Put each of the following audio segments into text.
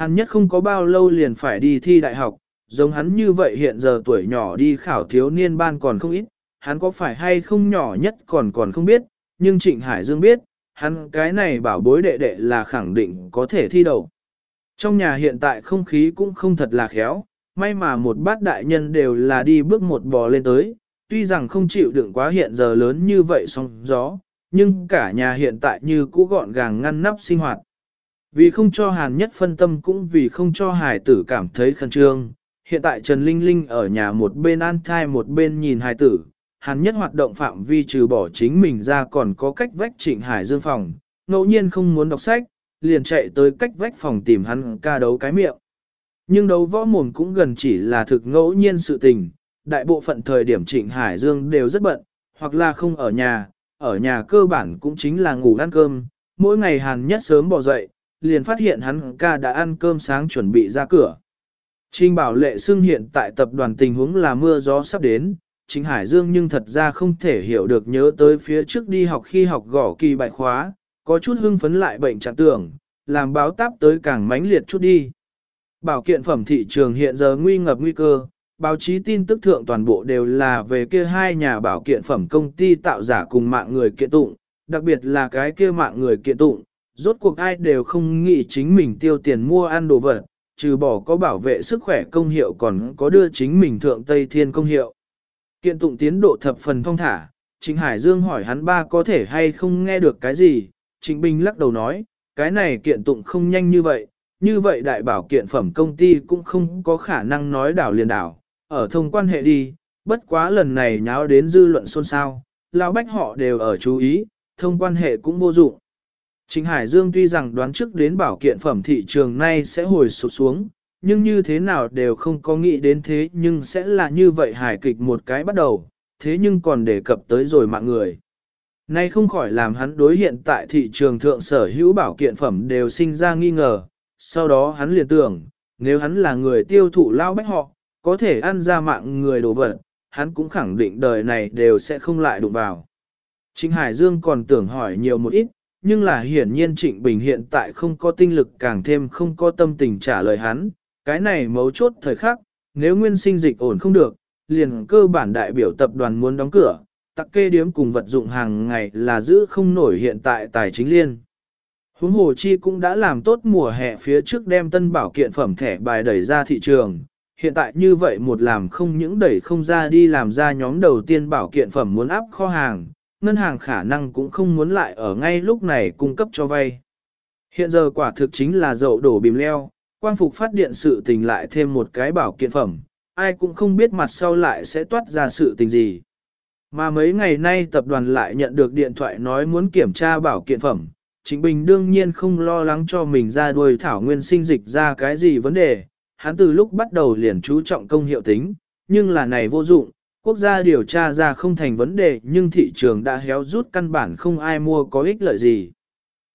Hàn nhất không có bao lâu liền phải đi thi đại học, giống hắn như vậy hiện giờ tuổi nhỏ đi khảo thiếu niên ban còn không ít, hắn có phải hay không nhỏ nhất còn còn không biết, nhưng Trịnh Hải Dương biết, hắn cái này bảo bối đệ đệ là khẳng định có thể thi đầu. Trong nhà hiện tại không khí cũng không thật là khéo, may mà một bát đại nhân đều là đi bước một bò lên tới, tuy rằng không chịu đựng quá hiện giờ lớn như vậy sóng gió, nhưng cả nhà hiện tại như cũ gọn gàng ngăn nắp sinh hoạt. Vì không cho hàn nhất phân tâm cũng vì không cho hải tử cảm thấy khẩn trương, hiện tại Trần Linh Linh ở nhà một bên an thai một bên nhìn hải tử, hàn nhất hoạt động phạm vi trừ bỏ chính mình ra còn có cách vách trịnh hải dương phòng, ngẫu nhiên không muốn đọc sách, liền chạy tới cách vách phòng tìm hắn ca đấu cái miệng. Nhưng đấu võ mồm cũng gần chỉ là thực ngẫu nhiên sự tình, đại bộ phận thời điểm trịnh hải dương đều rất bận, hoặc là không ở nhà, ở nhà cơ bản cũng chính là ngủ ăn cơm, mỗi ngày hàn nhất sớm bỏ dậy, liền phát hiện hắn ca đã ăn cơm sáng chuẩn bị ra cửa. Trình bảo lệ xưng hiện tại tập đoàn tình huống là mưa gió sắp đến, Trình Hải Dương nhưng thật ra không thể hiểu được nhớ tới phía trước đi học khi học gõ kỳ bài khóa, có chút hưng phấn lại bệnh trạng tưởng, làm báo táp tới càng mãnh liệt chút đi. Bảo kiện phẩm thị trường hiện giờ nguy ngập nguy cơ, báo chí tin tức thượng toàn bộ đều là về kia hai nhà bảo kiện phẩm công ty tạo giả cùng mạng người kiện tụng, đặc biệt là cái kia mạng người kiện tụng, rốt cuộc ai đều không nghĩ chính mình tiêu tiền mua ăn đồ vật, trừ bỏ có bảo vệ sức khỏe công hiệu còn có đưa chính mình thượng Tây Thiên công hiệu. Kiện tụng tiến độ thập phần thông thả, Trịnh Hải Dương hỏi hắn ba có thể hay không nghe được cái gì, Trịnh Bình lắc đầu nói, cái này kiện tụng không nhanh như vậy, như vậy đại bảo kiện phẩm công ty cũng không có khả năng nói đảo liền đảo, ở thông quan hệ đi, bất quá lần này nháo đến dư luận xôn xao, lão bách họ đều ở chú ý, thông quan hệ cũng vô dụng. Trịnh Hải Dương tuy rằng đoán trước đến bảo kiện phẩm thị trường nay sẽ hồi sụt xuống, nhưng như thế nào đều không có nghĩ đến thế nhưng sẽ là như vậy hài kịch một cái bắt đầu, thế nhưng còn đề cập tới rồi mạng người. Nay không khỏi làm hắn đối hiện tại thị trường thượng sở hữu bảo kiện phẩm đều sinh ra nghi ngờ, sau đó hắn liền tưởng, nếu hắn là người tiêu thụ lao bách họ, có thể ăn ra mạng người đồ vật, hắn cũng khẳng định đời này đều sẽ không lại đụng vào. Trịnh Hải Dương còn tưởng hỏi nhiều một ít, nhưng là hiển nhiên Trịnh Bình hiện tại không có tinh lực càng thêm không có tâm tình trả lời hắn, cái này mấu chốt thời khắc, nếu nguyên sinh dịch ổn không được, liền cơ bản đại biểu tập đoàn muốn đóng cửa, tắc kê điếm cùng vật dụng hàng ngày là giữ không nổi hiện tại tài chính liên. Huống hồ chi cũng đã làm tốt mùa hè phía trước đem tân bảo kiện phẩm thẻ bài đẩy ra thị trường, hiện tại như vậy một làm không những đẩy không ra đi làm ra nhóm đầu tiên bảo kiện phẩm muốn áp kho hàng, ngân hàng khả năng cũng không muốn lại ở ngay lúc này cung cấp cho vay. Hiện giờ quả thực chính là dậu đổ bìm leo, quang phục phát điện sự tình lại thêm một cái bảo kiện phẩm, ai cũng không biết mặt sau lại sẽ toát ra sự tình gì. Mà mấy ngày nay tập đoàn lại nhận được điện thoại nói muốn kiểm tra bảo kiện phẩm, Trịnh Bình đương nhiên không lo lắng cho mình ra đuôi thảo nguyên sinh dịch ra cái gì vấn đề, hắn từ lúc bắt đầu liền chú trọng công hiệu tính, nhưng là này vô dụng, quốc gia điều tra ra không thành vấn đề nhưng thị trường đã héo rút căn bản không ai mua có ích lợi gì.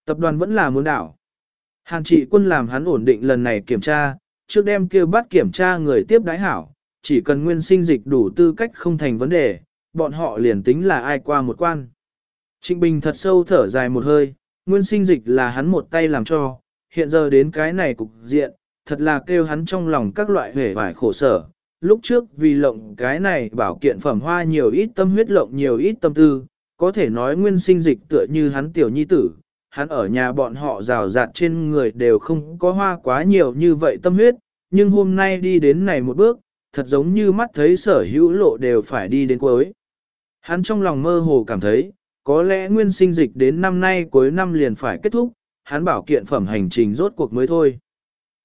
Tập đoàn vẫn là muốn đảo. Hàn trị quân làm hắn ổn định lần này kiểm tra, trước đêm kêu bắt kiểm tra người tiếp đái hảo, chỉ cần nguyên sinh dịch đủ tư cách không thành vấn đề, bọn họ liền tính là ai qua một quan. Trịnh Bình thật sâu thở dài một hơi, nguyên sinh dịch là hắn một tay làm cho, hiện giờ đến cái này cục diện, thật là kêu hắn trong lòng các loại hể vải khổ sở. Lúc trước vì lộng cái này bảo kiện phẩm hoa nhiều ít tâm huyết lộng nhiều ít tâm tư, có thể nói nguyên sinh dịch tựa như hắn tiểu nhi tử, hắn ở nhà bọn họ rào rạt trên người đều không có hoa quá nhiều như vậy tâm huyết, nhưng hôm nay đi đến này một bước, thật giống như mắt thấy sở hữu lộ đều phải đi đến cuối. Hắn trong lòng mơ hồ cảm thấy, có lẽ nguyên sinh dịch đến năm nay cuối năm liền phải kết thúc, hắn bảo kiện phẩm hành trình rốt cuộc mới thôi.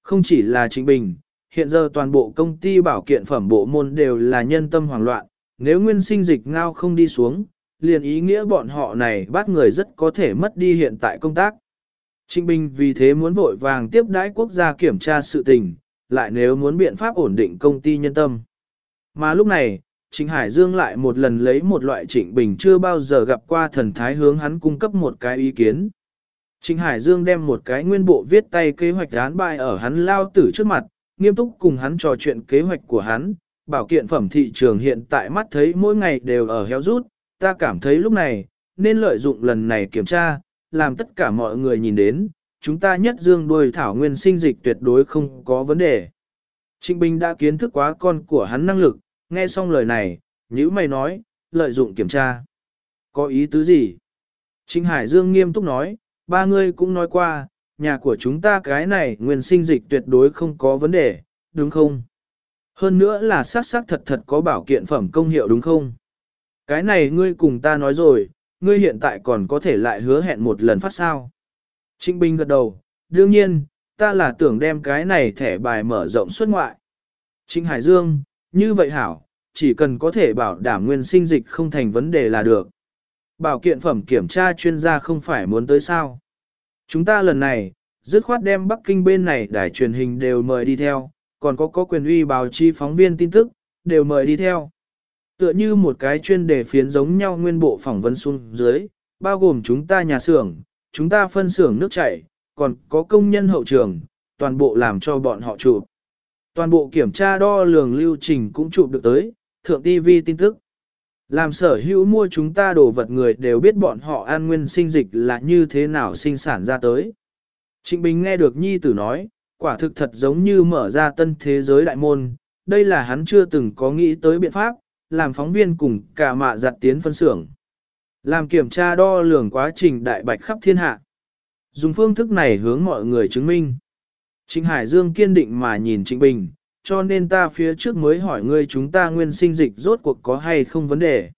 Không chỉ là Trịnh Bình, hiện giờ toàn bộ công ty bảo kiện phẩm bộ môn đều là nhân tâm hoảng loạn, nếu nguyên sinh dịch ngao không đi xuống, liền ý nghĩa bọn họ này bắt người rất có thể mất đi hiện tại công tác. Trịnh Bình vì thế muốn vội vàng tiếp đãi quốc gia kiểm tra sự tình, lại nếu muốn biện pháp ổn định công ty nhân tâm. Mà lúc này, Trịnh Hải Dương lại một lần lấy một loại Trịnh Bình chưa bao giờ gặp qua thần thái hướng hắn cung cấp một cái ý kiến. Trịnh Hải Dương đem một cái nguyên bộ viết tay kế hoạch án bài ở hắn lao tử trước mặt, nghiêm túc cùng hắn trò chuyện kế hoạch của hắn, bảo kiện phẩm thị trường hiện tại mắt thấy mỗi ngày đều ở héo rút, ta cảm thấy lúc này, nên lợi dụng lần này kiểm tra, làm tất cả mọi người nhìn đến, chúng ta nhất dương đuôi thảo nguyên sinh dịch tuyệt đối không có vấn đề. Trịnh Bình đã kiến thức quá con của hắn năng lực, nghe xong lời này, nhữ mày nói, lợi dụng kiểm tra. Có ý tứ gì? Trịnh Hải Dương nghiêm túc nói, ba ngươi cũng nói qua, nhà của chúng ta cái này nguyên sinh dịch tuyệt đối không có vấn đề, đúng không? Hơn nữa là xác xác thật thật có bảo kiện phẩm công hiệu đúng không? Cái này ngươi cùng ta nói rồi, ngươi hiện tại còn có thể lại hứa hẹn một lần phát sao. Trịnh Bình gật đầu, đương nhiên, ta là tưởng đem cái này thẻ bài mở rộng xuất ngoại. Trịnh Hải Dương, như vậy hảo, chỉ cần có thể bảo đảm nguyên sinh dịch không thành vấn đề là được. Bảo kiện phẩm kiểm tra chuyên gia không phải muốn tới sao. Chúng ta lần này, dứt khoát đem Bắc Kinh bên này đài truyền hình đều mời đi theo, còn có có quyền uy báo chí phóng viên tin tức, đều mời đi theo. Tựa như một cái chuyên đề phiến giống nhau nguyên bộ phỏng vấn xuống dưới, bao gồm chúng ta nhà xưởng, chúng ta phân xưởng nước chảy, còn có công nhân hậu trường, toàn bộ làm cho bọn họ chụp. Toàn bộ kiểm tra đo lường lưu trình cũng chụp được tới, thượng TV tin tức. Làm sở hữu mua chúng ta đồ vật người đều biết bọn họ an nguyên sinh dịch là như thế nào sinh sản ra tới. Trịnh Bình nghe được Nhi tử nói, quả thực thật giống như mở ra tân thế giới đại môn, đây là hắn chưa từng có nghĩ tới biện pháp, làm phóng viên cùng cả mạ giặt tiến phân xưởng. Làm kiểm tra đo lường quá trình đại bạch khắp thiên hạ. Dùng phương thức này hướng mọi người chứng minh. Trịnh Hải Dương kiên định mà nhìn Trịnh Bình, cho nên ta phía trước mới hỏi ngươi chúng ta nguyên sinh dịch rốt cuộc có hay không vấn đề.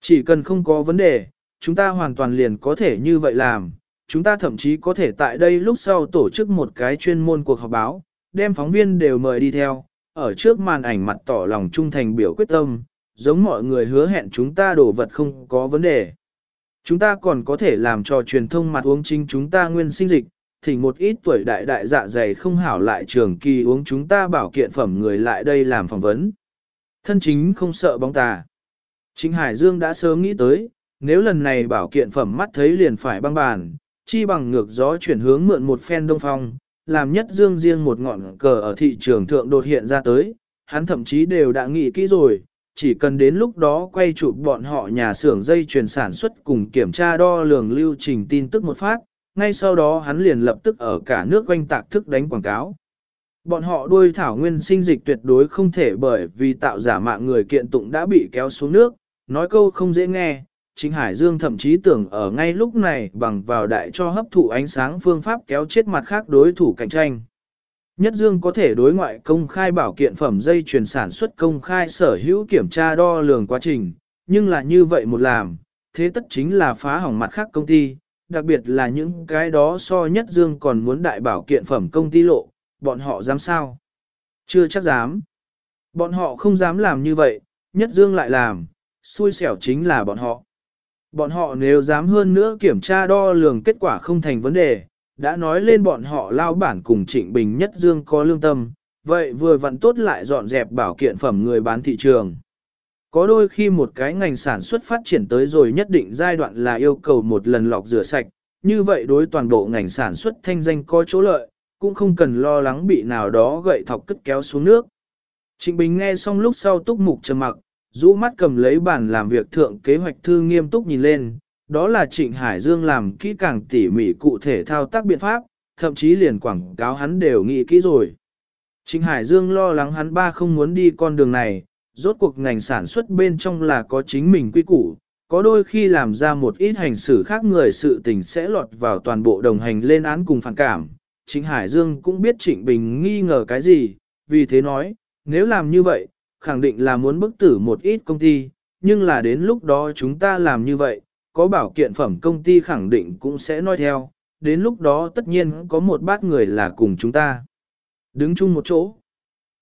Chỉ cần không có vấn đề, chúng ta hoàn toàn liền có thể như vậy làm. Chúng ta thậm chí có thể tại đây lúc sau tổ chức một cái chuyên môn cuộc họp báo, đem phóng viên đều mời đi theo, ở trước màn ảnh mặt tỏ lòng trung thành biểu quyết tâm, giống mọi người hứa hẹn chúng ta đổ vật không có vấn đề. Chúng ta còn có thể làm cho truyền thông mặt uống chính chúng ta nguyên sinh dịch, thỉnh một ít tuổi đại đại dạ dày không hảo lại trường kỳ uống chúng ta bảo kiện phẩm người lại đây làm phỏng vấn. Thân chính không sợ bóng tà. Chính Hải Dương đã sớm nghĩ tới, nếu lần này bảo kiện phẩm mắt thấy liền phải băng bàn, chi bằng ngược gió chuyển hướng mượn một phen đông phong, làm nhất Dương riêng một ngọn cờ ở thị trường thượng đột hiện ra tới, hắn thậm chí đều đã nghĩ kỹ rồi, chỉ cần đến lúc đó quay chụp bọn họ nhà xưởng dây chuyển sản xuất cùng kiểm tra đo lường lưu trình tin tức một phát, ngay sau đó hắn liền lập tức ở cả nước quanh tạc thức đánh quảng cáo. Bọn họ đuôi thảo nguyên sinh dịch tuyệt đối không thể bởi vì tạo giả mạng người kiện tụng đã bị kéo xuống nước, nói câu không dễ nghe, chính Hải Dương thậm chí tưởng ở ngay lúc này bằng vào đại cho hấp thụ ánh sáng phương pháp kéo chết mặt khác đối thủ cạnh tranh. Nhất Dương có thể đối ngoại công khai bảo kiện phẩm dây chuyển sản xuất công khai sở hữu kiểm tra đo lường quá trình, nhưng là như vậy một làm, thế tất chính là phá hỏng mặt khác công ty, đặc biệt là những cái đó so nhất dương còn muốn đại bảo kiện phẩm công ty lộ, bọn họ dám sao? Chưa chắc dám. Bọn họ không dám làm như vậy, nhất dương lại làm, xui xẻo chính là bọn họ. Bọn họ nếu dám hơn nữa kiểm tra đo lường kết quả không thành vấn đề, đã nói lên bọn họ lao bản cùng trịnh bình nhất dương có lương tâm, vậy vừa vặn tốt lại dọn dẹp bảo kiện phẩm người bán thị trường. Có đôi khi một cái ngành sản xuất phát triển tới rồi nhất định giai đoạn là yêu cầu một lần lọc rửa sạch, như vậy đối toàn bộ ngành sản xuất thanh danh có chỗ lợi, cũng không cần lo lắng bị nào đó gậy thọc cất kéo xuống nước. Trịnh Bình nghe xong lúc sau túc mục trầm mặc, rũ mắt cầm lấy bản làm việc thượng kế hoạch thư nghiêm túc nhìn lên, đó là Trịnh Hải Dương làm kỹ càng tỉ mỉ cụ thể thao tác biện pháp, thậm chí liền quảng cáo hắn đều nghĩ kỹ rồi. Trịnh Hải Dương lo lắng hắn ba không muốn đi con đường này, rốt cuộc ngành sản xuất bên trong là có chính mình quy củ, có đôi khi làm ra một ít hành xử khác người sự tình sẽ lọt vào toàn bộ đồng hành lên án cùng phản cảm. Trịnh Hải Dương cũng biết Trịnh Bình nghi ngờ cái gì, vì thế nói, nếu làm như vậy, khẳng định là muốn bức tử một ít công ty, nhưng là đến lúc đó chúng ta làm như vậy, có bảo kiện phẩm công ty khẳng định cũng sẽ nói theo, đến lúc đó tất nhiên có một bát người là cùng chúng ta. Đứng chung một chỗ.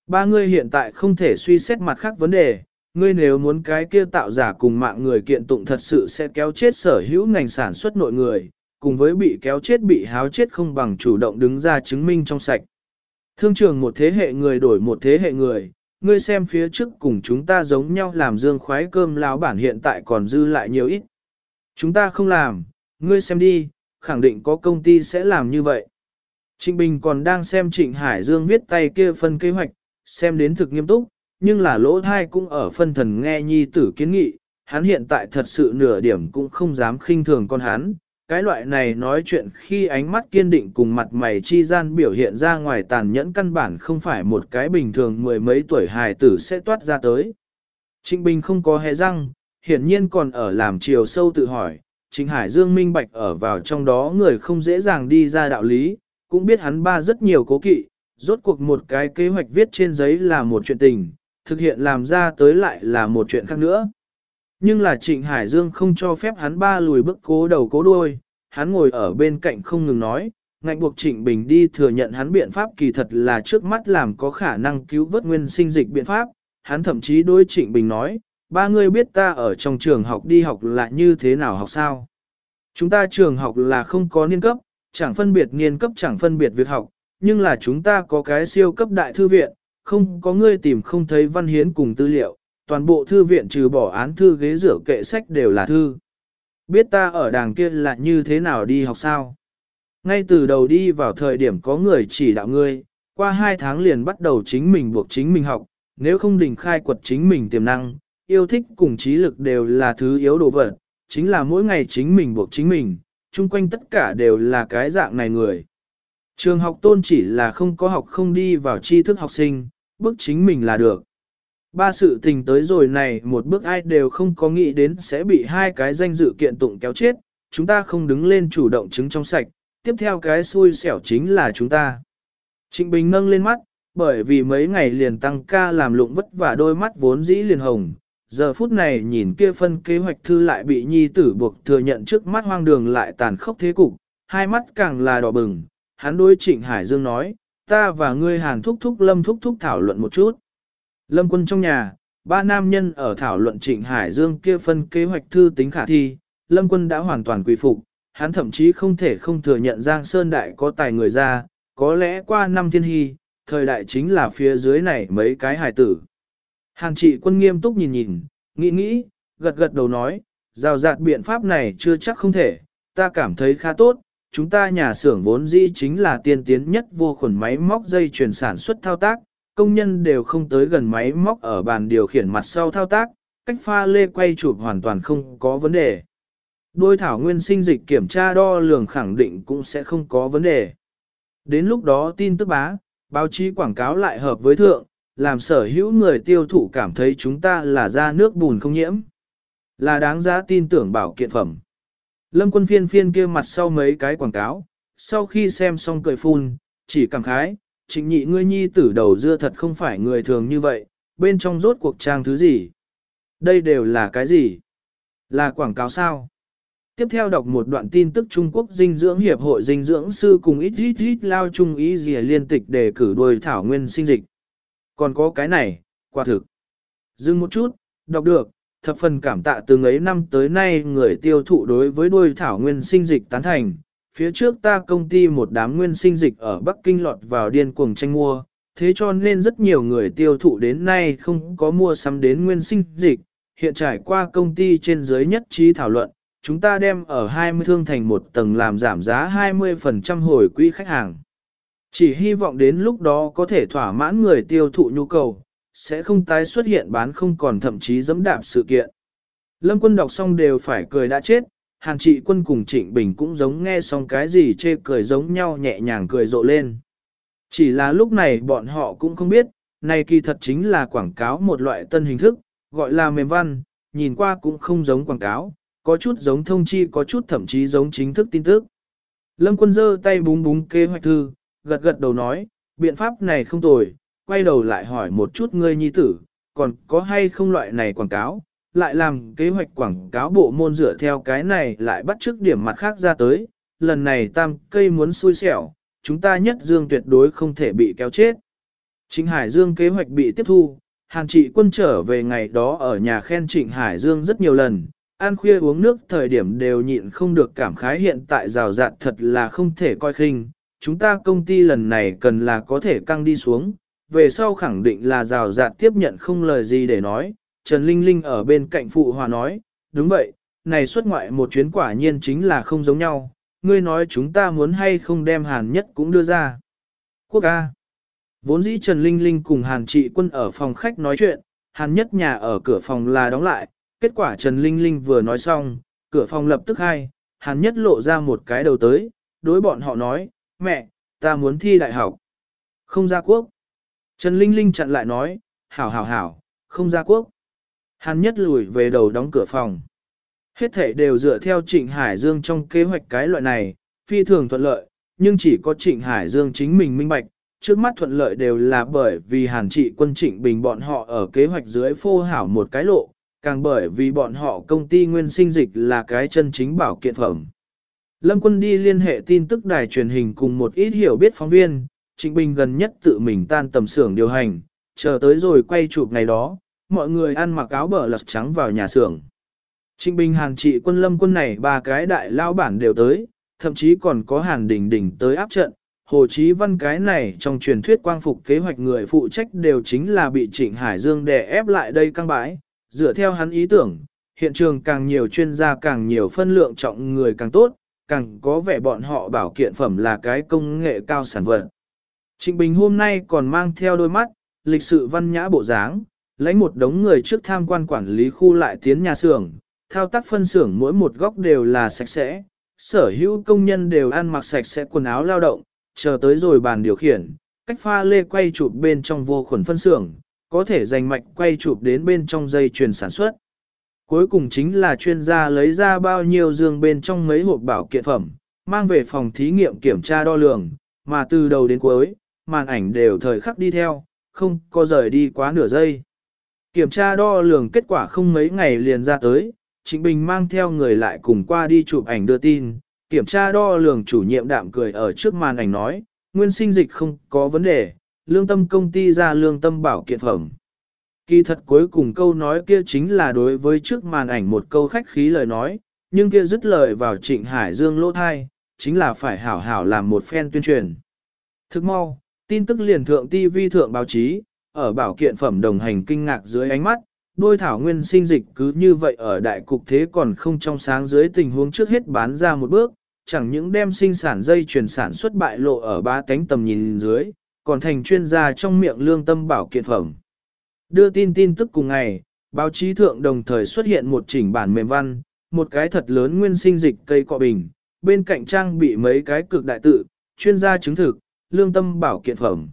Ba ngươi hiện tại không thể suy xét mặt khác vấn đề, ngươi nếu muốn cái kia tạo giả cùng mạng người kiện tụng thật sự sẽ kéo chết sở hữu ngành sản xuất nội người, cùng với bị kéo chết bị háo chết không bằng chủ động đứng ra chứng minh trong sạch. Thương trường một thế hệ người đổi một thế hệ người, ngươi xem phía trước cùng chúng ta giống nhau làm dương khoái cơm lão bản hiện tại còn dư lại nhiều ít. Chúng ta không làm, ngươi xem đi, khẳng định có công ty sẽ làm như vậy. Trịnh Bình còn đang xem Trịnh Hải Dương viết tay kia phân kế hoạch, xem đến thực nghiêm túc, nhưng là lỗ thai cũng ở phân thần nghe nhi tử kiến nghị, hắn hiện tại thật sự nửa điểm cũng không dám khinh thường con hắn, cái loại này nói chuyện khi ánh mắt kiên định cùng mặt mày chi gian biểu hiện ra ngoài tàn nhẫn căn bản không phải một cái bình thường mười mấy tuổi hài tử sẽ toát ra tới. Trịnh Bình không có hề răng, hiển nhiên còn ở làm chiều sâu tự hỏi, Trịnh Hải Dương minh bạch ở vào trong đó người không dễ dàng đi ra đạo lý, cũng biết hắn ba rất nhiều cố kỵ, rốt cuộc một cái kế hoạch viết trên giấy là một chuyện tình, thực hiện làm ra tới lại là một chuyện khác nữa. Nhưng là Trịnh Hải Dương không cho phép hắn ba lùi bước cố đầu cố đuôi, hắn ngồi ở bên cạnh không ngừng nói, ngạnh buộc Trịnh Bình đi thừa nhận hắn biện pháp kỳ thật là trước mắt làm có khả năng cứu vớt nguyên sinh dịch biện pháp, hắn thậm chí đối Trịnh Bình nói, ba người biết ta ở trong trường học đi học là như thế nào học sao. Chúng ta trường học là không có niên cấp, chẳng phân biệt niên cấp chẳng phân biệt việc học, nhưng là chúng ta có cái siêu cấp đại thư viện, không có ngươi tìm không thấy văn hiến cùng tư liệu, toàn bộ thư viện trừ bỏ án thư ghế rửa kệ sách đều là thư. Biết ta ở đàng kia là như thế nào đi học sao? Ngay từ đầu đi vào thời điểm có người chỉ đạo ngươi, qua hai tháng liền bắt đầu chính mình buộc chính mình học, nếu không đình khai quật chính mình tiềm năng, yêu thích cùng trí lực đều là thứ yếu đồ vật, chính là mỗi ngày chính mình buộc chính mình, chung quanh tất cả đều là cái dạng này người. Trường học tôn chỉ là không có học không đi vào tri thức học sinh, bước chính mình là được. Ba sự tình tới rồi này một bước ai đều không có nghĩ đến sẽ bị hai cái danh dự kiện tụng kéo chết, chúng ta không đứng lên chủ động chứng trong sạch, tiếp theo cái xui xẻo chính là chúng ta. Trịnh Bình nâng lên mắt, bởi vì mấy ngày liền tăng ca làm lụng vất vả đôi mắt vốn dĩ liền hồng, giờ phút này nhìn kia phân kế hoạch thư lại bị nhi tử buộc thừa nhận trước mắt hoang đường lại tàn khốc thế cục, hai mắt càng là đỏ bừng, hắn đối trịnh Hải Dương nói, ta và ngươi hàn thúc thúc lâm thúc thúc thảo luận một chút. Lâm quân trong nhà, ba nam nhân ở thảo luận trịnh Hải Dương kia phân kế hoạch thư tính khả thi, Lâm quân đã hoàn toàn quỳ phục, hắn thậm chí không thể không thừa nhận Giang Sơn Đại có tài người ra, có lẽ qua năm thiên hy, thời đại chính là phía dưới này mấy cái hài tử. Hàn trị quân nghiêm túc nhìn nhìn, nghĩ nghĩ, gật gật đầu nói, rào rạt biện pháp này chưa chắc không thể, ta cảm thấy khá tốt, chúng ta nhà xưởng vốn dĩ chính là tiên tiến nhất vô khuẩn máy móc dây chuyển sản xuất thao tác, công nhân đều không tới gần máy móc ở bàn điều khiển mặt sau thao tác, cách pha lê quay chụp hoàn toàn không có vấn đề. Đôi thảo nguyên sinh dịch kiểm tra đo lường khẳng định cũng sẽ không có vấn đề. Đến lúc đó tin tức bá, báo chí quảng cáo lại hợp với thượng, làm sở hữu người tiêu thụ cảm thấy chúng ta là ra nước bùn không nhiễm. Là đáng giá tin tưởng bảo kiện phẩm. Lâm quân phiên phiên kia mặt sau mấy cái quảng cáo, sau khi xem xong cười phun, chỉ cảm khái, trịnh nhị ngươi nhi tử đầu dưa thật không phải người thường như vậy, bên trong rốt cuộc trang thứ gì. Đây đều là cái gì? Là quảng cáo sao? Tiếp theo đọc một đoạn tin tức Trung Quốc dinh dưỡng hiệp hội dinh dưỡng sư cùng ít ít ít lao trung ý gì liên tịch để cử đuôi thảo nguyên sinh dịch. Còn có cái này, quả thực. Dừng một chút, đọc được, thập phần cảm tạ từng ấy năm tới nay người tiêu thụ đối với đuôi thảo nguyên sinh dịch tán thành. Phía trước ta công ty một đám nguyên sinh dịch ở Bắc Kinh lọt vào điên cuồng tranh mua, thế cho nên rất nhiều người tiêu thụ đến nay không có mua sắm đến nguyên sinh dịch. Hiện trải qua công ty trên dưới nhất trí thảo luận, chúng ta đem ở 20 thương thành một tầng làm giảm giá 20% hồi quỹ khách hàng. Chỉ hy vọng đến lúc đó có thể thỏa mãn người tiêu thụ nhu cầu, sẽ không tái xuất hiện bán không còn thậm chí dẫm đạp sự kiện. Lâm quân đọc xong đều phải cười đã chết, hàng trị quân cùng trịnh bình cũng giống nghe xong cái gì chê cười giống nhau nhẹ nhàng cười rộ lên. Chỉ là lúc này bọn họ cũng không biết, này kỳ thật chính là quảng cáo một loại tân hình thức, gọi là mềm văn, nhìn qua cũng không giống quảng cáo, có chút giống thông chi có chút thậm chí giống chính thức tin tức. Lâm quân giơ tay búng búng kế hoạch thư, gật gật đầu nói, biện pháp này không tồi, quay đầu lại hỏi một chút ngươi nhi tử, còn có hay không loại này quảng cáo, lại làm kế hoạch quảng cáo bộ môn dựa theo cái này lại bắt trước điểm mặt khác ra tới, lần này tam cây muốn xui xẻo, chúng ta nhất dương tuyệt đối không thể bị kéo chết. Trịnh Hải Dương kế hoạch bị tiếp thu, Hàn trị quân trở về ngày đó ở nhà khen Trịnh Hải Dương rất nhiều lần, ăn khuya uống nước thời điểm đều nhịn không được cảm khái hiện tại rào rạt thật là không thể coi khinh. Chúng ta công ty lần này cần là có thể căng đi xuống, về sau khẳng định là rào rạt tiếp nhận không lời gì để nói. Trần Linh Linh ở bên cạnh phụ hòa nói, đúng vậy, này xuất ngoại một chuyến quả nhiên chính là không giống nhau, ngươi nói chúng ta muốn hay không đem Hàn Nhất cũng đưa ra. Quốc A. Vốn dĩ Trần Linh Linh cùng Hàn Trị Quân ở phòng khách nói chuyện, Hàn Nhất nhà ở cửa phòng là đóng lại, kết quả Trần Linh Linh vừa nói xong, cửa phòng lập tức hai, Hàn Nhất lộ ra một cái đầu tới, đối bọn họ nói, mẹ, ta muốn thi đại học. Không ra quốc. Trần Linh Linh chặn lại nói, hảo hảo hảo, không ra quốc. Hàn Nhất lùi về đầu đóng cửa phòng. Hết thể đều dựa theo Trịnh Hải Dương trong kế hoạch cái loại này, phi thường thuận lợi, nhưng chỉ có Trịnh Hải Dương chính mình minh bạch, trước mắt thuận lợi đều là bởi vì Hàn trị quân Trịnh Bình bọn họ ở kế hoạch dưới phô hảo một cái lộ, càng bởi vì bọn họ công ty nguyên sinh dịch là cái chân chính bảo kiện phẩm. Lâm quân đi liên hệ tin tức đài truyền hình cùng một ít hiểu biết phóng viên, Trịnh Bình gần nhất tự mình tan tầm xưởng điều hành, chờ tới rồi quay chụp ngày đó, mọi người ăn mặc áo bờ lật trắng vào nhà xưởng. Trịnh Bình Hàn trị quân lâm quân này ba cái đại lao bản đều tới, thậm chí còn có Hàn Đình Đình tới áp trận. Hồ Chí Văn cái này trong truyền thuyết quang phục kế hoạch người phụ trách đều chính là bị Trịnh Hải Dương đè ép lại đây căng bãi. Dựa theo hắn ý tưởng, hiện trường càng nhiều chuyên gia càng nhiều phân lượng trọng người càng tốt, càng có vẻ bọn họ bảo kiện phẩm là cái công nghệ cao sản vật. Trịnh Bình hôm nay còn mang theo đôi mắt, lịch sự văn nhã bộ dáng, lấy một đống người trước tham quan quản lý khu lại tiến nhà xưởng, thao tác phân xưởng mỗi một góc đều là sạch sẽ, sở hữu công nhân đều ăn mặc sạch sẽ quần áo lao động, chờ tới rồi bàn điều khiển, cách pha lê quay chụp bên trong vô khuẩn phân xưởng, có thể dành mạch quay chụp đến bên trong dây chuyền sản xuất. Cuối cùng chính là chuyên gia lấy ra bao nhiêu dương bên trong mấy hộp bảo kiện phẩm, mang về phòng thí nghiệm kiểm tra đo lường, mà từ đầu đến cuối, màn ảnh đều thời khắc đi theo, không có rời đi quá nửa giây. Kiểm tra đo lường kết quả không mấy ngày liền ra tới, Trịnh Bình mang theo người lại cùng qua đi chụp ảnh đưa tin, kiểm tra đo lường chủ nhiệm đạm cười ở trước màn ảnh nói, nguyên sinh dịch không có vấn đề, lương tâm công ty ra lương tâm bảo kiện phẩm. Kỳ thật cuối cùng câu nói kia chính là đối với trước màn ảnh một câu khách khí lời nói, nhưng kia dứt lời vào trịnh Hải Dương lỗ thai, chính là phải hảo hảo làm một phen tuyên truyền. Thức mau, tin tức liền thượng TV thượng báo chí, ở bảo kiện phẩm đồng hành kinh ngạc dưới ánh mắt, đôi thảo nguyên sinh dịch cứ như vậy ở đại cục thế còn không trong sáng dưới tình huống trước hết bán ra một bước, chẳng những đem sinh sản dây chuyển sản xuất bại lộ ở ba cánh tầm nhìn dưới, còn thành chuyên gia trong miệng lương tâm bảo kiện phẩm. Đưa tin tin tức cùng ngày, báo chí thượng đồng thời xuất hiện một chỉnh bản mềm văn, một cái thật lớn nguyên sinh dịch cây cọ bình, bên cạnh trang bị mấy cái cực đại tự, chuyên gia chứng thực, lương tâm bảo kiện phẩm.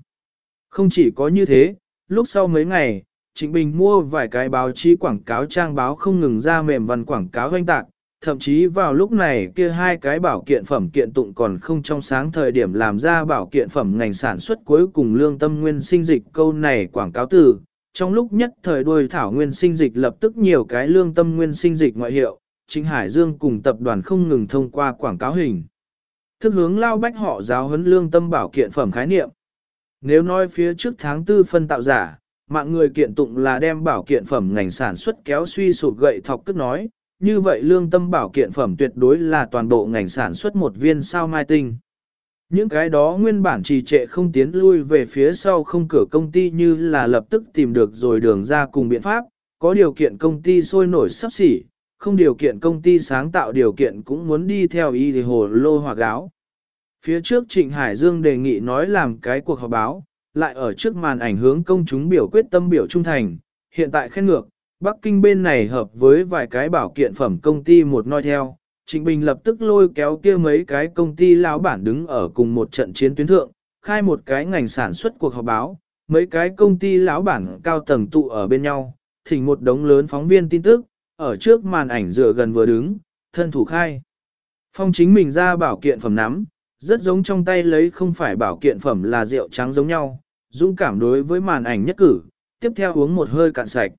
Không chỉ có như thế, lúc sau mấy ngày, Trịnh Bình mua vài cái báo chí quảng cáo trang báo không ngừng ra mềm văn quảng cáo doanh tạc, thậm chí vào lúc này kia hai cái bảo kiện phẩm kiện tụng còn không trong sáng thời điểm làm ra bảo kiện phẩm ngành sản xuất cuối cùng lương tâm nguyên sinh dịch câu này quảng cáo từ. Trong lúc nhất thời đuôi thảo nguyên sinh dịch lập tức nhiều cái lương tâm nguyên sinh dịch ngoại hiệu, Trịnh Hải Dương cùng tập đoàn không ngừng thông qua quảng cáo hình. Thức hướng lao bách họ giáo huấn lương tâm bảo kiện phẩm khái niệm. Nếu nói phía trước tháng tư phân tạo giả, mạng người kiện tụng là đem bảo kiện phẩm ngành sản xuất kéo suy sụp gậy thọc tức nói, như vậy lương tâm bảo kiện phẩm tuyệt đối là toàn bộ ngành sản xuất một viên sao mai tinh. Những cái đó nguyên bản trì trệ không tiến lui về phía sau không cửa công ty như là lập tức tìm được rồi đường ra cùng biện pháp, có điều kiện công ty sôi nổi sắp xỉ, không điều kiện công ty sáng tạo điều kiện cũng muốn đi theo ý thì hồ lô hòa gáo. Phía trước Trịnh Hải Dương đề nghị nói làm cái cuộc họp báo, lại ở trước màn ảnh hướng công chúng biểu quyết tâm biểu trung thành, hiện tại khen ngược, Bắc Kinh bên này hợp với vài cái bảo kiện phẩm công ty một nói theo, Trịnh Bình lập tức lôi kéo kia mấy cái công ty lão bản đứng ở cùng một trận chiến tuyến thượng, khai một cái ngành sản xuất cuộc họp báo, mấy cái công ty lão bản cao tầng tụ ở bên nhau, thỉnh một đống lớn phóng viên tin tức, ở trước màn ảnh dựa gần vừa đứng, thân thủ khai. Phong chính mình ra bảo kiện phẩm nắm, rất giống trong tay lấy không phải bảo kiện phẩm là rượu trắng giống nhau, dũng cảm đối với màn ảnh nhất cử, tiếp theo uống một hơi cạn sạch.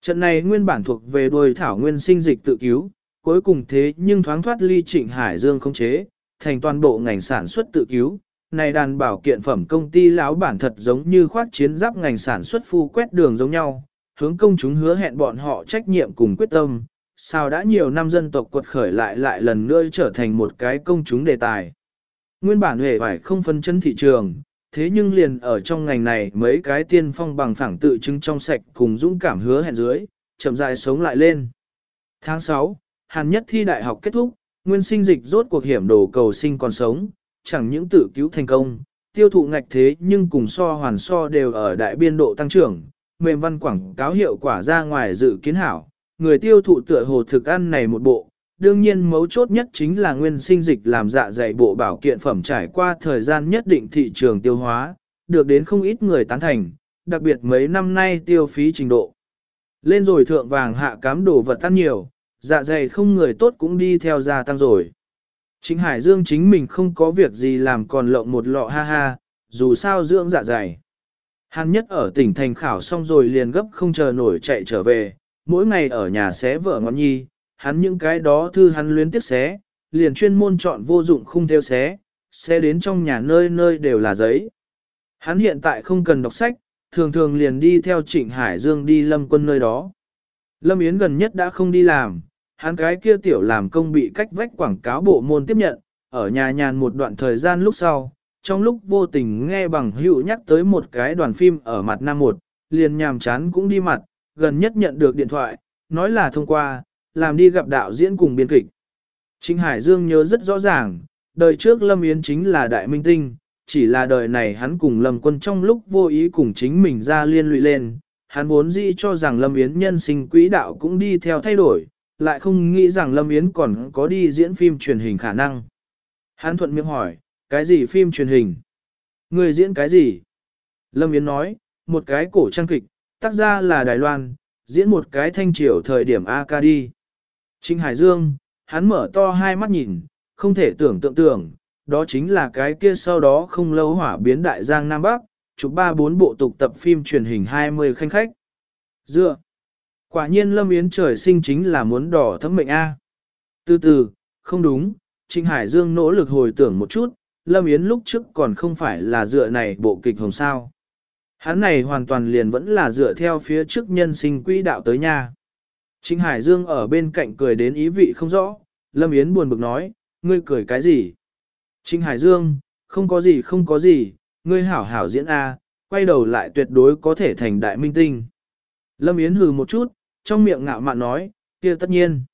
Trận này nguyên bản thuộc về đôi thảo nguyên sinh dịch tự cứu, cuối cùng thế nhưng thoáng thoát ly trịnh Hải Dương không chế, thành toàn bộ ngành sản xuất tự cứu. Này đàn bảo kiện phẩm công ty lão bản thật giống như khoát chiến giáp ngành sản xuất phu quét đường giống nhau, hướng công chúng hứa hẹn bọn họ trách nhiệm cùng quyết tâm, sao đã nhiều năm dân tộc quật khởi lại lại lần nữa trở thành một cái công chúng đề tài. Nguyên bản hề phải không phân chân thị trường, thế nhưng liền ở trong ngành này mấy cái tiên phong bằng phẳng tự chứng trong sạch cùng dũng cảm hứa hẹn dưới, chậm dài sống lại lên. Tháng 6, Hàn Nhất thi đại học kết thúc, nguyên sinh dịch rốt cuộc hiểm đồ cầu sinh còn sống, chẳng những tự cứu thành công, tiêu thụ ngạch thế nhưng cùng so hoàn so đều ở đại biên độ tăng trưởng, mềm văn quảng cáo hiệu quả ra ngoài dự kiến hảo, người tiêu thụ tựa hồ thực ăn này một bộ, đương nhiên mấu chốt nhất chính là nguyên sinh dịch làm dạ dày bộ bảo kiện phẩm trải qua thời gian nhất định thị trường tiêu hóa, được đến không ít người tán thành, đặc biệt mấy năm nay tiêu phí trình độ. Lên rồi thượng vàng hạ cám đồ vật tan nhiều, dạ dày không người tốt cũng đi theo gia tăng rồi. Chính Hải Dương chính mình không có việc gì làm còn lộng một lọ ha ha, dù sao dưỡng dạ dày. Hàn nhất ở tỉnh thành khảo xong rồi liền gấp không chờ nổi chạy trở về, mỗi ngày ở nhà xé vợ ngọn nhi, hắn những cái đó thư hắn luyến tiếp xé, liền chuyên môn chọn vô dụng không theo xé, xé đến trong nhà nơi nơi đều là giấy. Hắn hiện tại không cần đọc sách, thường thường liền đi theo Trịnh Hải Dương đi lâm quân nơi đó. Lâm Yến gần nhất đã không đi làm, hắn cái kia tiểu làm công bị cách vách quảng cáo bộ môn tiếp nhận, ở nhà nhàn một đoạn thời gian lúc sau, trong lúc vô tình nghe bằng hữu nhắc tới một cái đoàn phim ở mặt Nam một, liền nhàm chán cũng đi mặt, gần nhất nhận được điện thoại, nói là thông qua, làm đi gặp đạo diễn cùng biên kịch. Trịnh Hải Dương nhớ rất rõ ràng, đời trước Lâm Yến chính là đại minh tinh, chỉ là đời này hắn cùng Lâm Quân trong lúc vô ý cùng chính mình ra liên lụy lên, hắn vốn dĩ cho rằng Lâm Yến nhân sinh quỹ đạo cũng đi theo thay đổi, lại không nghĩ rằng Lâm Yến còn có đi diễn phim truyền hình khả năng. Hắn thuận miệng hỏi, cái gì phim truyền hình? Người diễn cái gì? Lâm Yến nói, một cái cổ trang kịch, tác gia là Đài Loan, diễn một cái thanh triều thời điểm A-ca đi. Trinh Hải Dương, hắn mở to hai mắt nhìn, không thể tưởng tượng tưởng, đó chính là cái kia sau đó không lâu hỏa biến đại giang Nam Bắc, chụp ba bốn bộ tục tập phim truyền hình 20 khanh khách. Dựa. Quả nhiên Lâm Yến trời sinh chính là muốn đỏ thấm mệnh A. Từ từ, không đúng, trinh Hải Dương nỗ lực hồi tưởng một chút, Lâm Yến lúc trước còn không phải là dựa này bộ kịch hồng sao. Hắn này hoàn toàn liền vẫn là dựa theo phía trước nhân sinh quỹ đạo tới nha. Trịnh Hải Dương ở bên cạnh cười đến ý vị không rõ, Lâm Yến buồn bực nói, ngươi cười cái gì? Trịnh Hải Dương, không có gì không có gì, ngươi hảo hảo diễn A, quay đầu lại tuyệt đối có thể thành đại minh tinh. Lâm Yến hừ một chút, trong miệng ngạo mạn nói, kia tất nhiên.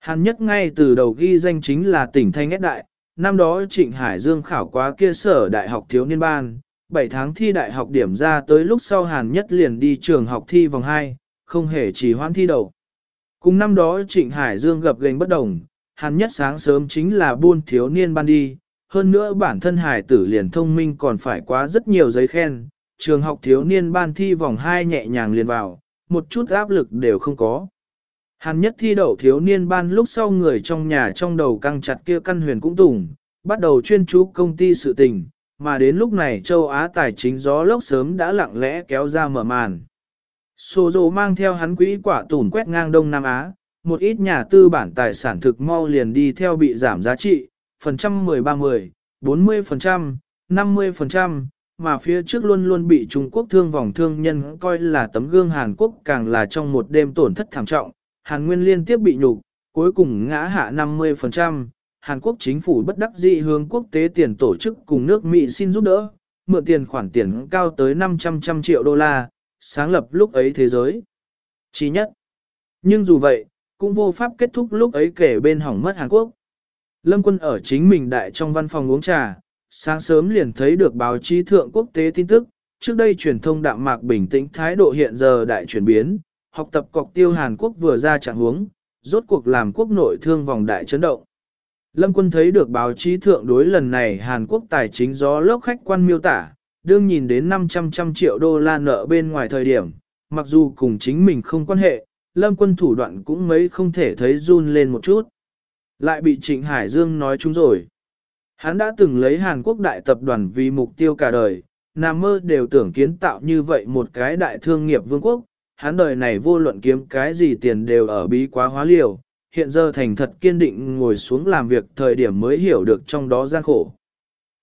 Hàn nhất ngay từ đầu ghi danh chính là tỉnh Thanh Ết Đại, năm đó Trịnh Hải Dương khảo quá kia sở đại học thiếu niên ban, 7 tháng thi đại học điểm ra tới lúc sau Hàn nhất liền đi trường học thi vòng 2, không hề chỉ hoãn thi đầu. Cùng năm đó Trịnh Hải Dương gặp gành bất đồng, Hàn nhất sáng sớm chính là buôn thiếu niên ban đi, hơn nữa bản thân hải tử liền thông minh còn phải quá rất nhiều giấy khen, trường học thiếu niên ban thi vòng 2 nhẹ nhàng liền vào, một chút áp lực đều không có. Hàn nhất thi đậu thiếu niên ban lúc sau người trong nhà trong đầu căng chặt kia căn huyền cũng tùng, bắt đầu chuyên chú công ty sự tình, mà đến lúc này châu Á tài chính gió lốc sớm đã lặng lẽ kéo ra mở màn. Sô dồ mang theo hắn quỹ quả tủn quét ngang Đông Nam Á, một ít nhà tư bản tài sản thực mau liền đi theo bị giảm giá trị, phần trăm 13-10, 40%, 50%, mà phía trước luôn luôn bị Trung Quốc thương vòng thương nhân coi là tấm gương Hàn Quốc càng là trong một đêm tổn thất thảm trọng, Hàn Nguyên liên tiếp bị nhục, cuối cùng ngã hạ 50%, Hàn Quốc chính phủ bất đắc dĩ hướng quốc tế tiền tổ chức cùng nước Mỹ xin giúp đỡ, mượn tiền khoản tiền cao tới 500 trăm triệu đô la, sáng lập lúc ấy thế giới. Chỉ nhất. Nhưng dù vậy, cũng vô pháp kết thúc lúc ấy kể bên hỏng mất Hàn Quốc. Lâm quân ở chính mình đại trong văn phòng uống trà, sáng sớm liền thấy được báo chí thượng quốc tế tin tức, trước đây truyền thông đạm mạc bình tĩnh thái độ hiện giờ đại chuyển biến, học tập cọc tiêu Hàn Quốc vừa ra trạng huống, rốt cuộc làm quốc nội thương vòng đại chấn động. Lâm quân thấy được báo chí thượng đối lần này Hàn Quốc tài chính gió lốc khách quan miêu tả, đương nhìn đến 500 trăm triệu đô la nợ bên ngoài thời điểm, mặc dù cùng chính mình không quan hệ, Lâm quân thủ đoạn cũng mấy không thể thấy run lên một chút. Lại bị Trịnh Hải Dương nói chúng rồi. Hắn đã từng lấy Hàn Quốc đại tập đoàn vì mục tiêu cả đời, nam mơ đều tưởng kiến tạo như vậy một cái đại thương nghiệp vương quốc, hắn đời này vô luận kiếm cái gì tiền đều ở bí quá hóa liều, hiện giờ thành thật kiên định ngồi xuống làm việc thời điểm mới hiểu được trong đó gian khổ.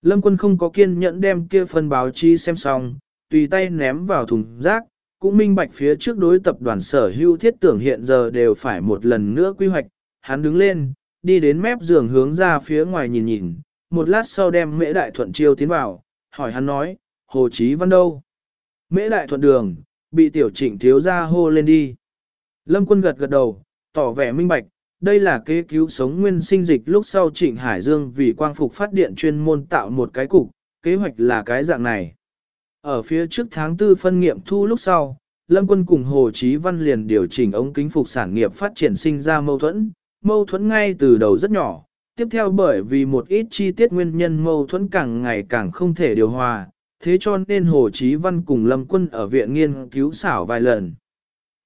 Lâm quân không có kiên nhẫn đem kia phân báo chi xem xong, tùy tay ném vào thùng rác, cũng minh bạch phía trước đối tập đoàn sở hữu thiết tưởng hiện giờ đều phải một lần nữa quy hoạch, hắn đứng lên, đi đến mép giường hướng ra phía ngoài nhìn nhìn, một lát sau đem mễ đại thuận chiêu tiến vào, hỏi hắn nói, Hồ Chí Văn đâu? Mễ đại thuận đường, bị tiểu trịnh thiếu ra hô lên đi. Lâm quân gật gật đầu, tỏ vẻ minh bạch, đây là kế cứu sống nguyên sinh dịch lúc sau trịnh Hải Dương vì quang phục phát điện chuyên môn tạo một cái cục, kế hoạch là cái dạng này. Ở phía trước tháng tư phân nghiệm thu lúc sau, Lâm quân cùng Hồ Chí Văn liền điều chỉnh ống kính phục sản nghiệp phát triển sinh ra mâu thuẫn, mâu thuẫn ngay từ đầu rất nhỏ, tiếp theo bởi vì một ít chi tiết nguyên nhân mâu thuẫn càng ngày càng không thể điều hòa, thế cho nên Hồ Chí Văn cùng Lâm Quân ở viện nghiên cứu xảo vài lần.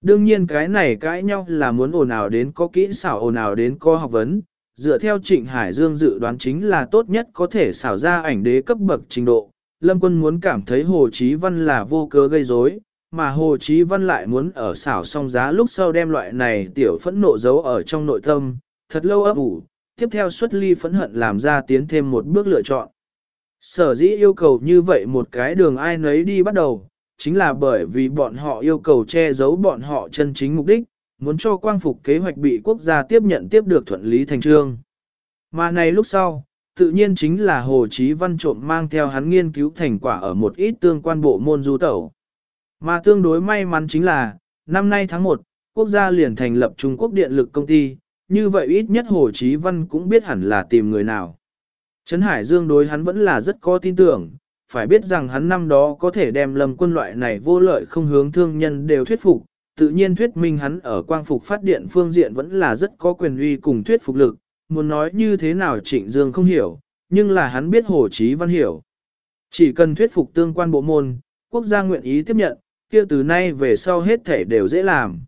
Đương nhiên cái này cãi nhau là muốn ồn ào đến có kỹ xảo ồn ào đến có học vấn, dựa theo Trịnh Hải Dương dự đoán chính là tốt nhất có thể xảo ra ảnh đế cấp bậc trình độ. Lâm Quân muốn cảm thấy Hồ Chí Văn là vô cớ gây rối, mà Hồ Chí Văn lại muốn ở xảo xong giá lúc sau đem loại này tiểu phẫn nộ giấu ở trong nội tâm, thật lâu ấp ủ, tiếp theo xuất ly phẫn hận làm ra tiến thêm một bước lựa chọn. Sở dĩ yêu cầu như vậy một cái đường ai nấy đi bắt đầu, chính là bởi vì bọn họ yêu cầu che giấu bọn họ chân chính mục đích, muốn cho quang phục kế hoạch bị quốc gia tiếp nhận tiếp được thuận lý thành trương. Mà này lúc sau, tự nhiên chính là Hồ Chí Văn trộm mang theo hắn nghiên cứu thành quả ở một ít tương quan bộ môn du tẩu. Mà tương đối may mắn chính là, năm nay tháng 1, quốc gia liền thành lập Trung Quốc Điện lực công ty, như vậy ít nhất Hồ Chí Văn cũng biết hẳn là tìm người nào. Trấn Hải Dương đối hắn vẫn là rất có tin tưởng, phải biết rằng hắn năm đó có thể đem lâm quân loại này vô lợi không hướng thương nhân đều thuyết phục, tự nhiên thuyết minh hắn ở quang phục phát điện phương diện vẫn là rất có quyền uy cùng thuyết phục lực, muốn nói như thế nào Trịnh Dương không hiểu, nhưng là hắn biết Hồ Chí Văn hiểu. Chỉ cần thuyết phục tương quan bộ môn, quốc gia nguyện ý tiếp nhận, kia từ nay về sau hết thể đều dễ làm.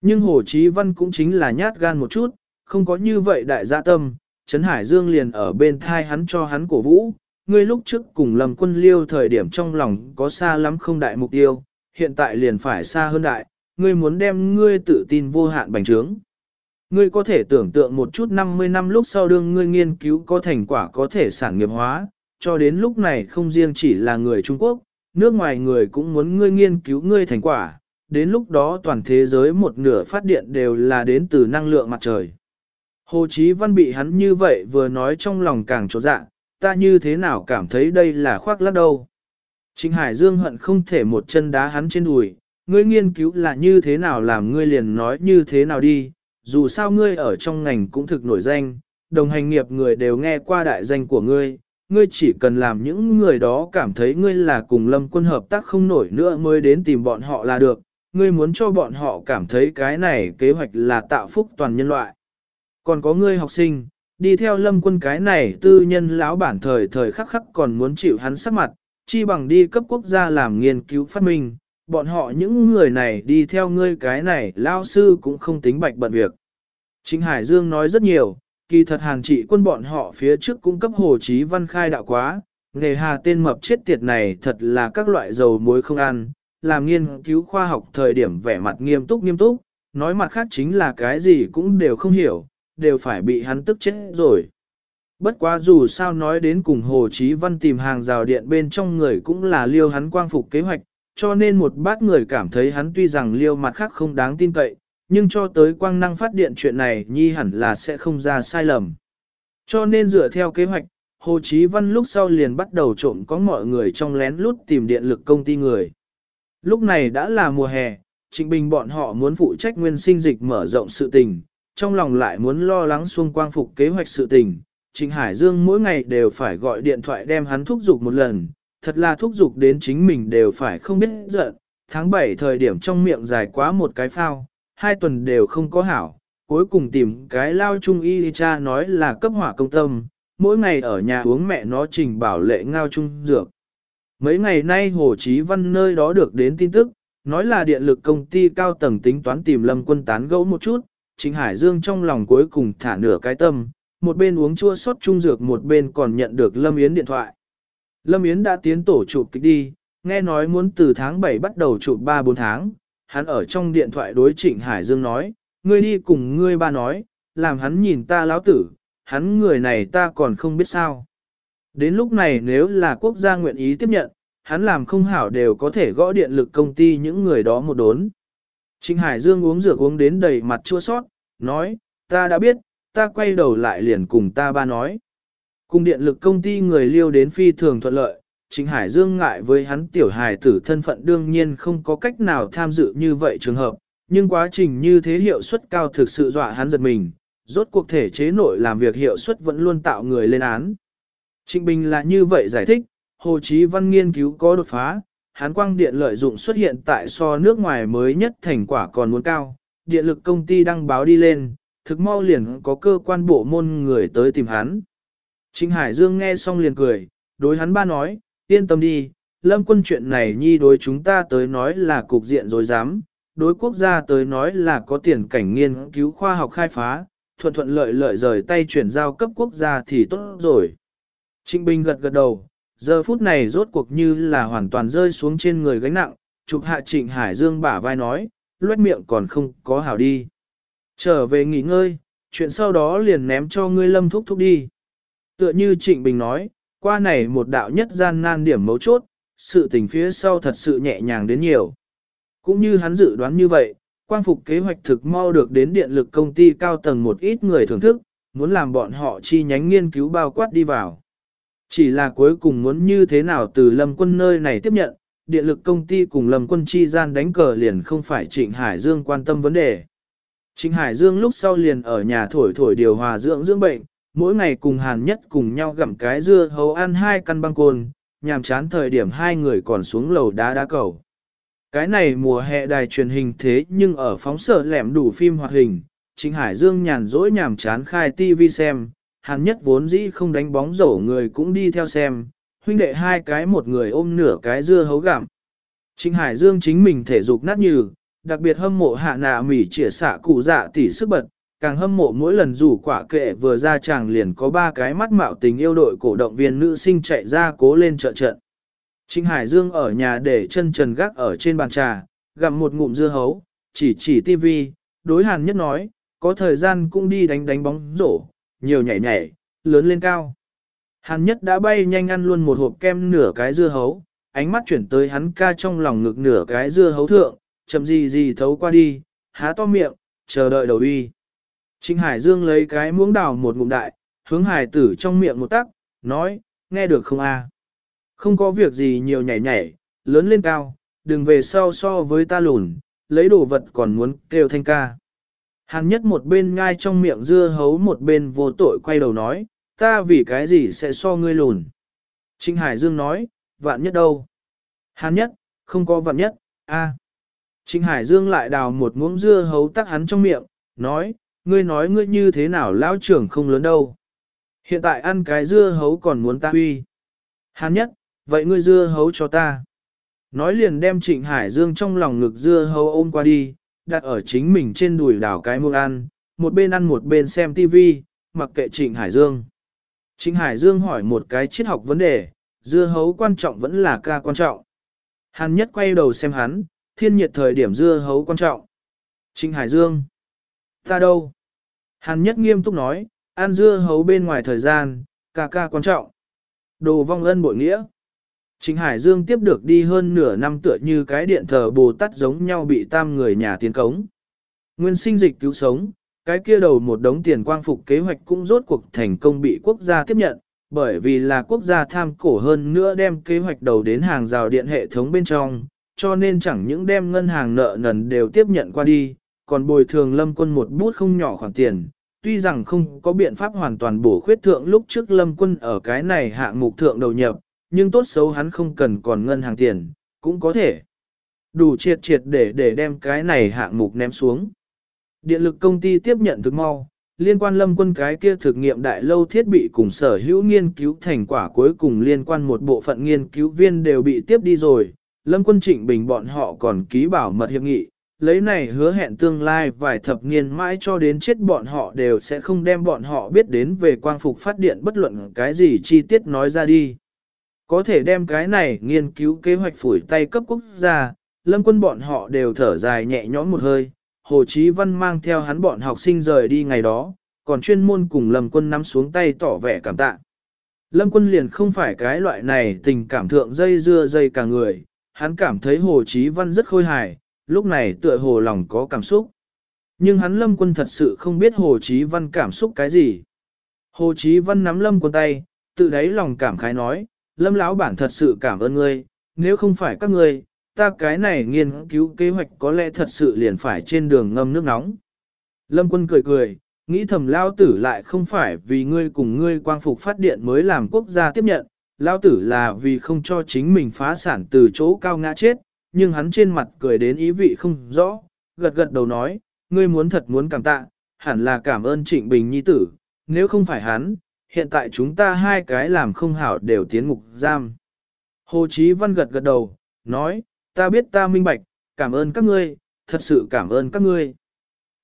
Nhưng Hồ Chí Văn cũng chính là nhát gan một chút, không có như vậy đại gia tâm, Trấn Hải Dương liền ở bên thai hắn cho hắn cổ vũ, ngươi lúc trước cùng lầm quân liêu thời điểm trong lòng có xa lắm không đại mục tiêu, hiện tại liền phải xa hơn đại, ngươi muốn đem ngươi tự tin vô hạn bành trướng. Ngươi có thể tưởng tượng một chút 50 năm lúc sau đương ngươi nghiên cứu có thành quả có thể sản nghiệp hóa, cho đến lúc này không riêng chỉ là người Trung Quốc, nước ngoài người cũng muốn ngươi nghiên cứu ngươi thành quả, đến lúc đó toàn thế giới một nửa phát điện đều là đến từ năng lượng mặt trời. Hồ Chí Văn bị hắn như vậy vừa nói trong lòng càng trột dạ, ta như thế nào cảm thấy đây là khoác lác đâu. Trịnh Hải Dương hận không thể một chân đá hắn trên đùi, ngươi nghiên cứu là như thế nào làm ngươi liền nói như thế nào đi, dù sao ngươi ở trong ngành cũng thực nổi danh, đồng hành nghiệp người đều nghe qua đại danh của ngươi, ngươi chỉ cần làm những người đó cảm thấy ngươi là cùng lâm quân hợp tác không nổi nữa mới đến tìm bọn họ là được, ngươi muốn cho bọn họ cảm thấy cái này kế hoạch là tạo phúc toàn nhân loại. Còn có ngươi học sinh, đi theo lâm quân cái này tư nhân lão bản thời thời khắc khắc còn muốn chịu hắn sắc mặt, chi bằng đi cấp quốc gia làm nghiên cứu phát minh, bọn họ những người này đi theo ngươi cái này lao sư cũng không tính bạch bận việc. Chính Hải Dương nói rất nhiều, kỳ thật hàng trị quân bọn họ phía trước cũng cấp hồ chí văn khai đạo quá, nghề hà tên mập chết tiệt này thật là các loại dầu muối không ăn, làm nghiên cứu khoa học thời điểm vẻ mặt nghiêm túc nghiêm túc, nói mặt khác chính là cái gì cũng đều không hiểu, đều phải bị hắn tức chết rồi. Bất quá dù sao nói đến cùng Hồ Chí Văn tìm hàng rào điện bên trong người cũng là liêu hắn quang phục kế hoạch, cho nên một bát người cảm thấy hắn tuy rằng liêu mặt khác không đáng tin cậy, nhưng cho tới quang năng phát điện chuyện này nhi hẳn là sẽ không ra sai lầm. Cho nên dựa theo kế hoạch, Hồ Chí Văn lúc sau liền bắt đầu trộm có mọi người trong lén lút tìm điện lực công ty người. Lúc này đã là mùa hè, Trịnh Bình bọn họ muốn phụ trách nguyên sinh dịch mở rộng sự tình, trong lòng lại muốn lo lắng xung quang phục kế hoạch sự tình. Trịnh Hải Dương mỗi ngày đều phải gọi điện thoại đem hắn thúc giục một lần, thật là thúc giục đến chính mình đều phải không biết giận. Tháng 7 thời điểm trong miệng dài quá một cái phao, hai tuần đều không có hảo, cuối cùng tìm cái lao trung y cha nói là cấp hỏa công tâm, mỗi ngày ở nhà uống mẹ nó trình bảo lệ ngao trung dược. Mấy ngày nay Hồ Chí Văn nơi đó được đến tin tức, nói là điện lực công ty cao tầng tính toán tìm lâm quân tán gẫu một chút, Trịnh Hải Dương trong lòng cuối cùng thả nửa cái tâm, một bên uống chua sót trung dược một bên còn nhận được Lâm Yến điện thoại. Lâm Yến đã tiến tổ chụp kịch đi, nghe nói muốn từ tháng 7 bắt đầu chụp 3-4 tháng, hắn ở trong điện thoại đối Trịnh Hải Dương nói, ngươi đi cùng ngươi ba nói, làm hắn nhìn ta lão tử, hắn người này ta còn không biết sao. Đến lúc này nếu là quốc gia nguyện ý tiếp nhận, hắn làm không hảo đều có thể gõ điện lực công ty những người đó một đốn. Trịnh Hải Dương uống rượu uống đến đầy mặt chua sót, nói, ta đã biết, ta quay đầu lại liền cùng ta ba nói. Cùng điện lực công ty người liêu đến phi thường thuận lợi, Trịnh Hải Dương ngại với hắn tiểu hài tử thân phận đương nhiên không có cách nào tham dự như vậy trường hợp, nhưng quá trình như thế hiệu suất cao thực sự dọa hắn giật mình, rốt cuộc thể chế nội làm việc hiệu suất vẫn luôn tạo người lên án. Trịnh Bình là như vậy giải thích, Hồ Chí Văn nghiên cứu có đột phá, Hán quang điện lợi dụng xuất hiện tại so nước ngoài mới nhất thành quả còn muốn cao, điện lực công ty đăng báo đi lên, thực mau liền có cơ quan bộ môn người tới tìm hắn. Trịnh Hải Dương nghe xong liền cười, đối hắn ba nói, yên tâm đi, lâm quân chuyện này nhi đối chúng ta tới nói là cục diện rồi dám, đối quốc gia tới nói là có tiền cảnh nghiên cứu khoa học khai phá, thuận thuận lợi lợi rời tay chuyển giao cấp quốc gia thì tốt rồi. Trịnh Bình gật gật đầu, giờ phút này rốt cuộc như là hoàn toàn rơi xuống trên người gánh nặng, chụp hạ Trịnh Hải Dương bả vai nói, loét miệng còn không có hảo đi. Trở về nghỉ ngơi, chuyện sau đó liền ném cho ngươi lâm thúc thúc đi. Tựa như Trịnh Bình nói, qua này một đạo nhất gian nan điểm mấu chốt, sự tình phía sau thật sự nhẹ nhàng đến nhiều. Cũng như hắn dự đoán như vậy, quang phục kế hoạch thực mau được đến điện lực công ty cao tầng một ít người thưởng thức, muốn làm bọn họ chi nhánh nghiên cứu bao quát đi vào. Chỉ là cuối cùng muốn như thế nào từ lâm quân nơi này tiếp nhận, điện lực công ty cùng lâm quân chi gian đánh cờ liền không phải Trịnh Hải Dương quan tâm vấn đề. Trịnh Hải Dương lúc sau liền ở nhà thổi thổi điều hòa dưỡng dưỡng bệnh, mỗi ngày cùng Hàn Nhất cùng nhau gặm cái dưa hấu ăn hai căn băng côn, nhàm chán thời điểm hai người còn xuống lầu đá đá cầu. Cái này mùa hè đài truyền hình thế nhưng ở phóng sở lẻm đủ phim hoạt hình, Trịnh Hải Dương nhàn rỗi nhàm chán khai TV xem, Hàn Nhất vốn dĩ không đánh bóng rổ người cũng đi theo xem, huynh đệ hai cái một người ôm nửa cái dưa hấu gặm. Trịnh Hải Dương chính mình thể dục nát như, đặc biệt hâm mộ hạ nạ mỉ chĩa xạ cụ dạ tỷ sức bật, càng hâm mộ mỗi lần rủ quả kệ vừa ra chàng liền có ba cái mắt mạo tình yêu đội cổ động viên nữ sinh chạy ra cố lên trợ trận. Trịnh Hải Dương ở nhà để chân trần gác ở trên bàn trà, gặm một ngụm dưa hấu, chỉ chỉ tivi, đối hàn nhất nói, có thời gian cũng đi đánh đánh bóng rổ, nhiều nhảy nhảy, lớn lên cao. Hàn nhất đã bay nhanh ăn luôn một hộp kem nửa cái dưa hấu, ánh mắt chuyển tới hắn ca trong lòng ngực nửa cái dưa hấu thượng, chậm gì gì thấu qua đi, há to miệng, chờ đợi đầu uy. Trịnh Hải Dương lấy cái muỗng đào một ngụm đại, hướng hải tử trong miệng một tắc, nói, nghe được không a? Không có việc gì nhiều nhảy nhảy, lớn lên cao, đừng về sau so với ta lùn, lấy đồ vật còn muốn kêu thanh ca. Hàn nhất một bên ngai trong miệng dưa hấu một bên vô tội quay đầu nói, ta vì cái gì sẽ so ngươi lùn. Trịnh Hải Dương nói, vạn nhất đâu? Hàn nhất, không có vạn nhất, a. Trịnh Hải Dương lại đào một muỗng dưa hấu tắc hắn trong miệng, nói, ngươi nói ngươi như thế nào lão trưởng không lớn đâu. Hiện tại ăn cái dưa hấu còn muốn ta huy. Hàn nhất, vậy ngươi dưa hấu cho ta. Nói liền đem Trịnh Hải Dương trong lòng ngực dưa hấu ôm qua đi, đặt ở chính mình trên đùi đảo cái muỗng ăn, một bên ăn một bên xem TV, mặc kệ Trịnh Hải Dương. Trịnh Hải Dương hỏi một cái triết học vấn đề, dưa hấu quan trọng vẫn là ca quan trọng. Hàn nhất quay đầu xem hắn, thiên nhiệt thời điểm dưa hấu quan trọng. Trịnh Hải Dương. Ta đâu? Hàn nhất nghiêm túc nói, ăn dưa hấu bên ngoài thời gian, ca ca quan trọng. Đồ vong ân bội nghĩa. Trịnh Hải Dương tiếp được đi hơn nửa năm tựa như cái điện thờ Bồ Tát giống nhau bị tam người nhà tiến cống. Nguyên sinh dịch cứu sống, cái kia đầu một đống tiền quang phục kế hoạch cũng rốt cuộc thành công bị quốc gia tiếp nhận, bởi vì là quốc gia tham cổ hơn nữa đem kế hoạch đầu đến hàng rào điện hệ thống bên trong, cho nên chẳng những đem ngân hàng nợ nần đều tiếp nhận qua đi, còn bồi thường lâm quân một bút không nhỏ khoản tiền. Tuy rằng không có biện pháp hoàn toàn bổ khuyết thượng lúc trước lâm quân ở cái này hạng mục thượng đầu nhập, nhưng tốt xấu hắn không cần còn ngân hàng tiền, cũng có thể đủ triệt triệt để để đem cái này hạng mục ném xuống. Điện lực công ty tiếp nhận thực mau, liên quan lâm quân cái kia thực nghiệm đại lâu thiết bị cùng sở hữu nghiên cứu thành quả cuối cùng liên quan một bộ phận nghiên cứu viên đều bị tiếp đi rồi, lâm quân trịnh bình bọn họ còn ký bảo mật hiệp nghị, lấy này hứa hẹn tương lai vài thập niên mãi cho đến chết bọn họ đều sẽ không đem bọn họ biết đến về quang phục phát điện bất luận cái gì chi tiết nói ra đi. Có thể đem cái này nghiên cứu kế hoạch phủi tay cấp quốc gia, lâm quân bọn họ đều thở dài nhẹ nhõm một hơi, Hồ Chí Văn mang theo hắn bọn học sinh rời đi ngày đó, còn chuyên môn cùng lâm quân nắm xuống tay tỏ vẻ cảm tạ. Lâm quân liền không phải cái loại này tình cảm thượng dây dưa dây cả người, hắn cảm thấy Hồ Chí Văn rất khôi hài, lúc này tựa hồ lòng có cảm xúc. Nhưng hắn lâm quân thật sự không biết Hồ Chí Văn cảm xúc cái gì. Hồ Chí Văn nắm lâm quân tay, tự đáy lòng cảm khái nói, lâm lão bản thật sự cảm ơn ngươi, nếu không phải các ngươi, ta cái này nghiên cứu kế hoạch có lẽ thật sự liền phải trên đường ngâm nước nóng. Lâm quân cười cười, nghĩ thầm lao tử lại không phải vì ngươi cùng ngươi quang phục phát điện mới làm quốc gia tiếp nhận, lao tử là vì không cho chính mình phá sản từ chỗ cao ngã chết, nhưng hắn trên mặt cười đến ý vị không rõ, gật gật đầu nói, ngươi muốn thật muốn cảm tạ, hẳn là cảm ơn Trịnh Bình Nhi tử, nếu không phải hắn, hiện tại chúng ta hai cái làm không hảo đều tiến ngục giam. Hồ Chí Văn gật gật đầu, nói, ta biết ta minh bạch, cảm ơn các ngươi, thật sự cảm ơn các ngươi.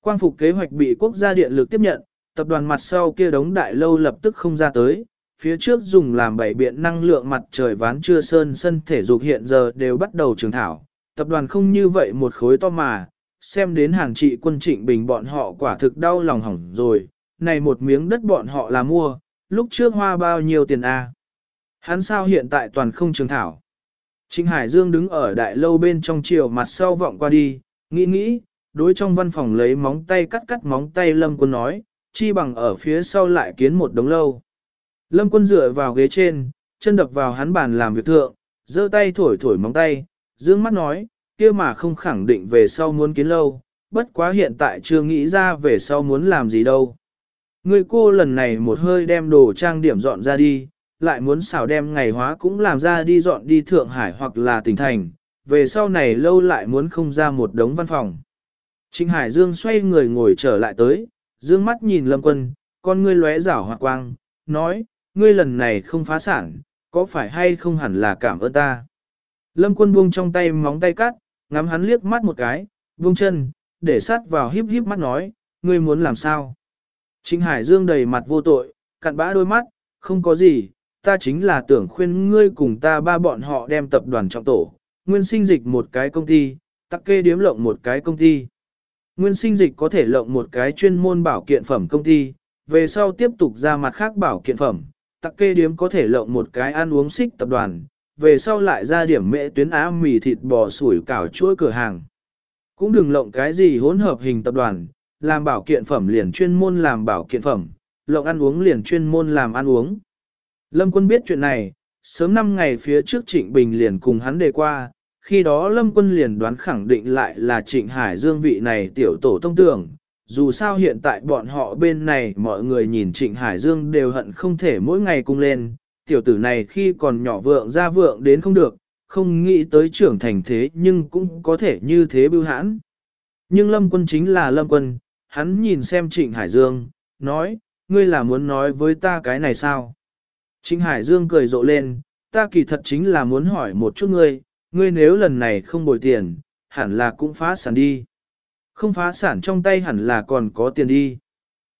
Quang phục kế hoạch bị quốc gia điện lực tiếp nhận, tập đoàn mặt sau kia đống đại lâu lập tức không ra tới, phía trước dùng làm bảy biện năng lượng mặt trời ván chưa sơn sân thể dục hiện giờ đều bắt đầu trường thảo. Tập đoàn không như vậy một khối to mà, xem đến hàng trị quân trịnh bình bọn họ quả thực đau lòng hỏng rồi, này một miếng đất bọn họ là mua, lúc trước hoa bao nhiêu tiền a? Hắn sao hiện tại toàn không trường thảo? Trịnh Hải Dương đứng ở đại lâu bên trong chiều mặt sau vọng qua đi, nghĩ nghĩ, đối trong văn phòng lấy móng tay cắt cắt móng tay Lâm Quân nói, chi bằng ở phía sau lại kiến một đống lâu. Lâm Quân dựa vào ghế trên, chân đập vào hắn bàn làm việc thượng, giơ tay thổi thổi móng tay, dương mắt nói, kia mà không khẳng định về sau muốn kiến lâu, bất quá hiện tại chưa nghĩ ra về sau muốn làm gì đâu. Người cô lần này một hơi đem đồ trang điểm dọn ra đi, lại muốn xảo đem ngày hóa cũng làm ra đi dọn đi Thượng Hải hoặc là tỉnh thành, về sau này lâu lại muốn không ra một đống văn phòng. Trịnh Hải Dương xoay người ngồi trở lại tới, dương mắt nhìn Lâm Quân, con ngươi lóe rảo hoặc quang, nói, ngươi lần này không phá sản, có phải hay không hẳn là cảm ơn ta. Lâm Quân buông trong tay móng tay cắt, ngắm hắn liếc mắt một cái, buông chân, để sát vào híp híp mắt nói, ngươi muốn làm sao? Trịnh Hải Dương đầy mặt vô tội, cặn bã đôi mắt, không có gì, ta chính là tưởng khuyên ngươi cùng ta ba bọn họ đem tập đoàn trọng tổ, nguyên sinh dịch một cái công ty, tắc kê điếm lộng một cái công ty. Nguyên sinh dịch có thể lộng một cái chuyên môn bảo kiện phẩm công ty, về sau tiếp tục ra mặt khác bảo kiện phẩm, tắc kê điếm có thể lộng một cái ăn uống xích tập đoàn, về sau lại ra điểm mễ tuyến á mì thịt bò sủi cảo chuỗi cửa hàng. Cũng đừng lộng cái gì hỗn hợp hình tập đoàn, làm bảo kiện phẩm liền chuyên môn làm bảo kiện phẩm, lộng ăn uống liền chuyên môn làm ăn uống. Lâm quân biết chuyện này, sớm năm ngày phía trước Trịnh Bình liền cùng hắn đề qua, khi đó Lâm quân liền đoán khẳng định lại là Trịnh Hải Dương vị này tiểu tổ tông tưởng. Dù sao hiện tại bọn họ bên này mọi người nhìn Trịnh Hải Dương đều hận không thể mỗi ngày cung lên, tiểu tử này khi còn nhỏ vượng ra vượng đến không được, không nghĩ tới trưởng thành thế nhưng cũng có thể như thế bưu hãn. Nhưng Lâm quân chính là Lâm quân, hắn nhìn xem Trịnh Hải Dương, nói, ngươi là muốn nói với ta cái này sao? Trịnh Hải Dương cười rộ lên, ta kỳ thật chính là muốn hỏi một chút ngươi, ngươi nếu lần này không bồi tiền, hẳn là cũng phá sản đi. Không phá sản trong tay hẳn là còn có tiền đi.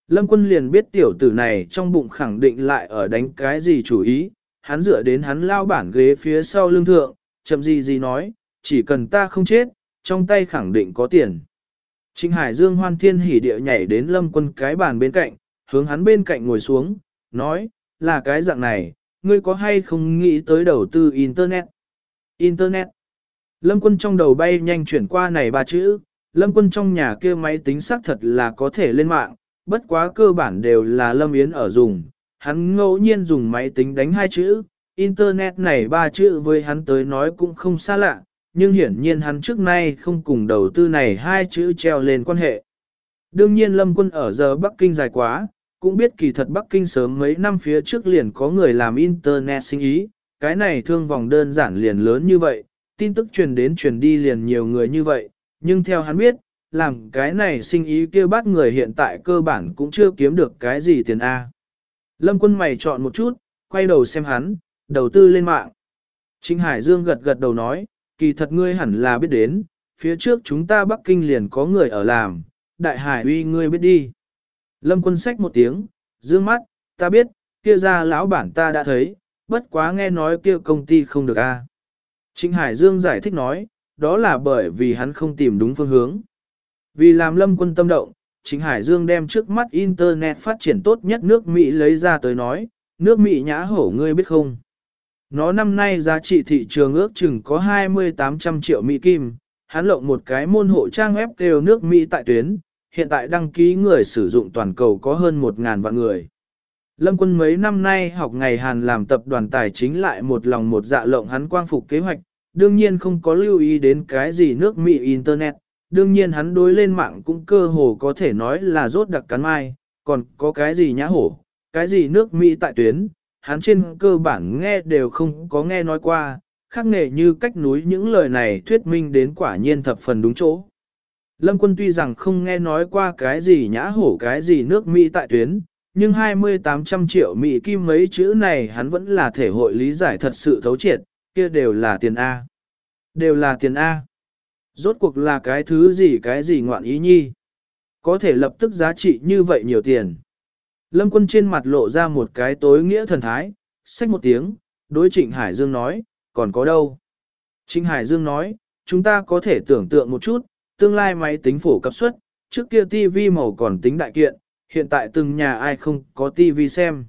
Lâm quân liền biết tiểu tử này trong bụng khẳng định lại ở đánh cái gì chủ ý, hắn dựa đến hắn lao bản ghế phía sau lưng thượng, chậm gì gì nói, chỉ cần ta không chết, trong tay khẳng định có tiền. Trịnh Hải Dương hoan thiên hỉ địa nhảy đến lâm quân cái bàn bên cạnh, hướng hắn bên cạnh ngồi xuống, nói, là cái dạng này, ngươi có hay không nghĩ tới đầu tư Internet? Internet. Lâm quân trong đầu bay nhanh chuyển qua này ba chữ, lâm quân trong nhà kia máy tính xác thật là có thể lên mạng, bất quá cơ bản đều là lâm yến ở dùng, hắn ngẫu nhiên dùng máy tính đánh hai chữ, Internet này ba chữ với hắn tới nói cũng không xa lạ, nhưng hiển nhiên hắn trước nay không cùng đầu tư này hai chữ treo lên quan hệ. Đương nhiên Lâm Quân ở giờ Bắc Kinh dài quá, cũng biết kỳ thật Bắc Kinh sớm mấy năm phía trước liền có người làm Internet sinh ý, cái này thương vòng đơn giản liền lớn như vậy, tin tức truyền đến truyền đi liền nhiều người như vậy, nhưng theo hắn biết, làm cái này sinh ý kia bắt người hiện tại cơ bản cũng chưa kiếm được cái gì tiền A. Lâm quân mày chọn một chút, quay đầu xem hắn, đầu tư lên mạng. Trịnh Hải Dương gật gật đầu nói, kỳ thật ngươi hẳn là biết đến, phía trước chúng ta Bắc Kinh liền có người ở làm, đại hải uy ngươi biết đi. Lâm quân sách một tiếng, dương mắt, ta biết, kia ra lão bản ta đã thấy, bất quá nghe nói kia công ty không được a. Trịnh Hải Dương giải thích nói, đó là bởi vì hắn không tìm đúng phương hướng. Vì làm lâm quân tâm động, Trịnh Hải Dương đem trước mắt Internet phát triển tốt nhất nước Mỹ lấy ra tới nói, nước Mỹ nhã hổ ngươi biết không? Nó năm nay giá trị thị trường ước chừng có 2800 triệu Mỹ Kim, hắn lộng một cái môn hộ trang web kêu nước Mỹ tại tuyến, hiện tại đăng ký người sử dụng toàn cầu có hơn 1.000 vạn người. Lâm quân mấy năm nay học ngày Hàn làm tập đoàn tài chính lại một lòng một dạ lộng hắn quang phục kế hoạch, đương nhiên không có lưu ý đến cái gì nước Mỹ Internet, đương nhiên hắn đối lên mạng cũng cơ hồ có thể nói là rốt đặc cắn mai, còn có cái gì nhã hổ, cái gì nước Mỹ tại tuyến, hắn trên cơ bản nghe đều không có nghe nói qua, khác nghề như cách núi những lời này thuyết minh đến quả nhiên thập phần đúng chỗ. Lâm quân tuy rằng không nghe nói qua cái gì nhã hổ cái gì nước Mỹ tại tuyến, nhưng 20-800 triệu Mỹ kim mấy chữ này hắn vẫn là thể hội lý giải thật sự thấu triệt, kia đều là tiền A. Đều là tiền A. Rốt cuộc là cái thứ gì cái gì ngoạn ý nhi. Có thể lập tức giá trị như vậy nhiều tiền. Lâm quân trên mặt lộ ra một cái tối nghĩa thần thái, xách một tiếng, đối Trịnh Hải Dương nói, còn có đâu? Trịnh Hải Dương nói, chúng ta có thể tưởng tượng một chút, tương lai máy tính phổ cập suất, trước kia TV màu còn tính đại kiện, hiện tại từng nhà ai không có TV xem.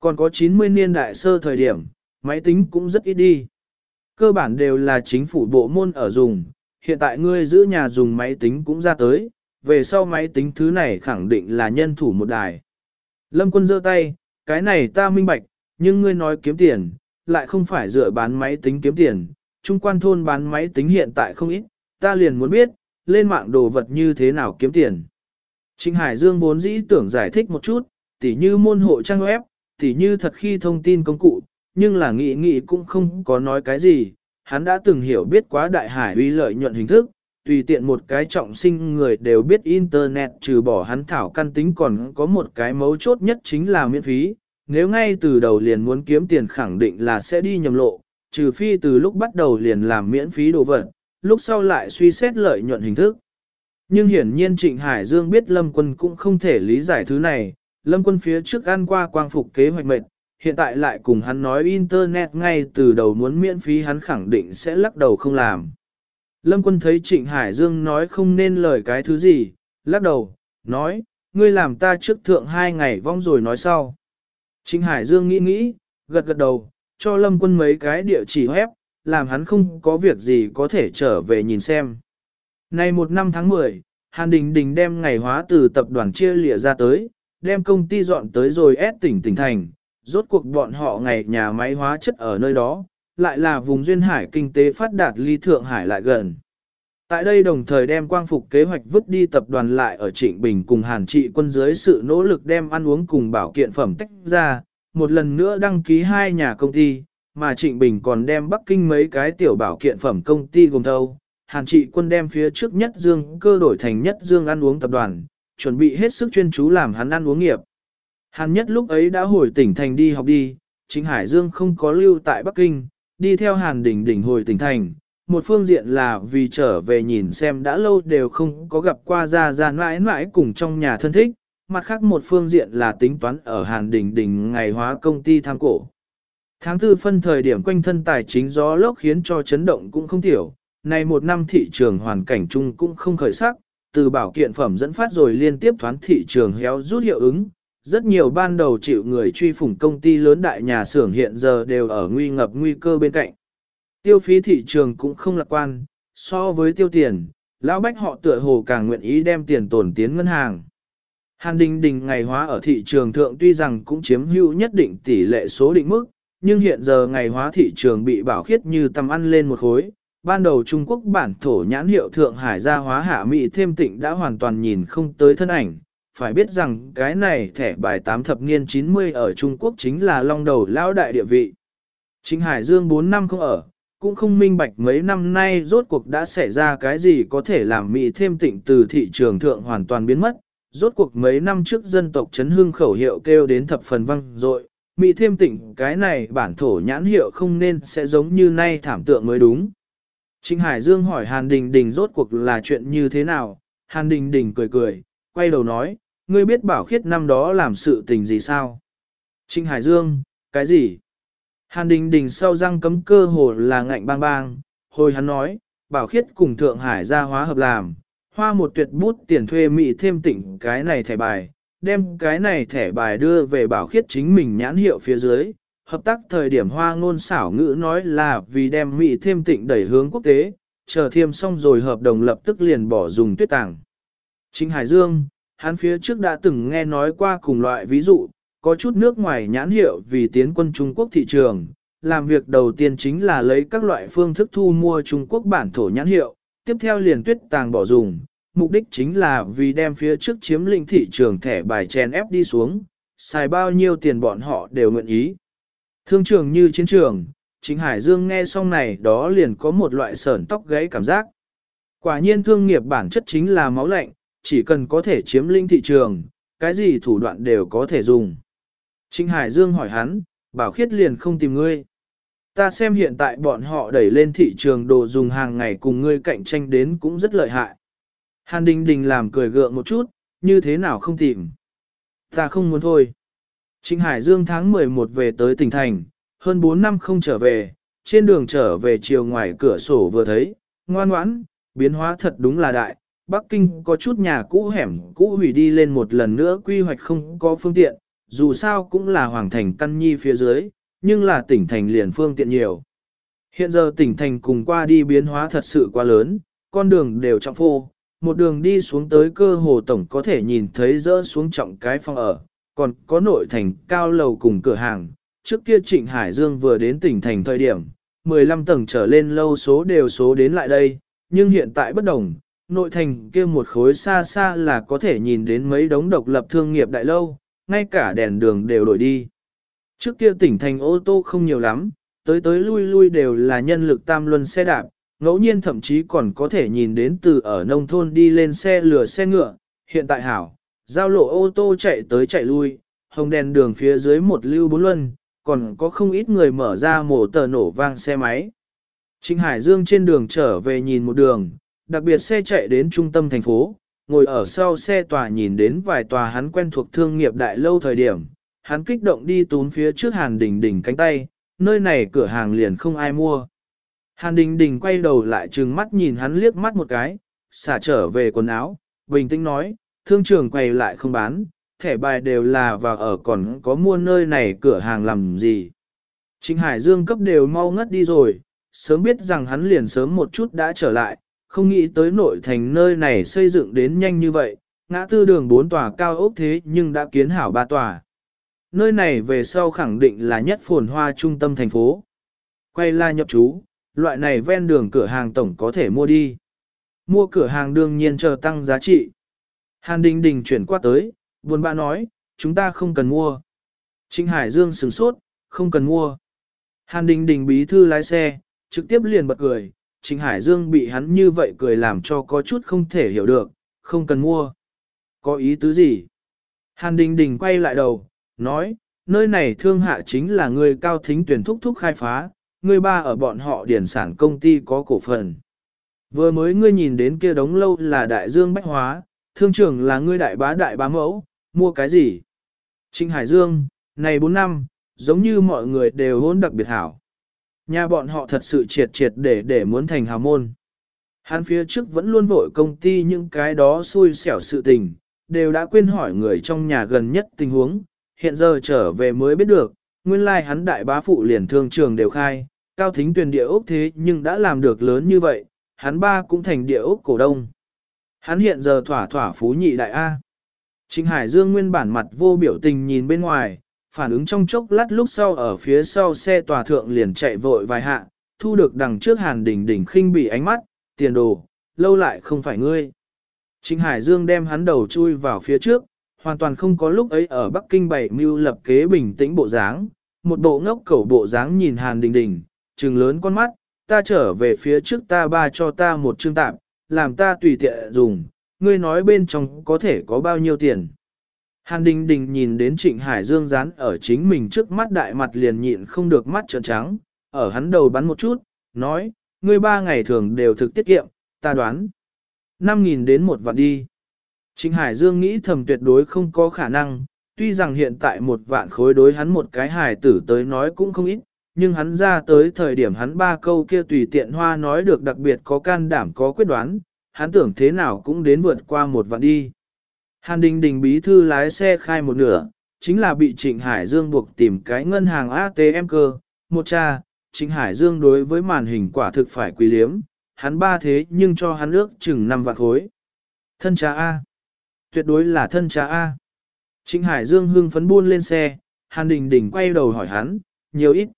Còn có 90 niên đại sơ thời điểm, máy tính cũng rất ít đi. Cơ bản đều là chính phủ bộ môn ở dùng, hiện tại ngươi giữ nhà dùng máy tính cũng ra tới, về sau máy tính thứ này khẳng định là nhân thủ một đài. Lâm quân giơ tay, cái này ta minh bạch, nhưng ngươi nói kiếm tiền, lại không phải dựa bán máy tính kiếm tiền, trung quan thôn bán máy tính hiện tại không ít, ta liền muốn biết, lên mạng đồ vật như thế nào kiếm tiền. Trịnh Hải Dương vốn dĩ tưởng giải thích một chút, tỉ như môn hộ trang web, tỉ như thật khi thông tin công cụ, nhưng là nghĩ nghĩ cũng không có nói cái gì, hắn đã từng hiểu biết quá đại hải uy lợi nhuận hình thức, tùy tiện một cái trọng sinh người đều biết Internet trừ bỏ hắn thảo căn tính còn có một cái mấu chốt nhất chính là miễn phí, nếu ngay từ đầu liền muốn kiếm tiền khẳng định là sẽ đi nhầm lộ, trừ phi từ lúc bắt đầu liền làm miễn phí đồ vật, lúc sau lại suy xét lợi nhuận hình thức. Nhưng hiển nhiên Trịnh Hải Dương biết Lâm Quân cũng không thể lý giải thứ này, Lâm Quân phía trước ăn qua quang phục kế hoạch mệnh, hiện tại lại cùng hắn nói Internet ngay từ đầu muốn miễn phí hắn khẳng định sẽ lắc đầu không làm. Lâm Quân thấy Trịnh Hải Dương nói không nên lời cái thứ gì, lắc đầu, nói, ngươi làm ta trước thượng hai ngày vong rồi nói sau. Trịnh Hải Dương nghĩ nghĩ, gật gật đầu, cho Lâm Quân mấy cái địa chỉ web, làm hắn không có việc gì có thể trở về nhìn xem. Nay một năm tháng 10, Hàn Đình Đình đem ngày hóa từ tập đoàn chia lịa ra tới, đem công ty dọn tới rồi ép tỉnh tỉnh thành, rốt cuộc bọn họ ngày nhà máy hóa chất ở nơi đó, lại là vùng duyên hải kinh tế phát đạt ly Thượng Hải lại gần. Tại đây đồng thời đem quang phục kế hoạch vứt đi tập đoàn lại ở Trịnh Bình cùng Hàn Trị quân dưới sự nỗ lực đem ăn uống cùng bảo kiện phẩm tách ra, một lần nữa đăng ký hai nhà công ty, mà Trịnh Bình còn đem Bắc Kinh mấy cái tiểu bảo kiện phẩm công ty gồm thâu. Hàn Trị quân đem phía trước nhất dương cơ đổi thành nhất dương ăn uống tập đoàn, chuẩn bị hết sức chuyên chú làm hắn ăn uống nghiệp. Hàn nhất lúc ấy đã hồi tỉnh thành đi học đi, chính Hải Dương không có lưu tại Bắc Kinh, đi theo Hàn Đình Đình hồi tỉnh thành. Một phương diện là vì trở về nhìn xem đã lâu đều không có gặp qua ra ra mãi mãi cùng trong nhà thân thích, mặt khác một phương diện là tính toán ở Hàn Đình Đình ngày hóa công ty tham cổ. Tháng tư phân thời điểm quanh thân tài chính gió lốc khiến cho chấn động cũng không tiểu, này một năm thị trường hoàn cảnh chung cũng không khởi sắc, từ bảo kiện phẩm dẫn phát rồi liên tiếp thoán thị trường héo rút hiệu ứng. Rất nhiều ban đầu chịu người truy phủng công ty lớn đại nhà xưởng hiện giờ đều ở nguy ngập nguy cơ bên cạnh. Tiêu phí thị trường cũng không lạc quan, so với tiêu tiền, lão bách họ tựa hồ càng nguyện ý đem tiền tổn tiến ngân hàng. Hàn Đình Đình ngày hóa ở thị trường thượng tuy rằng cũng chiếm hữu nhất định tỷ lệ số định mức, nhưng hiện giờ ngày hóa thị trường bị bảo khiết như tầm ăn lên một khối. Ban đầu Trung Quốc bản thổ nhãn hiệu Thượng Hải gia hóa hạ Mỹ thêm tịnh đã hoàn toàn nhìn không tới thân ảnh. Phải biết rằng cái này thẻ bài 8 thập niên 90 ở Trung Quốc chính là long đầu lão đại địa vị. Chính Hải Dương 4 năm không ở, cũng không minh bạch mấy năm nay rốt cuộc đã xảy ra cái gì có thể làm Mỹ thêm tịnh từ thị trường thượng hoàn toàn biến mất. Rốt cuộc mấy năm trước dân tộc chấn hương khẩu hiệu kêu đến thập phần văng dội Mỹ thêm tịnh cái này bản thổ nhãn hiệu không nên sẽ giống như nay thảm tượng mới đúng. Trịnh Hải Dương hỏi Hàn Đình Đình rốt cuộc là chuyện như thế nào, Hàn Đình Đình cười cười, quay đầu nói, ngươi biết bảo khiết năm đó làm sự tình gì sao? Trinh Hải Dương, cái gì? Hàn Đình Đình sau răng cấm cơ hồ là ngạnh bang bang, hồi hắn nói, bảo khiết cùng Thượng Hải gia hóa hợp làm, hoa một tuyệt bút tiền thuê mị thêm tỉnh cái này thẻ bài, đem cái này thẻ bài đưa về bảo khiết chính mình nhãn hiệu phía dưới. Hợp tác thời điểm hoa ngôn xảo ngữ nói là vì đem mị thêm tịnh đẩy hướng quốc tế, chờ thêm xong rồi hợp đồng lập tức liền bỏ dùng tuyết tàng. Chính Hải Dương, hắn phía trước đã từng nghe nói qua cùng loại ví dụ, có chút nước ngoài nhãn hiệu vì tiến quân Trung Quốc thị trường, làm việc đầu tiên chính là lấy các loại phương thức thu mua Trung Quốc bản thổ nhãn hiệu, tiếp theo liền tuyết tàng bỏ dùng, mục đích chính là vì đem phía trước chiếm lĩnh thị trường thẻ bài chèn ép đi xuống, xài bao nhiêu tiền bọn họ đều nguyện ý. Thương trường như chiến trường, chính Hải Dương nghe xong này đó liền có một loại sởn tóc gáy cảm giác. Quả nhiên thương nghiệp bản chất chính là máu lạnh, chỉ cần có thể chiếm lĩnh thị trường, cái gì thủ đoạn đều có thể dùng. Trịnh Hải Dương hỏi hắn, bảo khiết liền không tìm ngươi. Ta xem hiện tại bọn họ đẩy lên thị trường đồ dùng hàng ngày cùng ngươi cạnh tranh đến cũng rất lợi hại. Hàn Đình Đình làm cười gượng một chút, như thế nào không tìm. Ta không muốn thôi. Trịnh Hải Dương tháng 11 về tới tỉnh thành, hơn 4 năm không trở về, trên đường trở về chiều ngoài cửa sổ vừa thấy, ngoan ngoãn, biến hóa thật đúng là đại. Bắc Kinh có chút nhà cũ hẻm cũ hủy đi lên một lần nữa quy hoạch không có phương tiện, dù sao cũng là hoàng thành căn nhi phía dưới, nhưng là tỉnh thành liền phương tiện nhiều. Hiện giờ tỉnh thành cùng qua đi biến hóa thật sự quá lớn, con đường đều trọng phô, một đường đi xuống tới cơ hồ tổng có thể nhìn thấy rỡ xuống trọng cái phòng ở, còn có nội thành cao lầu cùng cửa hàng. Trước kia Trịnh Hải Dương vừa đến tỉnh thành thời điểm, 15 tầng trở lên lâu số đều số đến lại đây, nhưng hiện tại bất đồng, nội thành kia một khối xa xa là có thể nhìn đến mấy đống độc lập thương nghiệp đại lâu, ngay cả đèn đường đều đổi đi. Trước kia tỉnh thành ô tô không nhiều lắm, tới tới lui lui đều là nhân lực tam luân xe đạp, ngẫu nhiên thậm chí còn có thể nhìn đến từ ở nông thôn đi lên xe lửa xe ngựa, hiện tại hảo, giao lộ ô tô chạy tới chạy lui, hồng đèn đường phía dưới một lưu bốn luân, còn có không ít người mở ra mổ tờ nổ vang xe máy. Trịnh Hải Dương trên đường trở về nhìn một đường, đặc biệt xe chạy đến trung tâm thành phố, ngồi ở sau xe tòa nhìn đến vài tòa hắn quen thuộc thương nghiệp đại lâu thời điểm, hắn kích động đi tún phía trước Hàn Đình Đình cánh tay, nơi này cửa hàng liền không ai mua. Hàn Đình Đình quay đầu lại trừng mắt nhìn hắn liếc mắt một cái, xả trở về quần áo, bình tĩnh nói, thương trường quay lại không bán, thẻ bài đều là và ở còn có mua nơi này cửa hàng làm gì. Trịnh Hải Dương cấp đều mau ngất đi rồi, sớm biết rằng hắn liền sớm một chút đã trở lại, không nghĩ tới nội thành nơi này xây dựng đến nhanh như vậy, ngã tư đường bốn tòa cao ốc thế nhưng đã kiến hảo ba tòa. Nơi này về sau khẳng định là nhất phồn hoa trung tâm thành phố. Quay la nhập chú, loại này ven đường cửa hàng tổng có thể mua đi. Mua cửa hàng đương nhiên chờ tăng giá trị. Hàn Đình Đình chuyển qua tới, buồn bã nói, chúng ta không cần mua. Trinh Hải Dương sửng sốt, không cần mua. Hàn Đình Đình bí thư lái xe, trực tiếp liền bật cười, Trịnh Hải Dương bị hắn như vậy cười làm cho có chút không thể hiểu được, không cần mua. Có ý tứ gì? Hàn Đình Đình quay lại đầu, nói, nơi này thương hạ chính là người cao thính tuyển thúc thúc khai phá, người ba ở bọn họ điển sản công ty có cổ phần. Vừa mới ngươi nhìn đến kia đống lâu là đại dương bách hóa, thương trưởng là ngươi đại bá đại bá mẫu, mua cái gì? Trịnh Hải Dương, này 4 năm, giống như mọi người đều hôn đặc biệt hảo. Nhà bọn họ thật sự triệt triệt để để muốn thành hào môn. Hắn phía trước vẫn luôn vội công ty những cái đó xui xẻo sự tình, đều đã quên hỏi người trong nhà gần nhất tình huống, hiện giờ trở về mới biết được, nguyên lai like hắn đại bá phụ liền thương trường đều khai, cao thính tuyển địa ốc thế nhưng đã làm được lớn như vậy, hắn ba cũng thành địa ốc cổ đông. Hắn hiện giờ thỏa thỏa phú nhị đại A. Trịnh Hải Dương nguyên bản mặt vô biểu tình nhìn bên ngoài, phản ứng trong chốc lát lúc sau ở phía sau xe tòa thượng liền chạy vội vài hạ, thu được đằng trước hàn đỉnh đỉnh khinh bị ánh mắt, tiền đồ, lâu lại không phải ngươi. Trịnh Hải Dương đem hắn đầu chui vào phía trước, hoàn toàn không có lúc ấy ở Bắc Kinh bảy mưu lập kế bình tĩnh bộ dáng, một bộ ngốc cẩu bộ dáng nhìn hàn đình đình, trừng lớn con mắt, ta trở về phía trước ta ba cho ta một chương tạm, làm ta tùy tiện dùng, ngươi nói bên trong có thể có bao nhiêu tiền. Hàn Đình Đình nhìn đến Trịnh Hải Dương dán ở chính mình trước mắt đại mặt liền nhịn không được mắt trợn trắng, ở hắn đầu bắn một chút, nói, ngươi ba ngày thường đều thực tiết kiệm, ta đoán. 5.000 đến một vạn đi. Trịnh Hải Dương nghĩ thầm tuyệt đối không có khả năng, tuy rằng hiện tại một vạn khối đối hắn một cái hài tử tới nói cũng không ít, nhưng hắn ra tới thời điểm hắn ba câu kia tùy tiện hoa nói được đặc biệt có can đảm có quyết đoán, hắn tưởng thế nào cũng đến vượt qua một vạn đi. Hàn Đình Đình bí thư lái xe khai một nửa, chính là bị Trịnh Hải Dương buộc tìm cái ngân hàng ATM cơ, một cha, Trịnh Hải Dương đối với màn hình quả thực phải quý liếm, hắn ba thế nhưng cho hắn ước chừng 5 vạn khối. Thân cha A. Tuyệt đối là thân cha A. Trịnh Hải Dương hưng phấn buôn lên xe, Hàn Đình Đình quay đầu hỏi hắn, nhiều ít.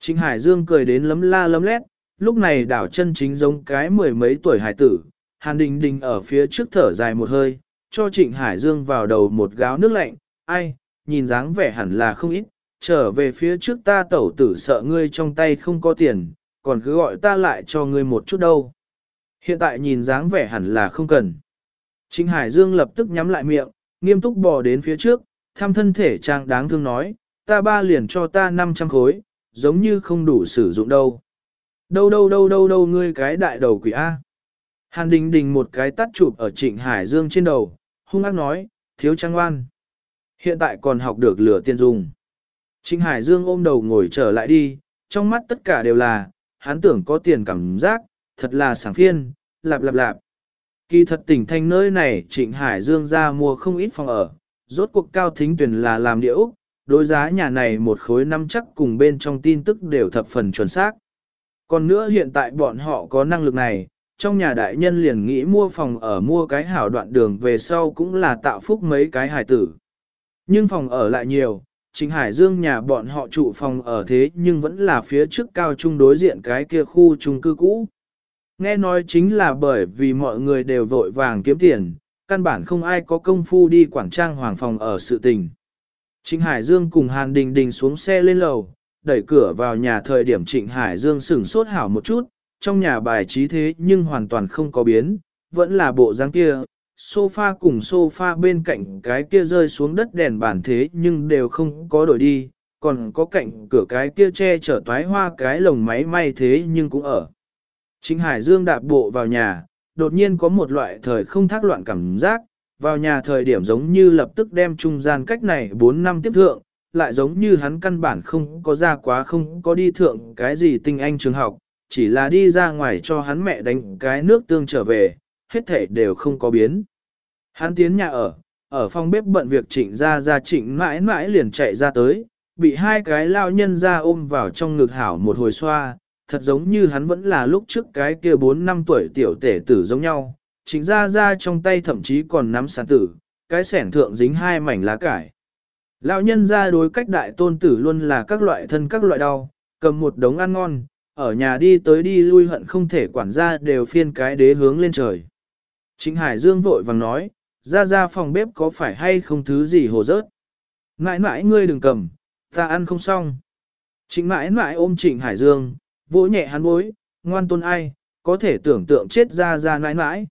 Trịnh Hải Dương cười đến lấm la lấm lét, lúc này đảo chân chính giống cái mười mấy tuổi hải tử, Hàn Đình Đình ở phía trước thở dài một hơi, cho Trịnh Hải Dương vào đầu một gáo nước lạnh, ai, nhìn dáng vẻ hẳn là không ít, trở về phía trước ta tẩu tử sợ ngươi trong tay không có tiền, còn cứ gọi ta lại cho ngươi một chút đâu. Hiện tại nhìn dáng vẻ hẳn là không cần. Trịnh Hải Dương lập tức nhắm lại miệng, nghiêm túc bò đến phía trước, thăm thân thể trang đáng thương nói, ta ba liền cho ta 500 khối, giống như không đủ sử dụng đâu. Đâu đâu đâu đâu đâu ngươi cái đại đầu quỷ A. Hàn Đình Đình một cái tắt chụp ở Trịnh Hải Dương trên đầu, hung ác nói, thiếu trang ngoan. Hiện tại còn học được lửa tiên dùng. Trịnh Hải Dương ôm đầu ngồi trở lại đi, trong mắt tất cả đều là, hắn tưởng có tiền cảm giác, thật là sảng phiên, lạp lạp lạp. Kỳ thật tỉnh thanh nơi này Trịnh Hải Dương ra mua không ít phòng ở, rốt cuộc cao thính tuyển là làm địa Úc, đối giá nhà này một khối năm chắc cùng bên trong tin tức đều thập phần chuẩn xác. Còn nữa hiện tại bọn họ có năng lực này, trong nhà đại nhân liền nghĩ mua phòng ở mua cái hảo đoạn đường về sau cũng là tạo phúc mấy cái hải tử. Nhưng phòng ở lại nhiều, chính Hải Dương nhà bọn họ trụ phòng ở thế nhưng vẫn là phía trước cao trung đối diện cái kia khu chung cư cũ. Nghe nói chính là bởi vì mọi người đều vội vàng kiếm tiền, căn bản không ai có công phu đi quảng trang hoàng phòng ở sự tình. Trịnh Hải Dương cùng Hàn Đình Đình xuống xe lên lầu, đẩy cửa vào nhà thời điểm Trịnh Hải Dương sửng sốt hảo một chút, trong nhà bài trí thế nhưng hoàn toàn không có biến, vẫn là bộ dáng kia, sofa cùng sofa bên cạnh cái kia rơi xuống đất đèn bàn thế nhưng đều không có đổi đi, còn có cạnh cửa cái kia che chở toái hoa cái lồng máy may thế nhưng cũng ở. chính Hải Dương đạp bộ vào nhà, đột nhiên có một loại thời không thác loạn cảm giác, vào nhà thời điểm giống như lập tức đem trung gian cách này 4 năm tiếp thượng, lại giống như hắn căn bản không có ra quá không có đi thượng cái gì tinh anh trường học, chỉ là đi ra ngoài cho hắn mẹ đánh cái nước tương trở về, hết thể đều không có biến. Hắn tiến nhà ở, ở phòng bếp bận việc trịnh ra ra trịnh mãi mãi liền chạy ra tới, bị hai cái lao nhân ra ôm vào trong ngực hảo một hồi xoa, thật giống như hắn vẫn là lúc trước cái kia 4 năm tuổi tiểu tể tử giống nhau, trịnh ra ra trong tay thậm chí còn nắm sản tử, cái sẻn thượng dính hai mảnh lá cải. Lão nhân ra đối cách đại tôn tử luôn là các loại thân các loại đau, cầm một đống ăn ngon, ở nhà đi tới đi lui hận không thể quản gia đều phiên cái đế hướng lên trời. Trịnh Hải Dương vội vàng nói, ra ra phòng bếp có phải hay không thứ gì hồ rớt. Mãi mãi ngươi đừng cầm, ta ăn không xong. Trịnh mãi mãi ôm trịnh Hải Dương, vỗ nhẹ hắn bối, ngoan tôn ai, có thể tưởng tượng chết ra ra mãi mãi.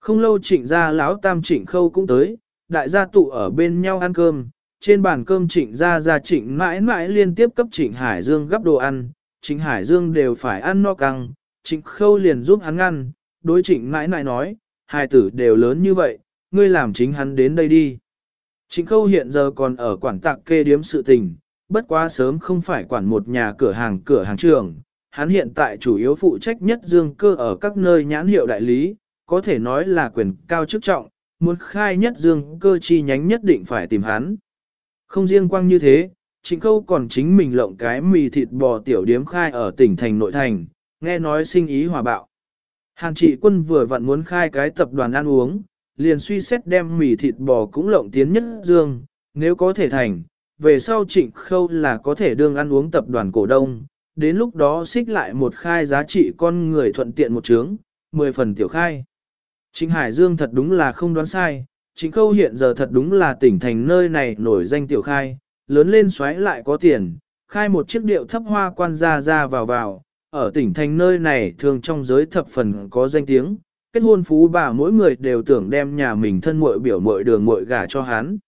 Không lâu trịnh gia lão tam trịnh khâu cũng tới, đại gia tụ ở bên nhau ăn cơm, trên bàn cơm trịnh gia gia trịnh mãi mãi liên tiếp cấp trịnh Hải Dương gấp đồ ăn, trịnh Hải Dương đều phải ăn no căng, trịnh khâu liền giúp hắn ngăn, đối trịnh mãi mãi nói, hai tử đều lớn như vậy, ngươi làm chính hắn đến đây đi. Trịnh khâu hiện giờ còn ở quản tạc kê điếm sự tình, bất quá sớm không phải quản một nhà cửa hàng cửa hàng trường, hắn hiện tại chủ yếu phụ trách nhất dương cơ ở các nơi nhãn hiệu đại lý, có thể nói là quyền cao chức trọng, muốn khai nhất dương cơ chi nhánh nhất định phải tìm hắn. Không riêng quang như thế, trịnh khâu còn chính mình lộng cái mì thịt bò tiểu điếm khai ở tỉnh thành nội thành, nghe nói sinh ý hòa bạo. Hàn trị quân vừa vặn muốn khai cái tập đoàn ăn uống, liền suy xét đem mì thịt bò cũng lộng tiến nhất dương, nếu có thể thành, về sau trịnh khâu là có thể đương ăn uống tập đoàn cổ đông, đến lúc đó xích lại một khai giá trị con người thuận tiện một chướng, 10 phần tiểu khai. Trịnh Hải Dương thật đúng là không đoán sai, Trịnh Khâu hiện giờ thật đúng là tỉnh thành nơi này nổi danh tiểu khai, lớn lên xoáy lại có tiền, khai một chiếc điệu thấp hoa quan ra ra vào vào, ở tỉnh thành nơi này thường trong giới thập phần có danh tiếng, kết hôn phú bà mỗi người đều tưởng đem nhà mình thân muội biểu muội đường muội gả cho hắn.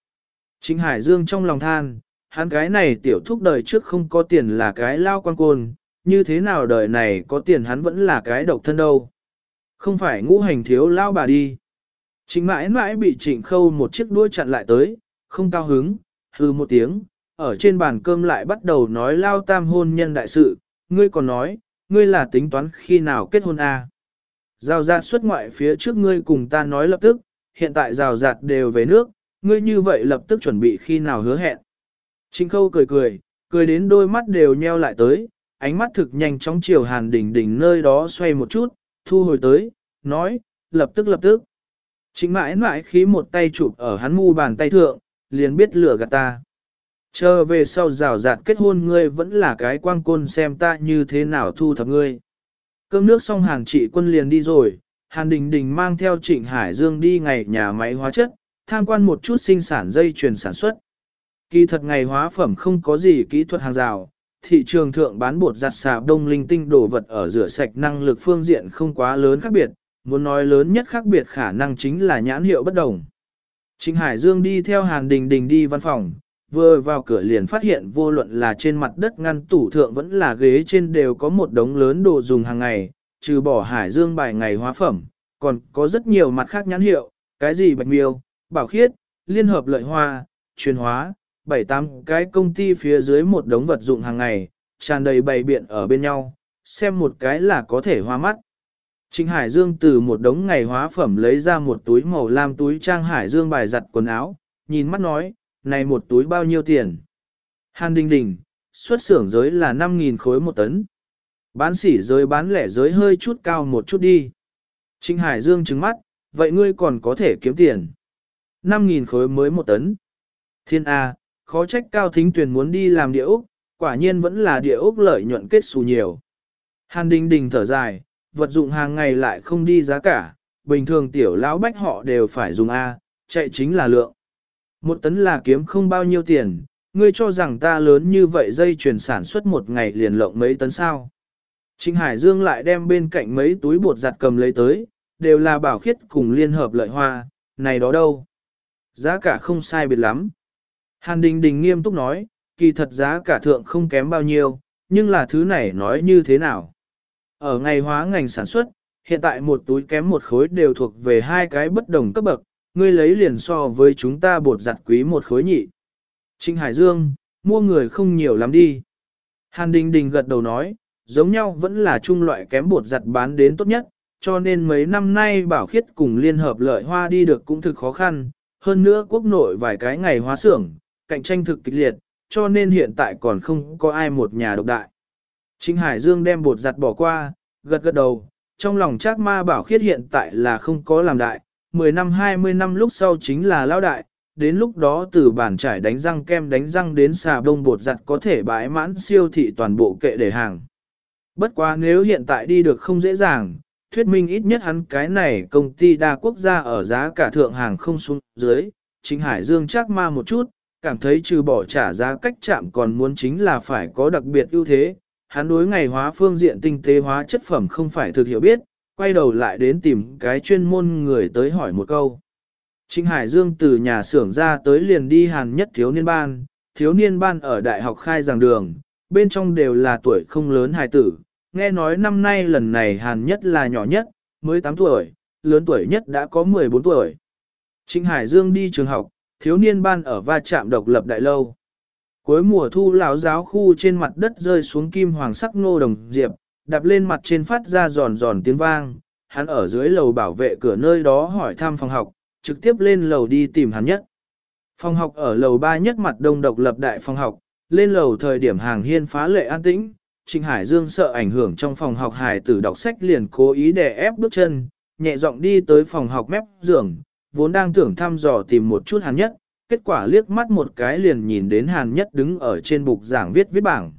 Chính Hải Dương trong lòng than, hắn cái này tiểu thúc đời trước không có tiền là cái lao quan côn, như thế nào đời này có tiền hắn vẫn là cái độc thân đâu. Không phải ngũ hành thiếu lao bà đi. Chính mãi mãi bị trịnh khâu một chiếc đuôi chặn lại tới, không cao hứng, hư một tiếng, ở trên bàn cơm lại bắt đầu nói lao tam hôn nhân đại sự, ngươi còn nói, ngươi là tính toán khi nào kết hôn à. Rào rạt xuất ngoại phía trước ngươi cùng ta nói lập tức, hiện tại rào rạt đều về nước, ngươi như vậy lập tức chuẩn bị khi nào hứa hẹn. Trinh khâu cười cười, cười đến đôi mắt đều nheo lại tới, ánh mắt thực nhanh chóng chiều hàn đỉnh đỉnh nơi đó xoay một chút, thu hồi tới, nói, lập tức lập tức. chính mãi mãi khí một tay chụp ở hắn mu bàn tay thượng, liền biết lừa gạt ta. Chờ về sau rào rạt kết hôn ngươi vẫn là cái quang côn xem ta như thế nào thu thập ngươi. Cơm nước xong hàng trị quân liền đi rồi, Hàn Đình Đình mang theo Trịnh Hải Dương đi ngày nhà máy hóa chất, tham quan một chút sinh sản dây chuyền sản xuất. Kỳ thật ngày hóa phẩm không có gì kỹ thuật hàng rào, thị trường thượng bán bột giặt xà đông linh tinh đồ vật ở rửa sạch năng lực phương diện không quá lớn khác biệt, muốn nói lớn nhất khác biệt khả năng chính là nhãn hiệu bất đồng. Trịnh Hải Dương đi theo Hàn Đình Đình đi văn phòng, vừa vào cửa liền phát hiện vô luận là trên mặt đất ngăn tủ thượng vẫn là ghế trên đều có một đống lớn đồ dùng hàng ngày, trừ bỏ Hải Dương bài ngày hóa phẩm, còn có rất nhiều mặt khác nhãn hiệu, cái gì bạch miêu, bảo khiết, liên hợp lợi hoa, truyền hóa, bảy tám cái công ty phía dưới một đống vật dụng hàng ngày, tràn đầy bày biện ở bên nhau, xem một cái là có thể hoa mắt. Trịnh Hải Dương từ một đống ngày hóa phẩm lấy ra một túi màu lam túi trang Hải Dương bài giặt quần áo, nhìn mắt nói, này một túi bao nhiêu tiền? Hàn Đình Đình, xuất xưởng giới là 5.000 khối một tấn. Bán sỉ giới bán lẻ giới hơi chút cao một chút đi. Trịnh Hải Dương trứng mắt, vậy ngươi còn có thể kiếm tiền. 5.000 khối mới một tấn. Thiên A, khó trách cao thính tuyển muốn đi làm địa ốc, quả nhiên vẫn là địa ốc lợi nhuận kết xù nhiều. Hàn Đình Đình thở dài, vật dụng hàng ngày lại không đi giá cả, bình thường tiểu lão bách họ đều phải dùng A, chạy chính là lượng. Một tấn là kiếm không bao nhiêu tiền, ngươi cho rằng ta lớn như vậy dây chuyển sản xuất một ngày liền lộng mấy tấn sao. Trịnh Hải Dương lại đem bên cạnh mấy túi bột giặt cầm lấy tới, đều là bảo khiết cùng liên hợp lợi hoa, này đó đâu. Giá cả không sai biệt lắm. Hàn Đình Đình nghiêm túc nói, kỳ thật giá cả thượng không kém bao nhiêu, nhưng là thứ này nói như thế nào. Ở ngày hóa ngành sản xuất, hiện tại một túi kém một khối đều thuộc về hai cái bất đồng cấp bậc, ngươi lấy liền so với chúng ta bột giặt quý một khối nhị. Trịnh Hải Dương, mua người không nhiều lắm đi. Hàn Đình Đình gật đầu nói, giống nhau vẫn là chung loại kém bột giặt bán đến tốt nhất, cho nên mấy năm nay bảo khiết cùng liên hợp lợi hoa đi được cũng thực khó khăn, hơn nữa quốc nội vài cái ngày hóa xưởng, cạnh tranh thực kịch liệt, cho nên hiện tại còn không có ai một nhà độc đại. Trịnh Hải Dương đem bột giặt bỏ qua, gật gật đầu, trong lòng chắc ma bảo khiết hiện tại là không có làm đại, 10 năm 20 năm lúc sau chính là lao đại, đến lúc đó từ bản trải đánh răng kem đánh răng đến xà bông bột giặt có thể bãi mãn siêu thị toàn bộ kệ để hàng. Bất quá nếu hiện tại đi được không dễ dàng, thuyết minh ít nhất hắn cái này công ty đa quốc gia ở giá cả thượng hàng không xuống dưới, chính Hải Dương chắc ma một chút, cảm thấy trừ bỏ trả giá cách chạm còn muốn chính là phải có đặc biệt ưu thế, hắn đối ngày hóa phương diện tinh tế hóa chất phẩm không phải thực hiểu biết, quay đầu lại đến tìm cái chuyên môn người tới hỏi một câu. Trịnh Hải Dương từ nhà xưởng ra tới liền đi hàn nhất thiếu niên ban, thiếu niên ban ở đại học khai giảng đường, bên trong đều là tuổi không lớn hài tử, nghe nói năm nay lần này hàn nhất là nhỏ nhất, mới 8 tuổi, lớn tuổi nhất đã có 14 tuổi. Trịnh Hải Dương đi trường học, thiếu niên ban ở va chạm độc lập đại lâu. Cuối mùa thu lão giáo khu trên mặt đất rơi xuống kim hoàng sắc nô đồng diệp, đạp lên mặt trên phát ra giòn giòn tiếng vang. Hắn ở dưới lầu bảo vệ cửa nơi đó hỏi thăm phòng học, trực tiếp lên lầu đi tìm hắn nhất. Phòng học ở lầu 3 nhất mặt đông độc lập đại phòng học, lên lầu thời điểm hàng hiên phá lệ an tĩnh, Trịnh Hải Dương sợ ảnh hưởng trong phòng học hải tử đọc sách liền cố ý đè ép bước chân, nhẹ giọng đi tới phòng học mép giường, vốn đang tưởng thăm dò tìm một chút hắn nhất, kết quả liếc mắt một cái liền nhìn đến hàn nhất đứng ở trên bục giảng viết viết bảng.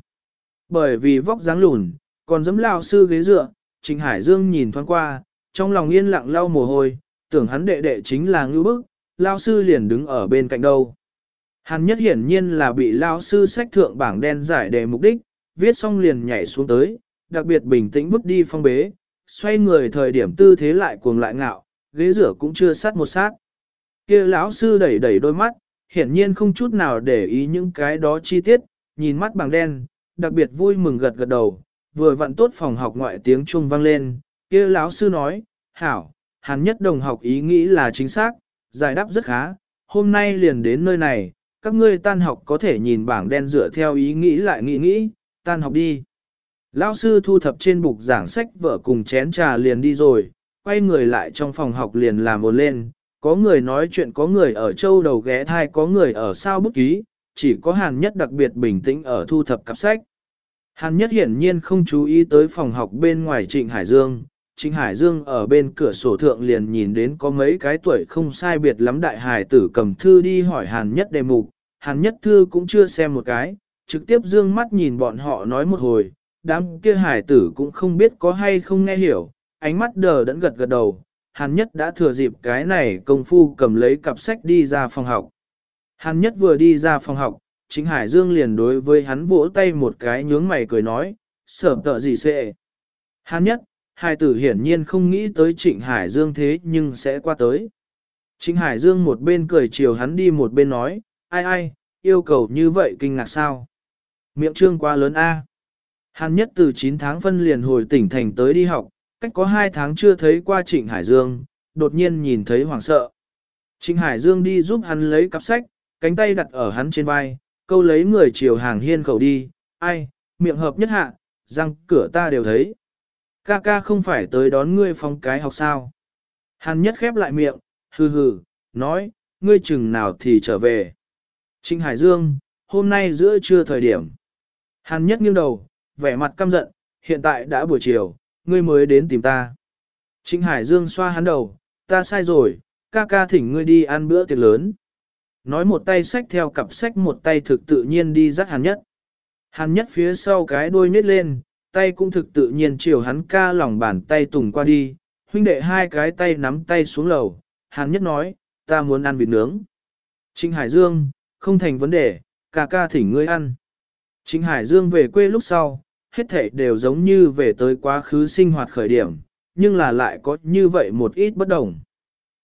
Bởi vì vóc dáng lùn, còn giấm lao sư ghế dựa, Trịnh Hải Dương nhìn thoáng qua, trong lòng yên lặng lau mồ hôi, tưởng hắn đệ đệ chính là ngư bức, lao sư liền đứng ở bên cạnh đâu. Hàn nhất hiển nhiên là bị lao sư sách thượng bảng đen giải đề mục đích, viết xong liền nhảy xuống tới, đặc biệt bình tĩnh bước đi phong bế, xoay người thời điểm tư thế lại cuồng lại ngạo, ghế rửa cũng chưa sát một sát kia lão sư đẩy đẩy đôi mắt, hiển nhiên không chút nào để ý những cái đó chi tiết, nhìn mắt bằng đen, đặc biệt vui mừng gật gật đầu, vừa vặn tốt phòng học ngoại tiếng chuông vang lên, kia lão sư nói, hảo, hắn nhất đồng học ý nghĩ là chính xác, giải đáp rất khá, hôm nay liền đến nơi này, các ngươi tan học có thể nhìn bảng đen dựa theo ý nghĩ lại nghĩ nghĩ, tan học đi. Lão sư thu thập trên bục giảng sách vở cùng chén trà liền đi rồi, quay người lại trong phòng học liền làm một lên, có người nói chuyện có người ở châu đầu ghé thai có người ở sao bút ký, chỉ có Hàn Nhất đặc biệt bình tĩnh ở thu thập cặp sách. Hàn Nhất hiển nhiên không chú ý tới phòng học bên ngoài Trịnh Hải Dương. Trịnh Hải Dương ở bên cửa sổ thượng liền nhìn đến có mấy cái tuổi không sai biệt lắm đại hải tử cầm thư đi hỏi Hàn Nhất đề mục. Hàn Nhất thư cũng chưa xem một cái, trực tiếp dương mắt nhìn bọn họ nói một hồi, đám kia hải tử cũng không biết có hay không nghe hiểu, ánh mắt đờ đẫn gật gật đầu, Hàn Nhất đã thừa dịp cái này công phu cầm lấy cặp sách đi ra phòng học. Hàn Nhất vừa đi ra phòng học, chính Hải Dương liền đối với hắn vỗ tay một cái nhướng mày cười nói, sở tợ gì sẽ. Hàn Nhất, Hai tử hiển nhiên không nghĩ tới Trịnh Hải Dương thế nhưng sẽ qua tới. Trịnh Hải Dương một bên cười chiều hắn đi một bên nói, ai ai, yêu cầu như vậy kinh ngạc sao? Miệng trương quá lớn A. Hàn nhất từ 9 tháng phân liền hồi tỉnh thành tới đi học, cách có hai tháng chưa thấy qua Trịnh Hải Dương, đột nhiên nhìn thấy hoảng sợ. Trịnh Hải Dương đi giúp hắn lấy cặp sách, cánh tay đặt ở hắn trên vai, câu lấy người chiều hàng hiên khẩu đi, ai, miệng hợp nhất hạ, răng cửa ta đều thấy. Ca ca không phải tới đón ngươi phong cái học sao. Hắn nhất khép lại miệng, hừ hừ, nói, ngươi chừng nào thì trở về. Trịnh Hải Dương, hôm nay giữa trưa thời điểm. Hàn nhất nghiêng đầu, vẻ mặt căm giận, hiện tại đã buổi chiều, ngươi mới đến tìm ta. Trịnh Hải Dương xoa hắn đầu, ta sai rồi, ca ca thỉnh ngươi đi ăn bữa tiệc lớn. Nói một tay sách theo cặp sách một tay thực tự nhiên đi dắt hắn nhất. Hắn nhất phía sau cái đuôi nết lên, tay cũng thực tự nhiên chiều hắn ca lòng bàn tay tùng qua đi, huynh đệ hai cái tay nắm tay xuống lầu, hắn nhất nói, ta muốn ăn vịt nướng. Trịnh Hải Dương, không thành vấn đề, ca ca thỉnh ngươi ăn. Trịnh Hải Dương về quê lúc sau, hết thể đều giống như về tới quá khứ sinh hoạt khởi điểm, nhưng là lại có như vậy một ít bất đồng.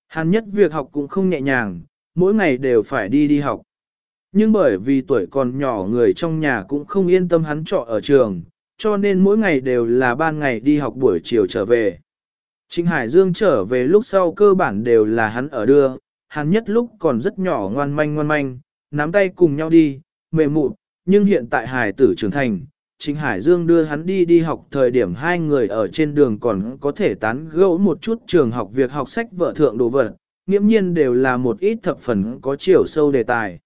Hàn nhất việc học cũng không nhẹ nhàng, mỗi ngày đều phải đi đi học. Nhưng bởi vì tuổi còn nhỏ người trong nhà cũng không yên tâm hắn trọ ở trường, cho nên mỗi ngày đều là ban ngày đi học buổi chiều trở về. Trịnh Hải Dương trở về lúc sau cơ bản đều là hắn ở đưa, hắn nhất lúc còn rất nhỏ ngoan manh ngoan manh, nắm tay cùng nhau đi, mềm mụn, nhưng hiện tại Hải tử trưởng thành, Trịnh Hải Dương đưa hắn đi đi học thời điểm hai người ở trên đường còn có thể tán gẫu một chút trường học việc học sách vợ thượng đồ vật, nghiễm nhiên đều là một ít thập phần có chiều sâu đề tài.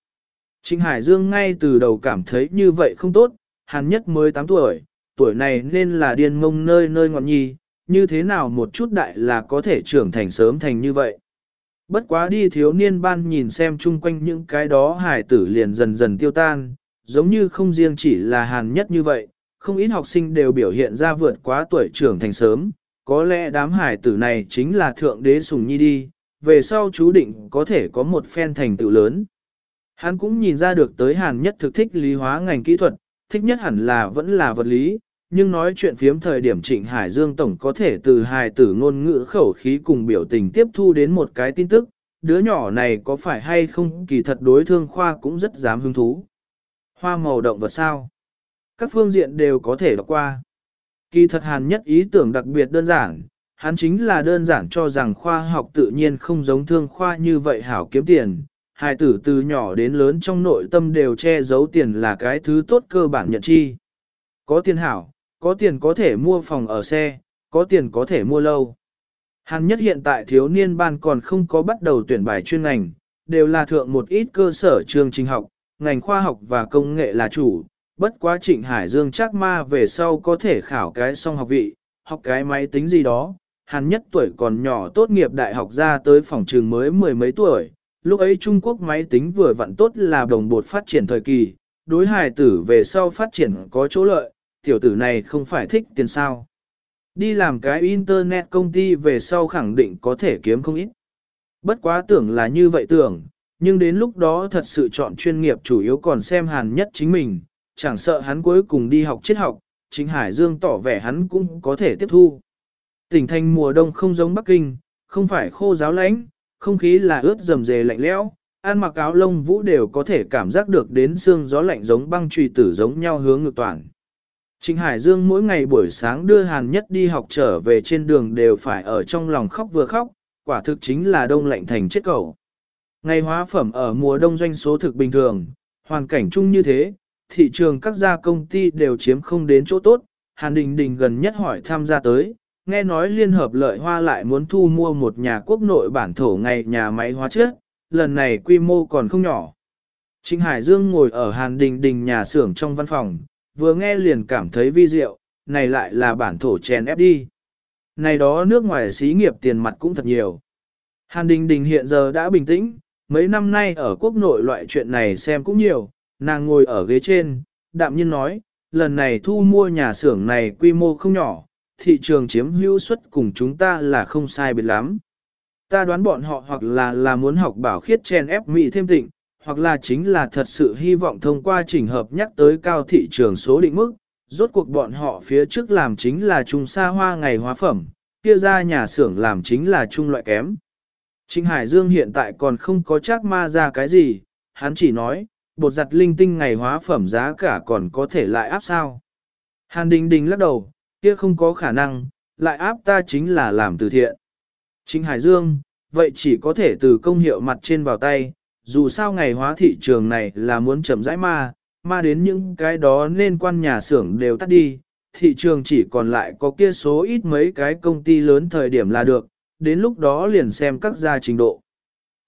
Trịnh Hải Dương ngay từ đầu cảm thấy như vậy không tốt, hắn nhất mới 8 tuổi, tuổi này nên là điên mông nơi nơi ngọn nhi, như thế nào một chút đại là có thể trưởng thành sớm thành như vậy. Bất quá đi thiếu niên ban nhìn xem chung quanh những cái đó hải tử liền dần dần tiêu tan, giống như không riêng chỉ là hàn nhất như vậy, không ít học sinh đều biểu hiện ra vượt quá tuổi trưởng thành sớm, có lẽ đám hải tử này chính là thượng đế sùng nhi đi, về sau chú định có thể có một phen thành tựu lớn. Hắn cũng nhìn ra được tới hàn nhất thực thích lý hóa ngành kỹ thuật, thích nhất hẳn là vẫn là vật lý, nhưng nói chuyện phiếm thời điểm Trịnh Hải Dương Tổng có thể từ hài tử ngôn ngữ khẩu khí cùng biểu tình tiếp thu đến một cái tin tức, đứa nhỏ này có phải hay không kỳ thật đối thương khoa cũng rất dám hứng thú. Hoa màu động vật sao? Các phương diện đều có thể đọc qua. Kỳ thật hàn nhất ý tưởng đặc biệt đơn giản, hắn chính là đơn giản cho rằng khoa học tự nhiên không giống thương khoa như vậy hảo kiếm tiền. Hai tử từ nhỏ đến lớn trong nội tâm đều che giấu tiền là cái thứ tốt cơ bản nhận chi. Có tiền hảo, có tiền có thể mua phòng ở xe, có tiền có thể mua lâu. Hàn nhất hiện tại thiếu niên ban còn không có bắt đầu tuyển bài chuyên ngành, đều là thượng một ít cơ sở trường trình học, ngành khoa học và công nghệ là chủ, bất quá trịnh Hải Dương chắc ma về sau có thể khảo cái song học vị, học cái máy tính gì đó. Hàn nhất tuổi còn nhỏ tốt nghiệp đại học ra tới phòng trường mới mười mấy tuổi, lúc ấy Trung Quốc máy tính vừa vặn tốt là đồng bột phát triển thời kỳ, đối hài tử về sau phát triển có chỗ lợi, tiểu tử này không phải thích tiền sao. Đi làm cái internet công ty về sau khẳng định có thể kiếm không ít. Bất quá tưởng là như vậy tưởng, nhưng đến lúc đó thật sự chọn chuyên nghiệp chủ yếu còn xem hàn nhất chính mình, chẳng sợ hắn cuối cùng đi học triết học, chính Hải Dương tỏ vẻ hắn cũng có thể tiếp thu. Tỉnh thành mùa đông không giống Bắc Kinh, không phải khô giáo lãnh, không khí là ướt rầm rề lạnh lẽo, ăn mặc áo lông vũ đều có thể cảm giác được đến xương gió lạnh giống băng trùy tử giống nhau hướng ngược toàn. Trịnh Hải Dương mỗi ngày buổi sáng đưa Hàn Nhất đi học trở về trên đường đều phải ở trong lòng khóc vừa khóc, quả thực chính là đông lạnh thành chết cầu. Ngày hóa phẩm ở mùa đông doanh số thực bình thường, hoàn cảnh chung như thế, thị trường các gia công ty đều chiếm không đến chỗ tốt, Hàn Đình Đình gần nhất hỏi tham gia tới, nghe nói Liên Hợp Lợi Hoa lại muốn thu mua một nhà quốc nội bản thổ ngày nhà máy hóa chất, lần này quy mô còn không nhỏ. Trịnh Hải Dương ngồi ở Hàn Đình Đình nhà xưởng trong văn phòng, vừa nghe liền cảm thấy vi diệu, này lại là bản thổ chèn ép đi. Này đó nước ngoài xí nghiệp tiền mặt cũng thật nhiều. Hàn Đình Đình hiện giờ đã bình tĩnh, mấy năm nay ở quốc nội loại chuyện này xem cũng nhiều, nàng ngồi ở ghế trên, đạm nhiên nói, lần này thu mua nhà xưởng này quy mô không nhỏ, thị trường chiếm hữu suất cùng chúng ta là không sai biệt lắm. Ta đoán bọn họ hoặc là là muốn học bảo khiết chen ép mỹ thêm tịnh, hoặc là chính là thật sự hy vọng thông qua trình hợp nhắc tới cao thị trường số định mức, rốt cuộc bọn họ phía trước làm chính là trung xa hoa ngày hóa phẩm, kia ra nhà xưởng làm chính là trung loại kém. Trịnh Hải Dương hiện tại còn không có chắc ma ra cái gì, hắn chỉ nói, bột giặt linh tinh ngày hóa phẩm giá cả còn có thể lại áp sao. Hàn Đình Đình lắc đầu, kia không có khả năng, lại áp ta chính là làm từ thiện. Trịnh Hải Dương, vậy chỉ có thể từ công hiệu mặt trên vào tay, dù sao ngày hóa thị trường này là muốn chậm rãi ma, ma đến những cái đó nên quan nhà xưởng đều tắt đi, thị trường chỉ còn lại có kia số ít mấy cái công ty lớn thời điểm là được, đến lúc đó liền xem các gia trình độ.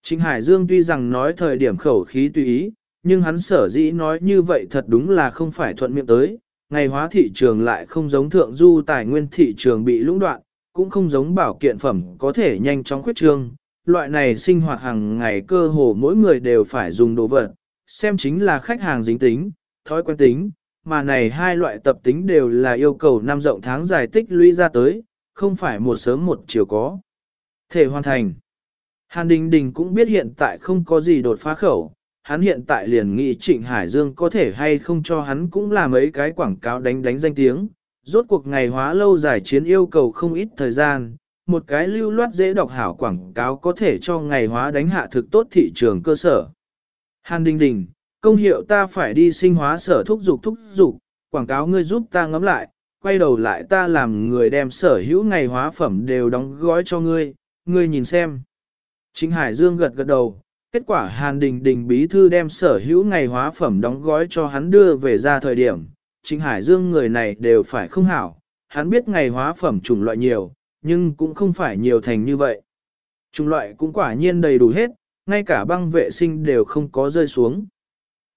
Trịnh Hải Dương tuy rằng nói thời điểm khẩu khí tùy ý, nhưng hắn sở dĩ nói như vậy thật đúng là không phải thuận miệng tới, ngày hóa thị trường lại không giống thượng du tài nguyên thị trường bị lũng đoạn, cũng không giống bảo kiện phẩm có thể nhanh chóng khuyết trương. Loại này sinh hoạt hàng ngày cơ hồ mỗi người đều phải dùng đồ vật, xem chính là khách hàng dính tính, thói quen tính, mà này hai loại tập tính đều là yêu cầu năm rộng tháng dài tích lũy ra tới, không phải một sớm một chiều có. Thể hoàn thành. Hàn Đình Đình cũng biết hiện tại không có gì đột phá khẩu, hắn hiện tại liền nghĩ Trịnh Hải Dương có thể hay không cho hắn cũng là mấy cái quảng cáo đánh đánh danh tiếng. Rốt cuộc ngày hóa lâu giải chiến yêu cầu không ít thời gian, một cái lưu loát dễ đọc hảo quảng cáo có thể cho ngày hóa đánh hạ thực tốt thị trường cơ sở. Hàn Đình Đình, công hiệu ta phải đi sinh hóa sở thúc dục thúc dục, quảng cáo ngươi giúp ta ngắm lại, quay đầu lại ta làm người đem sở hữu ngày hóa phẩm đều đóng gói cho ngươi, ngươi nhìn xem. Trịnh Hải Dương gật gật đầu, kết quả Hàn Đình Đình bí thư đem sở hữu ngày hóa phẩm đóng gói cho hắn đưa về ra thời điểm. Trịnh Hải Dương người này đều phải không hảo, hắn biết ngày hóa phẩm chủng loại nhiều, nhưng cũng không phải nhiều thành như vậy. Chủng loại cũng quả nhiên đầy đủ hết, ngay cả băng vệ sinh đều không có rơi xuống.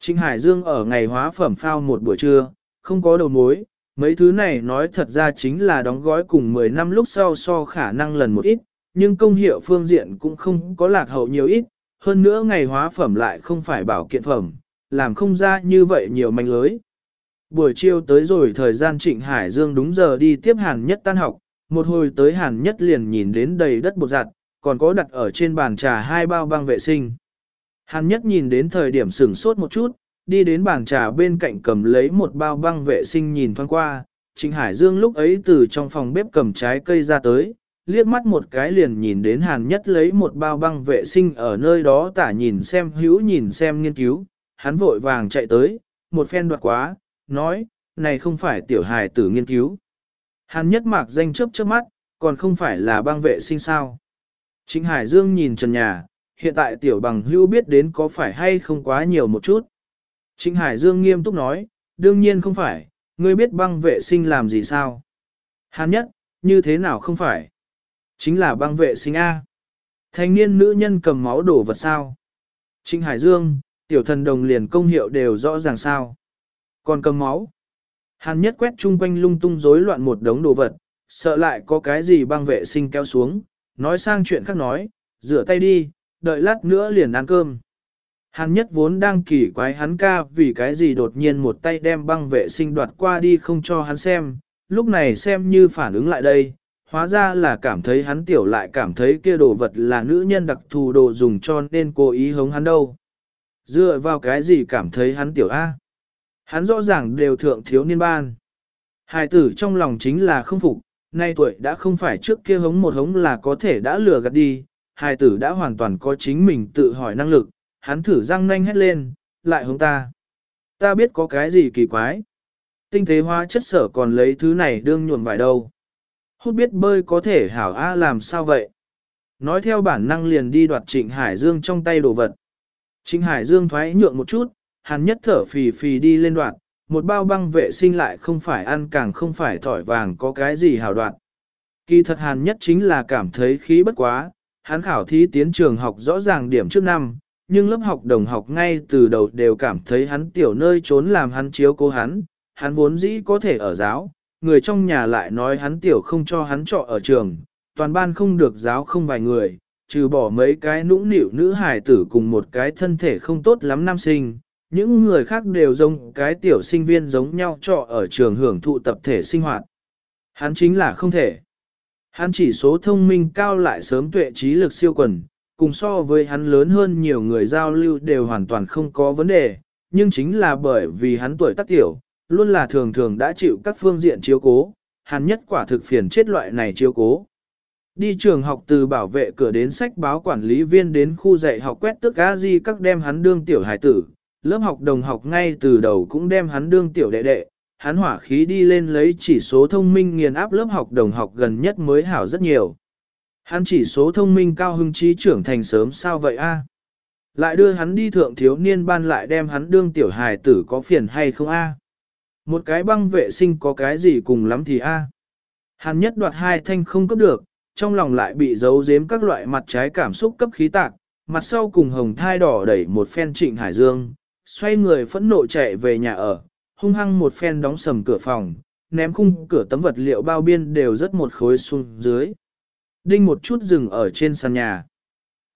Trịnh Hải Dương ở ngày hóa phẩm phao một buổi trưa, không có đầu mối, mấy thứ này nói thật ra chính là đóng gói cùng 10 năm lúc sau so khả năng lần một ít, nhưng công hiệu phương diện cũng không có lạc hậu nhiều ít, hơn nữa ngày hóa phẩm lại không phải bảo kiện phẩm, làm không ra như vậy nhiều manh lưới. Buổi chiều tới rồi thời gian Trịnh Hải Dương đúng giờ đi tiếp Hàn Nhất tan học, một hồi tới Hàn Nhất liền nhìn đến đầy đất bột giặt, còn có đặt ở trên bàn trà hai bao băng vệ sinh. Hàn Nhất nhìn đến thời điểm sửng sốt một chút, đi đến bàn trà bên cạnh cầm lấy một bao băng vệ sinh nhìn thoáng qua, Trịnh Hải Dương lúc ấy từ trong phòng bếp cầm trái cây ra tới, liếc mắt một cái liền nhìn đến Hàn Nhất lấy một bao băng vệ sinh ở nơi đó tả nhìn xem hữu nhìn xem nghiên cứu, hắn vội vàng chạy tới, một phen đoạt quá, nói, này không phải tiểu hài tử nghiên cứu. Hàn Nhất mạc danh chớp chớp mắt, còn không phải là băng vệ sinh sao. Chính Hải Dương nhìn trần nhà, hiện tại tiểu bằng hữu biết đến có phải hay không quá nhiều một chút. Chính Hải Dương nghiêm túc nói, đương nhiên không phải, ngươi biết băng vệ sinh làm gì sao? Hàn nhất, như thế nào không phải? Chính là băng vệ sinh A. Thanh niên nữ nhân cầm máu đổ vật sao? trinh Hải Dương, tiểu thần đồng liền công hiệu đều rõ ràng sao? Còn cầm máu? Hàn nhất quét chung quanh lung tung rối loạn một đống đồ vật, sợ lại có cái gì băng vệ sinh kéo xuống, nói sang chuyện khác nói, rửa tay đi, đợi lát nữa liền ăn cơm. Hàn nhất vốn đang kỳ quái hắn ca vì cái gì đột nhiên một tay đem băng vệ sinh đoạt qua đi không cho hắn xem, lúc này xem như phản ứng lại đây, hóa ra là cảm thấy hắn tiểu lại cảm thấy kia đồ vật là nữ nhân đặc thù đồ dùng cho nên cố ý hống hắn đâu. Dựa vào cái gì cảm thấy hắn tiểu A? Hắn rõ ràng đều thượng thiếu niên ban. Hài tử trong lòng chính là không phục, nay tuổi đã không phải trước kia hống một hống là có thể đã lừa gạt đi, hài tử đã hoàn toàn có chính mình tự hỏi năng lực, hắn thử răng nanh hét lên, lại hống ta. Ta biết có cái gì kỳ quái. Tinh tế hóa chất sở còn lấy thứ này đương nhuộm vải đâu. Hút biết bơi có thể hảo A làm sao vậy? Nói theo bản năng liền đi đoạt Trịnh Hải Dương trong tay đồ vật. Trịnh Hải Dương thoái nhượng một chút, hắn nhất thở phì phì đi lên đoạn, một bao băng vệ sinh lại không phải ăn càng không phải thỏi vàng có cái gì hảo đoạn. Kỳ thật hàn nhất chính là cảm thấy khí bất quá, hắn khảo thí tiến trường học rõ ràng điểm trước năm, nhưng lớp học đồng học ngay từ đầu đều cảm thấy hắn tiểu nơi trốn làm hắn chiếu cố hắn, hắn vốn dĩ có thể ở giáo, người trong nhà lại nói hắn tiểu không cho hắn trọ ở trường, toàn ban không được giáo không vài người, trừ bỏ mấy cái nũng nịu nữ hài tử cùng một cái thân thể không tốt lắm nam sinh, những người khác đều giống cái tiểu sinh viên giống nhau trọ ở trường hưởng thụ tập thể sinh hoạt. Hắn chính là không thể. Hắn chỉ số thông minh cao lại sớm tuệ trí lực siêu quần, cùng so với hắn lớn hơn nhiều người giao lưu đều hoàn toàn không có vấn đề, nhưng chính là bởi vì hắn tuổi tác tiểu, luôn là thường thường đã chịu các phương diện chiếu cố, hàn nhất quả thực phiền chết loại này chiếu cố. Đi trường học từ bảo vệ cửa đến sách báo quản lý viên đến khu dạy học quét tức á di các đem hắn đương tiểu hải tử, lớp học đồng học ngay từ đầu cũng đem hắn đương tiểu đệ đệ, hắn hỏa khí đi lên lấy chỉ số thông minh nghiền áp lớp học đồng học gần nhất mới hảo rất nhiều. Hắn chỉ số thông minh cao hưng trí trưởng thành sớm sao vậy a? Lại đưa hắn đi thượng thiếu niên ban lại đem hắn đương tiểu hài tử có phiền hay không a? Một cái băng vệ sinh có cái gì cùng lắm thì a? hàn nhất đoạt hai thanh không cấp được, trong lòng lại bị giấu giếm các loại mặt trái cảm xúc cấp khí tạc, mặt sau cùng hồng thai đỏ đẩy một phen trịnh hải dương, xoay người phẫn nộ chạy về nhà ở, hung hăng một phen đóng sầm cửa phòng, ném khung cửa tấm vật liệu bao biên đều rất một khối xuống dưới. Đinh một chút dừng ở trên sàn nhà.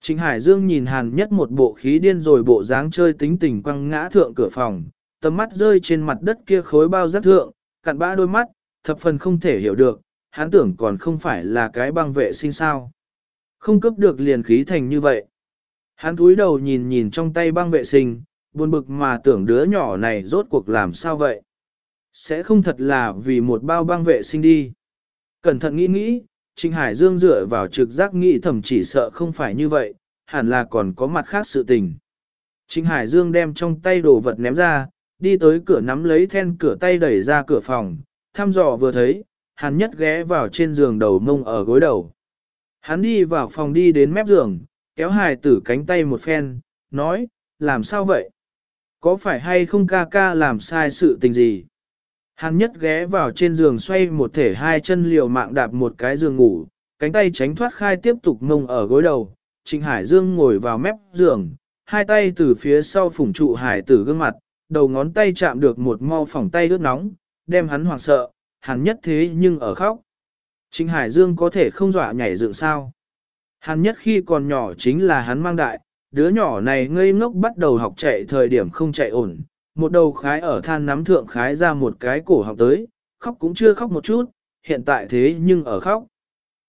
Trịnh Hải Dương nhìn Hàn Nhất một bộ khí điên rồi bộ dáng chơi tính tình quăng ngã thượng cửa phòng, tầm mắt rơi trên mặt đất kia khối bao giác thượng, cặn bã đôi mắt, thập phần không thể hiểu được, hắn tưởng còn không phải là cái băng vệ sinh sao. Không cấp được liền khí thành như vậy. Hắn túi đầu nhìn nhìn trong tay băng vệ sinh, buồn bực mà tưởng đứa nhỏ này rốt cuộc làm sao vậy. Sẽ không thật là vì một bao băng vệ sinh đi. Cẩn thận nghĩ nghĩ, Trịnh Hải Dương dựa vào trực giác nghĩ thầm chỉ sợ không phải như vậy, hẳn là còn có mặt khác sự tình. Trịnh Hải Dương đem trong tay đồ vật ném ra, đi tới cửa nắm lấy then cửa tay đẩy ra cửa phòng, thăm dò vừa thấy, hắn nhất ghé vào trên giường đầu mông ở gối đầu. Hắn đi vào phòng đi đến mép giường, kéo hài tử cánh tay một phen, nói, làm sao vậy? Có phải hay không ca ca làm sai sự tình gì? Hắn nhất ghé vào trên giường xoay một thể hai chân liều mạng đạp một cái giường ngủ, cánh tay tránh thoát khai tiếp tục mông ở gối đầu. Trịnh Hải Dương ngồi vào mép giường, hai tay từ phía sau phủng trụ hải tử gương mặt, đầu ngón tay chạm được một mau phỏng tay ướt nóng, đem hắn hoảng sợ, hắn nhất thế nhưng ở khóc. Trịnh Hải Dương có thể không dọa nhảy dựng sao. Hắn nhất khi còn nhỏ chính là hắn mang đại, đứa nhỏ này ngây ngốc bắt đầu học chạy thời điểm không chạy ổn, một đầu khái ở than nắm thượng khái ra một cái cổ học tới, khóc cũng chưa khóc một chút, hiện tại thế nhưng ở khóc.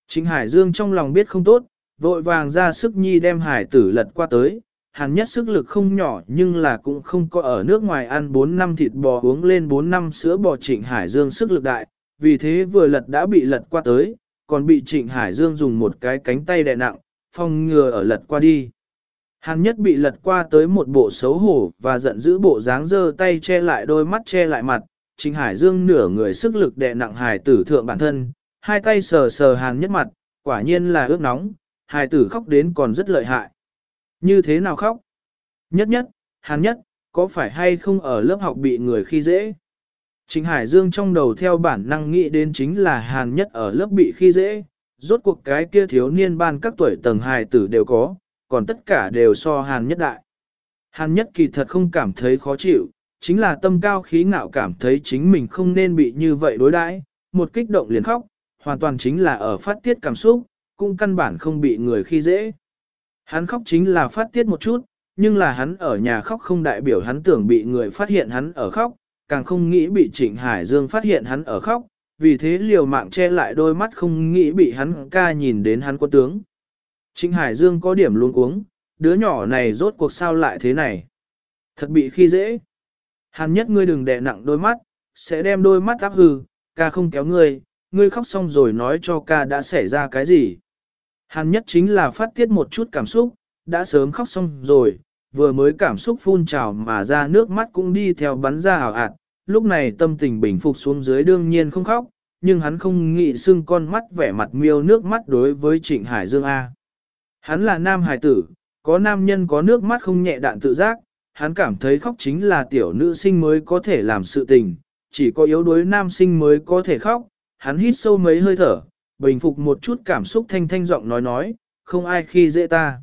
Trịnh Hải Dương trong lòng biết không tốt, vội vàng ra sức nhi đem hải tử lật qua tới, Hàn nhất sức lực không nhỏ nhưng là cũng không có ở nước ngoài ăn 4 năm thịt bò uống lên 4 năm sữa bò trịnh Hải Dương sức lực đại, vì thế vừa lật đã bị lật qua tới, còn bị trịnh Hải Dương dùng một cái cánh tay đè nặng, phong ngừa ở lật qua đi. Hàn nhất bị lật qua tới một bộ xấu hổ và giận dữ bộ dáng dơ tay che lại đôi mắt che lại mặt, Trình Hải Dương nửa người sức lực đè nặng hài tử thượng bản thân, hai tay sờ sờ hàn nhất mặt, quả nhiên là ướt nóng, hài tử khóc đến còn rất lợi hại. Như thế nào khóc? Nhất nhất, hàn nhất, có phải hay không ở lớp học bị người khi dễ? Trình Hải Dương trong đầu theo bản năng nghĩ đến chính là hàn nhất ở lớp bị khi dễ, rốt cuộc cái kia thiếu niên ban các tuổi tầng hài tử đều có, còn tất cả đều so hàn nhất đại. Hàn nhất kỳ thật không cảm thấy khó chịu, chính là tâm cao khí ngạo cảm thấy chính mình không nên bị như vậy đối đãi, một kích động liền khóc, hoàn toàn chính là ở phát tiết cảm xúc, cũng căn bản không bị người khi dễ. Hắn khóc chính là phát tiết một chút, nhưng là hắn ở nhà khóc không đại biểu hắn tưởng bị người phát hiện hắn ở khóc, càng không nghĩ bị Trịnh Hải Dương phát hiện hắn ở khóc, vì thế liều mạng che lại đôi mắt không nghĩ bị hắn ca nhìn đến hắn quân tướng. Trịnh Hải Dương có điểm luôn uống, đứa nhỏ này rốt cuộc sao lại thế này. Thật bị khi dễ. Hàn nhất ngươi đừng đè nặng đôi mắt, sẽ đem đôi mắt áp hư, ca không kéo ngươi, ngươi khóc xong rồi nói cho ca đã xảy ra cái gì. Hàn nhất chính là phát tiết một chút cảm xúc, đã sớm khóc xong rồi, vừa mới cảm xúc phun trào mà ra nước mắt cũng đi theo bắn ra ảo ạt, lúc này tâm tình bình phục xuống dưới đương nhiên không khóc, nhưng hắn không nghĩ xưng con mắt vẻ mặt miêu nước mắt đối với Trịnh Hải Dương A. Hắn là nam hài tử, có nam nhân có nước mắt không nhẹ đạn tự giác, hắn cảm thấy khóc chính là tiểu nữ sinh mới có thể làm sự tình, chỉ có yếu đuối nam sinh mới có thể khóc, hắn hít sâu mấy hơi thở, bình phục một chút cảm xúc thanh thanh giọng nói nói, không ai khi dễ ta.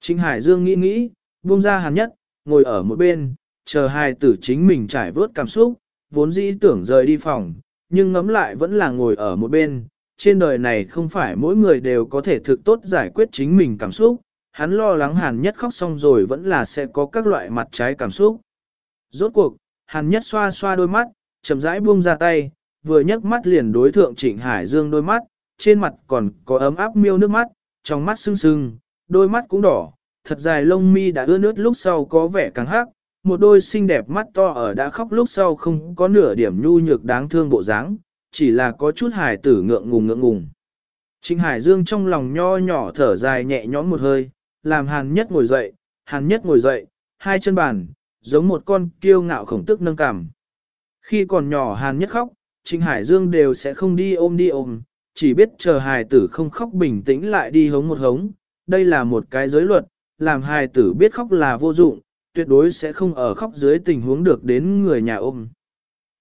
Trịnh Hải Dương nghĩ nghĩ, buông ra hàn nhất, ngồi ở một bên, chờ hai tử chính mình trải vớt cảm xúc, vốn dĩ tưởng rời đi phòng, nhưng ngẫm lại vẫn là ngồi ở một bên, trên đời này không phải mỗi người đều có thể thực tốt giải quyết chính mình cảm xúc, hắn lo lắng hàn nhất khóc xong rồi vẫn là sẽ có các loại mặt trái cảm xúc. Rốt cuộc, hàn nhất xoa xoa đôi mắt, chậm rãi buông ra tay, vừa nhấc mắt liền đối thượng trịnh hải dương đôi mắt, trên mặt còn có ấm áp miêu nước mắt, trong mắt sưng sưng, đôi mắt cũng đỏ, thật dài lông mi đã ướt nước lúc sau có vẻ càng hắc, một đôi xinh đẹp mắt to ở đã khóc lúc sau không có nửa điểm nhu nhược đáng thương bộ dáng, chỉ là có chút hài tử ngượng ngùng ngượng ngùng. Trịnh Hải Dương trong lòng nho nhỏ thở dài nhẹ nhõm một hơi, làm Hàn Nhất ngồi dậy, Hàn Nhất ngồi dậy, hai chân bàn, giống một con kiêu ngạo khổng tức nâng cằm. Khi còn nhỏ Hàn Nhất khóc, Trịnh Hải Dương đều sẽ không đi ôm đi ôm, chỉ biết chờ hài tử không khóc bình tĩnh lại đi hống một hống. Đây là một cái giới luật, làm hài tử biết khóc là vô dụng, tuyệt đối sẽ không ở khóc dưới tình huống được đến người nhà ôm.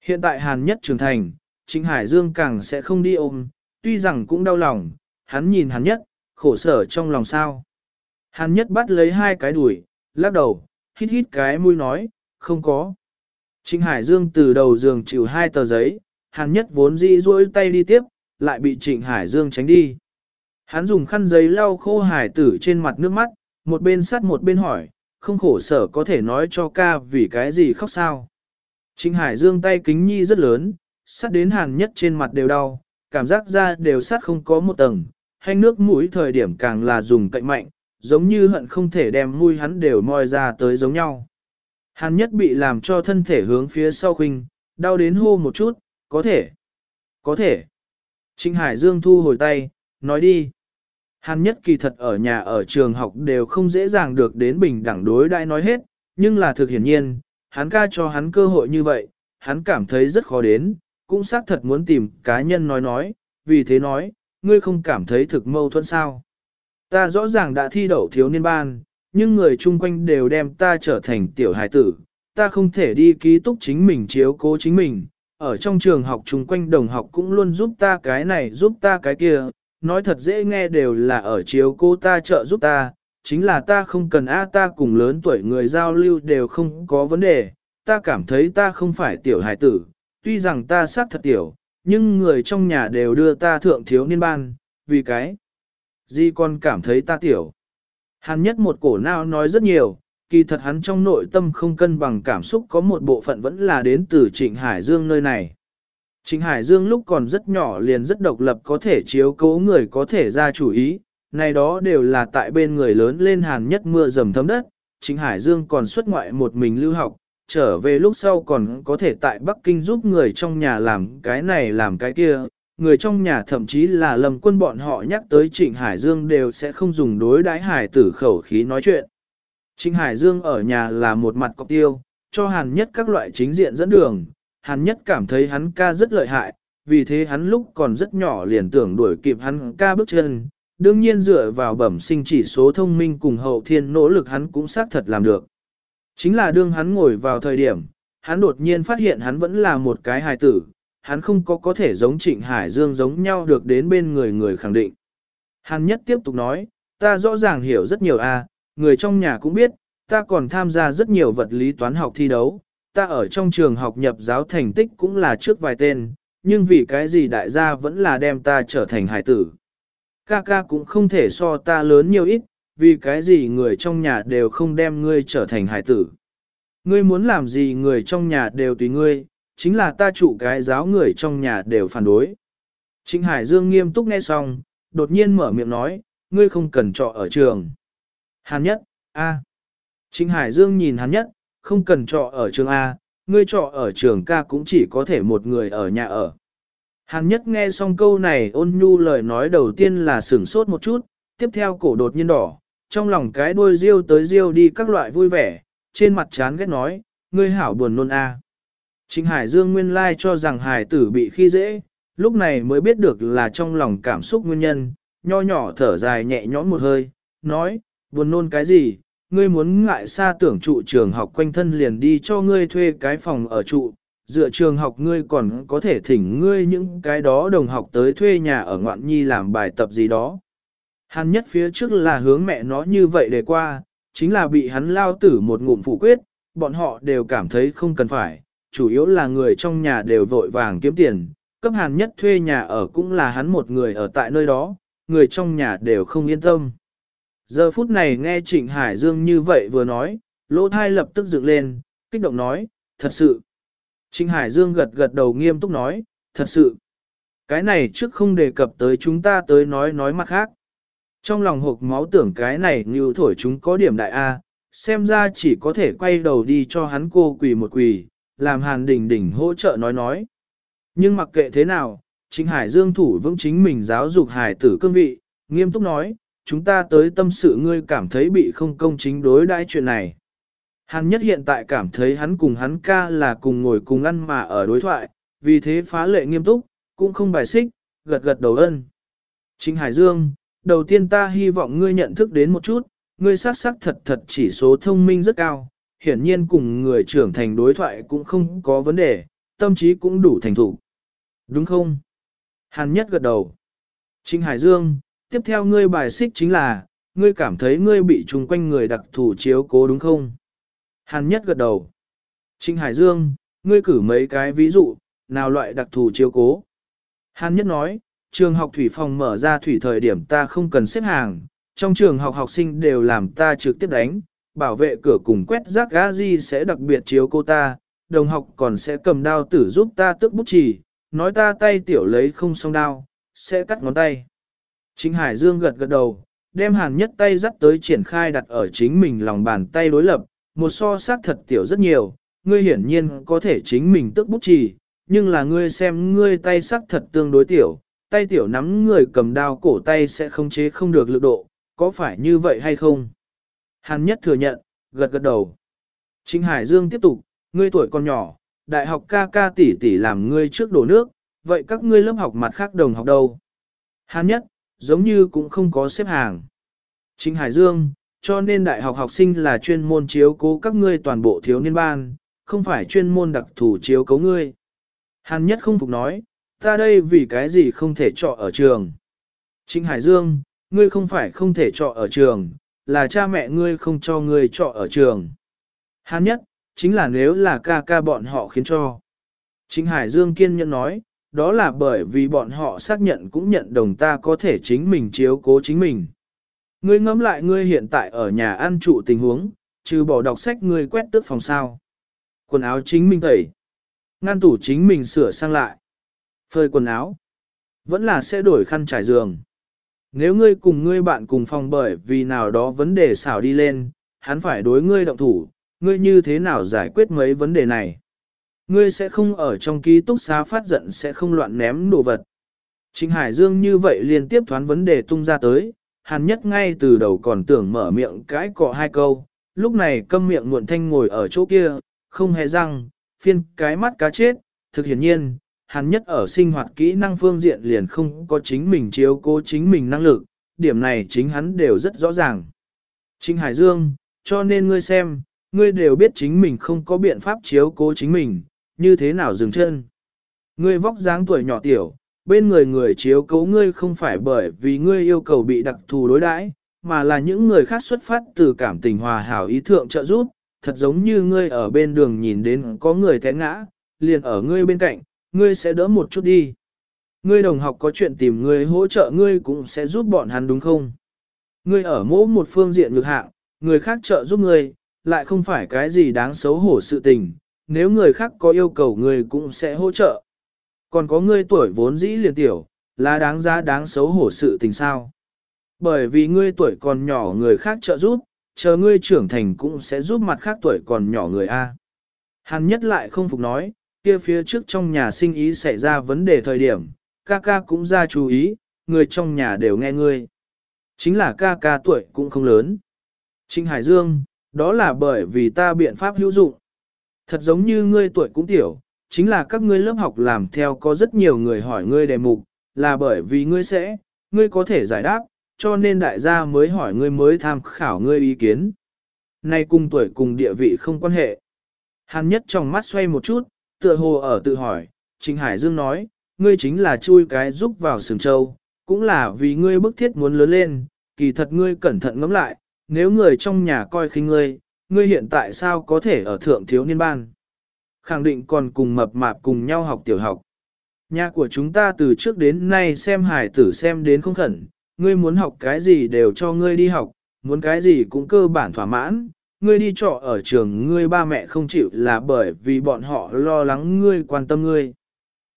Hiện tại Hàn Nhất trưởng thành, Trịnh Hải Dương càng sẽ không đi ôm, tuy rằng cũng đau lòng, hắn nhìn Hàn Nhất, khổ sở trong lòng sao. Hàn Nhất bắt lấy hai cái đùi, lắc đầu, hít hít cái mũi nói, không có. Trịnh Hải Dương từ đầu giường chịu hai tờ giấy, Hàn Nhất vốn dĩ duỗi tay đi tiếp, lại bị Trịnh Hải Dương tránh đi. Hắn dùng khăn giấy lau khô hải tử trên mặt nước mắt, một bên sắt một bên hỏi, không khổ sở có thể nói cho ca vì cái gì khóc sao. Trịnh Hải Dương tay kính nhi rất lớn, sắt đến hàn nhất trên mặt đều đau, cảm giác ra đều sắt không có một tầng, hành nước mũi thời điểm càng là dùng cạnh mạnh, giống như hận không thể đem mũi hắn đều moi ra tới giống nhau. Hàn nhất bị làm cho thân thể hướng phía sau khinh, đau đến hô một chút, có thể, có thể. Trịnh Hải Dương thu hồi tay, nói đi. Hàn nhất kỳ thật ở nhà ở trường học đều không dễ dàng được đến bình đẳng đối đại nói hết, nhưng là thực hiển nhiên, hắn ca cho hắn cơ hội như vậy, hắn cảm thấy rất khó đến, cũng xác thật muốn tìm cá nhân nói nói, vì thế nói, ngươi không cảm thấy thực mâu thuẫn sao. Ta rõ ràng đã thi đậu thiếu niên ban, nhưng người chung quanh đều đem ta trở thành tiểu hài tử, ta không thể đi ký túc chính mình chiếu cố chính mình, ở trong trường học chung quanh đồng học cũng luôn giúp ta cái này giúp ta cái kia, nói thật dễ nghe đều là ở chiếu cô ta trợ giúp ta, chính là ta không cần a ta cùng lớn tuổi người giao lưu đều không có vấn đề, ta cảm thấy ta không phải tiểu hài tử, tuy rằng ta xác thật tiểu, nhưng người trong nhà đều đưa ta thượng thiếu niên ban, vì cái gì con cảm thấy ta tiểu. Hàn nhất một cổ nào nói rất nhiều, kỳ thật hắn trong nội tâm không cân bằng cảm xúc có một bộ phận vẫn là đến từ Trịnh Hải Dương nơi này. Trịnh Hải Dương lúc còn rất nhỏ liền rất độc lập có thể chiếu cố người có thể ra chủ ý, này đó đều là tại bên người lớn lên hàn nhất mưa dầm thấm đất. Trịnh Hải Dương còn xuất ngoại một mình lưu học, trở về lúc sau còn có thể tại Bắc Kinh giúp người trong nhà làm cái này làm cái kia. Người trong nhà thậm chí là lầm quân bọn họ nhắc tới Trịnh Hải Dương đều sẽ không dùng đối đái hải tử khẩu khí nói chuyện. Trịnh Hải Dương ở nhà là một mặt cọc tiêu, cho hàn nhất các loại chính diện dẫn đường, hàn nhất cảm thấy hắn ca rất lợi hại, vì thế hắn lúc còn rất nhỏ liền tưởng đuổi kịp hắn ca bước chân, đương nhiên dựa vào bẩm sinh chỉ số thông minh cùng hậu thiên nỗ lực hắn cũng xác thật làm được. Chính là đương hắn ngồi vào thời điểm, hắn đột nhiên phát hiện hắn vẫn là một cái hài tử, hắn không có có thể giống Trịnh Hải Dương giống nhau được đến bên người người khẳng định. Hàn nhất tiếp tục nói, ta rõ ràng hiểu rất nhiều a, người trong nhà cũng biết, ta còn tham gia rất nhiều vật lý toán học thi đấu, ta ở trong trường học nhập giáo thành tích cũng là trước vài tên, nhưng vì cái gì đại gia vẫn là đem ta trở thành hải tử. Ca ca cũng không thể so ta lớn nhiều ít, vì cái gì người trong nhà đều không đem ngươi trở thành hải tử. Ngươi muốn làm gì người trong nhà đều tùy ngươi, chính là ta chủ cái giáo người trong nhà đều phản đối. Trịnh Hải Dương nghiêm túc nghe xong, đột nhiên mở miệng nói, ngươi không cần trọ ở trường. Hàn nhất, A. Trịnh Hải Dương nhìn hắn nhất, không cần trọ ở trường A, ngươi trọ ở trường ca cũng chỉ có thể một người ở nhà ở. Hàn nhất nghe xong câu này ôn nhu lời nói đầu tiên là sửng sốt một chút, tiếp theo cổ đột nhiên đỏ, trong lòng cái đuôi riêu tới riêu đi các loại vui vẻ, trên mặt chán ghét nói, ngươi hảo buồn nôn a. Trịnh Hải Dương nguyên lai cho rằng hải tử bị khi dễ, lúc này mới biết được là trong lòng cảm xúc nguyên nhân, nho nhỏ thở dài nhẹ nhõm một hơi, nói, buồn nôn cái gì, ngươi muốn ngại xa tưởng trụ trường học quanh thân liền đi cho ngươi thuê cái phòng ở trụ, dựa trường học ngươi còn có thể thỉnh ngươi những cái đó đồng học tới thuê nhà ở ngoạn nhi làm bài tập gì đó. Hắn nhất phía trước là hướng mẹ nó như vậy để qua, chính là bị hắn lao tử một ngụm phủ quyết, bọn họ đều cảm thấy không cần phải, chủ yếu là người trong nhà đều vội vàng kiếm tiền, cấp hàn nhất thuê nhà ở cũng là hắn một người ở tại nơi đó, người trong nhà đều không yên tâm. Giờ phút này nghe Trịnh Hải Dương như vậy vừa nói, lỗ thai lập tức dựng lên, kích động nói, thật sự. Trịnh Hải Dương gật gật đầu nghiêm túc nói, thật sự. Cái này trước không đề cập tới chúng ta tới nói nói mặt khác. Trong lòng hộp máu tưởng cái này như thổi chúng có điểm đại A, xem ra chỉ có thể quay đầu đi cho hắn cô quỳ một quỳ, làm Hàn đỉnh đỉnh hỗ trợ nói nói. Nhưng mặc kệ thế nào, Trịnh Hải Dương thủ vững chính mình giáo dục hải tử cương vị, nghiêm túc nói, chúng ta tới tâm sự ngươi cảm thấy bị không công chính đối đãi chuyện này. Hàn nhất hiện tại cảm thấy hắn cùng hắn ca là cùng ngồi cùng ăn mà ở đối thoại, vì thế phá lệ nghiêm túc, cũng không bài xích, gật gật đầu ân. Chính Hải Dương, đầu tiên ta hy vọng ngươi nhận thức đến một chút, ngươi sắc sắc thật thật chỉ số thông minh rất cao, hiển nhiên cùng người trưởng thành đối thoại cũng không có vấn đề, tâm trí cũng đủ thành thủ. Đúng không? Hàn nhất gật đầu. Trinh Hải Dương, tiếp theo ngươi bài xích chính là, ngươi cảm thấy ngươi bị chung quanh người đặc thủ chiếu cố đúng không? Hàn nhất gật đầu. Trinh Hải Dương, ngươi cử mấy cái ví dụ, nào loại đặc thù chiếu cố? Hàn nhất nói, trường học thủy phòng mở ra thủy thời điểm ta không cần xếp hàng, trong trường học học sinh đều làm ta trực tiếp đánh, bảo vệ cửa cùng quét rác gã gì sẽ đặc biệt chiếu cô ta, đồng học còn sẽ cầm đao tử giúp ta tước bút chỉ nói ta tay tiểu lấy không xong đao, sẽ cắt ngón tay. Chính Hải Dương gật gật đầu, đem hàn nhất tay dắt tới triển khai đặt ở chính mình lòng bàn tay đối lập, một so sát thật tiểu rất nhiều, ngươi hiển nhiên có thể chính mình tước bút chỉ, nhưng là ngươi xem ngươi tay sắc thật tương đối tiểu, tay tiểu nắm người cầm đao cổ tay sẽ không chế không được lực độ, có phải như vậy hay không? Hàn nhất thừa nhận, gật gật đầu. Trịnh Hải Dương tiếp tục, ngươi tuổi còn nhỏ, đại học ca ca tỷ tỷ làm ngươi trước đổ nước, vậy các ngươi lớp học mặt khác đồng học đâu? Hàn nhất, giống như cũng không có xếp hàng. Trịnh Hải Dương, cho nên đại học học sinh là chuyên môn chiếu cố các ngươi toàn bộ thiếu niên ban, không phải chuyên môn đặc thù chiếu cố ngươi. Hàn nhất không phục nói, ta đây vì cái gì không thể trọ ở trường. Trịnh Hải Dương, ngươi không phải không thể trọ ở trường, là cha mẹ ngươi không cho ngươi trọ ở trường. Hàn nhất, chính là nếu là ca ca bọn họ khiến cho. Chính Hải Dương kiên nhẫn nói, đó là bởi vì bọn họ xác nhận cũng nhận đồng ta có thể chính mình chiếu cố chính mình. Ngươi ngẫm lại ngươi hiện tại ở nhà ăn trụ tình huống, trừ bỏ đọc sách ngươi quét tước phòng sao. Quần áo chính mình tẩy. Ngăn tủ chính mình sửa sang lại. Phơi quần áo. Vẫn là sẽ đổi khăn trải giường. Nếu ngươi cùng ngươi bạn cùng phòng bởi vì nào đó vấn đề xảo đi lên, hắn phải đối ngươi động thủ, ngươi như thế nào giải quyết mấy vấn đề này? Ngươi sẽ không ở trong ký túc xá phát giận sẽ không loạn ném đồ vật. Trịnh Hải Dương như vậy liên tiếp thoán vấn đề tung ra tới, Hàn nhất ngay từ đầu còn tưởng mở miệng cãi cọ hai câu, lúc này câm miệng muộn thanh ngồi ở chỗ kia, không hề răng, phiên cái mắt cá chết, thực hiển nhiên, Hàn nhất ở sinh hoạt kỹ năng phương diện liền không có chính mình chiếu cố chính mình năng lực, điểm này chính hắn đều rất rõ ràng. Trịnh Hải Dương, cho nên ngươi xem, ngươi đều biết chính mình không có biện pháp chiếu cố chính mình, như thế nào dừng chân. Ngươi vóc dáng tuổi nhỏ tiểu, bên người người chiếu cố ngươi không phải bởi vì ngươi yêu cầu bị đặc thù đối đãi, mà là những người khác xuất phát từ cảm tình hòa hảo ý thượng trợ giúp, thật giống như ngươi ở bên đường nhìn đến có người té ngã, liền ở ngươi bên cạnh, ngươi sẽ đỡ một chút đi. Ngươi đồng học có chuyện tìm ngươi hỗ trợ ngươi cũng sẽ giúp bọn hắn đúng không? Ngươi ở mỗi một phương diện ngược hạng, người khác trợ giúp ngươi, lại không phải cái gì đáng xấu hổ sự tình, nếu người khác có yêu cầu người cũng sẽ hỗ trợ. Còn có ngươi tuổi vốn dĩ liền tiểu, là đáng giá đáng xấu hổ sự tình sao? Bởi vì ngươi tuổi còn nhỏ người khác trợ giúp, chờ ngươi trưởng thành cũng sẽ giúp mặt khác tuổi còn nhỏ người A. Hàn nhất lại không phục nói, kia phía trước trong nhà sinh ý xảy ra vấn đề thời điểm, ca ca cũng ra chú ý, người trong nhà đều nghe ngươi. Chính là ca ca tuổi cũng không lớn. Trinh Hải Dương, đó là bởi vì ta biện pháp hữu dụng. Thật giống như ngươi tuổi cũng tiểu, chính là các ngươi lớp học làm theo có rất nhiều người hỏi ngươi đề mục, là bởi vì ngươi sẽ, ngươi có thể giải đáp, cho nên đại gia mới hỏi ngươi mới tham khảo ngươi ý kiến. Nay cùng tuổi cùng địa vị không quan hệ. Hàn nhất trong mắt xoay một chút, tựa hồ ở tự hỏi, Trình Hải Dương nói, ngươi chính là chui cái giúp vào sừng châu, cũng là vì ngươi bức thiết muốn lớn lên, kỳ thật ngươi cẩn thận ngẫm lại, nếu người trong nhà coi khinh ngươi, ngươi hiện tại sao có thể ở thượng thiếu niên ban. Khẳng định còn cùng mập mạp cùng nhau học tiểu học. Nhà của chúng ta từ trước đến nay xem hải tử xem đến không khẩn, ngươi muốn học cái gì đều cho ngươi đi học, muốn cái gì cũng cơ bản thỏa mãn, ngươi đi trọ ở trường ngươi ba mẹ không chịu là bởi vì bọn họ lo lắng ngươi quan tâm ngươi.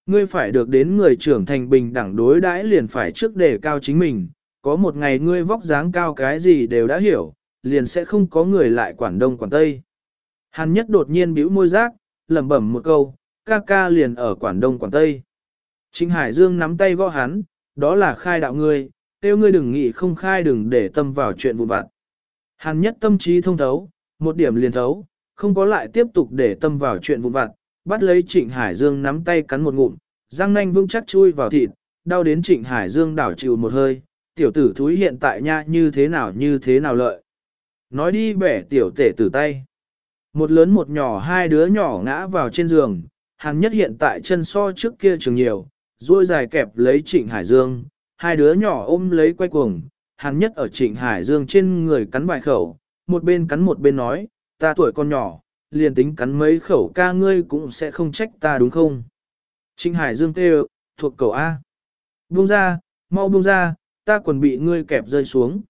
Ngươi phải được đến người trưởng thành bình đẳng đối đãi liền phải trước đề cao chính mình, có một ngày ngươi vóc dáng cao cái gì đều đã hiểu, liền sẽ không có người lại quản đông quản tây. Hàn nhất đột nhiên bĩu môi rác, lẩm bẩm một câu, ca ca liền ở quản đông quản tây. Trịnh Hải Dương nắm tay gõ hắn, đó là khai đạo ngươi, tiêu ngươi đừng nghĩ không khai đừng để tâm vào chuyện vụn vặt. Hàn nhất tâm trí thông thấu, một điểm liền thấu, không có lại tiếp tục để tâm vào chuyện vụn vặt, bắt lấy Trịnh Hải Dương nắm tay cắn một ngụm, răng nanh vững chắc chui vào thịt, đau đến Trịnh Hải Dương đảo chịu một hơi, tiểu tử thúi hiện tại nha như thế nào như thế nào lợi. Nói đi bẻ tiểu tể tử tay. Một lớn một nhỏ hai đứa nhỏ ngã vào trên giường, Hàn nhất hiện tại chân so trước kia trường nhiều, duỗi dài kẹp lấy Trịnh Hải Dương, hai đứa nhỏ ôm lấy quay cuồng, Hàn nhất ở Trịnh Hải Dương trên người cắn vài khẩu, một bên cắn một bên nói, ta tuổi con nhỏ, liền tính cắn mấy khẩu ca ngươi cũng sẽ không trách ta đúng không? Trịnh Hải Dương kêu, thuộc cầu A. Buông ra, mau buông ra, ta quần bị ngươi kẹp rơi xuống.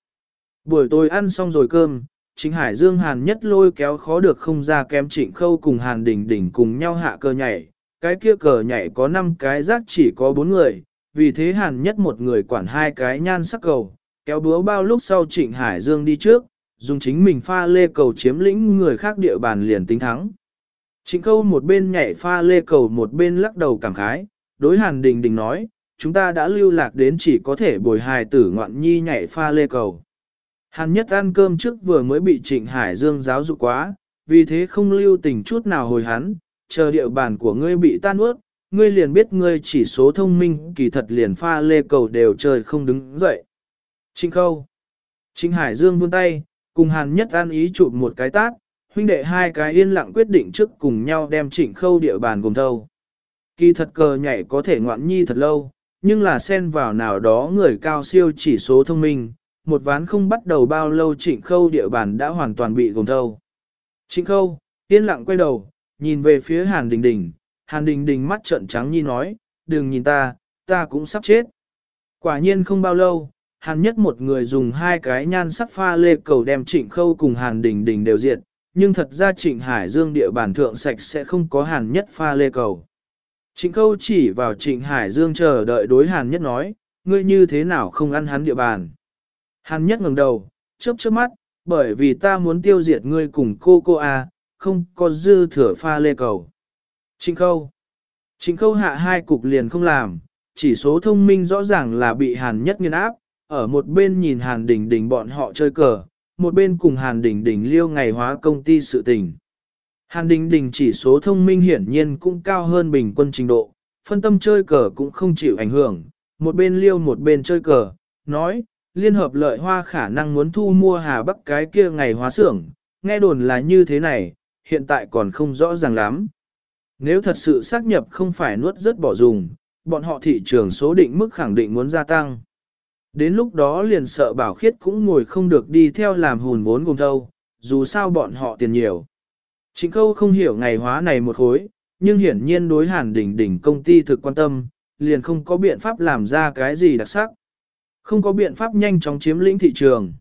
Buổi tối ăn xong rồi cơm, Trịnh Hải Dương Hàn nhất lôi kéo khó được không ra kém trịnh khâu cùng Hàn Đình Đình cùng nhau hạ cờ nhảy. Cái kia cờ nhảy có 5 cái rác chỉ có 4 người, vì thế Hàn nhất một người quản hai cái nhan sắc cầu, kéo búa bao lúc sau Trịnh Hải Dương đi trước, dùng chính mình pha lê cầu chiếm lĩnh người khác địa bàn liền tính thắng. Trịnh khâu một bên nhảy pha lê cầu một bên lắc đầu cảm khái, đối Hàn đình đình nói, chúng ta đã lưu lạc đến chỉ có thể bồi hài tử ngoạn nhi nhảy pha lê cầu. Hàn nhất ăn cơm trước vừa mới bị Trịnh Hải Dương giáo dục quá, vì thế không lưu tình chút nào hồi hắn, chờ địa bàn của ngươi bị tan ướt, ngươi liền biết ngươi chỉ số thông minh kỳ thật liền pha lê cầu đều trời không đứng dậy. Trịnh khâu. Trịnh Hải Dương vươn tay, cùng Hàn nhất ăn ý chụp một cái tát, huynh đệ hai cái yên lặng quyết định trước cùng nhau đem trịnh khâu địa bàn gồm thâu. Kỳ thật cờ nhảy có thể ngoạn nhi thật lâu, nhưng là xen vào nào đó người cao siêu chỉ số thông minh, một ván không bắt đầu bao lâu trịnh khâu địa bàn đã hoàn toàn bị gồm thâu. Trịnh khâu, yên lặng quay đầu, nhìn về phía Hàn Đình Đình, Hàn Đình Đình mắt trợn trắng nhi nói, đừng nhìn ta, ta cũng sắp chết. Quả nhiên không bao lâu, Hàn nhất một người dùng hai cái nhan sắc pha lê cầu đem trịnh khâu cùng Hàn Đình Đình đều diệt, nhưng thật ra trịnh Hải Dương địa bàn thượng sạch sẽ không có Hàn nhất pha lê cầu. Trịnh khâu chỉ vào trịnh Hải Dương chờ đợi đối Hàn nhất nói, ngươi như thế nào không ăn hắn địa bàn. Hàn nhất ngẩng đầu, chớp chớp mắt, bởi vì ta muốn tiêu diệt ngươi cùng cô cô A, không có dư thừa pha lê cầu. Trịnh khâu. Trịnh khâu hạ hai cục liền không làm, chỉ số thông minh rõ ràng là bị hàn nhất nghiên áp, ở một bên nhìn hàn đỉnh đỉnh bọn họ chơi cờ, một bên cùng hàn đỉnh đỉnh liêu ngày hóa công ty sự tình. Hàn đỉnh đỉnh chỉ số thông minh hiển nhiên cũng cao hơn bình quân trình độ, phân tâm chơi cờ cũng không chịu ảnh hưởng, một bên liêu một bên chơi cờ, nói, liên hợp lợi hoa khả năng muốn thu mua Hà Bắc cái kia ngày hóa xưởng, nghe đồn là như thế này, hiện tại còn không rõ ràng lắm. Nếu thật sự xác nhập không phải nuốt rất bỏ dùng, bọn họ thị trường số định mức khẳng định muốn gia tăng. Đến lúc đó liền sợ bảo khiết cũng ngồi không được đi theo làm hùn vốn cùng thâu, dù sao bọn họ tiền nhiều. Trịnh khâu không hiểu ngày hóa này một hối, nhưng hiển nhiên đối hàn đỉnh đỉnh công ty thực quan tâm, liền không có biện pháp làm ra cái gì đặc sắc. Không có biện pháp nhanh chóng chiếm lĩnh thị trường.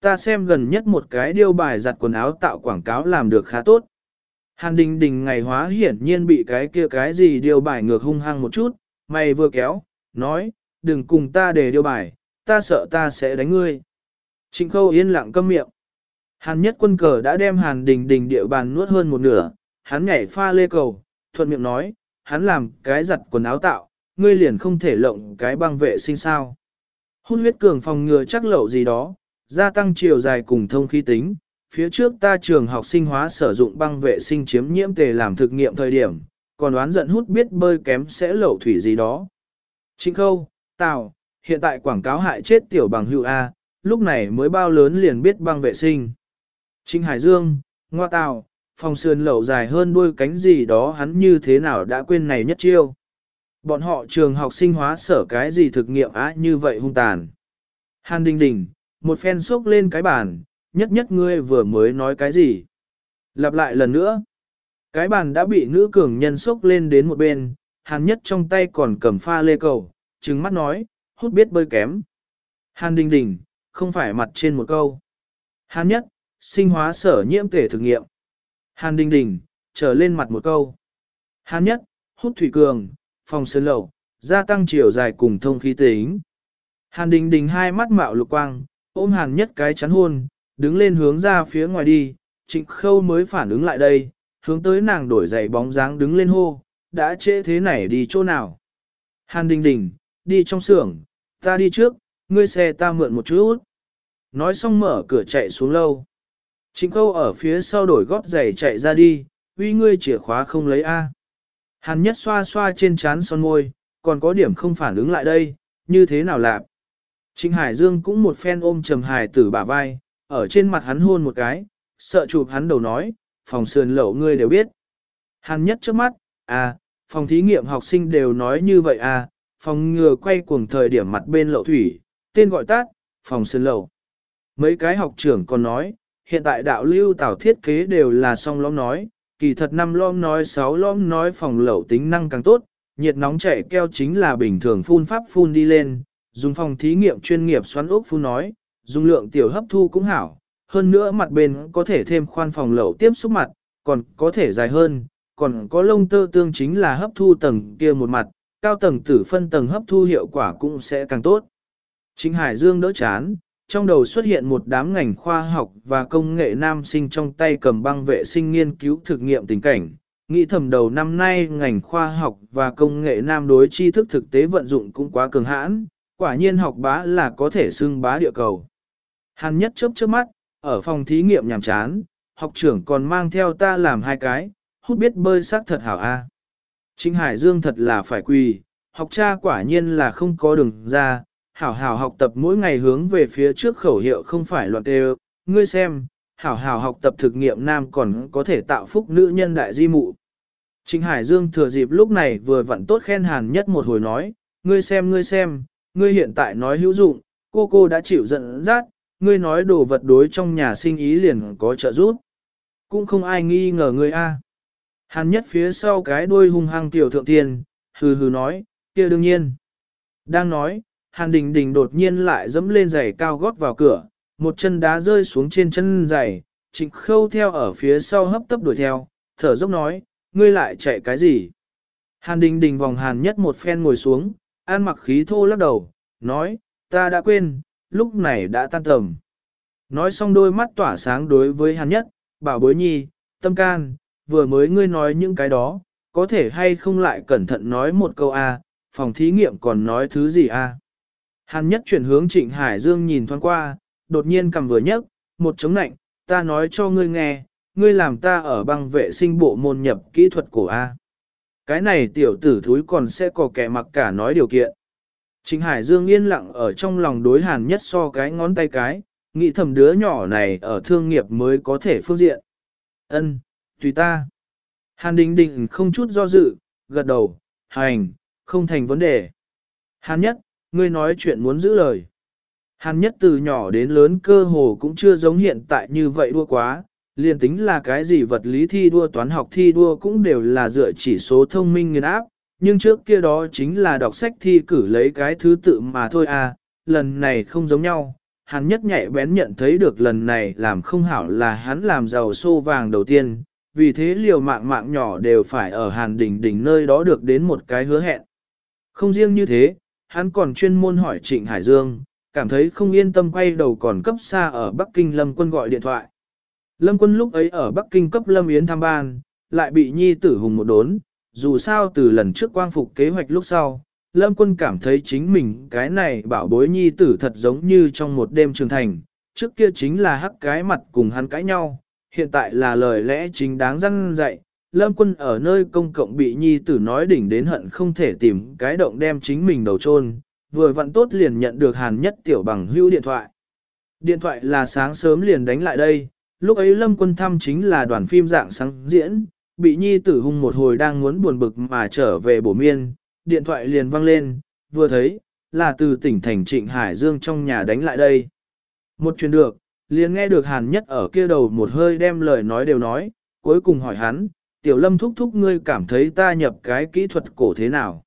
Ta xem gần nhất một cái điêu bài giặt quần áo tạo quảng cáo làm được khá tốt. Hàn đình đình ngày hóa hiển nhiên bị cái kia cái gì điêu bài ngược hung hăng một chút, mày vừa kéo, nói, đừng cùng ta để điêu bài, ta sợ ta sẽ đánh ngươi. Trịnh khâu yên lặng câm miệng. Hàn nhất quân cờ đã đem hàn đình đình địa bàn nuốt hơn một nửa, hắn nhảy pha lê cầu, thuận miệng nói, hắn làm cái giặt quần áo tạo, ngươi liền không thể lộng cái băng vệ sinh sao. Hôn huyết cường phòng ngừa chắc lậu gì đó, gia tăng chiều dài cùng thông khí tính. Phía trước ta trường học sinh hóa sử dụng băng vệ sinh chiếm nhiễm tề làm thực nghiệm thời điểm, còn đoán giận hút biết bơi kém sẽ lậu thủy gì đó. Trinh khâu, tào, hiện tại quảng cáo hại chết tiểu bằng hữu A, lúc này mới bao lớn liền biết băng vệ sinh. Trinh Hải Dương, ngoa tào, phòng sườn lậu dài hơn đuôi cánh gì đó hắn như thế nào đã quên này nhất chiêu. Bọn họ trường học sinh hóa sở cái gì thực nghiệm á như vậy hung tàn. Hàn Đình Đình, một phen sốc lên cái bàn, nhất nhất ngươi vừa mới nói cái gì. Lặp lại lần nữa. Cái bàn đã bị nữ cường nhân sốc lên đến một bên, hàn nhất trong tay còn cầm pha lê cầu, trừng mắt nói, hút biết bơi kém. Hàn Đình Đình, không phải mặt trên một câu. Hàn nhất, sinh hóa sở nhiễm thể thực nghiệm. Hàn Đình Đình, trở lên mặt một câu. Hàn nhất, hút thủy cường, phòng sơn lậu, gia tăng chiều dài cùng thông khí tính. Hàn đình đình hai mắt mạo lục quang, ôm hàn nhất cái chắn hôn, đứng lên hướng ra phía ngoài đi, trịnh khâu mới phản ứng lại đây, hướng tới nàng đổi giày bóng dáng đứng lên hô, đã trễ thế này đi chỗ nào. Hàn đình đình, đi trong xưởng, ta đi trước, ngươi xe ta mượn một chút. Nói xong mở cửa chạy xuống lâu. Trịnh khâu ở phía sau đổi gót giày chạy ra đi, uy ngươi chìa khóa không lấy A. Hàn nhất xoa xoa trên trán son môi, còn có điểm không phản ứng lại đây, như thế nào lạp. Trịnh Hải Dương cũng một phen ôm trầm hài tử bả vai, ở trên mặt hắn hôn một cái, sợ chụp hắn đầu nói, phòng sườn lậu ngươi đều biết. Hàn nhất trước mắt, à, phòng thí nghiệm học sinh đều nói như vậy à, phòng ngừa quay cuồng thời điểm mặt bên lậu thủy, tên gọi tắt, phòng sườn lậu. Mấy cái học trưởng còn nói, hiện tại đạo lưu tảo thiết kế đều là song lõm nói, kỳ thật năm lõm nói sáu lõm nói phòng lậu tính năng càng tốt, nhiệt nóng chảy keo chính là bình thường phun pháp phun đi lên, dùng phòng thí nghiệm chuyên nghiệp xoắn ốc phun nói, dùng lượng tiểu hấp thu cũng hảo, hơn nữa mặt bên có thể thêm khoan phòng lậu tiếp xúc mặt, còn có thể dài hơn, còn có lông tơ tương chính là hấp thu tầng kia một mặt, cao tầng tử phân tầng hấp thu hiệu quả cũng sẽ càng tốt. Chính Hải Dương đỡ chán, trong đầu xuất hiện một đám ngành khoa học và công nghệ nam sinh trong tay cầm băng vệ sinh nghiên cứu thực nghiệm tình cảnh. Nghĩ thầm đầu năm nay ngành khoa học và công nghệ nam đối tri thức thực tế vận dụng cũng quá cường hãn, quả nhiên học bá là có thể xưng bá địa cầu. Hàn nhất chớp chớp mắt, ở phòng thí nghiệm nhàm chán, học trưởng còn mang theo ta làm hai cái, hút biết bơi sắc thật hảo a. À. Hải Dương thật là phải quỳ, học cha quả nhiên là không có đường ra, hảo hảo học tập mỗi ngày hướng về phía trước khẩu hiệu không phải loạn đều, ngươi xem, hảo hảo học tập thực nghiệm nam còn có thể tạo phúc nữ nhân đại di mụ. Trịnh Hải Dương thừa dịp lúc này vừa vặn tốt khen hàn nhất một hồi nói, ngươi xem ngươi xem, ngươi hiện tại nói hữu dụng, cô cô đã chịu giận dắt, ngươi nói đồ vật đối trong nhà sinh ý liền có trợ giúp. Cũng không ai nghi ngờ ngươi a. Hàn nhất phía sau cái đuôi hung hăng tiểu thượng tiền, hừ hừ nói, kia đương nhiên. Đang nói, Hàn Đình Đình đột nhiên lại dẫm lên giày cao gót vào cửa, một chân đá rơi xuống trên chân giày, trịnh khâu theo ở phía sau hấp tấp đuổi theo, thở dốc nói, ngươi lại chạy cái gì? Hàn Đình Đình vòng Hàn nhất một phen ngồi xuống, an mặc khí thô lắc đầu, nói, ta đã quên, lúc này đã tan tầm. Nói xong đôi mắt tỏa sáng đối với Hàn nhất, bảo bối nhi, tâm can, vừa mới ngươi nói những cái đó, có thể hay không lại cẩn thận nói một câu A, phòng thí nghiệm còn nói thứ gì A. Hàn nhất chuyển hướng Trịnh Hải Dương nhìn thoáng qua, đột nhiên cầm vừa nhấc, một chống nạnh, ta nói cho ngươi nghe, ngươi làm ta ở băng vệ sinh bộ môn nhập kỹ thuật cổ A. Cái này tiểu tử thúi còn sẽ có kẻ mặc cả nói điều kiện. Trịnh Hải Dương yên lặng ở trong lòng đối hàn nhất so cái ngón tay cái, nghĩ thầm đứa nhỏ này ở thương nghiệp mới có thể phương diện. Ân, tùy ta. Hàn Đình Đình không chút do dự, gật đầu, hành, không thành vấn đề. Hàn nhất, ngươi nói chuyện muốn giữ lời. Hàn nhất từ nhỏ đến lớn cơ hồ cũng chưa giống hiện tại như vậy đua quá, liền tính là cái gì vật lý thi đua toán học thi đua cũng đều là dựa chỉ số thông minh nghiên áp, nhưng trước kia đó chính là đọc sách thi cử lấy cái thứ tự mà thôi à, lần này không giống nhau. Hắn nhất nhạy bén nhận thấy được lần này làm không hảo là hắn làm giàu xô vàng đầu tiên, vì thế liều mạng mạng nhỏ đều phải ở Hàn đỉnh đỉnh nơi đó được đến một cái hứa hẹn. Không riêng như thế, hắn còn chuyên môn hỏi Trịnh Hải Dương, cảm thấy không yên tâm quay đầu còn cấp xa ở Bắc Kinh Lâm quân gọi điện thoại. Lâm quân lúc ấy ở Bắc Kinh cấp Lâm Yến tham ban, lại bị nhi tử hùng một đốn, dù sao từ lần trước quang phục kế hoạch lúc sau, Lâm quân cảm thấy chính mình cái này bảo bối nhi tử thật giống như trong một đêm trưởng thành, trước kia chính là hắc cái mặt cùng hắn cãi nhau, hiện tại là lời lẽ chính đáng răng dạy. Lâm quân ở nơi công cộng bị nhi tử nói đỉnh đến hận không thể tìm cái động đem chính mình đầu chôn vừa vặn tốt liền nhận được hàn nhất tiểu bằng hữu điện thoại. Điện thoại là sáng sớm liền đánh lại đây, lúc ấy lâm quân thăm chính là đoàn phim dạng sáng diễn, bị nhi tử hung một hồi đang muốn buồn bực mà trở về bổ miên, điện thoại liền vang lên, vừa thấy, là từ tỉnh thành Trịnh Hải Dương trong nhà đánh lại đây. Một chuyện được, liền nghe được Hàn Nhất ở kia đầu một hơi đem lời nói đều nói, cuối cùng hỏi hắn, Tiểu Lâm thúc thúc ngươi cảm thấy ta nhập cái kỹ thuật cổ thế nào?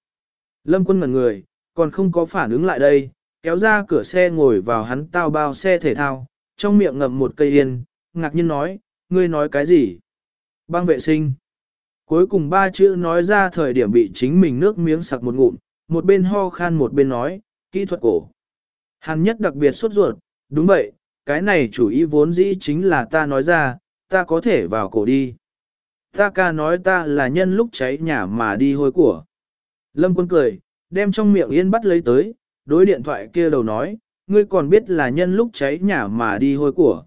Lâm quân ngẩn người, còn không có phản ứng lại đây, kéo ra cửa xe ngồi vào hắn tao bao xe thể thao, trong miệng ngậm một cây yên, ngạc nhiên nói, ngươi nói cái gì? Băng vệ sinh. Cuối cùng ba chữ nói ra thời điểm bị chính mình nước miếng sặc một ngụm, một bên ho khan một bên nói, kỹ thuật cổ. Hàn nhất đặc biệt sốt ruột, đúng vậy, cái này chủ ý vốn dĩ chính là ta nói ra, ta có thể vào cổ đi. Ta ca nói ta là nhân lúc cháy nhà mà đi hôi của. Lâm quân cười, đem trong miệng yên bắt lấy tới, đối điện thoại kia đầu nói, ngươi còn biết là nhân lúc cháy nhà mà đi hôi của.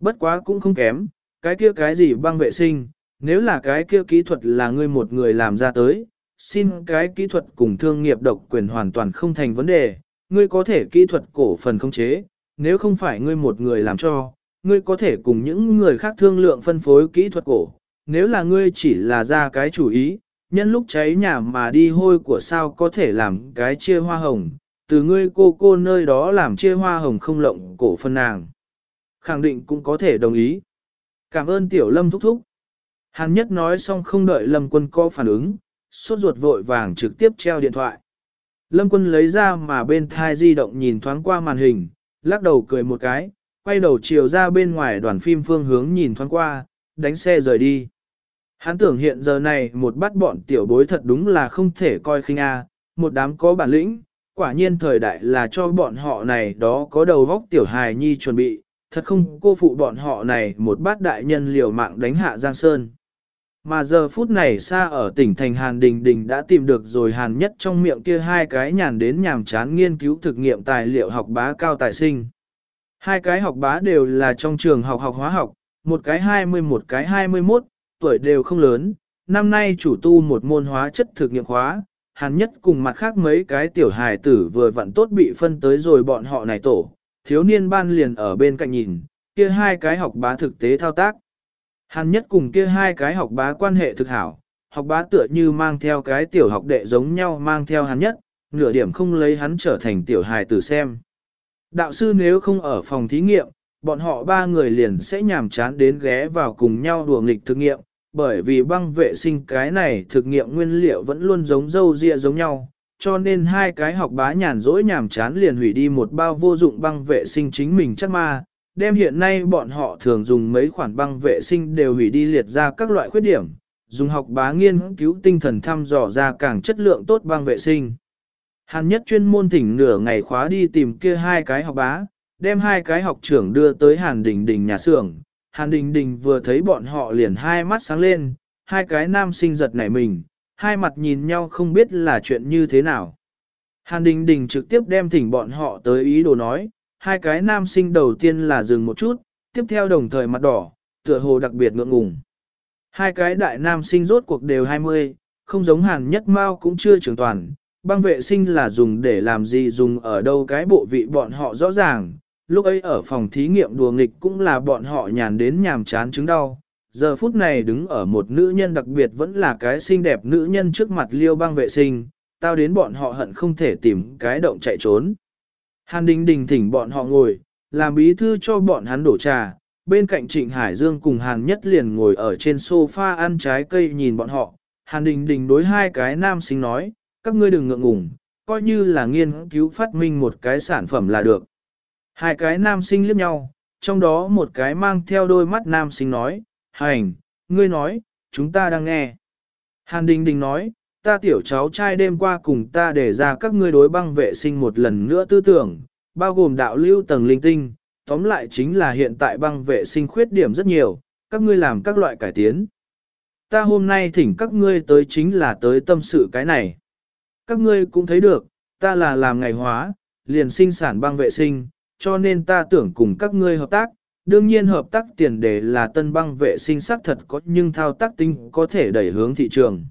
Bất quá cũng không kém, cái kia cái gì băng vệ sinh, nếu là cái kia kỹ thuật là ngươi một người làm ra tới, xin cái kỹ thuật cùng thương nghiệp độc quyền hoàn toàn không thành vấn đề, ngươi có thể kỹ thuật cổ phần không chế, nếu không phải ngươi một người làm cho, ngươi có thể cùng những người khác thương lượng phân phối kỹ thuật cổ, nếu là ngươi chỉ là ra cái chủ ý, nhân lúc cháy nhà mà đi hôi của sao có thể làm cái chia hoa hồng, từ ngươi cô cô nơi đó làm chia hoa hồng không lộng cổ phân nàng. Khẳng định cũng có thể đồng ý. Cảm ơn tiểu lâm thúc thúc. Hàn nhất nói xong không đợi lâm quân có phản ứng, sốt ruột vội vàng trực tiếp treo điện thoại. Lâm quân lấy ra mà bên thai di động nhìn thoáng qua màn hình, lắc đầu cười một cái, quay đầu chiều ra bên ngoài đoàn phim phương hướng nhìn thoáng qua, đánh xe rời đi. Hắn tưởng hiện giờ này một bắt bọn tiểu bối thật đúng là không thể coi khinh a, một đám có bản lĩnh, quả nhiên thời đại là cho bọn họ này đó có đầu vóc tiểu hài nhi chuẩn bị, thật không cô phụ bọn họ này một bát đại nhân liều mạng đánh hạ Giang Sơn. Mà giờ phút này xa ở tỉnh thành Hàn Đình Đình đã tìm được rồi Hàn nhất trong miệng kia hai cái nhàn đến nhàm chán nghiên cứu thực nghiệm tài liệu học bá cao tài sinh. Hai cái học bá đều là trong trường học học hóa học, một cái 20 một cái 21, tuổi đều không lớn, năm nay chủ tu một môn hóa chất thực nghiệm khóa, Hàn nhất cùng mặt khác mấy cái tiểu hài tử vừa vặn tốt bị phân tới rồi bọn họ này tổ, thiếu niên ban liền ở bên cạnh nhìn, kia hai cái học bá thực tế thao tác. Hàn nhất cùng kia hai cái học bá quan hệ thực hảo, học bá tựa như mang theo cái tiểu học đệ giống nhau mang theo hắn nhất, nửa điểm không lấy hắn trở thành tiểu hài tử xem. Đạo sư nếu không ở phòng thí nghiệm, bọn họ ba người liền sẽ nhàm chán đến ghé vào cùng nhau đùa nghịch thực nghiệm, bởi vì băng vệ sinh cái này thực nghiệm nguyên liệu vẫn luôn giống dâu ria giống nhau, cho nên hai cái học bá nhàn rỗi nhàm chán liền hủy đi một bao vô dụng băng vệ sinh chính mình chắc ma, đem hiện nay bọn họ thường dùng mấy khoản băng vệ sinh đều hủy đi liệt ra các loại khuyết điểm, dùng học bá nghiên cứu tinh thần thăm dò ra càng chất lượng tốt băng vệ sinh. Hàn nhất chuyên môn thỉnh nửa ngày khóa đi tìm kia hai cái học bá, đem hai cái học trưởng đưa tới Hàn Đình Đình nhà xưởng. Hàn Đình Đình vừa thấy bọn họ liền hai mắt sáng lên, hai cái nam sinh giật nảy mình, hai mặt nhìn nhau không biết là chuyện như thế nào. Hàn Đình Đình trực tiếp đem thỉnh bọn họ tới ý đồ nói, hai cái nam sinh đầu tiên là dừng một chút, tiếp theo đồng thời mặt đỏ, tựa hồ đặc biệt ngượng ngùng. Hai cái đại nam sinh rốt cuộc đều 20, không giống hàn nhất mao cũng chưa trưởng toàn, băng vệ sinh là dùng để làm gì dùng ở đâu cái bộ vị bọn họ rõ ràng, lúc ấy ở phòng thí nghiệm đùa nghịch cũng là bọn họ nhàn đến nhàm chán chứng đau. Giờ phút này đứng ở một nữ nhân đặc biệt vẫn là cái xinh đẹp nữ nhân trước mặt liêu băng vệ sinh, tao đến bọn họ hận không thể tìm cái động chạy trốn. Hàn Đình Đình thỉnh bọn họ ngồi, làm bí thư cho bọn hắn đổ trà, bên cạnh Trịnh Hải Dương cùng Hàn Nhất liền ngồi ở trên sofa ăn trái cây nhìn bọn họ. Hàn Đình Đình đối hai cái nam sinh nói, các ngươi đừng ngượng ngùng, coi như là nghiên cứu phát minh một cái sản phẩm là được. Hai cái nam sinh liếc nhau, trong đó một cái mang theo đôi mắt nam sinh nói, hành, ngươi nói, chúng ta đang nghe. Hàn Đình Đình nói, ta tiểu cháu trai đêm qua cùng ta để ra các ngươi đối băng vệ sinh một lần nữa tư tưởng, bao gồm đạo lưu tầng linh tinh, tóm lại chính là hiện tại băng vệ sinh khuyết điểm rất nhiều, các ngươi làm các loại cải tiến. Ta hôm nay thỉnh các ngươi tới chính là tới tâm sự cái này. Các ngươi cũng thấy được, ta là làm ngày hóa, liền sinh sản băng vệ sinh, cho nên ta tưởng cùng các ngươi hợp tác. Đương nhiên hợp tác tiền đề là tân băng vệ sinh sắc thật có nhưng thao tác tinh có thể đẩy hướng thị trường.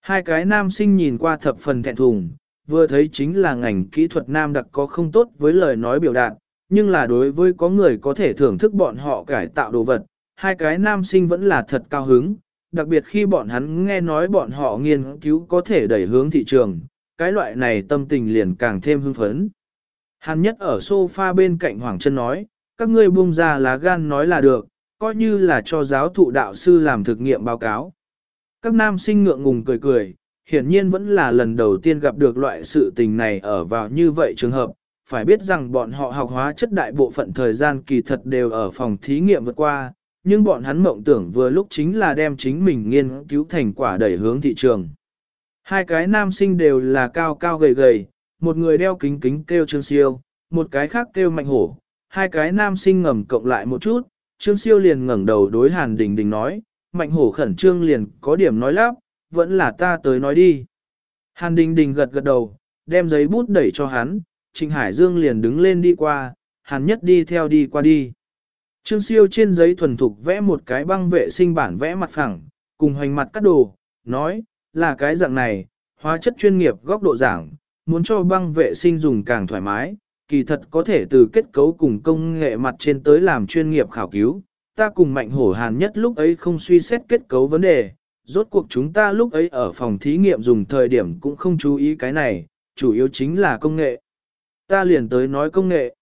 Hai cái nam sinh nhìn qua thập phần thẹn thùng, vừa thấy chính là ngành kỹ thuật nam đặc có không tốt với lời nói biểu đạt, nhưng là đối với có người có thể thưởng thức bọn họ cải tạo đồ vật, hai cái nam sinh vẫn là thật cao hứng, đặc biệt khi bọn hắn nghe nói bọn họ nghiên cứu có thể đẩy hướng thị trường, cái loại này tâm tình liền càng thêm hưng phấn. Hàn nhất ở sofa bên cạnh Hoàng Trân nói, các ngươi buông ra lá gan nói là được, coi như là cho giáo thụ đạo sư làm thực nghiệm báo cáo. Các nam sinh ngượng ngùng cười cười, hiển nhiên vẫn là lần đầu tiên gặp được loại sự tình này ở vào như vậy trường hợp, phải biết rằng bọn họ học hóa chất đại bộ phận thời gian kỳ thật đều ở phòng thí nghiệm vượt qua, nhưng bọn hắn mộng tưởng vừa lúc chính là đem chính mình nghiên cứu thành quả đẩy hướng thị trường. Hai cái nam sinh đều là cao cao gầy gầy, một người đeo kính kính kêu trương siêu, một cái khác kêu mạnh hổ, hai cái nam sinh ngầm cộng lại một chút, Trương Siêu liền ngẩng đầu đối Hàn Đình Đình nói, mạnh hổ khẩn trương liền có điểm nói lắp, vẫn là ta tới nói đi. Hàn Đình Đình gật gật đầu, đem giấy bút đẩy cho hắn, Trịnh Hải Dương liền đứng lên đi qua, Hàn Nhất đi theo đi qua đi. Trương Siêu trên giấy thuần thục vẽ một cái băng vệ sinh bản vẽ mặt phẳng, cùng hoành mặt cắt đồ, nói, là cái dạng này, hóa chất chuyên nghiệp góc độ giảng, muốn cho băng vệ sinh dùng càng thoải mái, kỳ thật có thể từ kết cấu cùng công nghệ mặt trên tới làm chuyên nghiệp khảo cứu. Ta cùng mạnh hổ hàn nhất lúc ấy không suy xét kết cấu vấn đề, rốt cuộc chúng ta lúc ấy ở phòng thí nghiệm dùng thời điểm cũng không chú ý cái này, chủ yếu chính là công nghệ. Ta liền tới nói công nghệ.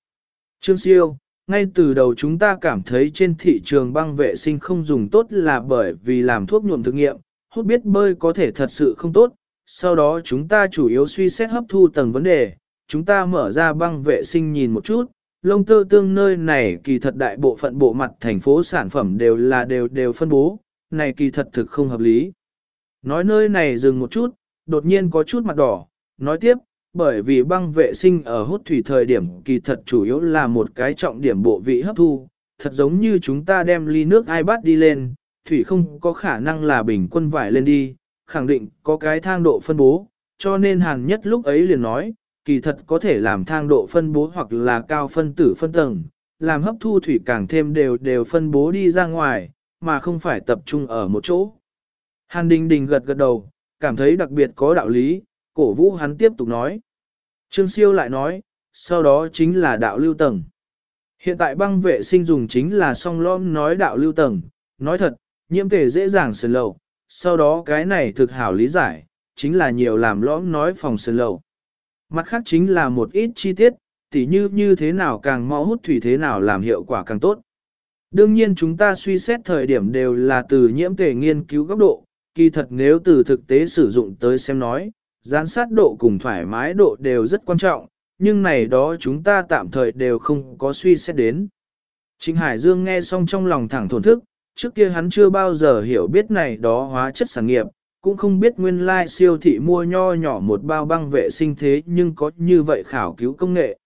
Trương Siêu, ngay từ đầu chúng ta cảm thấy trên thị trường băng vệ sinh không dùng tốt là bởi vì làm thuốc nhuộm thực nghiệm, hút biết bơi có thể thật sự không tốt, sau đó chúng ta chủ yếu suy xét hấp thu tầng vấn đề, chúng ta mở ra băng vệ sinh nhìn một chút, lông tơ tương nơi này kỳ thật đại bộ phận bộ mặt thành phố sản phẩm đều là đều đều phân bố, này kỳ thật thực không hợp lý. Nói nơi này dừng một chút, đột nhiên có chút mặt đỏ, nói tiếp, bởi vì băng vệ sinh ở hút thủy thời điểm kỳ thật chủ yếu là một cái trọng điểm bộ vị hấp thu, thật giống như chúng ta đem ly nước ai bắt đi lên, thủy không có khả năng là bình quân vải lên đi, khẳng định có cái thang độ phân bố, cho nên hàn nhất lúc ấy liền nói, kỳ thật có thể làm thang độ phân bố hoặc là cao phân tử phân tầng, làm hấp thu thủy càng thêm đều đều phân bố đi ra ngoài, mà không phải tập trung ở một chỗ. Hàn Đình Đình gật gật đầu, cảm thấy đặc biệt có đạo lý, cổ vũ hắn tiếp tục nói. Trương Siêu lại nói, sau đó chính là đạo lưu tầng. Hiện tại băng vệ sinh dùng chính là song lõm nói đạo lưu tầng, nói thật, nhiễm thể dễ dàng sơn lầu, sau đó cái này thực hảo lý giải, chính là nhiều làm lõm nói phòng sơn lầu. Mặt khác chính là một ít chi tiết, tỉ như như thế nào càng mau hút thủy thế nào làm hiệu quả càng tốt. Đương nhiên chúng ta suy xét thời điểm đều là từ nhiễm tề nghiên cứu góc độ, kỳ thật nếu từ thực tế sử dụng tới xem nói, gián sát độ cùng thoải mái độ đều rất quan trọng, nhưng này đó chúng ta tạm thời đều không có suy xét đến. Trịnh Hải Dương nghe xong trong lòng thẳng thổn thức, trước kia hắn chưa bao giờ hiểu biết này đó hóa chất sản nghiệp, cũng không biết nguyên lai like siêu thị mua nho nhỏ một bao băng vệ sinh thế nhưng có như vậy khảo cứu công nghệ.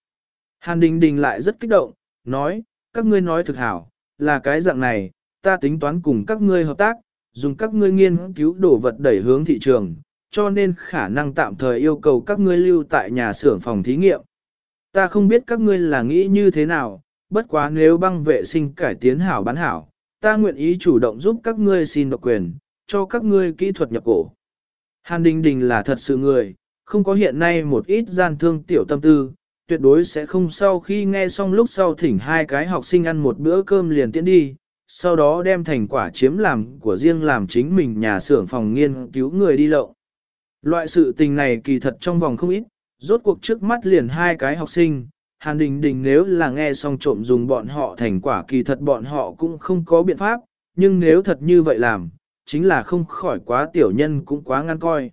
Hàn Đình Đình lại rất kích động, nói, các ngươi nói thực hảo, là cái dạng này, ta tính toán cùng các ngươi hợp tác, dùng các ngươi nghiên cứu đồ vật đẩy hướng thị trường, cho nên khả năng tạm thời yêu cầu các ngươi lưu tại nhà xưởng phòng thí nghiệm. Ta không biết các ngươi là nghĩ như thế nào, bất quá nếu băng vệ sinh cải tiến hảo bán hảo, ta nguyện ý chủ động giúp các ngươi xin độc quyền, cho các ngươi kỹ thuật nhập cổ. Hàn Đình Đình là thật sự người, không có hiện nay một ít gian thương tiểu tâm tư, tuyệt đối sẽ không sau khi nghe xong lúc sau thỉnh hai cái học sinh ăn một bữa cơm liền tiễn đi, sau đó đem thành quả chiếm làm của riêng làm chính mình nhà xưởng phòng nghiên cứu người đi lậu. Loại sự tình này kỳ thật trong vòng không ít, rốt cuộc trước mắt liền hai cái học sinh, Hàn Đình Đình nếu là nghe xong trộm dùng bọn họ thành quả kỳ thật bọn họ cũng không có biện pháp, nhưng nếu thật như vậy làm, chính là không khỏi quá tiểu nhân cũng quá ngăn coi.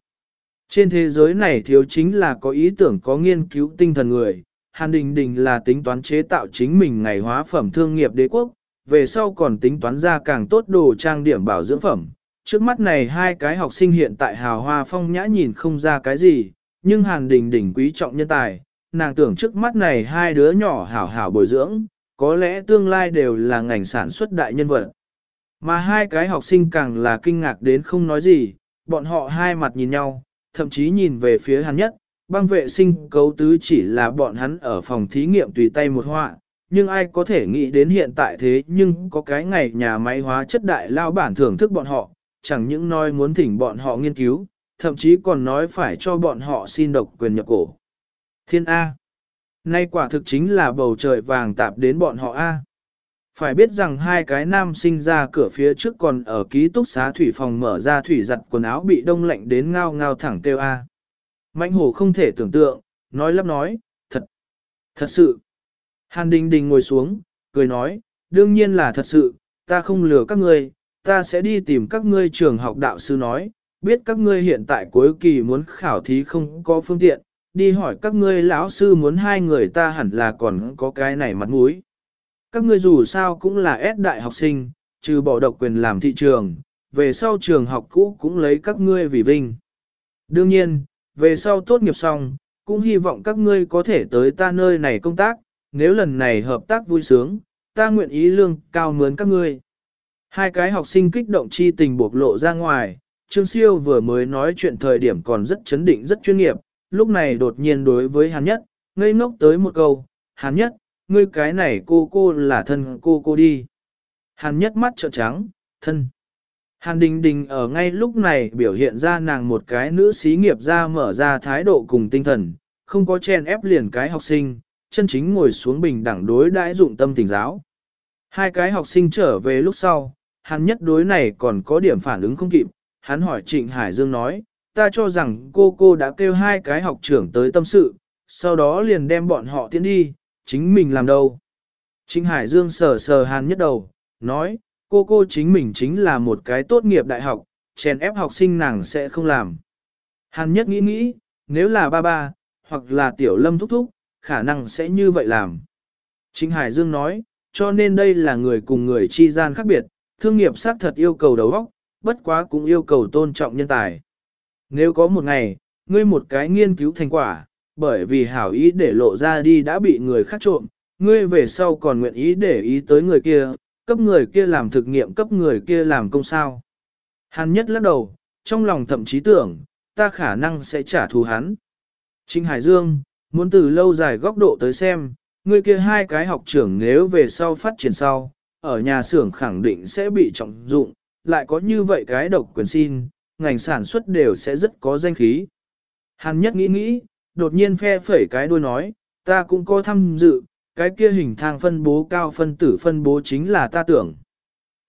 Trên thế giới này thiếu chính là có ý tưởng có nghiên cứu tinh thần người, Hàn Đình Đình là tính toán chế tạo chính mình ngày hóa phẩm thương nghiệp đế quốc, về sau còn tính toán ra càng tốt đồ trang điểm bảo dưỡng phẩm. Trước mắt này hai cái học sinh hiện tại hào hoa phong nhã nhìn không ra cái gì, nhưng Hàn Đình Đình quý trọng nhân tài, nàng tưởng trước mắt này hai đứa nhỏ hảo hảo bồi dưỡng, có lẽ tương lai đều là ngành sản xuất đại nhân vật. Mà hai cái học sinh càng là kinh ngạc đến không nói gì, bọn họ hai mặt nhìn nhau, thậm chí nhìn về phía hắn nhất, băng vệ sinh cấu tứ chỉ là bọn hắn ở phòng thí nghiệm tùy tay một họa, nhưng ai có thể nghĩ đến hiện tại thế nhưng có cái ngày nhà máy hóa chất đại lao bản thưởng thức bọn họ, chẳng những nói muốn thỉnh bọn họ nghiên cứu, thậm chí còn nói phải cho bọn họ xin độc quyền nhập cổ. Thiên A. Nay quả thực chính là bầu trời vàng tạp đến bọn họ A. Phải biết rằng hai cái nam sinh ra cửa phía trước còn ở ký túc xá thủy phòng mở ra thủy giặt quần áo bị đông lạnh đến ngao ngao thẳng kêu A. Mạnh hổ không thể tưởng tượng, nói lắp nói, thật, thật sự. Hàn Đình Đình ngồi xuống, cười nói, đương nhiên là thật sự, ta không lừa các ngươi, ta sẽ đi tìm các ngươi trường học đạo sư nói, biết các ngươi hiện tại cuối kỳ muốn khảo thí không có phương tiện, đi hỏi các ngươi lão sư muốn hai người ta hẳn là còn có cái này mặt mũi. Các ngươi dù sao cũng là ép đại học sinh, trừ bỏ độc quyền làm thị trường, về sau trường học cũ cũng lấy các ngươi vì vinh. Đương nhiên, về sau tốt nghiệp xong, cũng hy vọng các ngươi có thể tới ta nơi này công tác, nếu lần này hợp tác vui sướng, ta nguyện ý lương cao mướn các ngươi. Hai cái học sinh kích động chi tình buộc lộ ra ngoài, Trương Siêu vừa mới nói chuyện thời điểm còn rất chấn định rất chuyên nghiệp, lúc này đột nhiên đối với Hàn Nhất, ngây ngốc tới một câu, Hàn Nhất, ngươi cái này cô cô là thân cô cô đi. Hàn Nhất mắt trợn trắng, thân. Hàn Đình Đình ở ngay lúc này biểu hiện ra nàng một cái nữ xí nghiệp ra mở ra thái độ cùng tinh thần, không có chen ép liền cái học sinh, chân chính ngồi xuống bình đẳng đối đãi dụng tâm tình giáo. Hai cái học sinh trở về lúc sau, Hàn Nhất đối này còn có điểm phản ứng không kịp, hắn hỏi Trịnh Hải Dương nói, ta cho rằng cô cô đã kêu hai cái học trưởng tới tâm sự, sau đó liền đem bọn họ tiến đi, chính mình làm đâu. Trịnh Hải Dương sờ sờ Hàn Nhất đầu, nói, cô cô chính mình chính là một cái tốt nghiệp đại học, chèn ép học sinh nàng sẽ không làm. Hàn Nhất nghĩ nghĩ, nếu là ba ba, hoặc là tiểu lâm thúc thúc, khả năng sẽ như vậy làm. Trịnh Hải Dương nói, cho nên đây là người cùng người chi gian khác biệt, thương nghiệp xác thật yêu cầu đầu óc, bất quá cũng yêu cầu tôn trọng nhân tài. Nếu có một ngày, ngươi một cái nghiên cứu thành quả, bởi vì hảo ý để lộ ra đi đã bị người khác trộm, ngươi về sau còn nguyện ý để ý tới người kia, cấp người kia làm thực nghiệm cấp người kia làm công sao. Hắn nhất lắc đầu, trong lòng thậm chí tưởng, ta khả năng sẽ trả thù hắn. Trinh Hải Dương, muốn từ lâu dài góc độ tới xem, người kia hai cái học trưởng nếu về sau phát triển sau, ở nhà xưởng khẳng định sẽ bị trọng dụng, lại có như vậy cái độc quyền xin, ngành sản xuất đều sẽ rất có danh khí. Hàn nhất nghĩ nghĩ, đột nhiên phe phẩy cái đuôi nói, ta cũng có tham dự, cái kia hình thang phân bố cao phân tử phân bố chính là ta tưởng.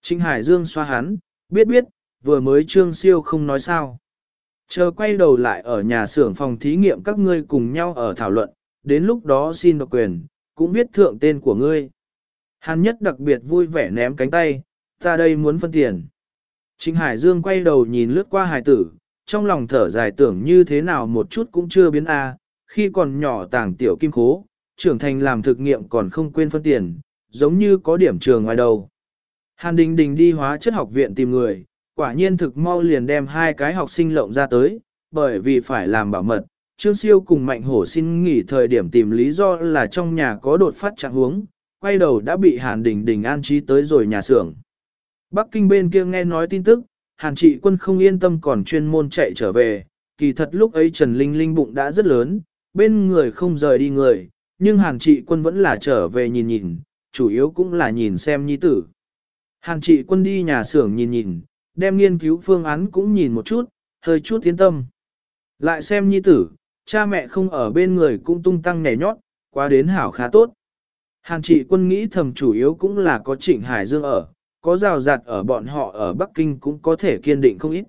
Trịnh Hải Dương xoa hắn, biết biết, vừa mới trương siêu không nói sao. Chờ quay đầu lại ở nhà xưởng phòng thí nghiệm các ngươi cùng nhau ở thảo luận, đến lúc đó xin độc quyền, cũng viết thượng tên của ngươi. Hàn nhất đặc biệt vui vẻ ném cánh tay, ta đây muốn phân tiền. Trịnh Hải Dương quay đầu nhìn lướt qua hải tử, trong lòng thở dài tưởng như thế nào một chút cũng chưa biến a. khi còn nhỏ tàng tiểu kim khố, trưởng thành làm thực nghiệm còn không quên phân tiền, giống như có điểm trường ngoài đầu. Hàn Đình Đình đi hóa chất học viện tìm người, quả nhiên thực mau liền đem hai cái học sinh lộng ra tới, bởi vì phải làm bảo mật. Trương Siêu cùng Mạnh Hổ xin nghỉ thời điểm tìm lý do là trong nhà có đột phát trạng huống, quay đầu đã bị Hàn Đình Đình an trí tới rồi nhà xưởng. Bắc Kinh bên kia nghe nói tin tức, Hàn trị quân không yên tâm còn chuyên môn chạy trở về, kỳ thật lúc ấy Trần Linh Linh bụng đã rất lớn, bên người không rời đi người, nhưng Hàn trị quân vẫn là trở về nhìn nhìn, chủ yếu cũng là nhìn xem nhi tử. Hàn trị quân đi nhà xưởng nhìn nhìn, đem nghiên cứu phương án cũng nhìn một chút, hơi chút tiến tâm. Lại xem nhi tử, cha mẹ không ở bên người cũng tung tăng nhảy nhót, qua đến hảo khá tốt. Hàn trị quân nghĩ thầm chủ yếu cũng là có trịnh Hải Dương ở, có rào rạt ở bọn họ ở Bắc Kinh cũng có thể kiên định không ít.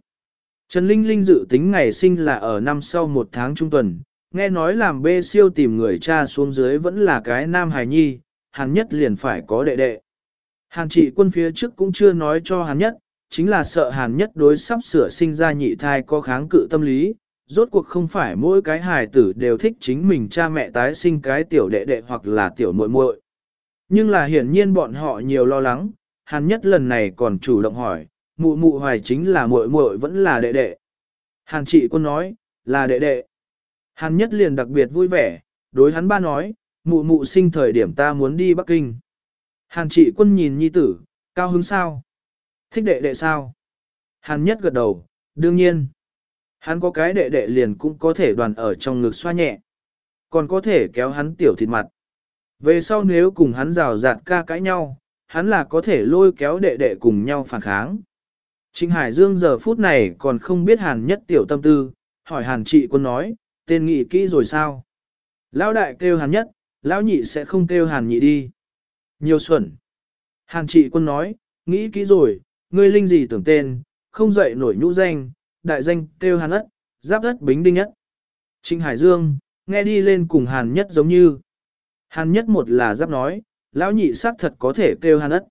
Trần Linh Linh dự tính ngày sinh là ở năm sau một tháng trung tuần, nghe nói làm bê siêu tìm người cha xuống dưới vẫn là cái nam hài nhi, hàn nhất liền phải có đệ đệ. Hàn trị quân phía trước cũng chưa nói cho hàn nhất, chính là sợ hàn nhất đối sắp sửa sinh ra nhị thai có kháng cự tâm lý, rốt cuộc không phải mỗi cái hài tử đều thích chính mình cha mẹ tái sinh cái tiểu đệ đệ hoặc là tiểu muội muội. Nhưng là hiển nhiên bọn họ nhiều lo lắng, hàn nhất lần này còn chủ động hỏi, mụ mụ hoài chính là muội muội vẫn là đệ đệ. Hàn trị quân nói, là đệ đệ. Hàn nhất liền đặc biệt vui vẻ, đối hắn ba nói, mụ mụ sinh thời điểm ta muốn đi Bắc Kinh. Hàn trị quân nhìn nhi tử, cao hứng sao? Thích đệ đệ sao? Hàn nhất gật đầu, đương nhiên. Hắn có cái đệ đệ liền cũng có thể đoàn ở trong ngực xoa nhẹ. Còn có thể kéo hắn tiểu thịt mặt. Về sau nếu cùng hắn rào rạt ca cãi nhau, hắn là có thể lôi kéo đệ đệ cùng nhau phản kháng. Trịnh Hải Dương giờ phút này còn không biết hàn nhất tiểu tâm tư, hỏi hàn trị quân nói, tên nghị kỹ rồi sao? Lão đại kêu hàn nhất, lão nhị sẽ không kêu hàn nhị đi. Nhiều xuẩn. Hàn trị quân nói, nghĩ kỹ rồi, ngươi linh gì tưởng tên, không dậy nổi nhũ danh, đại danh kêu hàn ất, giáp đất bính đinh nhất. Trịnh Hải Dương, nghe đi lên cùng hàn nhất giống như. Hàn nhất một là giáp nói, lão nhị xác thật có thể kêu hàn ất.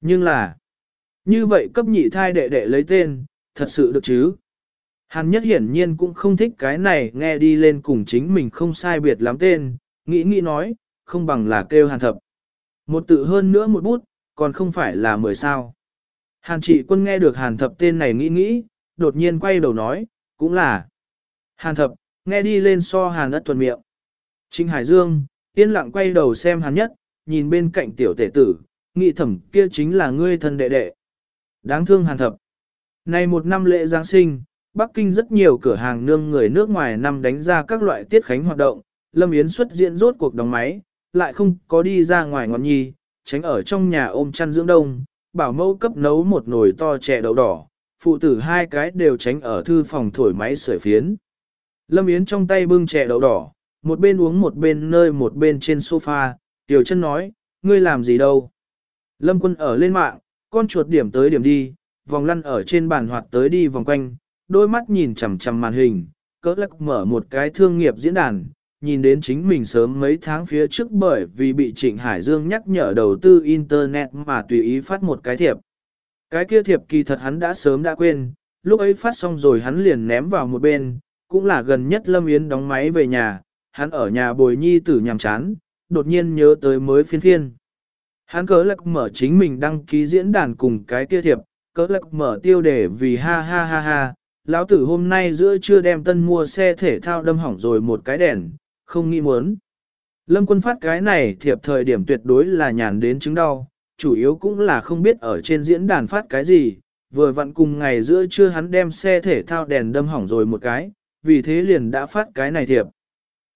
Nhưng là, như vậy cấp nhị thai đệ đệ lấy tên, thật sự được chứ? Hàn nhất hiển nhiên cũng không thích cái này nghe đi lên cùng chính mình không sai biệt lắm tên, nghĩ nghĩ nói, không bằng là kêu hàn thập. Một tự hơn nữa một bút, còn không phải là mười sao. Hàn trị quân nghe được hàn thập tên này nghĩ nghĩ, đột nhiên quay đầu nói, cũng là. Hàn thập, nghe đi lên so hàn ất thuần miệng. Trinh Hải Dương, yên lặng quay đầu xem Hàn nhất, nhìn bên cạnh tiểu tể tử, nghị thẩm kia chính là ngươi thân đệ đệ. Đáng thương hàn thập. Này một năm lễ Giáng sinh, Bắc Kinh rất nhiều cửa hàng nương người nước ngoài năm đánh ra các loại tiết khánh hoạt động, Lâm Yến xuất diễn rốt cuộc đóng máy, lại không có đi ra ngoài ngọn nhi, tránh ở trong nhà ôm chăn dưỡng đông, bảo mẫu cấp nấu một nồi to chè đậu đỏ, phụ tử hai cái đều tránh ở thư phòng thổi máy sưởi phiến. Lâm Yến trong tay bưng chè đậu đỏ, một bên uống một bên nơi một bên trên sofa, tiểu chân nói, ngươi làm gì đâu. Lâm quân ở lên mạng, con chuột điểm tới điểm đi, vòng lăn ở trên bàn hoạt tới đi vòng quanh, đôi mắt nhìn chằm chằm màn hình, cỡ lắc mở một cái thương nghiệp diễn đàn, nhìn đến chính mình sớm mấy tháng phía trước bởi vì bị Trịnh Hải Dương nhắc nhở đầu tư Internet mà tùy ý phát một cái thiệp. Cái kia thiệp kỳ thật hắn đã sớm đã quên, lúc ấy phát xong rồi hắn liền ném vào một bên, cũng là gần nhất Lâm Yến đóng máy về nhà, hắn ở nhà bồi nhi tử nhằm chán, đột nhiên nhớ tới mới phiên phiên. Hắn cớ lạc mở chính mình đăng ký diễn đàn cùng cái kia thiệp, cớ lạc mở tiêu đề vì ha ha ha ha, lão tử hôm nay giữa trưa đem tân mua xe thể thao đâm hỏng rồi một cái đèn, không nghĩ muốn. Lâm quân phát cái này thiệp thời điểm tuyệt đối là nhàn đến chứng đau, chủ yếu cũng là không biết ở trên diễn đàn phát cái gì, vừa vặn cùng ngày giữa trưa hắn đem xe thể thao đèn đâm hỏng rồi một cái, vì thế liền đã phát cái này thiệp.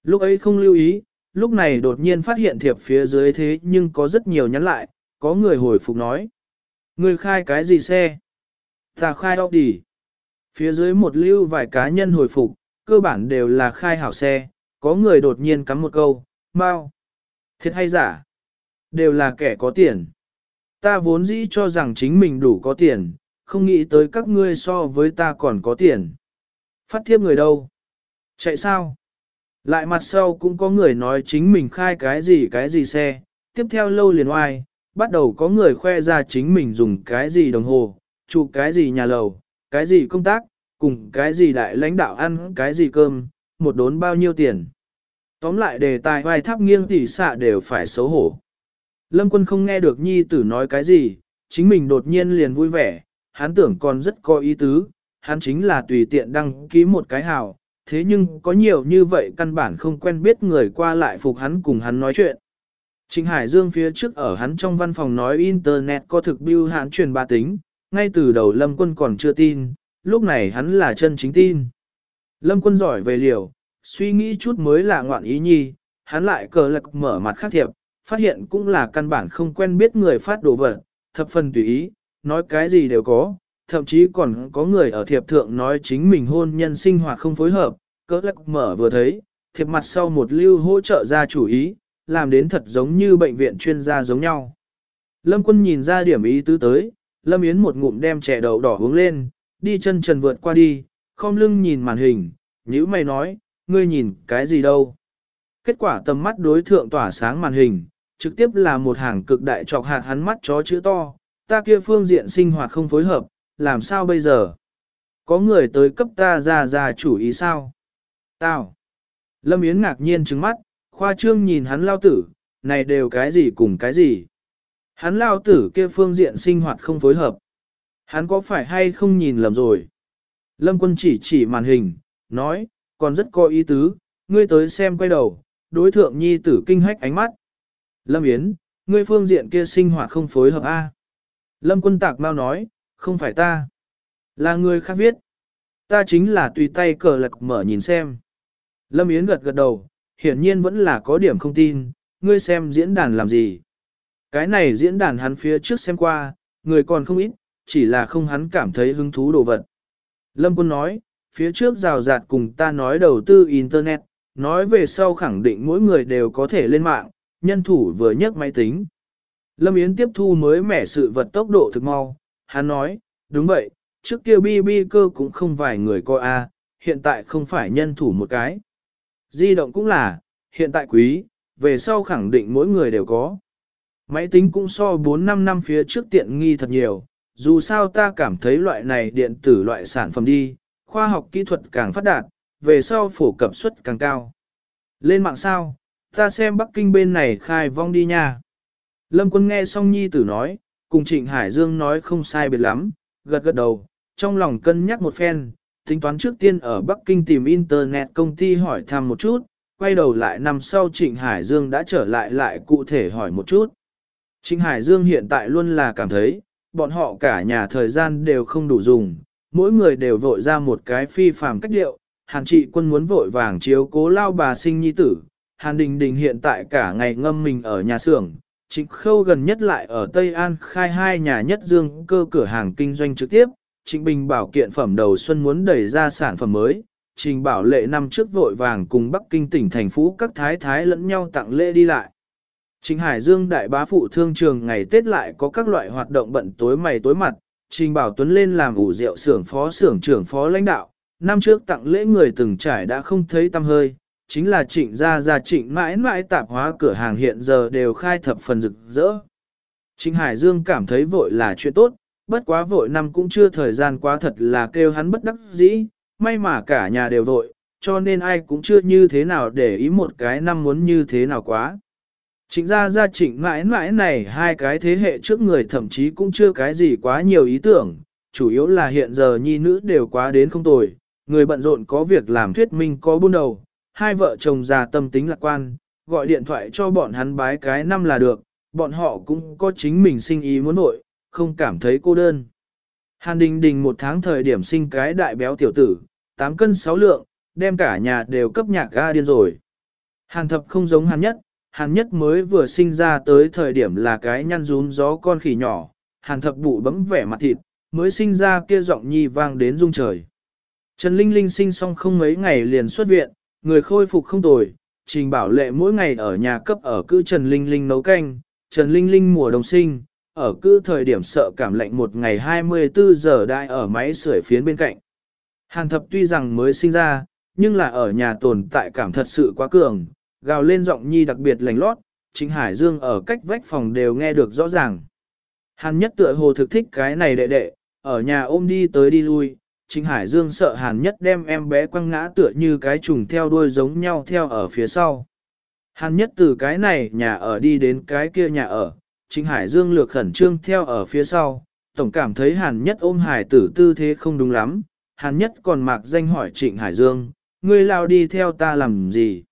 Lúc ấy không lưu ý, lúc này đột nhiên phát hiện thiệp phía dưới thế nhưng có rất nhiều nhắn lại, có người hồi phục nói. Người khai cái gì xe? Ta khai Audi. Phía dưới một lưu vài cá nhân hồi phục, cơ bản đều là khai hảo xe, có người đột nhiên cắm một câu, mau. Thiệt hay giả? Đều là kẻ có tiền. Ta vốn dĩ cho rằng chính mình đủ có tiền, không nghĩ tới các ngươi so với ta còn có tiền. Phát thiếp người đâu? Chạy sao? Lại mặt sau cũng có người nói chính mình khai cái gì cái gì xe, tiếp theo lâu liền oai, bắt đầu có người khoe ra chính mình dùng cái gì đồng hồ, chụp cái gì nhà lầu, cái gì công tác, cùng cái gì đại lãnh đạo ăn cái gì cơm, một đốn bao nhiêu tiền. Tóm lại đề tài vai tháp nghiêng tỉ xạ đều phải xấu hổ. Lâm quân không nghe được nhi tử nói cái gì, chính mình đột nhiên liền vui vẻ, hắn tưởng còn rất có ý tứ, hắn chính là tùy tiện đăng ký một cái hào, thế nhưng có nhiều như vậy căn bản không quen biết người qua lại phục hắn cùng hắn nói chuyện. Trịnh Hải Dương phía trước ở hắn trong văn phòng nói Internet có thực biêu hạn truyền ba tính, ngay từ đầu Lâm Quân còn chưa tin, lúc này hắn là chân chính tin. Lâm Quân giỏi về liều, suy nghĩ chút mới là ngoạn ý nhi, hắn lại cờ lạc mở mặt khác thiệp, phát hiện cũng là căn bản không quen biết người phát đồ vật, thập phần tùy ý, nói cái gì đều có, thậm chí còn có người ở thiệp thượng nói chính mình hôn nhân sinh hoạt không phối hợp, cỡ lắc mở vừa thấy, thiệp mặt sau một lưu hỗ trợ ra chủ ý, làm đến thật giống như bệnh viện chuyên gia giống nhau. Lâm quân nhìn ra điểm ý tứ tới, Lâm Yến một ngụm đem trẻ đầu đỏ hướng lên, đi chân trần vượt qua đi, khom lưng nhìn màn hình, nhữ mày nói, ngươi nhìn cái gì đâu. Kết quả tầm mắt đối thượng tỏa sáng màn hình, trực tiếp là một hàng cực đại trọc hạt hắn mắt chó chữ to, ta kia phương diện sinh hoạt không phối hợp, làm sao bây giờ? Có người tới cấp ta ra ra chủ ý sao? Tao! Lâm Yến ngạc nhiên trứng mắt, khoa trương nhìn hắn lao tử, này đều cái gì cùng cái gì? Hắn lao tử kia phương diện sinh hoạt không phối hợp. Hắn có phải hay không nhìn lầm rồi? Lâm quân chỉ chỉ màn hình, nói, còn rất có ý tứ, ngươi tới xem quay đầu, đối thượng nhi tử kinh hách ánh mắt. Lâm Yến, ngươi phương diện kia sinh hoạt không phối hợp a. Lâm quân tạc mau nói, không phải ta. Là người khác viết. Ta chính là tùy tay cờ lật mở nhìn xem. Lâm Yến gật gật đầu, hiển nhiên vẫn là có điểm không tin, ngươi xem diễn đàn làm gì. Cái này diễn đàn hắn phía trước xem qua, người còn không ít, chỉ là không hắn cảm thấy hứng thú đồ vật. Lâm Quân nói, phía trước rào rạt cùng ta nói đầu tư Internet, nói về sau khẳng định mỗi người đều có thể lên mạng, nhân thủ vừa nhấc máy tính. Lâm Yến tiếp thu mới mẻ sự vật tốc độ thực mau, hắn nói, đúng vậy, trước kia Bi Bi cơ cũng không vài người coi A, hiện tại không phải nhân thủ một cái. Di động cũng là, hiện tại quý, về sau khẳng định mỗi người đều có. Máy tính cũng so 4-5 năm phía trước tiện nghi thật nhiều, dù sao ta cảm thấy loại này điện tử loại sản phẩm đi, khoa học kỹ thuật càng phát đạt, về sau phổ cập suất càng cao. Lên mạng sao, ta xem Bắc Kinh bên này khai vong đi nha. Lâm quân nghe xong nhi tử nói, cùng Trịnh Hải Dương nói không sai biệt lắm, gật gật đầu, trong lòng cân nhắc một phen, tính toán trước tiên ở Bắc Kinh tìm Internet công ty hỏi thăm một chút, quay đầu lại năm sau Trịnh Hải Dương đã trở lại lại cụ thể hỏi một chút. Trịnh Hải Dương hiện tại luôn là cảm thấy, bọn họ cả nhà thời gian đều không đủ dùng, mỗi người đều vội ra một cái phi phàm cách điệu, Hàn trị quân muốn vội vàng chiếu cố lao bà sinh nhi tử, Hàn Đình Đình hiện tại cả ngày ngâm mình ở nhà xưởng, Trịnh Khâu gần nhất lại ở Tây An khai hai nhà nhất dương cơ cửa hàng kinh doanh trực tiếp, Trịnh Bình bảo kiện phẩm đầu xuân muốn đẩy ra sản phẩm mới, Trình Bảo Lệ năm trước vội vàng cùng Bắc Kinh tỉnh thành phố các thái thái lẫn nhau tặng lễ đi lại. Trình Hải Dương đại bá phụ thương trường ngày Tết lại có các loại hoạt động bận tối mày tối mặt, Trình Bảo Tuấn lên làm ủ rượu xưởng phó xưởng trưởng phó lãnh đạo, năm trước tặng lễ người từng trải đã không thấy tâm hơi, chính là trịnh gia gia trịnh mãi mãi tạp hóa cửa hàng hiện giờ đều khai thập phần rực rỡ. Trịnh Hải Dương cảm thấy vội là chuyện tốt, bất quá vội năm cũng chưa thời gian quá thật là kêu hắn bất đắc dĩ, may mà cả nhà đều vội, cho nên ai cũng chưa như thế nào để ý một cái năm muốn như thế nào quá. Trịnh gia gia trịnh mãi mãi này hai cái thế hệ trước người thậm chí cũng chưa cái gì quá nhiều ý tưởng, chủ yếu là hiện giờ nhi nữ đều quá đến không tồi, người bận rộn có việc làm thuyết minh có buôn đầu, hai vợ chồng già tâm tính lạc quan, gọi điện thoại cho bọn hắn bái cái năm là được, bọn họ cũng có chính mình sinh ý muốn nội, không cảm thấy cô đơn. Hàn Đình Đình một tháng thời điểm sinh cái đại béo tiểu tử, 8 cân 6 lượng, đem cả nhà đều cấp nhạc ga điên rồi. Hàn thập không giống hàn nhất, hàn nhất mới vừa sinh ra tới thời điểm là cái nhăn rún gió con khỉ nhỏ, hàn thập bụ bấm vẻ mặt thịt, mới sinh ra kia giọng nhi vang đến rung trời. Trần Linh Linh sinh xong không mấy ngày liền xuất viện, người khôi phục không tồi, trình bảo lệ mỗi ngày ở nhà cấp ở cư Trần Linh Linh nấu canh, Trần Linh Linh mùa đồng sinh, ở cư thời điểm sợ cảm lạnh một ngày 24 giờ đại ở máy sưởi phiến bên cạnh. Hàn thập tuy rằng mới sinh ra, nhưng là ở nhà tồn tại cảm thật sự quá cường, gào lên giọng nhi đặc biệt lành lót, chính Hải Dương ở cách vách phòng đều nghe được rõ ràng. Hàn nhất tựa hồ thực thích cái này đệ đệ, ở nhà ôm đi tới đi lui, Trịnh Hải Dương sợ Hàn Nhất đem em bé quăng ngã tựa như cái trùng theo đuôi giống nhau theo ở phía sau. Hàn Nhất từ cái này nhà ở đi đến cái kia nhà ở, Trịnh Hải Dương lược khẩn trương theo ở phía sau, tổng cảm thấy Hàn Nhất ôm Hải tử tư thế không đúng lắm. Hàn Nhất còn mạc danh hỏi Trịnh Hải Dương, ngươi lao đi theo ta làm gì?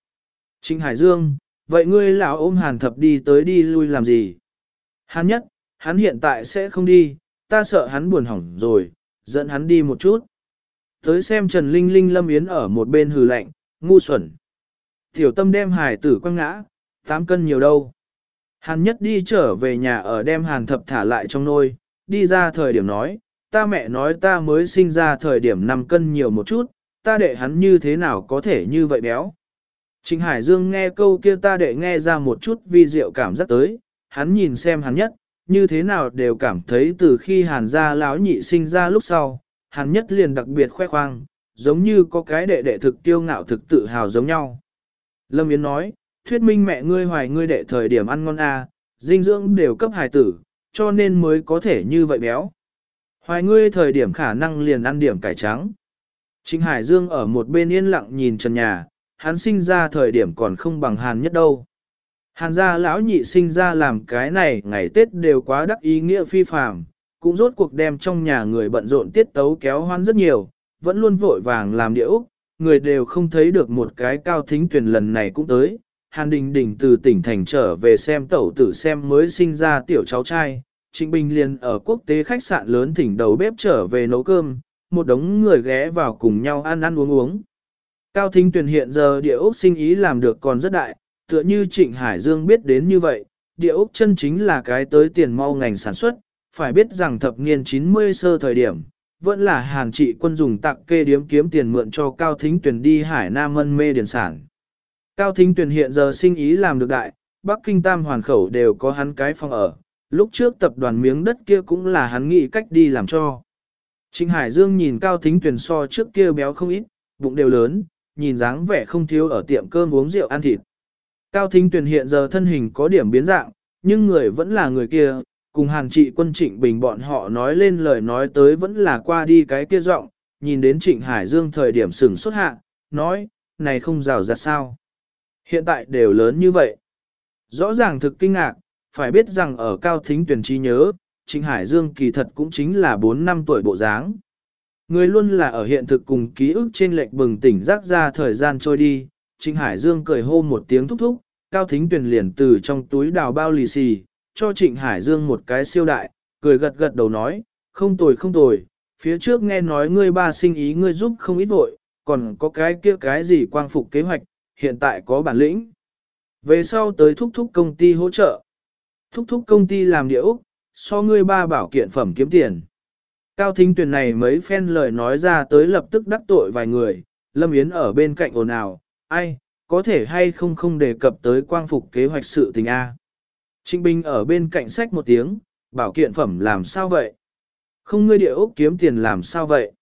Trịnh Hải Dương, vậy ngươi lão ôm Hàn Thập đi tới đi lui làm gì? Hàn Nhất, hắn hiện tại sẽ không đi, ta sợ hắn buồn hỏng rồi, dẫn hắn đi một chút. Tới xem Trần Linh Linh Lâm Yến ở một bên hừ lạnh, ngu xuẩn. Tiểu tâm đem hải tử quăng ngã, 8 cân nhiều đâu. Hàn nhất đi trở về nhà ở đem hàn thập thả lại trong nôi, đi ra thời điểm nói, ta mẹ nói ta mới sinh ra thời điểm 5 cân nhiều một chút, ta đệ hắn như thế nào có thể như vậy béo. Trịnh Hải Dương nghe câu kia ta đệ nghe ra một chút vi diệu cảm giác tới, hắn nhìn xem hắn nhất, như thế nào đều cảm thấy từ khi hàn gia lão nhị sinh ra lúc sau, hàn nhất liền đặc biệt khoe khoang, giống như có cái đệ đệ thực tiêu ngạo thực tự hào giống nhau. Lâm Yến nói, thuyết minh mẹ ngươi hoài ngươi đệ thời điểm ăn ngon à, dinh dưỡng đều cấp hài tử, cho nên mới có thể như vậy béo. Hoài ngươi thời điểm khả năng liền ăn điểm cải trắng. Trịnh Hải Dương ở một bên yên lặng nhìn trần nhà, hắn sinh ra thời điểm còn không bằng hàn nhất đâu. Hàn gia lão nhị sinh ra làm cái này ngày Tết đều quá đắc ý nghĩa phi phàm, cũng rốt cuộc đem trong nhà người bận rộn tiết tấu kéo hoan rất nhiều, vẫn luôn vội vàng làm điệu, người đều không thấy được một cái cao thính tuyển lần này cũng tới. Hàn Đình Đình từ tỉnh thành trở về xem tẩu tử xem mới sinh ra tiểu cháu trai, Trịnh Bình liền ở quốc tế khách sạn lớn thỉnh đầu bếp trở về nấu cơm, một đống người ghé vào cùng nhau ăn ăn uống uống. Cao Thính Tuyền hiện giờ địa ốc sinh ý làm được còn rất đại, tựa như Trịnh Hải Dương biết đến như vậy, địa ốc chân chính là cái tới tiền mau ngành sản xuất, phải biết rằng thập niên 90 sơ thời điểm, vẫn là hàng trị quân dùng tặng kê điếm kiếm tiền mượn cho Cao Thính Tuyền đi Hải Nam mân mê điển sản. Cao Thính Tuyền hiện giờ sinh ý làm được đại, Bắc Kinh Tam hoàn khẩu đều có hắn cái phòng ở, lúc trước tập đoàn miếng đất kia cũng là hắn nghĩ cách đi làm cho. Trịnh Hải Dương nhìn Cao Thính Tuyền so trước kia béo không ít, bụng đều lớn, nhìn dáng vẻ không thiếu ở tiệm cơm uống rượu ăn thịt. Cao Thính Tuyền hiện giờ thân hình có điểm biến dạng, nhưng người vẫn là người kia, cùng hàng trị quân trịnh bình bọn họ nói lên lời nói tới vẫn là qua đi cái kia giọng, nhìn đến trịnh Hải Dương thời điểm sừng xuất hạ, nói, này không rào rạt sao. Hiện tại đều lớn như vậy. Rõ ràng thực kinh ngạc, phải biết rằng ở Cao Thính Tuyền trí nhớ, trịnh Hải Dương kỳ thật cũng chính là 4 năm tuổi bộ dáng. Người luôn là ở hiện thực cùng ký ức trên lệch bừng tỉnh rác ra thời gian trôi đi, Trịnh Hải Dương cười hô một tiếng thúc thúc, Cao Thính Tuyền liền từ trong túi đào bao lì xì, cho Trịnh Hải Dương một cái siêu đại, cười gật gật đầu nói, không tồi không tồi, phía trước nghe nói ngươi ba sinh ý ngươi giúp không ít vội, còn có cái kia cái gì quang phục kế hoạch, hiện tại có bản lĩnh. Về sau tới thúc thúc công ty hỗ trợ. Thúc thúc công ty làm địa Úc, so ngươi ba bảo kiện phẩm kiếm tiền. Cao thính Tuyền này mấy phen lời nói ra tới lập tức đắc tội vài người, Lâm Yến ở bên cạnh ồn ào, ai, có thể hay không không đề cập tới quang phục kế hoạch sự tình A. Trịnh Bình ở bên cạnh sách một tiếng, bảo kiện phẩm làm sao vậy? Không ngươi địa ốc kiếm tiền làm sao vậy?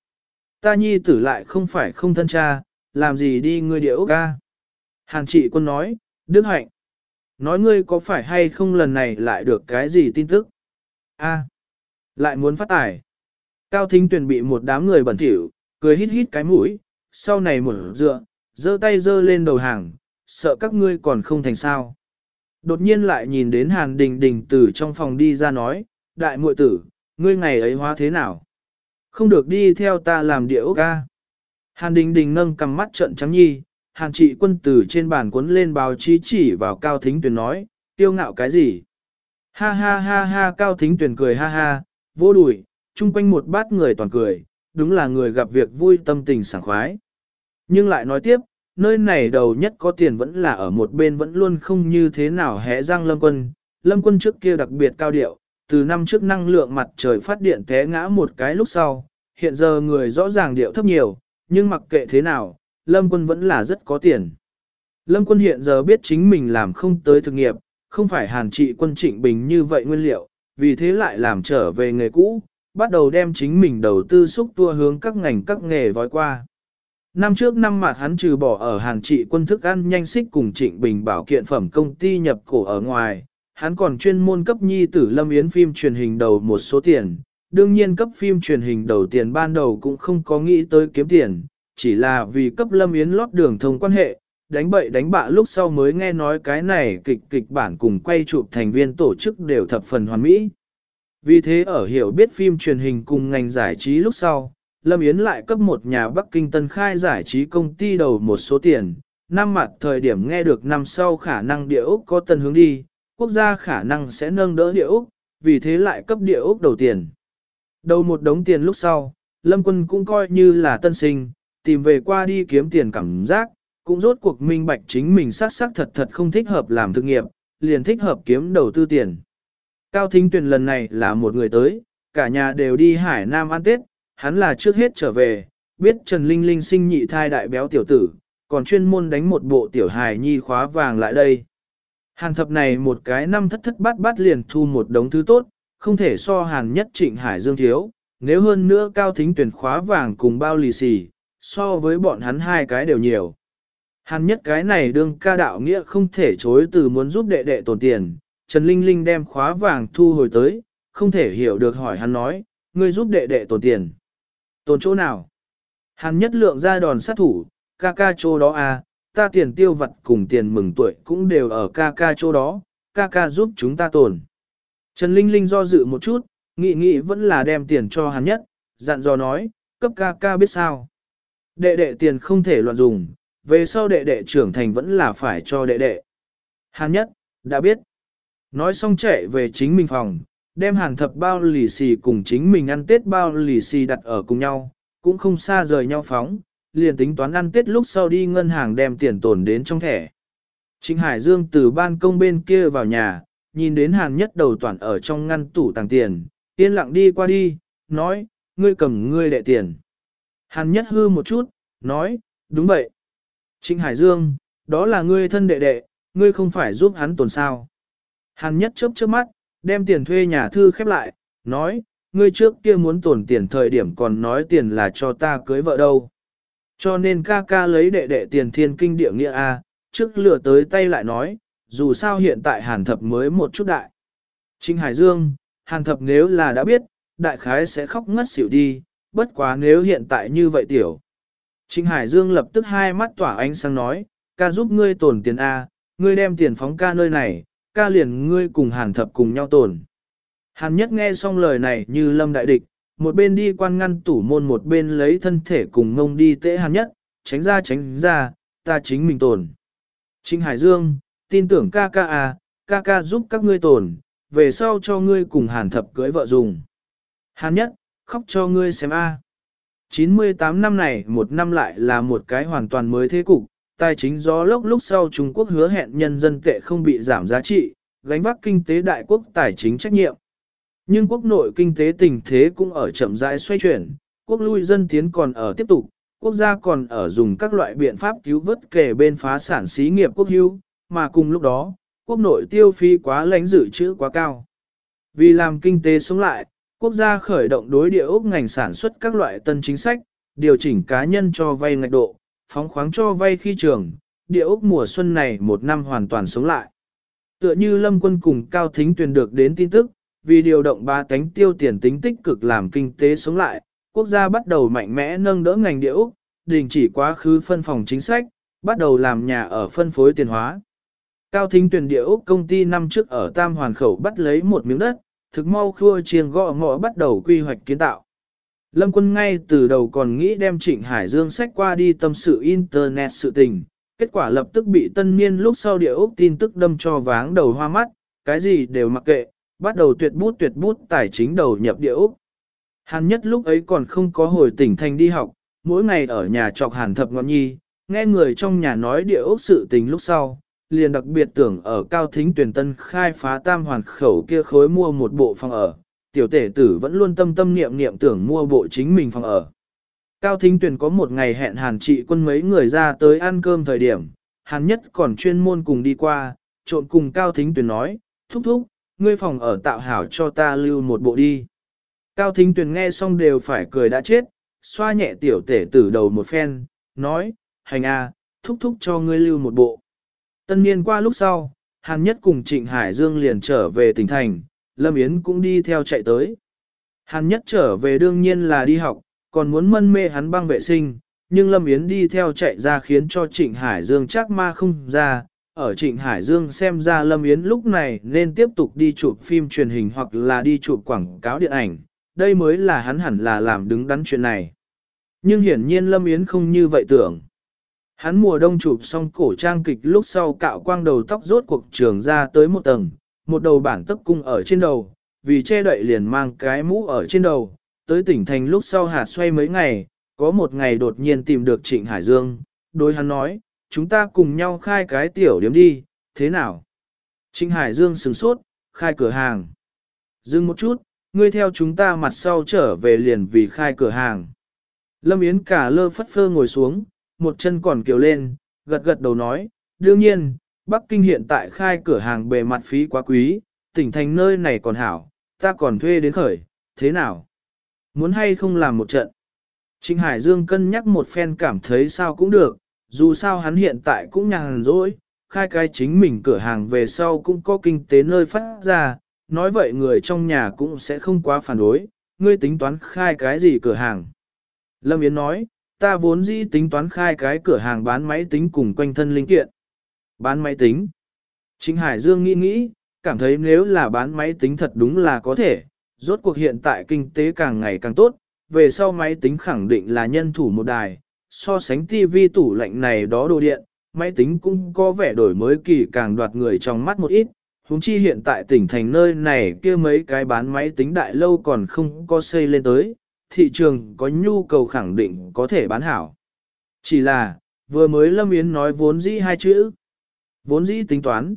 Ta nhi tử lại không phải không thân cha, làm gì đi ngươi địa ốc ca? Hàn trị quân nói, Đức Hạnh. Nói ngươi có phải hay không lần này lại được cái gì tin tức? A, lại muốn phát tài. Cao Thính Tuyền bị một đám người bẩn thỉu, cười hít hít cái mũi, sau này mở dựa, giơ tay giơ lên đầu hàng, sợ các ngươi còn không thành sao. Đột nhiên lại nhìn đến Hàn Đình Đình từ trong phòng đi ra nói, đại muội tử, ngươi ngày ấy hóa thế nào? Không được đi theo ta làm điệu ca. Hàn Đình Đình nâng cầm mắt trận trắng nhi, Hàn trị quân tử trên bàn cuốn lên báo chí chỉ vào Cao Thính Tuyền nói, tiêu ngạo cái gì? Ha ha ha ha Cao Thính Tuyền cười ha ha, vô đùi, chung quanh một bát người toàn cười, đúng là người gặp việc vui tâm tình sảng khoái. Nhưng lại nói tiếp, nơi này đầu nhất có tiền vẫn là ở một bên vẫn luôn không như thế nào hẽ răng lâm quân. Lâm quân trước kia đặc biệt cao điệu, từ năm trước năng lượng mặt trời phát điện té ngã một cái lúc sau, hiện giờ người rõ ràng điệu thấp nhiều, nhưng mặc kệ thế nào, Lâm quân vẫn là rất có tiền. Lâm quân hiện giờ biết chính mình làm không tới thực nghiệp, không phải hàn trị quân trịnh bình như vậy nguyên liệu, vì thế lại làm trở về nghề cũ, bắt đầu đem chính mình đầu tư xúc tua hướng các ngành các nghề vói qua. Năm trước năm mặt hắn trừ bỏ ở hàng trị quân thức ăn nhanh xích cùng trịnh bình bảo kiện phẩm công ty nhập cổ ở ngoài, hắn còn chuyên môn cấp nhi tử lâm yến phim truyền hình đầu một số tiền. Đương nhiên cấp phim truyền hình đầu tiền ban đầu cũng không có nghĩ tới kiếm tiền, chỉ là vì cấp lâm yến lót đường thông quan hệ, đánh bậy đánh bạ lúc sau mới nghe nói cái này kịch kịch bản cùng quay chụp thành viên tổ chức đều thập phần hoàn mỹ. Vì thế ở hiểu biết phim truyền hình cùng ngành giải trí lúc sau, Lâm Yến lại cấp một nhà Bắc Kinh Tân khai giải trí công ty đầu một số tiền, năm mặt thời điểm nghe được năm sau khả năng địa Úc có tân hướng đi, quốc gia khả năng sẽ nâng đỡ địa Úc, vì thế lại cấp địa Úc đầu tiền. Đầu một đống tiền lúc sau, Lâm Quân cũng coi như là tân sinh, tìm về qua đi kiếm tiền cảm giác, cũng rốt cuộc minh bạch chính mình sát sắc thật thật không thích hợp làm thực nghiệp, liền thích hợp kiếm đầu tư tiền. Cao Thính Tuyền lần này là một người tới, cả nhà đều đi Hải Nam ăn Tết, hắn là trước hết trở về, biết Trần Linh Linh sinh nhị thai đại béo tiểu tử, còn chuyên môn đánh một bộ tiểu hài nhi khóa vàng lại đây. hàng thập này một cái năm thất thất bát bát liền thu một đống thứ tốt, không thể so hàng nhất trịnh hải dương thiếu, nếu hơn nữa cao thính tuyển khóa vàng cùng bao lì xì, so với bọn hắn hai cái đều nhiều. Hàn nhất cái này đương ca đạo nghĩa không thể chối từ muốn giúp đệ đệ tổn tiền, Trần Linh Linh đem khóa vàng thu hồi tới, không thể hiểu được hỏi hắn nói, ngươi giúp đệ đệ tổn tiền. Tồn chỗ nào? Hàn nhất lượng ra đòn sát thủ, ca ca chỗ đó à, ta tiền tiêu vật cùng tiền mừng tuổi cũng đều ở ca ca chỗ đó, ca ca giúp chúng ta tồn. Trần Linh Linh do dự một chút, nghĩ nghĩ vẫn là đem tiền cho hắn nhất, dặn dò nói, cấp ca ca biết sao. Đệ đệ tiền không thể loạn dùng, về sau đệ đệ trưởng thành vẫn là phải cho đệ đệ. Hàn nhất, đã biết. Nói xong chạy về chính mình phòng, đem hàng thập bao lì xì cùng chính mình ăn tết bao lì xì đặt ở cùng nhau, cũng không xa rời nhau phóng, liền tính toán ăn tết lúc sau đi ngân hàng đem tiền tồn đến trong thẻ. Trịnh Hải Dương từ ban công bên kia vào nhà, nhìn đến hàn nhất đầu toàn ở trong ngăn tủ tàng tiền, yên lặng đi qua đi, nói, ngươi cầm ngươi đệ tiền. Hàn nhất hư một chút, nói, đúng vậy. Trịnh Hải Dương, đó là ngươi thân đệ đệ, ngươi không phải giúp hắn tồn sao. Hàn nhất chớp chớp mắt, đem tiền thuê nhà thư khép lại, nói, ngươi trước kia muốn tổn tiền thời điểm còn nói tiền là cho ta cưới vợ đâu. Cho nên ca ca lấy đệ đệ tiền thiên kinh địa nghĩa A, trước lừa tới tay lại nói, dù sao hiện tại hàn thập mới một chút đại. Trinh Hải Dương, hàn thập nếu là đã biết, đại khái sẽ khóc ngất xỉu đi, bất quá nếu hiện tại như vậy tiểu. Trinh Hải Dương lập tức hai mắt tỏa ánh sáng nói, ca giúp ngươi tổn tiền A, ngươi đem tiền phóng ca nơi này, ca liền ngươi cùng hàn thập cùng nhau tồn. Hàn nhất nghe xong lời này như lâm đại địch, một bên đi quan ngăn tủ môn một bên lấy thân thể cùng ngông đi tễ hàn nhất, tránh ra tránh ra, ta chính mình tồn. Trinh Hải Dương, tin tưởng ca ca à, ca ca giúp các ngươi tồn, về sau cho ngươi cùng hàn thập cưới vợ dùng. Hàn nhất, khóc cho ngươi xem a. 98 năm này một năm lại là một cái hoàn toàn mới thế cục, tài chính gió lốc lúc sau Trung Quốc hứa hẹn nhân dân tệ không bị giảm giá trị, gánh vác kinh tế đại quốc tài chính trách nhiệm. Nhưng quốc nội kinh tế tình thế cũng ở chậm rãi xoay chuyển, quốc lui dân tiến còn ở tiếp tục, quốc gia còn ở dùng các loại biện pháp cứu vớt kể bên phá sản xí nghiệp quốc hưu, mà cùng lúc đó, quốc nội tiêu phí quá lãnh dự trữ quá cao. Vì làm kinh tế sống lại, quốc gia khởi động đối địa ốc ngành sản xuất các loại tân chính sách, điều chỉnh cá nhân cho vay ngạch độ, phóng khoáng cho vay khi trường, địa ốc mùa xuân này một năm hoàn toàn sống lại. Tựa như lâm quân cùng Cao Thính Tuyền được đến tin tức, vì điều động ba cánh tiêu tiền tính tích cực làm kinh tế sống lại, quốc gia bắt đầu mạnh mẽ nâng đỡ ngành địa ốc, đình chỉ quá khứ phân phòng chính sách, bắt đầu làm nhà ở phân phối tiền hóa. Cao Thính Tuyền địa ốc công ty năm trước ở Tam Hoàn Khẩu bắt lấy một miếng đất, thực mau khua chiêng gõ ngõ bắt đầu quy hoạch kiến tạo. Lâm quân ngay từ đầu còn nghĩ đem Trịnh Hải Dương sách qua đi tâm sự Internet sự tình, kết quả lập tức bị tân niên lúc sau địa ốc tin tức đâm cho váng đầu hoa mắt, cái gì đều mặc kệ, bắt đầu tuyệt bút tuyệt bút tài chính đầu nhập địa ốc. Hàn nhất lúc ấy còn không có hồi tỉnh thành đi học, mỗi ngày ở nhà trọc hàn thập ngọn nhi, nghe người trong nhà nói địa ốc sự tình lúc sau, liền đặc biệt tưởng ở cao thính tuyển tân khai phá tam hoàn khẩu kia khối mua một bộ phòng ở, tiểu tể tử vẫn luôn tâm tâm niệm niệm tưởng mua bộ chính mình phòng ở. Cao thính Tuyền có một ngày hẹn hàn trị quân mấy người ra tới ăn cơm thời điểm, hàn nhất còn chuyên môn cùng đi qua, trộn cùng cao thính Tuyền nói, thúc thúc, ngươi phòng ở tạo hảo cho ta lưu một bộ đi. Cao thính Tuyền nghe xong đều phải cười đã chết, xoa nhẹ tiểu tể tử đầu một phen, nói, hành a, thúc thúc cho ngươi lưu một bộ. Tân niên qua lúc sau, Hàn Nhất cùng Trịnh Hải Dương liền trở về tỉnh thành, Lâm Yến cũng đi theo chạy tới. Hàn Nhất trở về đương nhiên là đi học, còn muốn mân mê hắn băng vệ sinh, nhưng Lâm Yến đi theo chạy ra khiến cho Trịnh Hải Dương chắc ma không ra. Ở Trịnh Hải Dương xem ra Lâm Yến lúc này nên tiếp tục đi chụp phim truyền hình hoặc là đi chụp quảng cáo điện ảnh, đây mới là hắn hẳn là làm đứng đắn chuyện này. Nhưng hiển nhiên Lâm Yến không như vậy tưởng. Hắn mùa đông chụp xong cổ trang kịch lúc sau cạo quang đầu tóc rốt cuộc trường ra tới một tầng, một đầu bản tấc cung ở trên đầu, vì che đậy liền mang cái mũ ở trên đầu, tới tỉnh thành lúc sau hạt xoay mấy ngày, có một ngày đột nhiên tìm được Trịnh Hải Dương, đối hắn nói, chúng ta cùng nhau khai cái tiểu điểm đi, thế nào? Trịnh Hải Dương sừng sốt, khai cửa hàng. Dừng một chút, ngươi theo chúng ta mặt sau trở về liền vì khai cửa hàng. Lâm Yến cả lơ phất phơ ngồi xuống, một chân còn kiều lên, gật gật đầu nói, đương nhiên, Bắc Kinh hiện tại khai cửa hàng bề mặt phí quá quý, tỉnh thành nơi này còn hảo, ta còn thuê đến khởi, thế nào? Muốn hay không làm một trận? Trịnh Hải Dương cân nhắc một phen cảm thấy sao cũng được, dù sao hắn hiện tại cũng nhàn rỗi, khai cái chính mình cửa hàng về sau cũng có kinh tế nơi phát ra, nói vậy người trong nhà cũng sẽ không quá phản đối, ngươi tính toán khai cái gì cửa hàng. Lâm Yến nói, ta vốn dĩ tính toán khai cái cửa hàng bán máy tính cùng quanh thân linh kiện. Bán máy tính. Trịnh Hải Dương nghĩ nghĩ, cảm thấy nếu là bán máy tính thật đúng là có thể, rốt cuộc hiện tại kinh tế càng ngày càng tốt, về sau máy tính khẳng định là nhân thủ một đài, so sánh Tivi tủ lạnh này đó đồ điện, máy tính cũng có vẻ đổi mới kỳ càng đoạt người trong mắt một ít. Hùng chi hiện tại tỉnh thành nơi này kia mấy cái bán máy tính đại lâu còn không có xây lên tới, thị trường có nhu cầu khẳng định có thể bán hảo. Chỉ là, vừa mới Lâm Yến nói vốn dĩ hai chữ. Vốn dĩ tính toán.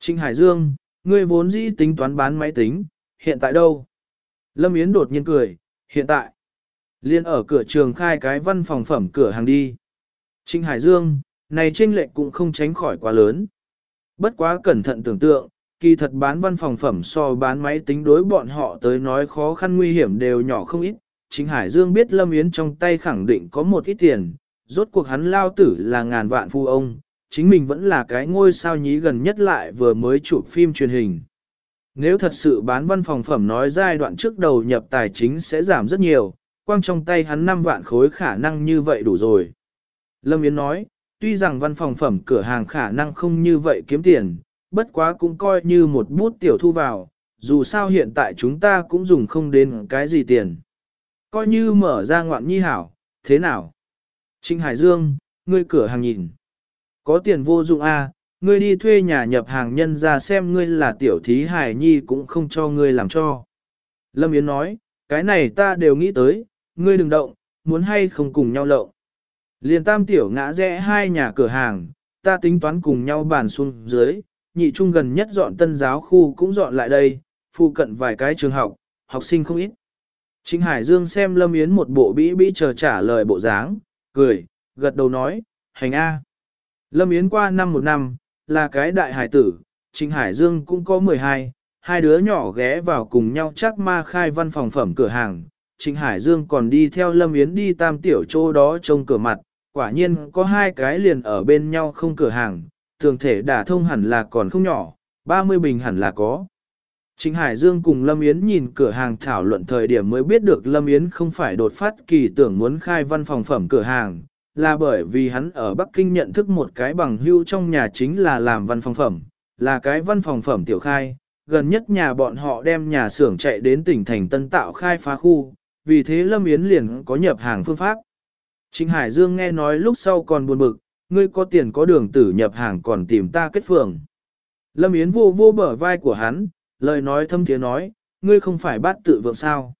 Trịnh Hải Dương, ngươi vốn dĩ tính toán bán máy tính, hiện tại đâu? Lâm Yến đột nhiên cười, hiện tại. Liên ở cửa trường khai cái văn phòng phẩm cửa hàng đi. Trịnh Hải Dương, này tranh lệch cũng không tránh khỏi quá lớn. Bất quá cẩn thận tưởng tượng, kỳ thật bán văn phòng phẩm so bán máy tính đối bọn họ tới nói khó khăn nguy hiểm đều nhỏ không ít, Trịnh Hải Dương biết Lâm Yến trong tay khẳng định có một ít tiền, rốt cuộc hắn lao tử là ngàn vạn phu ông, chính mình vẫn là cái ngôi sao nhí gần nhất lại vừa mới chụp phim truyền hình. Nếu thật sự bán văn phòng phẩm nói giai đoạn trước đầu nhập tài chính sẽ giảm rất nhiều, quang trong tay hắn 5 vạn khối khả năng như vậy đủ rồi. Lâm Yến nói, tuy rằng văn phòng phẩm cửa hàng khả năng không như vậy kiếm tiền, bất quá cũng coi như một bút tiểu thu vào, dù sao hiện tại chúng ta cũng dùng không đến cái gì tiền. Coi như mở ra ngoạn nhi hảo, thế nào? Trịnh Hải Dương, ngươi cửa hàng nhìn. Có tiền vô dụng a, ngươi đi thuê nhà nhập hàng nhân ra xem ngươi là tiểu thí hài nhi cũng không cho ngươi làm cho. Lâm Yến nói, cái này ta đều nghĩ tới, ngươi đừng động, muốn hay không cùng nhau lậu. Liền tam tiểu ngã rẽ hai nhà cửa hàng, ta tính toán cùng nhau bàn xuống dưới, nhị trung gần nhất dọn tân giáo khu cũng dọn lại đây, phụ cận vài cái trường học, học sinh không ít. Trịnh Hải Dương xem Lâm Yến một bộ bĩ bĩ chờ trả lời bộ dáng, cười, gật đầu nói, hành A. Lâm Yến qua năm một năm, là cái đại hải tử, Trịnh Hải Dương cũng có 12, hai đứa nhỏ ghé vào cùng nhau chắc ma khai văn phòng phẩm cửa hàng. Trịnh Hải Dương còn đi theo Lâm Yến đi tam tiểu chỗ đó trông cửa mặt, quả nhiên có hai cái liền ở bên nhau không cửa hàng, thường thể đả thông hẳn là còn không nhỏ, 30 bình hẳn là có. Trịnh Hải Dương cùng Lâm Yến nhìn cửa hàng thảo luận thời điểm mới biết được Lâm Yến không phải đột phát kỳ tưởng muốn khai văn phòng phẩm cửa hàng, là bởi vì hắn ở Bắc Kinh nhận thức một cái bằng hưu trong nhà chính là làm văn phòng phẩm, là cái văn phòng phẩm tiểu khai, gần nhất nhà bọn họ đem nhà xưởng chạy đến tỉnh thành tân tạo khai phá khu, vì thế Lâm Yến liền có nhập hàng phương pháp. Trịnh Hải Dương nghe nói lúc sau còn buồn bực, ngươi có tiền có đường tử nhập hàng còn tìm ta kết phường. Lâm Yến vô vô bờ vai của hắn, lời nói thâm thiế nói, ngươi không phải bắt tự vượng sao.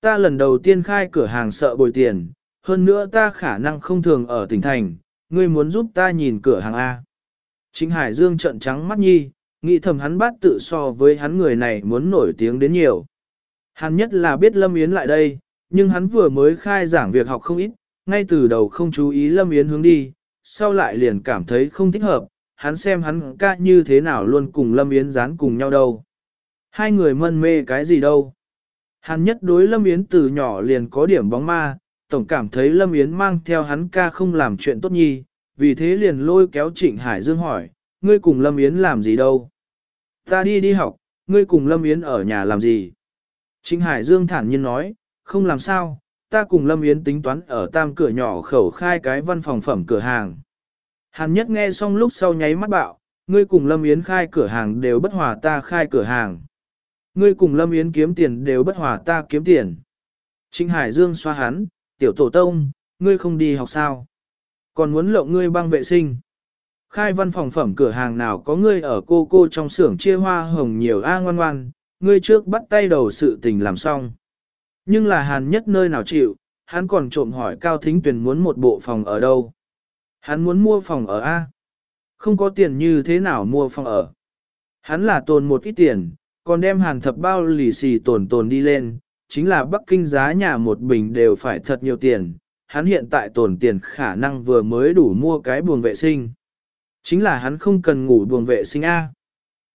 Ta lần đầu tiên khai cửa hàng sợ bồi tiền, hơn nữa ta khả năng không thường ở tỉnh thành, ngươi muốn giúp ta nhìn cửa hàng A. chính Hải Dương trận trắng mắt nhi, nghĩ thầm hắn bát tự so với hắn người này muốn nổi tiếng đến nhiều. Hắn nhất là biết Lâm Yến lại đây, nhưng hắn vừa mới khai giảng việc học không ít, ngay từ đầu không chú ý Lâm Yến hướng đi, sau lại liền cảm thấy không thích hợp, hắn xem hắn ca như thế nào luôn cùng Lâm Yến dán cùng nhau đâu. Hai người mân mê cái gì đâu. Hắn nhất đối Lâm Yến từ nhỏ liền có điểm bóng ma, tổng cảm thấy Lâm Yến mang theo hắn ca không làm chuyện tốt nhi, vì thế liền lôi kéo Trịnh Hải Dương hỏi, ngươi cùng Lâm Yến làm gì đâu? Ta đi đi học, ngươi cùng Lâm Yến ở nhà làm gì? Trịnh Hải Dương thản nhiên nói, không làm sao, ta cùng Lâm Yến tính toán ở tam cửa nhỏ khẩu khai cái văn phòng phẩm cửa hàng. Hàn nhất nghe xong lúc sau nháy mắt bạo, ngươi cùng Lâm Yến khai cửa hàng đều bất hòa ta khai cửa hàng. Ngươi cùng Lâm Yến kiếm tiền đều bất hòa ta kiếm tiền. Trịnh Hải Dương xoa hắn, tiểu tổ tông, ngươi không đi học sao? Còn muốn lộng ngươi băng vệ sinh. Khai văn phòng phẩm cửa hàng nào có ngươi ở cô cô trong xưởng chia hoa hồng nhiều a ngoan ngoan, ngươi trước bắt tay đầu sự tình làm xong. Nhưng là hàn nhất nơi nào chịu, hắn còn trộm hỏi Cao Thính Tuyền muốn một bộ phòng ở đâu. Hắn muốn mua phòng ở A. Không có tiền như thế nào mua phòng ở. Hắn là tồn một ít tiền, còn đem hàn thập bao lì xì tồn tồn đi lên, chính là Bắc Kinh giá nhà một bình đều phải thật nhiều tiền, hắn hiện tại tổn tiền khả năng vừa mới đủ mua cái buồng vệ sinh. Chính là hắn không cần ngủ buồng vệ sinh A.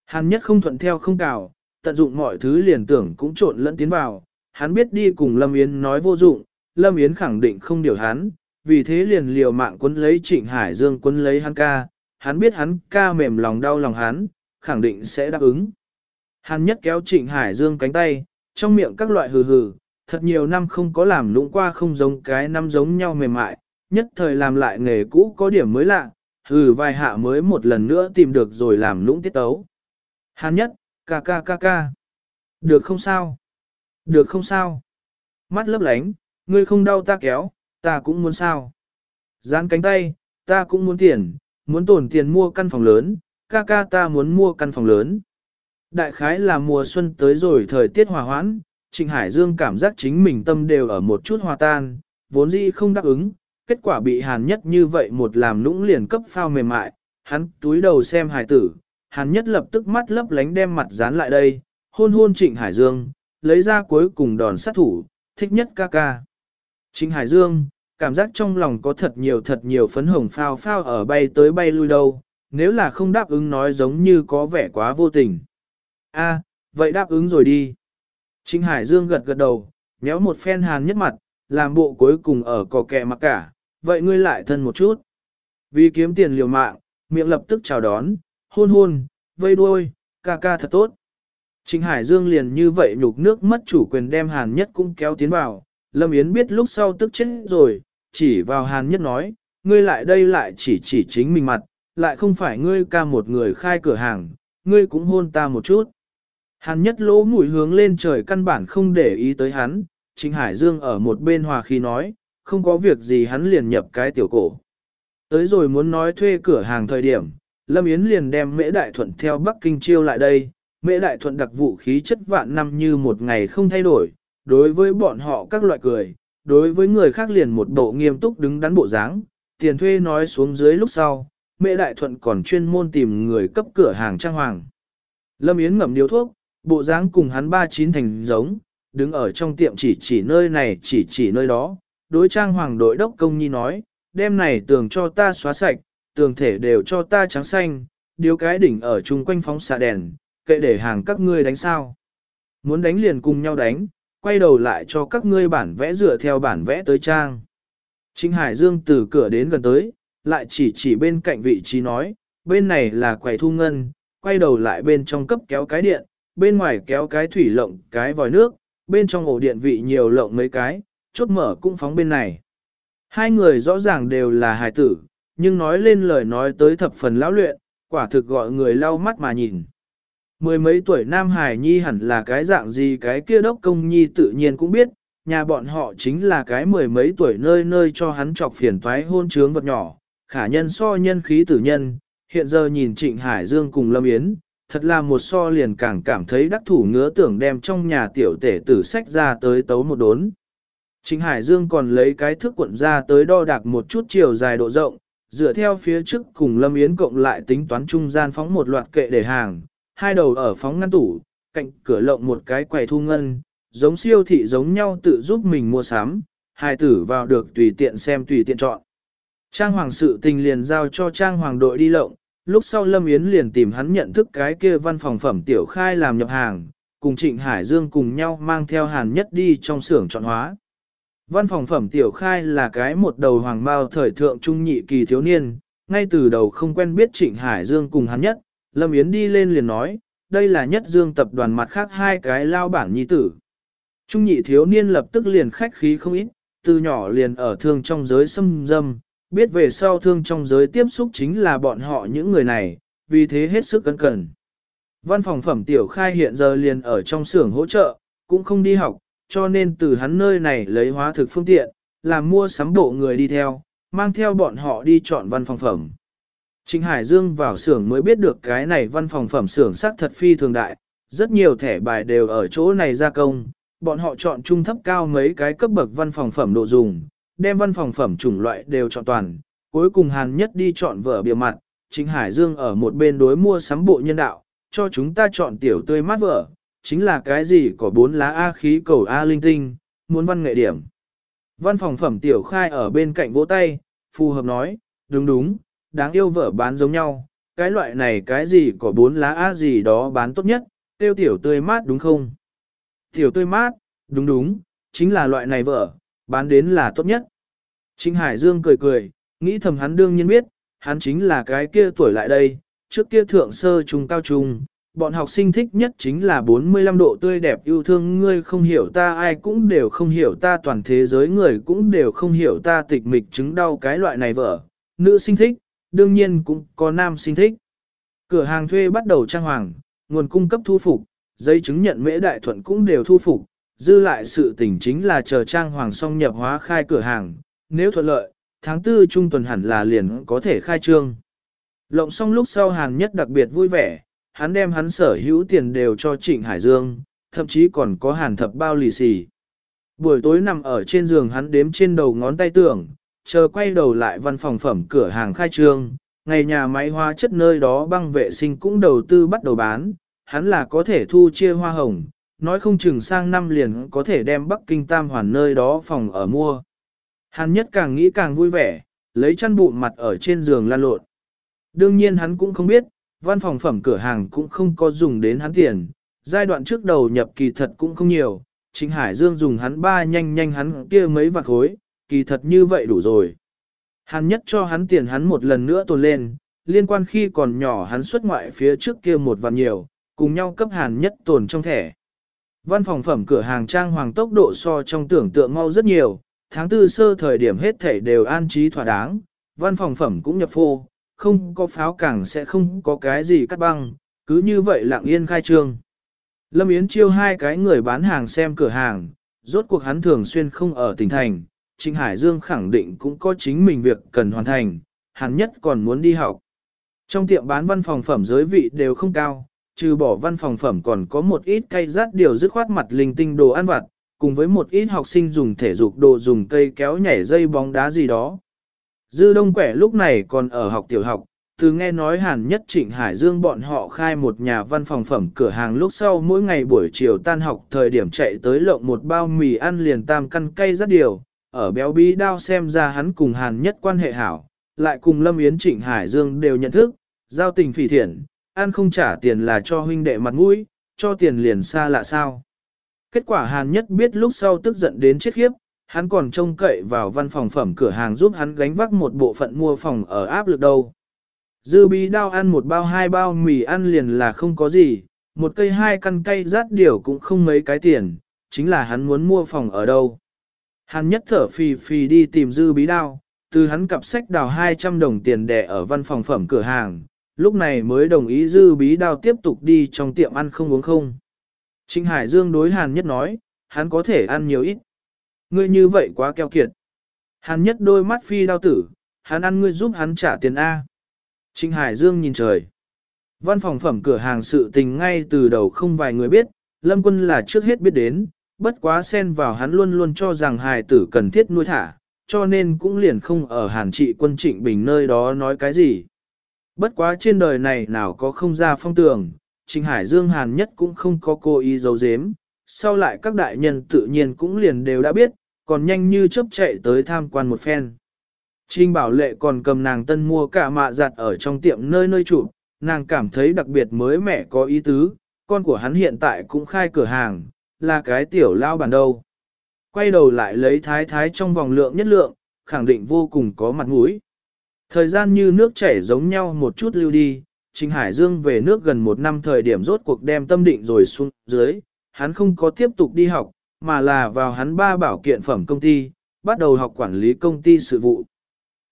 Hắn nhất không thuận theo không cào, tận dụng mọi thứ liền tưởng cũng trộn lẫn tiến vào, hắn biết đi cùng Lâm Yến nói vô dụng, Lâm Yến khẳng định không điều hắn, vì thế liền liều mạng quân lấy Trịnh Hải Dương quân lấy hắn ca, hắn biết hắn ca mềm lòng đau lòng hắn, khẳng định sẽ đáp ứng. Hắn nhất kéo Trịnh Hải Dương cánh tay, trong miệng các loại hừ hừ, thật nhiều năm không có làm lũng qua không giống cái năm giống nhau mềm mại, nhất thời làm lại nghề cũ có điểm mới lạ, hừ vài hạ mới một lần nữa tìm được rồi làm lũng tiết tấu. Hắn nhất, ca ca ca ca. Được không sao? Được không sao? Mắt lấp lánh, ngươi không đau ta kéo, ta cũng muốn sao? Gián cánh tay, ta cũng muốn tiền, muốn tổn tiền mua căn phòng lớn, ca ca ta muốn mua căn phòng lớn. Đại khái là mùa xuân tới rồi thời tiết hòa hoãn, Trịnh Hải Dương cảm giác chính mình tâm đều ở một chút hòa tan, vốn dĩ không đáp ứng, kết quả bị hàn nhất như vậy một làm nũng liền cấp phao mềm mại, hắn túi đầu xem hải tử, hàn nhất lập tức mắt lấp lánh đem mặt dán lại đây, hôn hôn Trịnh Hải Dương, lấy ra cuối cùng đòn sát thủ, thích nhất ca ca. Trịnh Hải Dương, cảm giác trong lòng có thật nhiều thật nhiều phấn hồng phao phao ở bay tới bay lui đâu, nếu là không đáp ứng nói giống như có vẻ quá vô tình. A, vậy đáp ứng rồi đi. Trịnh Hải Dương gật gật đầu, méo một phen hàn nhất mặt, làm bộ cuối cùng ở cò kẹ mặc cả, vậy ngươi lại thân một chút. Vì kiếm tiền liều mạng, miệng lập tức chào đón, hôn hôn, vây đuôi, ca ca thật tốt. Trịnh Hải Dương liền như vậy nhục nước mất chủ quyền đem hàn nhất cũng kéo tiến vào, Lâm Yến biết lúc sau tức chết rồi, chỉ vào hàn nhất nói, ngươi lại đây lại chỉ chỉ chính mình mặt, lại không phải ngươi ca một người khai cửa hàng, ngươi cũng hôn ta một chút. Hàn nhất lỗ mũi hướng lên trời căn bản không để ý tới hắn, Trịnh Hải Dương ở một bên hòa khí nói, không có việc gì hắn liền nhập cái tiểu cổ. Tới rồi muốn nói thuê cửa hàng thời điểm, Lâm Yến liền đem Mễ Đại Thuận theo Bắc Kinh chiêu lại đây. Mễ Đại Thuận đặc vụ khí chất vạn năm như một ngày không thay đổi, đối với bọn họ các loại cười, đối với người khác liền một bộ nghiêm túc đứng đắn bộ dáng, tiền thuê nói xuống dưới lúc sau, Mễ Đại Thuận còn chuyên môn tìm người cấp cửa hàng trang hoàng. Lâm Yến ngậm điếu thuốc, bộ dáng cùng hắn ba chín thành giống, đứng ở trong tiệm chỉ chỉ nơi này chỉ chỉ nơi đó, đối trang hoàng đội đốc công nhi nói, đêm này tường cho ta xóa sạch, tường thể đều cho ta trắng xanh, điếu cái đỉnh ở chung quanh phóng xạ đèn, kệ để hàng các ngươi đánh sao. Muốn đánh liền cùng nhau đánh, quay đầu lại cho các ngươi bản vẽ dựa theo bản vẽ tới trang. Trinh Hải Dương từ cửa đến gần tới, lại chỉ chỉ bên cạnh vị trí nói, bên này là quầy thu ngân, quay đầu lại bên trong cấp kéo cái điện, bên ngoài kéo cái thủy lộng cái vòi nước, bên trong ổ điện vị nhiều lộng mấy cái, chốt mở cũng phóng bên này. Hai người rõ ràng đều là hài tử, nhưng nói lên lời nói tới thập phần lão luyện, quả thực gọi người lau mắt mà nhìn. Mười mấy tuổi Nam Hải Nhi hẳn là cái dạng gì cái kia đốc công nhi tự nhiên cũng biết, nhà bọn họ chính là cái mười mấy tuổi nơi nơi cho hắn chọc phiền toái hôn trướng vật nhỏ, khả nhân so nhân khí tử nhân, hiện giờ nhìn Trịnh Hải Dương cùng Lâm Yến, thật là một so liền càng cảm thấy đắc thủ ngứa tưởng đem trong nhà tiểu tể tử sách ra tới tấu một đốn. Trịnh Hải Dương còn lấy cái thước cuộn ra tới đo đạc một chút chiều dài độ rộng, dựa theo phía trước cùng Lâm Yến cộng lại tính toán trung gian phóng một loạt kệ để hàng, hai đầu ở phóng ngăn tủ, cạnh cửa lộng một cái quầy thu ngân, giống siêu thị giống nhau tự giúp mình mua sắm, hai tử vào được tùy tiện xem tùy tiện chọn. Trang hoàng sự tình liền giao cho trang hoàng đội đi lộng, lúc sau Lâm Yến liền tìm hắn nhận thức cái kia văn phòng phẩm tiểu khai làm nhập hàng, cùng Trịnh Hải Dương cùng nhau mang theo hàn nhất đi trong xưởng chọn hóa. Văn phòng phẩm tiểu khai là cái một đầu hoàng bao thời thượng trung nhị kỳ thiếu niên, ngay từ đầu không quen biết Trịnh Hải Dương cùng hắn nhất, Lâm Yến đi lên liền nói, đây là nhất dương tập đoàn mặt khác hai cái lao bản nhi tử. Trung nhị thiếu niên lập tức liền khách khí không ít, từ nhỏ liền ở thương trong giới xâm dâm, biết về sau thương trong giới tiếp xúc chính là bọn họ những người này, vì thế hết sức cẩn cẩn. Văn phòng phẩm tiểu khai hiện giờ liền ở trong xưởng hỗ trợ, cũng không đi học, cho nên từ hắn nơi này lấy hóa thực phương tiện, làm mua sắm bộ người đi theo, mang theo bọn họ đi chọn văn phòng phẩm. Trịnh Hải Dương vào xưởng mới biết được cái này văn phòng phẩm xưởng sắc thật phi thường đại, rất nhiều thẻ bài đều ở chỗ này gia công, bọn họ chọn trung thấp cao mấy cái cấp bậc văn phòng phẩm độ dùng, đem văn phòng phẩm chủng loại đều chọn toàn, cuối cùng Hàn Nhất đi chọn vở bìa mặt, Trịnh Hải Dương ở một bên đối mua sắm bộ nhân đạo, cho chúng ta chọn tiểu tươi mát vở, chính là cái gì có bốn lá A khí cầu A linh tinh, muốn văn nghệ điểm. Văn phòng phẩm tiểu khai ở bên cạnh vỗ tay, phù hợp nói, đúng đúng, đáng yêu vợ bán giống nhau, cái loại này cái gì có bốn lá A gì đó bán tốt nhất, tiêu tiểu tươi mát đúng không? Tiểu tươi mát, đúng đúng, chính là loại này vợ, bán đến là tốt nhất. Trịnh Hải Dương cười cười, nghĩ thầm hắn đương nhiên biết, hắn chính là cái kia tuổi lại đây, trước kia thượng sơ trung cao trung, bọn học sinh thích nhất chính là 45 độ tươi đẹp yêu thương ngươi không hiểu ta ai cũng đều không hiểu ta toàn thế giới người cũng đều không hiểu ta tịch mịch chứng đau cái loại này vợ, nữ sinh thích, đương nhiên cũng có nam sinh thích. Cửa hàng thuê bắt đầu trang hoàng, nguồn cung cấp thu phục, giấy chứng nhận mễ đại thuận cũng đều thu phục, dư lại sự tình chính là chờ trang hoàng xong nhập hóa khai cửa hàng, nếu thuận lợi, tháng tư trung tuần hẳn là liền có thể khai trương. Lộng xong lúc sau hàng nhất đặc biệt vui vẻ, hắn đem hắn sở hữu tiền đều cho Trịnh Hải Dương, thậm chí còn có hàn thập bao lì xì. Buổi tối nằm ở trên giường hắn đếm trên đầu ngón tay tưởng, chờ quay đầu lại văn phòng phẩm cửa hàng khai trương, ngày nhà máy hóa chất nơi đó băng vệ sinh cũng đầu tư bắt đầu bán, hắn là có thể thu chia hoa hồng, nói không chừng sang năm liền có thể đem Bắc Kinh Tam Hoàn nơi đó phòng ở mua. Hắn nhất càng nghĩ càng vui vẻ, lấy chăn bụng mặt ở trên giường lan lộn. Đương nhiên hắn cũng không biết, văn phòng phẩm cửa hàng cũng không có dùng đến hắn tiền, giai đoạn trước đầu nhập kỳ thật cũng không nhiều, Trịnh Hải Dương dùng hắn ba nhanh nhanh hắn kia mấy vạt khối, kỳ thật như vậy đủ rồi. Hắn nhất cho hắn tiền hắn một lần nữa tồn lên, liên quan khi còn nhỏ hắn xuất ngoại phía trước kia một vạn nhiều, cùng nhau cấp hàn nhất tồn trong thẻ. Văn phòng phẩm cửa hàng trang hoàng tốc độ so trong tưởng tượng mau rất nhiều, tháng tư sơ thời điểm hết thảy đều an trí thỏa đáng, văn phòng phẩm cũng nhập phô, không có pháo càng sẽ không có cái gì cắt băng, cứ như vậy lặng yên khai trương. Lâm Yến chiêu hai cái người bán hàng xem cửa hàng, rốt cuộc hắn thường xuyên không ở tỉnh thành, Trịnh Hải Dương khẳng định cũng có chính mình việc cần hoàn thành, hắn Nhất còn muốn đi học. Trong tiệm bán văn phòng phẩm giới vị đều không cao, trừ bỏ văn phòng phẩm còn có một ít cây rát điều dứt khoát mặt linh tinh đồ ăn vặt, cùng với một ít học sinh dùng thể dục đồ dùng cây kéo nhảy dây bóng đá gì đó. Dư Đông Quẻ lúc này còn ở học tiểu học, từ nghe nói Hàn Nhất Trịnh Hải Dương bọn họ khai một nhà văn phòng phẩm cửa hàng lúc sau mỗi ngày buổi chiều tan học thời điểm chạy tới lộng một bao mì ăn liền tam căn cây rất điều, ở béo bí đao xem ra hắn cùng Hàn Nhất quan hệ hảo, lại cùng Lâm Yến Trịnh Hải Dương đều nhận thức, giao tình phỉ thiện, ăn không trả tiền là cho huynh đệ mặt mũi, cho tiền liền xa lạ sao. Kết quả Hàn Nhất biết lúc sau tức giận đến chết khiếp, hắn còn trông cậy vào văn phòng phẩm cửa hàng giúp hắn gánh vác một bộ phận mua phòng ở áp lực đâu. Dư bí đao ăn một bao hai bao mì ăn liền là không có gì, một cây hai căn cây rát điều cũng không mấy cái tiền, chính là hắn muốn mua phòng ở đâu. Hắn nhất thở phì phì đi tìm dư bí đao, từ hắn cặp sách đào 200 đồng tiền đẻ ở văn phòng phẩm cửa hàng, lúc này mới đồng ý dư bí đao tiếp tục đi trong tiệm ăn không uống không. Trịnh Hải Dương đối Hàn Nhất nói, hắn có thể ăn nhiều ít. Ngươi như vậy quá keo kiệt. Hàn Nhất đôi mắt phi đao tử, hắn ăn ngươi giúp hắn trả tiền A. Trịnh Hải Dương nhìn trời. Văn phòng phẩm cửa hàng sự tình ngay từ đầu không vài người biết, Lâm Quân là trước hết biết đến, bất quá xen vào hắn luôn luôn cho rằng hài tử cần thiết nuôi thả, cho nên cũng liền không ở hàn trị quân trịnh bình nơi đó nói cái gì. Bất quá trên đời này nào có không ra phong tường, Trình Hải Dương hàn nhất cũng không có cố ý giấu giếm, sau lại các đại nhân tự nhiên cũng liền đều đã biết, còn nhanh như chớp chạy tới tham quan một phen. Trình Bảo Lệ còn cầm nàng tân mua cả mạ giặt ở trong tiệm nơi nơi chủ, nàng cảm thấy đặc biệt mới mẻ có ý tứ, con của hắn hiện tại cũng khai cửa hàng, là cái tiểu lao bản đâu. Quay đầu lại lấy thái thái trong vòng lượng nhất lượng, khẳng định vô cùng có mặt mũi. Thời gian như nước chảy giống nhau một chút lưu đi, Trình Hải Dương về nước gần một năm thời điểm rốt cuộc đem tâm định rồi xuống dưới, hắn không có tiếp tục đi học, mà là vào hắn ba bảo kiện phẩm công ty, bắt đầu học quản lý công ty sự vụ.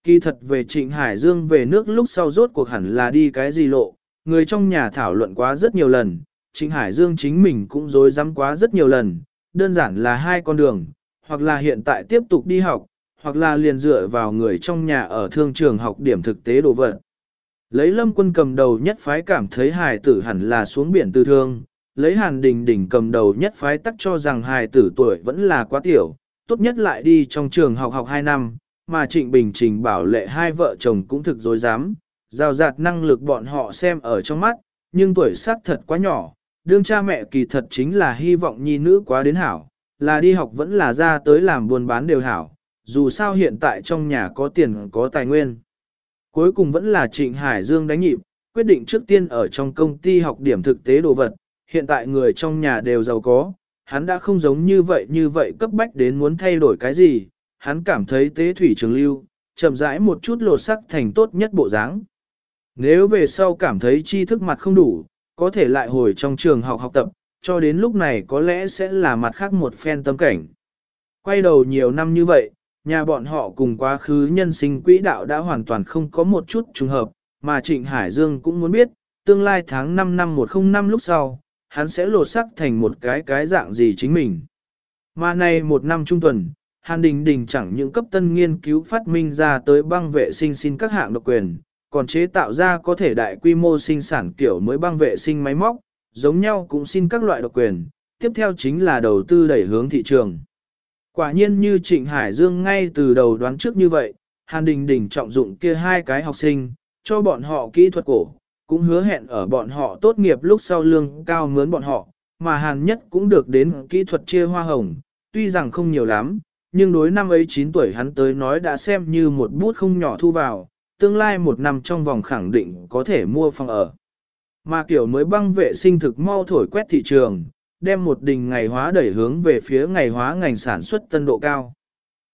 Kỳ thật về Trịnh Hải Dương về nước lúc sau rốt cuộc hẳn là đi cái gì lộ, người trong nhà thảo luận quá rất nhiều lần, Trịnh Hải Dương chính mình cũng dối dám quá rất nhiều lần, đơn giản là hai con đường, hoặc là hiện tại tiếp tục đi học, hoặc là liền dựa vào người trong nhà ở thương trường học điểm thực tế đồ vật. Lấy lâm quân cầm đầu nhất phái cảm thấy hài tử hẳn là xuống biển tư thương, lấy hàn đình đỉnh cầm đầu nhất phái tắc cho rằng hài tử tuổi vẫn là quá tiểu, tốt nhất lại đi trong trường học học 2 năm, mà Trịnh Bình Trình bảo lệ hai vợ chồng cũng thực dối dám, rào rạt năng lực bọn họ xem ở trong mắt, nhưng tuổi xác thật quá nhỏ, đương cha mẹ kỳ thật chính là hy vọng nhi nữ quá đến hảo, là đi học vẫn là ra tới làm buôn bán đều hảo, dù sao hiện tại trong nhà có tiền có tài nguyên. Cuối cùng vẫn là Trịnh Hải Dương đánh nhịp, quyết định trước tiên ở trong công ty học điểm thực tế đồ vật, hiện tại người trong nhà đều giàu có, hắn đã không giống như vậy như vậy cấp bách đến muốn thay đổi cái gì, hắn cảm thấy tế thủy trường lưu, chậm rãi một chút lột sắc thành tốt nhất bộ dáng. Nếu về sau cảm thấy tri thức mặt không đủ, có thể lại hồi trong trường học học tập, cho đến lúc này có lẽ sẽ là mặt khác một phen tâm cảnh. Quay đầu nhiều năm như vậy, nhà bọn họ cùng quá khứ nhân sinh quỹ đạo đã hoàn toàn không có một chút trùng hợp, mà Trịnh Hải Dương cũng muốn biết, tương lai tháng 5 năm 105 lúc sau, hắn sẽ lột sắc thành một cái cái dạng gì chính mình. Mà nay một năm trung tuần, Hàn Đình Đình chẳng những cấp tân nghiên cứu phát minh ra tới băng vệ sinh xin các hạng độc quyền, còn chế tạo ra có thể đại quy mô sinh sản kiểu mới băng vệ sinh máy móc, giống nhau cũng xin các loại độc quyền, tiếp theo chính là đầu tư đẩy hướng thị trường. Quả nhiên như Trịnh Hải Dương ngay từ đầu đoán trước như vậy, Hàn Đình Đình trọng dụng kia hai cái học sinh, cho bọn họ kỹ thuật cổ, cũng hứa hẹn ở bọn họ tốt nghiệp lúc sau lương cao mướn bọn họ, mà Hàn Nhất cũng được đến kỹ thuật chia hoa hồng, tuy rằng không nhiều lắm, nhưng đối năm ấy 9 tuổi hắn tới nói đã xem như một bút không nhỏ thu vào, tương lai một năm trong vòng khẳng định có thể mua phòng ở. Mà kiểu mới băng vệ sinh thực mau thổi quét thị trường, đem một đình ngày hóa đẩy hướng về phía ngày hóa ngành sản xuất tân độ cao.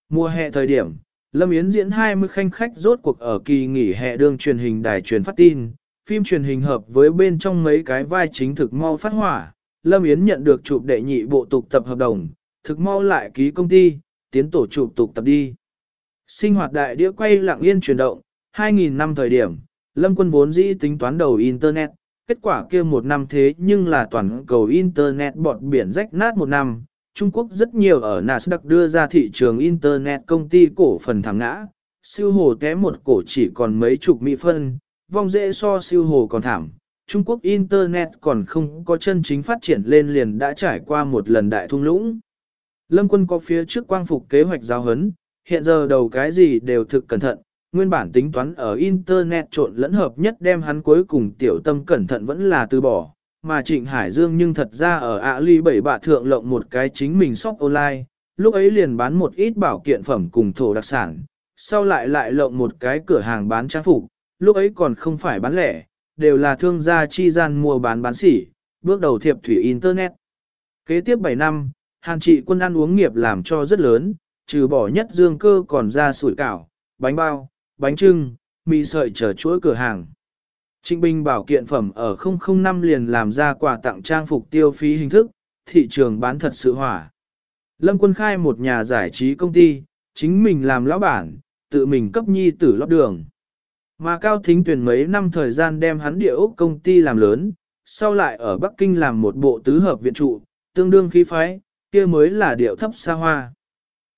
Mùa hè thời điểm, Lâm Yến diễn 20 khanh khách rốt cuộc ở kỳ nghỉ hè đương truyền hình đài truyền phát tin, phim truyền hình hợp với bên trong mấy cái vai chính thực mau phát hỏa. Lâm Yến nhận được chụp đệ nhị bộ tục tập hợp đồng, thực mau lại ký công ty, tiến tổ chụp tục tập đi. Sinh hoạt đại đĩa quay lặng yên chuyển động, 2000 năm thời điểm, Lâm Quân vốn dĩ tính toán đầu Internet, kết quả kia một năm thế nhưng là toàn cầu Internet bọt biển rách nát một năm. Trung Quốc rất nhiều ở Nasdaq đưa ra thị trường Internet công ty cổ phần thẳng ngã, siêu hồ té một cổ chỉ còn mấy chục mỹ phân, vong dễ so siêu hồ còn thảm. Trung Quốc Internet còn không có chân chính phát triển lên liền đã trải qua một lần đại thung lũng. Lâm quân có phía trước quang phục kế hoạch giáo huấn, hiện giờ đầu cái gì đều thực cẩn thận, nguyên bản tính toán ở Internet trộn lẫn hợp nhất đem hắn cuối cùng tiểu tâm cẩn thận vẫn là từ bỏ, mà Trịnh Hải Dương nhưng thật ra ở ạ ly bảy bạ thượng lộng một cái chính mình shop online, lúc ấy liền bán một ít bảo kiện phẩm cùng thổ đặc sản, sau lại lại lộng một cái cửa hàng bán trang phục, lúc ấy còn không phải bán lẻ, đều là thương gia chi gian mua bán bán sỉ, bước đầu thiệp thủy Internet. Kế tiếp 7 năm, Hàn trị quân ăn uống nghiệp làm cho rất lớn, trừ bỏ nhất dương cơ còn ra sủi cảo, bánh bao, bánh trưng, mì sợi chờ chuỗi cửa hàng. Trịnh Bình bảo kiện phẩm ở 005 liền làm ra quà tặng trang phục tiêu phí hình thức, thị trường bán thật sự hỏa. Lâm Quân khai một nhà giải trí công ty, chính mình làm lão bản, tự mình cấp nhi tử lót đường. Mà Cao Thính tuyển mấy năm thời gian đem hắn địa ốc công ty làm lớn, sau lại ở Bắc Kinh làm một bộ tứ hợp viện trụ, tương đương khí phái, kia mới là điệu thấp xa hoa.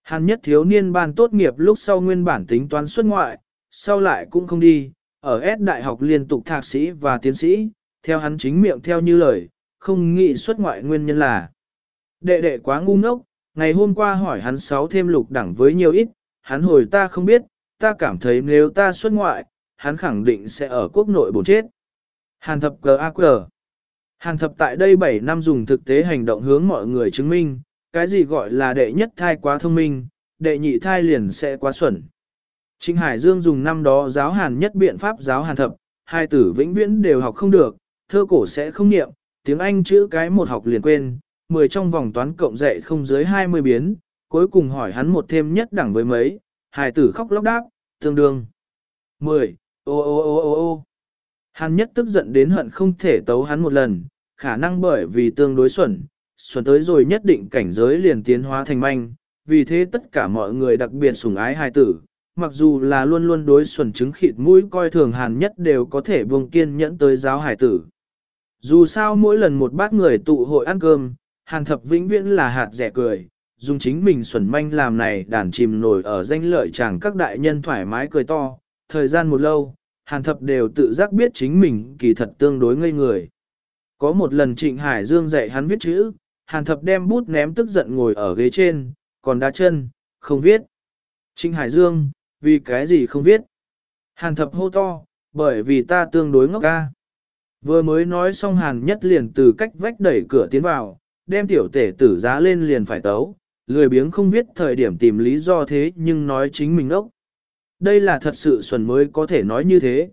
Hắn nhất thiếu niên ban tốt nghiệp lúc sau nguyên bản tính toán xuất ngoại, sau lại cũng không đi, ở S đại học liên tục thạc sĩ và tiến sĩ, theo hắn chính miệng theo như lời, không nghĩ xuất ngoại nguyên nhân là đệ đệ quá ngu ngốc, ngày hôm qua hỏi hắn sáu thêm lục đẳng với nhiều ít, hắn hồi ta không biết, ta cảm thấy nếu ta xuất ngoại, hắn khẳng định sẽ ở quốc nội bổ chết. Hàn thập cờ ác cờ. Hàn thập tại đây 7 năm dùng thực tế hành động hướng mọi người chứng minh, cái gì gọi là đệ nhất thai quá thông minh, đệ nhị thai liền sẽ quá xuẩn. Trịnh Hải Dương dùng năm đó giáo hàn nhất biện pháp giáo hàn thập, hai tử vĩnh viễn đều học không được, thơ cổ sẽ không niệm, tiếng Anh chữ cái một học liền quên, 10 trong vòng toán cộng dạy không dưới 20 biến, cuối cùng hỏi hắn một thêm nhất đẳng với mấy, hài tử khóc lóc đáp, tương đương. 10. Ô ô ô ô ô Hàn nhất tức giận đến hận không thể tấu hắn một lần, khả năng bởi vì tương đối xuẩn, xuẩn tới rồi nhất định cảnh giới liền tiến hóa thành manh, vì thế tất cả mọi người đặc biệt sủng ái hài tử, mặc dù là luôn luôn đối xuẩn chứng khịt mũi coi thường hàn nhất đều có thể buông kiên nhẫn tới giáo hải tử. Dù sao mỗi lần một bát người tụ hội ăn cơm, hàn thập vĩnh viễn là hạt rẻ cười, dùng chính mình xuẩn manh làm này đàn chìm nổi ở danh lợi chàng các đại nhân thoải mái cười to, thời gian một lâu, hàn thập đều tự giác biết chính mình kỳ thật tương đối ngây người. Có một lần Trịnh Hải Dương dạy hắn viết chữ, hàn thập đem bút ném tức giận ngồi ở ghế trên, còn đá chân, không viết. Trịnh Hải Dương, vì cái gì không viết? Hàn thập hô to, bởi vì ta tương đối ngốc ca. Vừa mới nói xong hàn nhất liền từ cách vách đẩy cửa tiến vào, đem tiểu tể tử giá lên liền phải tấu, lười biếng không biết thời điểm tìm lý do thế nhưng nói chính mình ngốc, Đây là thật sự xuẩn mới có thể nói như thế.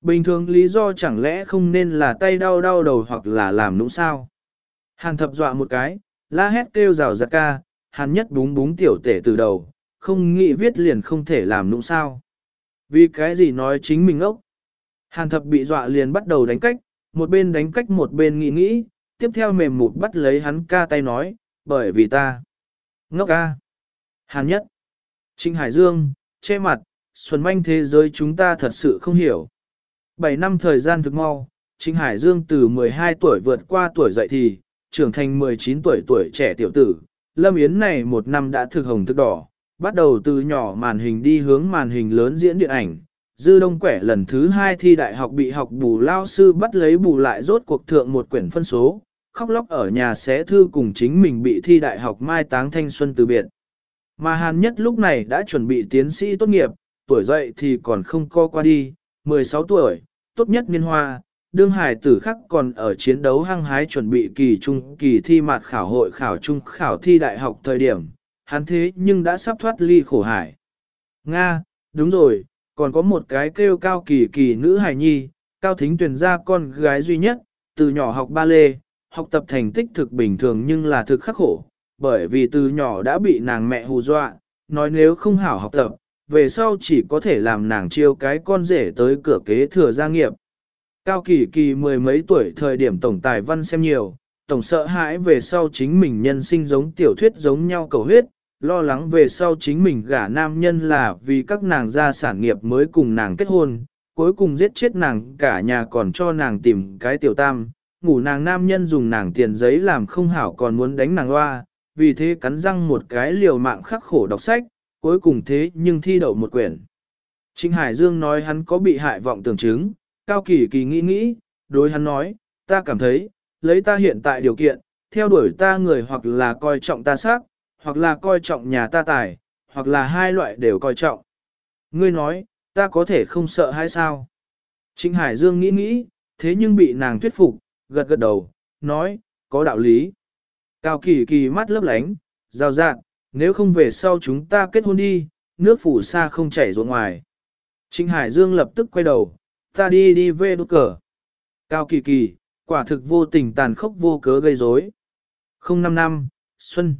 Bình thường lý do chẳng lẽ không nên là tay đau đau đầu hoặc là làm nũng sao. Hàn thập dọa một cái, la hét kêu rào giặc ca, hàn nhất búng búng tiểu tể từ đầu, không nghĩ viết liền không thể làm nũng sao. Vì cái gì nói chính mình ốc. Hàn thập bị dọa liền bắt đầu đánh cách, một bên đánh cách một bên nghĩ nghĩ, tiếp theo mềm mụt bắt lấy hắn ca tay nói, bởi vì ta. Ngốc ca. Hàn nhất. Trinh Hải Dương, che mặt, xuân manh thế giới chúng ta thật sự không hiểu. 7 năm thời gian thực mau, Trinh Hải Dương từ 12 tuổi vượt qua tuổi dậy thì, trưởng thành 19 tuổi tuổi trẻ tiểu tử. Lâm Yến này một năm đã thực hồng thực đỏ, bắt đầu từ nhỏ màn hình đi hướng màn hình lớn diễn điện ảnh. Dư Đông Quẻ lần thứ hai thi đại học bị học bù lao sư bắt lấy bù lại rốt cuộc thượng một quyển phân số, khóc lóc ở nhà xé thư cùng chính mình bị thi đại học mai táng thanh xuân từ biệt. Mà Hàn Nhất lúc này đã chuẩn bị tiến sĩ tốt nghiệp, tuổi dậy thì còn không co qua đi, 16 tuổi, tốt nhất niên hoa, đương hải tử khắc còn ở chiến đấu hăng hái chuẩn bị kỳ trung kỳ thi mạt khảo hội khảo trung khảo thi đại học thời điểm, hắn thế nhưng đã sắp thoát ly khổ hải. Nga, đúng rồi, còn có một cái kêu cao kỳ kỳ nữ hài nhi, cao thính tuyển ra con gái duy nhất, từ nhỏ học ba lê, học tập thành tích thực bình thường nhưng là thực khắc khổ, bởi vì từ nhỏ đã bị nàng mẹ hù dọa, nói nếu không hảo học tập, về sau chỉ có thể làm nàng chiêu cái con rể tới cửa kế thừa gia nghiệp. Cao kỳ kỳ mười mấy tuổi thời điểm tổng tài văn xem nhiều, tổng sợ hãi về sau chính mình nhân sinh giống tiểu thuyết giống nhau cầu huyết, lo lắng về sau chính mình gả nam nhân là vì các nàng gia sản nghiệp mới cùng nàng kết hôn, cuối cùng giết chết nàng cả nhà còn cho nàng tìm cái tiểu tam, ngủ nàng nam nhân dùng nàng tiền giấy làm không hảo còn muốn đánh nàng loa vì thế cắn răng một cái liều mạng khắc khổ đọc sách, cuối cùng thế nhưng thi đậu một quyển, Trịnh Hải Dương nói hắn có bị hại vọng tưởng chứng, Cao Kỳ Kỳ nghĩ nghĩ, đối hắn nói, ta cảm thấy, lấy ta hiện tại điều kiện, theo đuổi ta người hoặc là coi trọng ta xác, hoặc là coi trọng nhà ta tài, hoặc là hai loại đều coi trọng. Ngươi nói, ta có thể không sợ hay sao? Trịnh Hải Dương nghĩ nghĩ, thế nhưng bị nàng thuyết phục, gật gật đầu, nói, có đạo lý. Cao kỳ kỳ mắt lấp lánh, rào rạt, nếu không về sau chúng ta kết hôn đi, nước phủ xa không chảy ruộng ngoài. Trịnh Hải Dương lập tức quay đầu, ta đi đi về đốt cờ. Cao kỳ kỳ, quả thực vô tình tàn khốc vô cớ gây rối. Không năm năm, Xuân.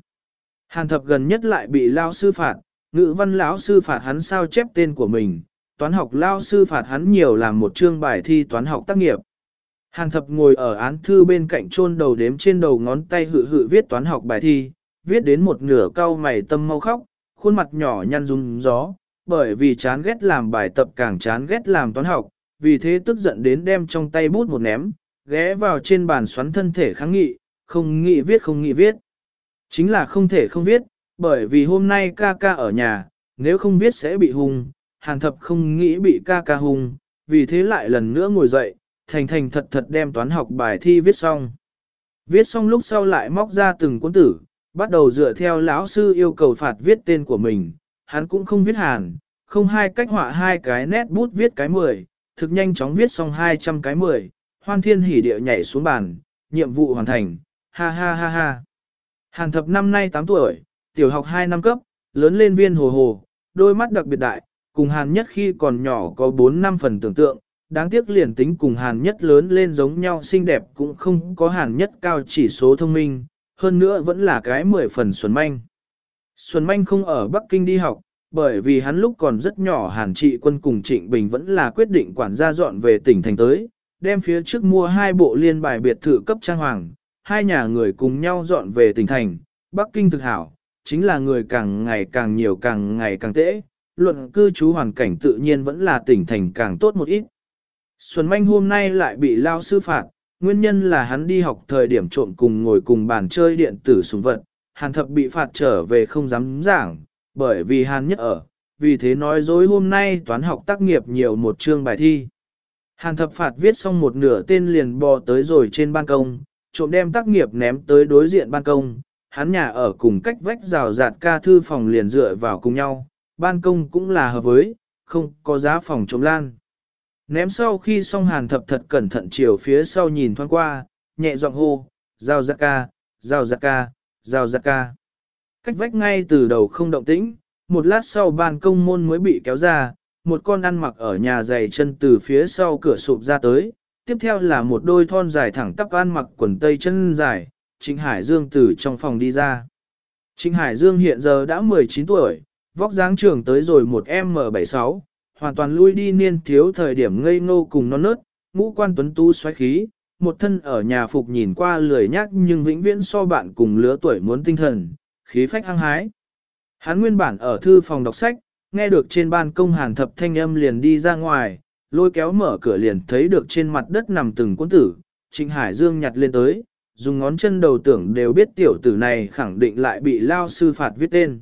Hàn thập gần nhất lại bị lao sư phạt, ngữ văn lão sư phạt hắn sao chép tên của mình, toán học lao sư phạt hắn nhiều làm một chương bài thi toán học tác nghiệp. Hàn thập ngồi ở án thư bên cạnh chôn đầu đếm trên đầu ngón tay hự hự viết toán học bài thi, viết đến một nửa cau mày tâm mau khóc, khuôn mặt nhỏ nhăn rung gió, bởi vì chán ghét làm bài tập càng chán ghét làm toán học, vì thế tức giận đến đem trong tay bút một ném, ghé vào trên bàn xoắn thân thể kháng nghị, không nghị viết không nghị viết. Chính là không thể không viết, bởi vì hôm nay ca ca ở nhà, nếu không viết sẽ bị hung, hàn thập không nghĩ bị ca ca hung, vì thế lại lần nữa ngồi dậy, thành thành thật thật đem toán học bài thi viết xong. Viết xong lúc sau lại móc ra từng cuốn tử, bắt đầu dựa theo lão sư yêu cầu phạt viết tên của mình, hắn cũng không viết hàn, không hai cách họa hai cái nét bút viết cái 10, thực nhanh chóng viết xong 200 cái 10, hoan thiên hỉ địa nhảy xuống bàn, nhiệm vụ hoàn thành, ha ha ha ha. Hàn thập năm nay 8 tuổi, tiểu học 2 năm cấp, lớn lên viên hồ hồ, đôi mắt đặc biệt đại, cùng hàn nhất khi còn nhỏ có 4 năm phần tưởng tượng, đáng tiếc liền tính cùng hàn nhất lớn lên giống nhau xinh đẹp cũng không có hàn nhất cao chỉ số thông minh, hơn nữa vẫn là cái 10 phần xuân manh. Xuân manh không ở Bắc Kinh đi học, bởi vì hắn lúc còn rất nhỏ hàn trị quân cùng Trịnh Bình vẫn là quyết định quản gia dọn về tỉnh thành tới, đem phía trước mua hai bộ liên bài biệt thự cấp trang hoàng, hai nhà người cùng nhau dọn về tỉnh thành, Bắc Kinh thực hảo, chính là người càng ngày càng nhiều càng ngày càng tễ, luận cư trú hoàn cảnh tự nhiên vẫn là tỉnh thành càng tốt một ít. Xuân Manh hôm nay lại bị lao sư phạt, nguyên nhân là hắn đi học thời điểm trộm cùng ngồi cùng bàn chơi điện tử súng vật, hàn thập bị phạt trở về không dám giảng, bởi vì hàn nhất ở, vì thế nói dối hôm nay toán học tác nghiệp nhiều một chương bài thi. Hàn thập phạt viết xong một nửa tên liền bò tới rồi trên ban công, trộm đem tác nghiệp ném tới đối diện ban công, hắn nhà ở cùng cách vách rào rạt ca thư phòng liền dựa vào cùng nhau, ban công cũng là hợp với, không có giá phòng trộm lan. Ném sau khi xong hàn thập thật cẩn thận chiều phía sau nhìn thoáng qua, nhẹ giọng hô, rào rạt ca, rào rạt ca, rào rạt ca. Cách vách ngay từ đầu không động tĩnh, một lát sau ban công môn mới bị kéo ra, một con ăn mặc ở nhà giày chân từ phía sau cửa sụp ra tới, tiếp theo là một đôi thon dài thẳng tắp ăn mặc quần tây chân dài, Trịnh Hải Dương từ trong phòng đi ra. Trịnh Hải Dương hiện giờ đã 19 tuổi, vóc dáng trưởng tới rồi một M76, hoàn toàn lui đi niên thiếu thời điểm ngây ngô cùng non nớt, ngũ quan tuấn tú xoáy khí, một thân ở nhà phục nhìn qua lười nhác nhưng vĩnh viễn so bạn cùng lứa tuổi muốn tinh thần, khí phách hăng hái. Hắn nguyên bản ở thư phòng đọc sách, nghe được trên ban công hàn thập thanh âm liền đi ra ngoài, lôi kéo mở cửa liền thấy được trên mặt đất nằm từng cuốn tử, Trịnh Hải Dương nhặt lên tới, dùng ngón chân đầu tưởng đều biết tiểu tử này khẳng định lại bị lao sư phạt viết tên.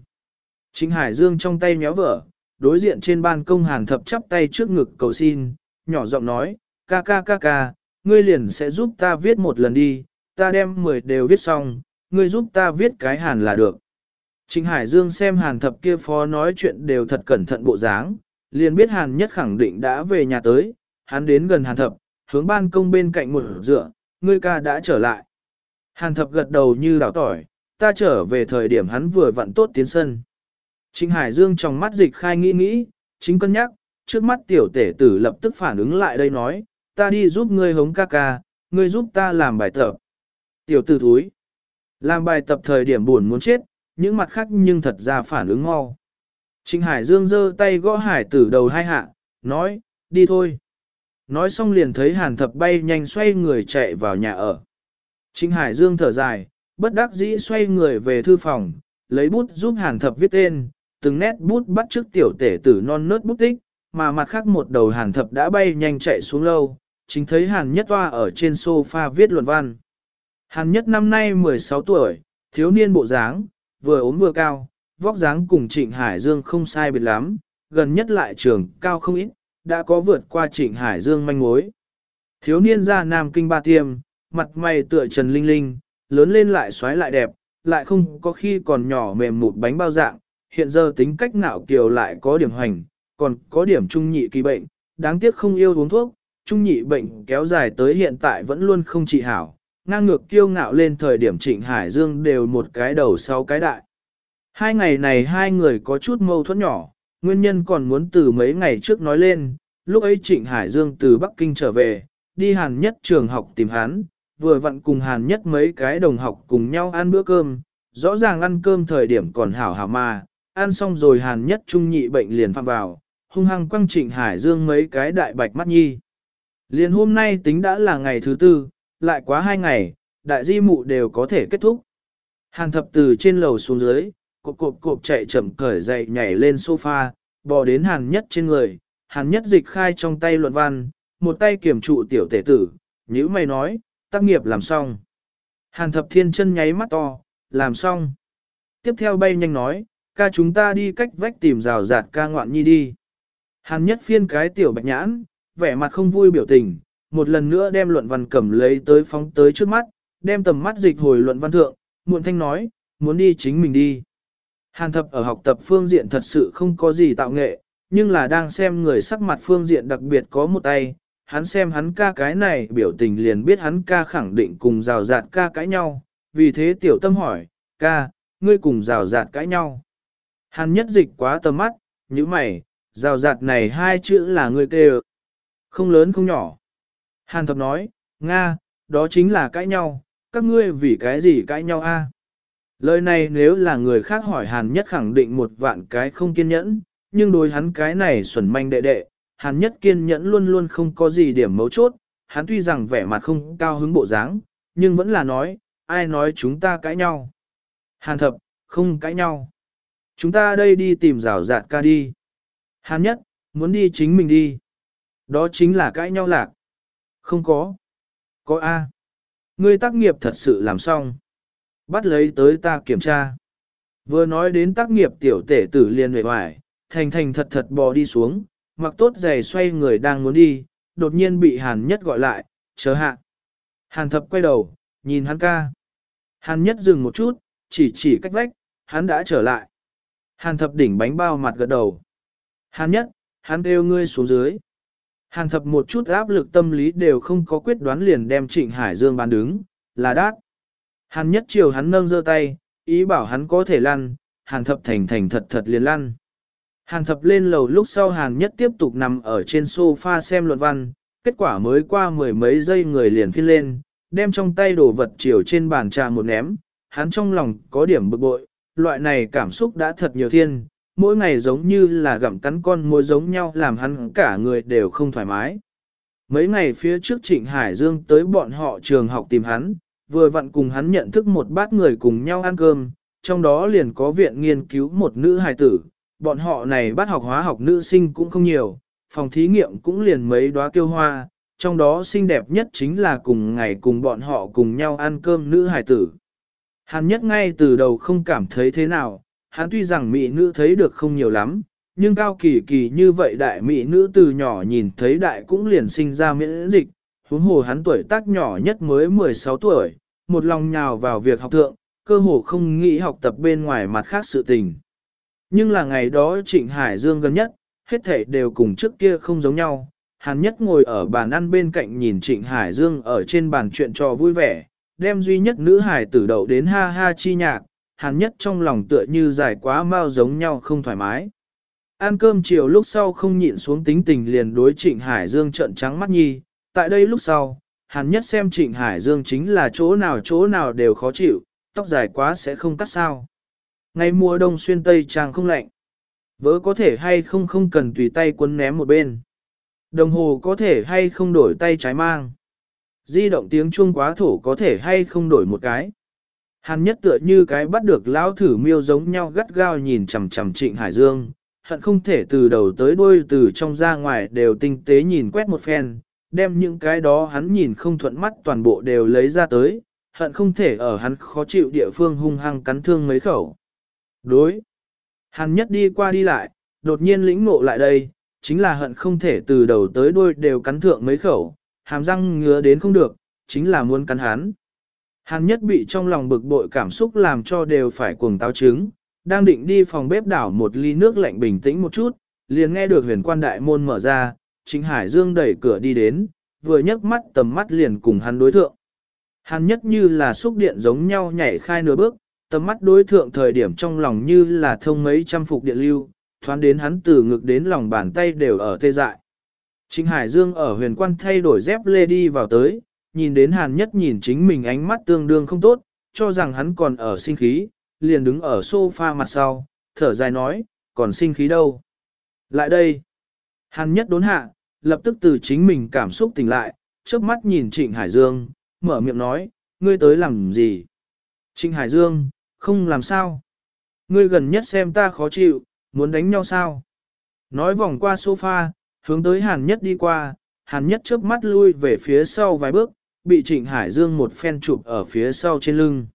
Trịnh Hải Dương trong tay nhéo vở, đối diện trên ban công hàn thập chắp tay trước ngực cầu xin, nhỏ giọng nói, ca ca ca ca, ngươi liền sẽ giúp ta viết một lần đi, ta đem 10 đều viết xong, ngươi giúp ta viết cái hàn là được. Trịnh Hải Dương xem hàn thập kia phó nói chuyện đều thật cẩn thận bộ dáng, liền biết hàn nhất khẳng định đã về nhà tới, hắn đến gần hàn thập, hướng ban công bên cạnh một dựa, ngươi ca đã trở lại. Hàn thập gật đầu như đảo tỏi, ta trở về thời điểm hắn vừa vặn tốt tiến sân. Trịnh Hải Dương trong mắt dịch khai nghĩ nghĩ, chính cân nhắc, trước mắt tiểu tể tử lập tức phản ứng lại đây nói, ta đi giúp ngươi hống ca ca, ngươi giúp ta làm bài tập. Tiểu tử thúi, làm bài tập thời điểm buồn muốn chết, những mặt khác nhưng thật ra phản ứng mau. Trịnh Hải Dương giơ tay gõ hải tử đầu hai hạ, nói, đi thôi. Nói xong liền thấy hàn thập bay nhanh xoay người chạy vào nhà ở. Trịnh Hải Dương thở dài, bất đắc dĩ xoay người về thư phòng, lấy bút giúp hàn thập viết tên, từng nét bút bắt trước tiểu tể tử non nớt bút tích, mà mặt khác một đầu hàn thập đã bay nhanh chạy xuống lâu, chính thấy hàn nhất toa ở trên sofa viết luận văn. Hàn nhất năm nay 16 tuổi, thiếu niên bộ dáng, vừa ốm vừa cao, vóc dáng cùng Trịnh Hải Dương không sai biệt lắm, gần nhất lại trường cao không ít, đã có vượt qua trịnh Hải Dương manh mối. Thiếu niên ra Nam Kinh Ba Tiêm, mặt mày tựa Trần Linh Linh, lớn lên lại xoáy lại đẹp, lại không có khi còn nhỏ mềm một bánh bao dạng, hiện giờ tính cách ngạo kiều lại có điểm hành, còn có điểm trung nhị kỳ bệnh, đáng tiếc không yêu uống thuốc, trung nhị bệnh kéo dài tới hiện tại vẫn luôn không trị hảo, ngang ngược kiêu ngạo lên thời điểm Trịnh Hải Dương đều một cái đầu sau cái đại. Hai ngày này hai người có chút mâu thuẫn nhỏ, nguyên nhân còn muốn từ mấy ngày trước nói lên, lúc ấy Trịnh Hải Dương từ Bắc Kinh trở về, đi Hàn Nhất trường học tìm hắn, vừa vặn cùng Hàn Nhất mấy cái đồng học cùng nhau ăn bữa cơm, rõ ràng ăn cơm thời điểm còn hảo hảo mà, ăn xong rồi Hàn Nhất trung nhị bệnh liền phạm vào, hung hăng quăng Trịnh Hải Dương mấy cái đại bạch mắt nhi. Liền hôm nay tính đã là ngày thứ tư, lại quá hai ngày, đại di mụ đều có thể kết thúc. Hàn thập từ trên lầu xuống dưới, cộp cộp cộp chạy chậm cởi dậy nhảy lên sofa, bò đến hàn nhất trên người, hàn nhất dịch khai trong tay luận văn, một tay kiểm trụ tiểu tể tử, nhữ mày nói, tác nghiệp làm xong. Hàn thập thiên chân nháy mắt to, làm xong. Tiếp theo bay nhanh nói, ca chúng ta đi cách vách tìm rào rạt ca ngoạn nhi đi. Hàn nhất phiên cái tiểu bạch nhãn, vẻ mặt không vui biểu tình, một lần nữa đem luận văn cầm lấy tới phóng tới trước mắt, đem tầm mắt dịch hồi luận văn thượng, muộn thanh nói, muốn đi chính mình đi. Hàn thập ở học tập phương diện thật sự không có gì tạo nghệ, nhưng là đang xem người sắc mặt phương diện đặc biệt có một tay, hắn xem hắn ca cái này biểu tình liền biết hắn ca khẳng định cùng rào rạt ca cãi nhau, vì thế tiểu tâm hỏi, ca, ngươi cùng rào rạt cãi nhau. Hàn nhất dịch quá tầm mắt, như mày, rào rạt này hai chữ là ngươi kêu. Không lớn không nhỏ. Hàn thập nói, Nga, đó chính là cãi nhau, các ngươi vì cái gì cãi nhau a? Lời này nếu là người khác hỏi Hàn Nhất khẳng định một vạn cái không kiên nhẫn, nhưng đối hắn cái này xuẩn manh đệ đệ, Hàn Nhất kiên nhẫn luôn luôn không có gì điểm mấu chốt, hắn tuy rằng vẻ mặt không cao hứng bộ dáng, nhưng vẫn là nói, ai nói chúng ta cãi nhau. Hàn thập, không cãi nhau. Chúng ta đây đi tìm rào rạt ca đi. Hàn Nhất, muốn đi chính mình đi. Đó chính là cãi nhau lạc. Không có. Có A. Ngươi tác nghiệp thật sự làm xong. Bắt lấy tới ta kiểm tra. Vừa nói đến tác nghiệp tiểu tể tử liền về hoài, thành thành thật thật bò đi xuống, mặc tốt giày xoay người đang muốn đi, đột nhiên bị hàn nhất gọi lại, chờ hạ. Hàn thập quay đầu, nhìn hắn ca. Hàn nhất dừng một chút, chỉ chỉ cách vách, hắn đã trở lại. Hàn thập đỉnh bánh bao mặt gật đầu. Hàn nhất, hắn kêu ngươi xuống dưới. Hàn thập một chút áp lực tâm lý đều không có quyết đoán liền đem Trịnh Hải Dương bán đứng, là đát. Hàn nhất chiều hắn nâng giơ tay, ý bảo hắn có thể lăn, hàn thập thành thành thật thật liền lăn. Hàn thập lên lầu lúc sau hàn nhất tiếp tục nằm ở trên sofa xem luận văn, kết quả mới qua mười mấy giây người liền phiên lên, đem trong tay đồ vật chiều trên bàn trà một ném, hắn trong lòng có điểm bực bội, loại này cảm xúc đã thật nhiều thiên, mỗi ngày giống như là gặm cắn con môi giống nhau làm hắn cả người đều không thoải mái. Mấy ngày phía trước Trịnh Hải Dương tới bọn họ trường học tìm hắn, vừa vặn cùng hắn nhận thức một bát người cùng nhau ăn cơm, trong đó liền có viện nghiên cứu một nữ hài tử, bọn họ này bát học hóa học nữ sinh cũng không nhiều, phòng thí nghiệm cũng liền mấy đóa kiêu hoa, trong đó xinh đẹp nhất chính là cùng ngày cùng bọn họ cùng nhau ăn cơm nữ hài tử. Hắn nhất ngay từ đầu không cảm thấy thế nào, hắn tuy rằng mỹ nữ thấy được không nhiều lắm, nhưng cao kỳ kỳ như vậy đại mỹ nữ từ nhỏ nhìn thấy đại cũng liền sinh ra miễn dịch, huống hồ hắn tuổi tác nhỏ nhất mới 16 tuổi, một lòng nhào vào việc học thượng, cơ hồ không nghĩ học tập bên ngoài mặt khác sự tình. Nhưng là ngày đó Trịnh Hải Dương gần nhất, hết thảy đều cùng trước kia không giống nhau. Hắn nhất ngồi ở bàn ăn bên cạnh nhìn Trịnh Hải Dương ở trên bàn chuyện trò vui vẻ, đem duy nhất nữ hải tử đậu đến ha ha chi nhạc, hắn nhất trong lòng tựa như dài quá mau giống nhau không thoải mái. Ăn cơm chiều lúc sau không nhịn xuống tính tình liền đối Trịnh Hải Dương trợn trắng mắt nhi, tại đây lúc sau, hắn nhất xem Trịnh Hải Dương chính là chỗ nào chỗ nào đều khó chịu, tóc dài quá sẽ không cắt sao. Ngày mùa đông xuyên tây chàng không lạnh. Vớ có thể hay không không cần tùy tay quấn ném một bên. Đồng hồ có thể hay không đổi tay trái mang. Di động tiếng chuông quá thổ có thể hay không đổi một cái. Hàn nhất tựa như cái bắt được lão thử miêu giống nhau gắt gao nhìn chằm chằm trịnh Hải Dương, hận không thể từ đầu tới đuôi từ trong ra ngoài đều tinh tế nhìn quét một phen, đem những cái đó hắn nhìn không thuận mắt toàn bộ đều lấy ra tới, hận không thể ở hắn khó chịu địa phương hung hăng cắn thương mấy khẩu. Đối. Hắn nhất đi qua đi lại, đột nhiên lĩnh ngộ lại đây, chính là hận không thể từ đầu tới đuôi đều cắn thượng mấy khẩu, hàm răng ngứa đến không được, chính là muốn cắn hắn. Hàn nhất bị trong lòng bực bội cảm xúc làm cho đều phải cuồng táo trứng, đang định đi phòng bếp đảo một ly nước lạnh bình tĩnh một chút, liền nghe được huyền quan đại môn mở ra, Trịnh Hải Dương đẩy cửa đi đến, vừa nhấc mắt tầm mắt liền cùng hắn đối thượng. Hắn nhất như là xúc điện giống nhau nhảy khai nửa bước, tầm mắt đối thượng thời điểm trong lòng như là thông mấy trăm phục điện lưu, thoáng đến hắn từ ngực đến lòng bàn tay đều ở tê dại. Trịnh Hải Dương ở huyền quan thay đổi dép lê đi vào tới, nhìn đến hàn nhất nhìn chính mình ánh mắt tương đương không tốt, cho rằng hắn còn ở sinh khí, liền đứng ở sofa mặt sau, thở dài nói, còn sinh khí đâu. Lại đây, hàn nhất đốn hạ, lập tức từ chính mình cảm xúc tỉnh lại, chớp mắt nhìn Trịnh Hải Dương, mở miệng nói, ngươi tới làm gì? Trịnh Hải Dương, không làm sao. Ngươi gần nhất xem ta khó chịu, muốn đánh nhau sao? Nói vòng qua sofa, hướng tới Hàn Nhất đi qua, Hàn Nhất chớp mắt lui về phía sau vài bước, bị Trịnh Hải Dương một phen chụp ở phía sau trên lưng.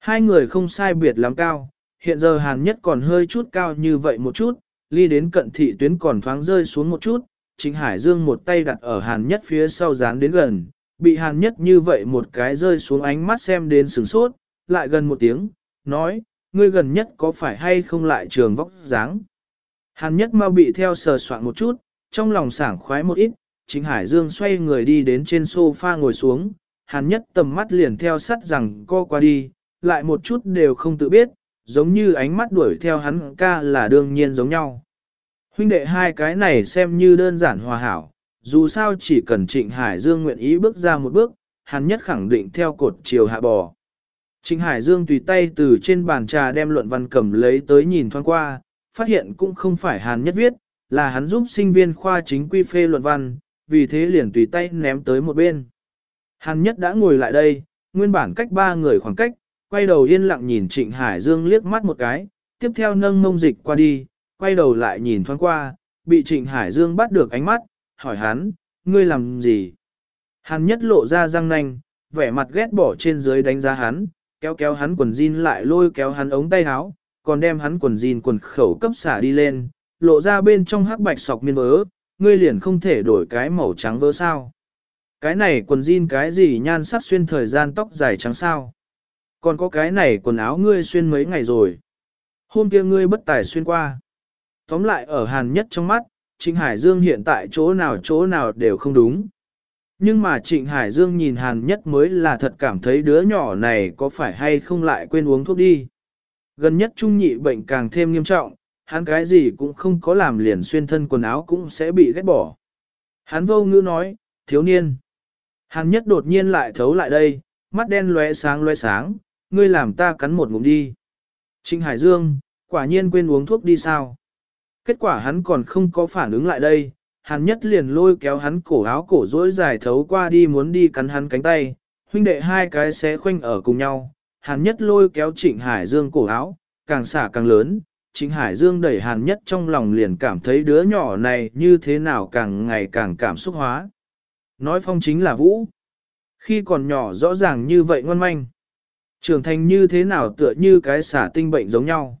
Hai người không sai biệt lắm cao, hiện giờ Hàn Nhất còn hơi chút cao như vậy một chút, ly đến cận thị tuyến còn thoáng rơi xuống một chút, Trịnh Hải Dương một tay đặt ở Hàn Nhất phía sau dán đến gần, bị Hàn Nhất như vậy một cái rơi xuống ánh mắt xem đến sửng sốt, lại gần một tiếng, nói, ngươi gần nhất có phải hay không lại trường vóc dáng. Hàn Nhất mau bị theo sờ soạn một chút, trong lòng sảng khoái một ít, Trịnh Hải Dương xoay người đi đến trên sofa ngồi xuống, Hàn Nhất tầm mắt liền theo sắt rằng co qua đi, lại một chút đều không tự biết, giống như ánh mắt đuổi theo hắn ca là đương nhiên giống nhau. Huynh đệ hai cái này xem như đơn giản hòa hảo, dù sao chỉ cần Trịnh Hải Dương nguyện ý bước ra một bước, hắn nhất khẳng định theo cột chiều hạ bò. Trịnh Hải Dương tùy tay từ trên bàn trà đem luận văn cầm lấy tới nhìn thoáng qua, phát hiện cũng không phải Hàn Nhất viết, là hắn giúp sinh viên khoa chính quy phê luận văn, vì thế liền tùy tay ném tới một bên. Hàn Nhất đã ngồi lại đây, nguyên bản cách ba người khoảng cách, quay đầu yên lặng nhìn Trịnh Hải Dương liếc mắt một cái, tiếp theo nâng mông dịch qua đi, quay đầu lại nhìn thoáng qua, bị Trịnh Hải Dương bắt được ánh mắt, hỏi hắn, ngươi làm gì? Hắn nhất lộ ra răng nanh, vẻ mặt ghét bỏ trên dưới đánh giá hắn, kéo kéo hắn quần jean lại lôi kéo hắn ống tay áo, còn đem hắn quần jean quần khẩu cấp xả đi lên, lộ ra bên trong hắc bạch sọc miên vớ, ngươi liền không thể đổi cái màu trắng vớ sao. Cái này quần jean cái gì nhan sắc xuyên thời gian tóc dài trắng sao. Còn có cái này quần áo ngươi xuyên mấy ngày rồi. Hôm kia ngươi bất tài xuyên qua. Tóm lại ở hàn nhất trong mắt, Trịnh Hải Dương hiện tại chỗ nào chỗ nào đều không đúng. Nhưng mà Trịnh Hải Dương nhìn hàn nhất mới là thật cảm thấy đứa nhỏ này có phải hay không lại quên uống thuốc đi. Gần nhất trung nhị bệnh càng thêm nghiêm trọng, hắn cái gì cũng không có làm liền xuyên thân quần áo cũng sẽ bị ghét bỏ. Hắn vô ngữ nói, thiếu niên. Hàn nhất đột nhiên lại thấu lại đây, mắt đen lóe sáng lóe sáng, ngươi làm ta cắn một ngụm đi. Trịnh Hải Dương, quả nhiên quên uống thuốc đi sao? Kết quả hắn còn không có phản ứng lại đây, hắn nhất liền lôi kéo hắn cổ áo cổ rỗi dài thấu qua đi muốn đi cắn hắn cánh tay, huynh đệ hai cái xé khoanh ở cùng nhau, hắn nhất lôi kéo Trịnh Hải Dương cổ áo, càng xả càng lớn, Trịnh Hải Dương đẩy hàn nhất trong lòng liền cảm thấy đứa nhỏ này như thế nào càng ngày càng cảm xúc hóa. Nói phong chính là vũ. Khi còn nhỏ rõ ràng như vậy ngoan manh. Trưởng thành như thế nào tựa như cái xả tinh bệnh giống nhau.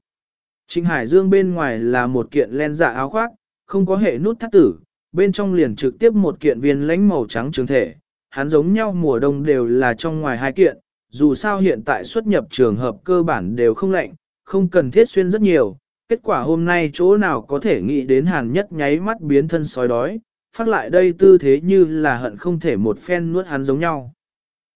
Trịnh Hải Dương bên ngoài là một kiện len dạ áo khoác, không có hệ nút thắt tử, bên trong liền trực tiếp một kiện viên lãnh màu trắng trường thể. Hắn giống nhau mùa đông đều là trong ngoài hai kiện, dù sao hiện tại xuất nhập trường hợp cơ bản đều không lạnh, không cần thiết xuyên rất nhiều. Kết quả hôm nay chỗ nào có thể nghĩ đến hàn nhất nháy mắt biến thân sói đói, phát lại đây tư thế như là hận không thể một phen nuốt hắn giống nhau.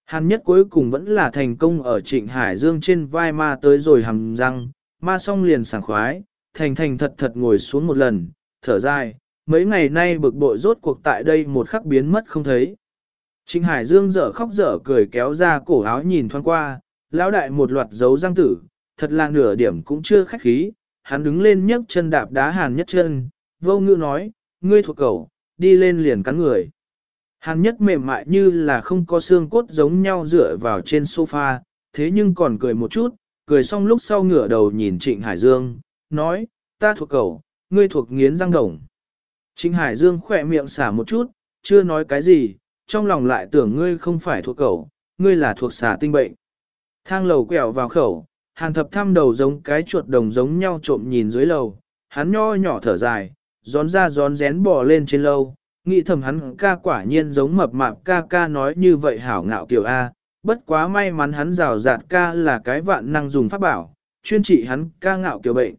Hàn nhất cuối cùng vẫn là thành công ở trịnh Hải Dương trên vai ma tới rồi hầm răng, ma Song liền sảng khoái, thành thành thật thật ngồi xuống một lần, thở dài, mấy ngày nay bực bội rốt cuộc tại đây một khắc biến mất không thấy. Trịnh Hải Dương dở khóc dở cười kéo ra cổ áo nhìn thoáng qua, lão đại một loạt dấu răng tử, thật là nửa điểm cũng chưa khách khí, hắn đứng lên nhấc chân đạp đá hàn nhất chân, vô ngữ nói, ngươi thuộc cầu, đi lên liền cắn người. Hàn nhất mềm mại như là không có xương cốt giống nhau dựa vào trên sofa, thế nhưng còn cười một chút, cười xong lúc sau ngửa đầu nhìn Trịnh Hải Dương, nói, ta thuộc cầu, ngươi thuộc nghiến răng đồng. Trịnh Hải Dương khỏe miệng xả một chút, chưa nói cái gì, trong lòng lại tưởng ngươi không phải thuộc cầu, ngươi là thuộc xả tinh bệnh. Thang lầu quẹo vào khẩu, hàn thập thăm đầu giống cái chuột đồng giống nhau trộm nhìn dưới lầu, hắn nho nhỏ thở dài, gión ra gión rén bò lên trên lâu, nghĩ thầm hắn ca quả nhiên giống mập mạp ca ca nói như vậy hảo ngạo kiểu A, bất quá may mắn hắn rào rạt ca là cái vạn năng dùng pháp bảo, chuyên trị hắn ca ngạo kiểu bệnh.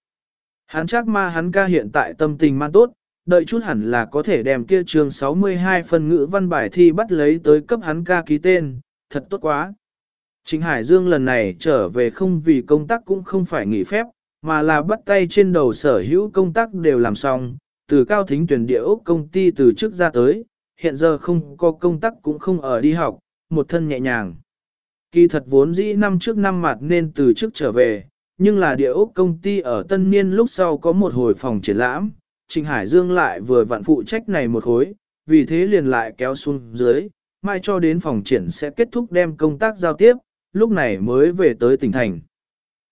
Hắn chắc ma hắn ca hiện tại tâm tình man tốt, đợi chút hẳn là có thể đem kia trường 62 phần ngữ văn bài thi bắt lấy tới cấp hắn ca ký tên, thật tốt quá. Trịnh Hải Dương lần này trở về không vì công tác cũng không phải nghỉ phép, mà là bắt tay trên đầu sở hữu công tác đều làm xong, từ cao thính tuyển địa ốc công ty từ trước ra tới, hiện giờ không có công tác cũng không ở đi học, một thân nhẹ nhàng. Kỳ thật vốn dĩ năm trước năm mặt nên từ trước trở về, nhưng là địa ốc công ty ở tân niên lúc sau có một hồi phòng triển lãm, Trình Hải Dương lại vừa vặn phụ trách này một hối, vì thế liền lại kéo xuống dưới, mai cho đến phòng triển sẽ kết thúc đem công tác giao tiếp, lúc này mới về tới tỉnh thành.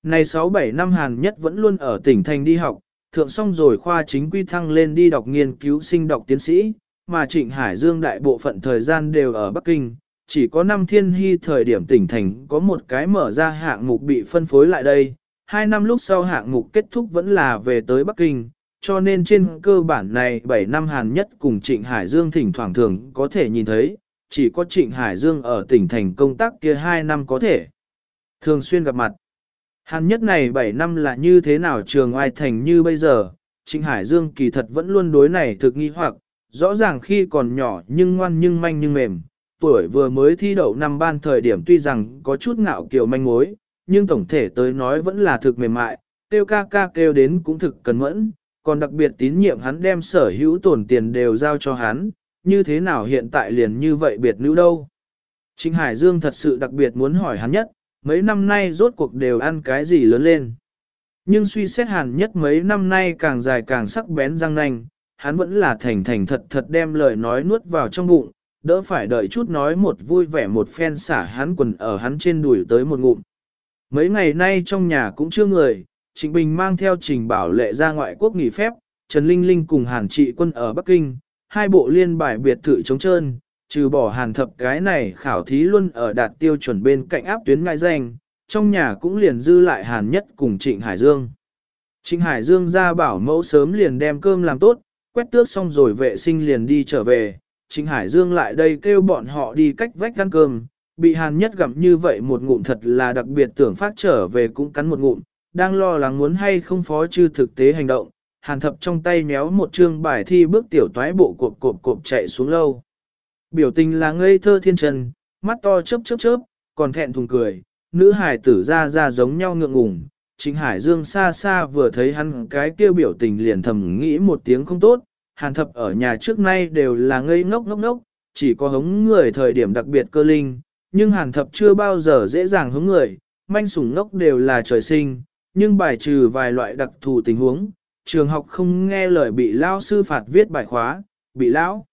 Này 6-7 năm Hàn nhất vẫn luôn ở tỉnh thành đi học, thượng xong rồi khoa chính quy thăng lên đi đọc nghiên cứu sinh đọc tiến sĩ, mà Trịnh Hải Dương đại bộ phận thời gian đều ở Bắc Kinh, chỉ có năm thiên hy thời điểm tỉnh thành có một cái mở ra hạng mục bị phân phối lại đây, hai năm lúc sau hạng mục kết thúc vẫn là về tới Bắc Kinh, cho nên trên cơ bản này 7 năm Hàn nhất cùng Trịnh Hải Dương thỉnh thoảng thường có thể nhìn thấy, chỉ có Trịnh Hải Dương ở tỉnh thành công tác kia 2 năm có thể thường xuyên gặp mặt. Hàn nhất này 7 năm là như thế nào trường ai thành như bây giờ, Trịnh Hải Dương kỳ thật vẫn luôn đối này thực nghi hoặc, rõ ràng khi còn nhỏ nhưng ngoan nhưng manh nhưng mềm, tuổi vừa mới thi đậu năm ban thời điểm tuy rằng có chút ngạo kiều manh mối, nhưng tổng thể tới nói vẫn là thực mềm mại, kêu ca ca kêu đến cũng thực cần mẫn, còn đặc biệt tín nhiệm hắn đem sở hữu tổn tiền đều giao cho hắn, như thế nào hiện tại liền như vậy biệt nữ đâu. Trịnh Hải Dương thật sự đặc biệt muốn hỏi hắn nhất, mấy năm nay rốt cuộc đều ăn cái gì lớn lên. Nhưng suy xét hàn nhất mấy năm nay càng dài càng sắc bén răng nanh, hắn vẫn là thành thành thật thật đem lời nói nuốt vào trong bụng, đỡ phải đợi chút nói một vui vẻ một phen xả hắn quần ở hắn trên đùi tới một ngụm. Mấy ngày nay trong nhà cũng chưa người, Trịnh Bình mang theo trình bảo lệ ra ngoại quốc nghỉ phép, Trần Linh Linh cùng Hàn Trị quân ở Bắc Kinh, hai bộ liên bài biệt thự chống trơn, trừ bỏ hàn thập cái này khảo thí luôn ở đạt tiêu chuẩn bên cạnh áp tuyến ngai danh, trong nhà cũng liền dư lại hàn nhất cùng Trịnh Hải Dương. Trịnh Hải Dương ra bảo mẫu sớm liền đem cơm làm tốt, quét tước xong rồi vệ sinh liền đi trở về, Trịnh Hải Dương lại đây kêu bọn họ đi cách vách ăn cơm, bị hàn nhất gặm như vậy một ngụm thật là đặc biệt tưởng phát trở về cũng cắn một ngụm, đang lo lắng muốn hay không phó chư thực tế hành động, hàn thập trong tay méo một chương bài thi bước tiểu toái bộ cộp cộp cộp chạy xuống lâu. Biểu tình là ngây thơ thiên trần, mắt to chớp chớp chớp, còn thẹn thùng cười, nữ hải tử ra ra giống nhau ngượng ngùng. Trịnh Hải Dương xa xa vừa thấy hắn cái kia biểu tình liền thầm nghĩ một tiếng không tốt, hàn thập ở nhà trước nay đều là ngây ngốc ngốc ngốc, chỉ có hống người thời điểm đặc biệt cơ linh, nhưng hàn thập chưa bao giờ dễ dàng hống người, manh sủng ngốc đều là trời sinh, nhưng bài trừ vài loại đặc thù tình huống, trường học không nghe lời bị lao sư phạt viết bài khóa, bị lão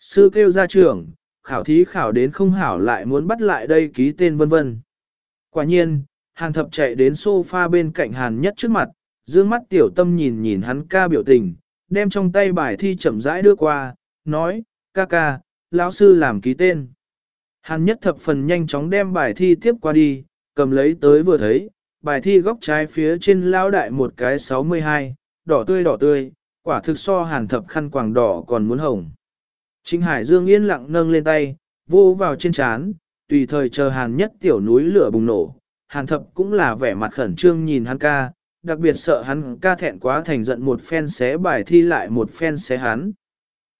sư kêu ra trường, khảo thí khảo đến không hảo lại muốn bắt lại đây ký tên vân vân. Quả nhiên, hàn thập chạy đến sofa bên cạnh hàn nhất trước mặt, dương mắt tiểu tâm nhìn nhìn hắn ca biểu tình, đem trong tay bài thi chậm rãi đưa qua, nói, ca ca, lão sư làm ký tên. Hàn nhất thập phần nhanh chóng đem bài thi tiếp qua đi, cầm lấy tới vừa thấy, bài thi góc trái phía trên lão đại một cái 62, đỏ tươi đỏ tươi, quả thực so hàn thập khăn quàng đỏ còn muốn hồng. Trịnh Hải Dương yên lặng nâng lên tay, vô vào trên chán, tùy thời chờ hàn nhất tiểu núi lửa bùng nổ. Hàn thập cũng là vẻ mặt khẩn trương nhìn hắn ca, đặc biệt sợ hắn ca thẹn quá thành giận một phen xé bài thi lại một phen xé hắn.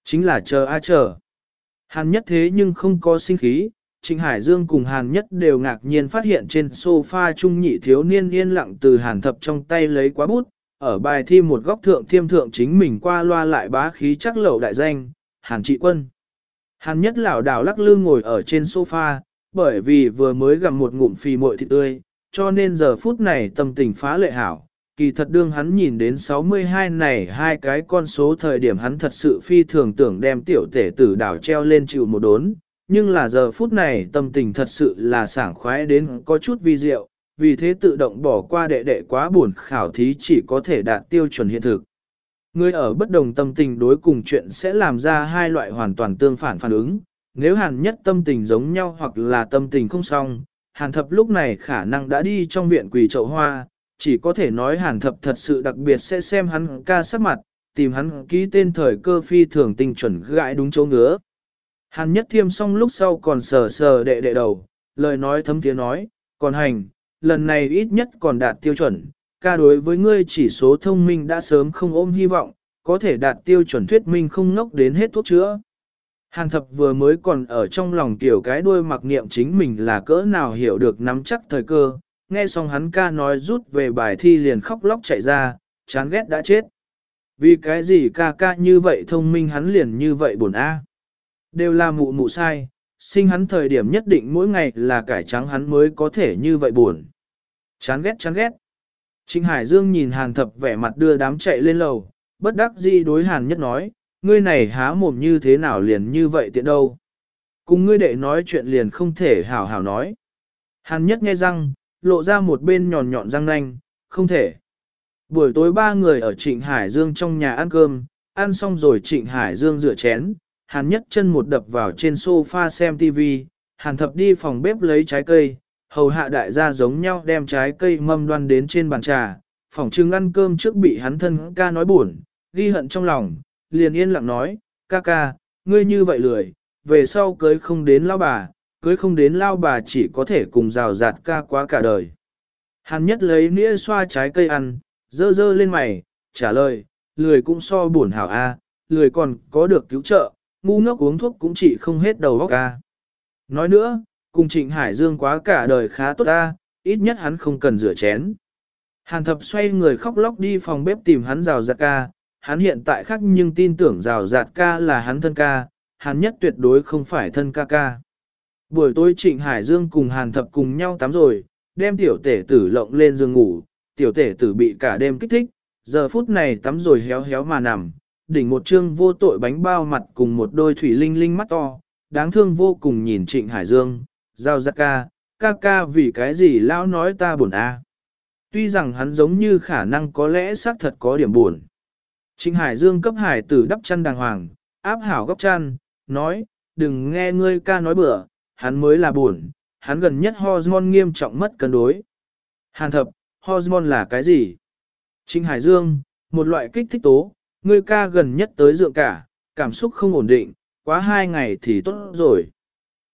Chính là chờ a chờ. Hàn nhất thế nhưng không có sinh khí, Trịnh Hải Dương cùng Hàn Nhất đều ngạc nhiên phát hiện trên sofa trung nhị thiếu niên yên lặng từ Hàn Thập trong tay lấy quá bút, ở bài thi một góc thượng thiêm thượng chính mình qua loa lại bá khí chắc lẩu đại danh, Hàn Trị Quân. Hàn Nhất lảo đảo lắc lư ngồi ở trên sofa, bởi vì vừa mới gặp một ngụm phì mội thịt tươi, cho nên giờ phút này tâm tình phá lệ hảo. Kỳ thật đương hắn nhìn đến 62 này hai cái con số thời điểm hắn thật sự phi thường tưởng đem tiểu tể tử đảo treo lên chịu một đốn, nhưng là giờ phút này tâm tình thật sự là sảng khoái đến có chút vi diệu, vì thế tự động bỏ qua đệ đệ quá buồn khảo thí chỉ có thể đạt tiêu chuẩn hiện thực. Người ở bất đồng tâm tình đối cùng chuyện sẽ làm ra hai loại hoàn toàn tương phản phản ứng, nếu hàn nhất tâm tình giống nhau hoặc là tâm tình không xong, hàn thập lúc này khả năng đã đi trong viện quỳ chậu hoa, chỉ có thể nói hàn thập thật sự đặc biệt sẽ xem hắn ca sắc mặt, tìm hắn ký tên thời cơ phi thường tinh chuẩn gãi đúng chỗ ngứa. Hàn nhất thiêm xong lúc sau còn sờ sờ đệ đệ đầu, lời nói thấm tiếng nói, còn hành, lần này ít nhất còn đạt tiêu chuẩn, ca đối với ngươi chỉ số thông minh đã sớm không ôm hy vọng, có thể đạt tiêu chuẩn thuyết minh không ngốc đến hết thuốc chữa. Hàn thập vừa mới còn ở trong lòng tiểu cái đuôi mặc niệm chính mình là cỡ nào hiểu được nắm chắc thời cơ, nghe xong hắn ca nói rút về bài thi liền khóc lóc chạy ra, chán ghét đã chết. Vì cái gì ca ca như vậy thông minh hắn liền như vậy buồn a Đều là mụ mụ sai, sinh hắn thời điểm nhất định mỗi ngày là cải trắng hắn mới có thể như vậy buồn. Chán ghét chán ghét. Trịnh Hải Dương nhìn Hàn Thập vẻ mặt đưa đám chạy lên lầu, bất đắc dĩ đối Hàn Nhất nói, ngươi này há mồm như thế nào liền như vậy tiện đâu. Cùng ngươi đệ nói chuyện liền không thể hảo hảo nói. Hàn Nhất nghe răng, lộ ra một bên nhọn nhọn răng nanh, không thể. Buổi tối ba người ở Trịnh Hải Dương trong nhà ăn cơm, ăn xong rồi Trịnh Hải Dương rửa chén, Hàn Nhất chân một đập vào trên sofa xem TV, Hàn Thập đi phòng bếp lấy trái cây, hầu hạ đại gia giống nhau đem trái cây mâm đoan đến trên bàn trà, phòng trưng ăn cơm trước bị hắn thân ca nói buồn, ghi hận trong lòng, liền yên lặng nói, ca ca, ngươi như vậy lười, về sau cưới không đến lao bà, cưới không đến lao bà chỉ có thể cùng rào rạt ca quá cả đời. Hàn nhất lấy nĩa xoa trái cây ăn, dơ dơ lên mày, trả lời, lười cũng so buồn hảo a, lười còn có được cứu trợ, ngu ngốc uống thuốc cũng chỉ không hết đầu óc a. Nói nữa, cùng Trịnh Hải Dương quá cả đời khá tốt a, ít nhất hắn không cần rửa chén. Hàn thập xoay người khóc lóc đi phòng bếp tìm hắn rào rạt ca, hắn hiện tại khác nhưng tin tưởng rào rạt ca là hắn thân ca, hắn nhất tuyệt đối không phải thân ca ca. Buổi tối Trịnh Hải Dương cùng Hàn thập cùng nhau tắm rồi, đem tiểu tể tử lộng lên giường ngủ, tiểu tể tử bị cả đêm kích thích, giờ phút này tắm rồi héo héo mà nằm, đỉnh một trương vô tội bánh bao mặt cùng một đôi thủy linh linh mắt to, đáng thương vô cùng nhìn Trịnh Hải Dương, giao ra ca, ca ca vì cái gì lão nói ta buồn a. Tuy rằng hắn giống như khả năng có lẽ xác thật có điểm buồn. Trịnh Hải Dương cấp hải tử đắp chăn đàng hoàng, áp hảo góc chăn, nói, đừng nghe ngươi ca nói bừa, hắn mới là buồn, hắn gần nhất hormone nghiêm trọng mất cân đối. Hàn thập, hormone là cái gì? Trinh Hải Dương, một loại kích thích tố, người ca gần nhất tới dượng cả, cảm xúc không ổn định, quá hai ngày thì tốt rồi.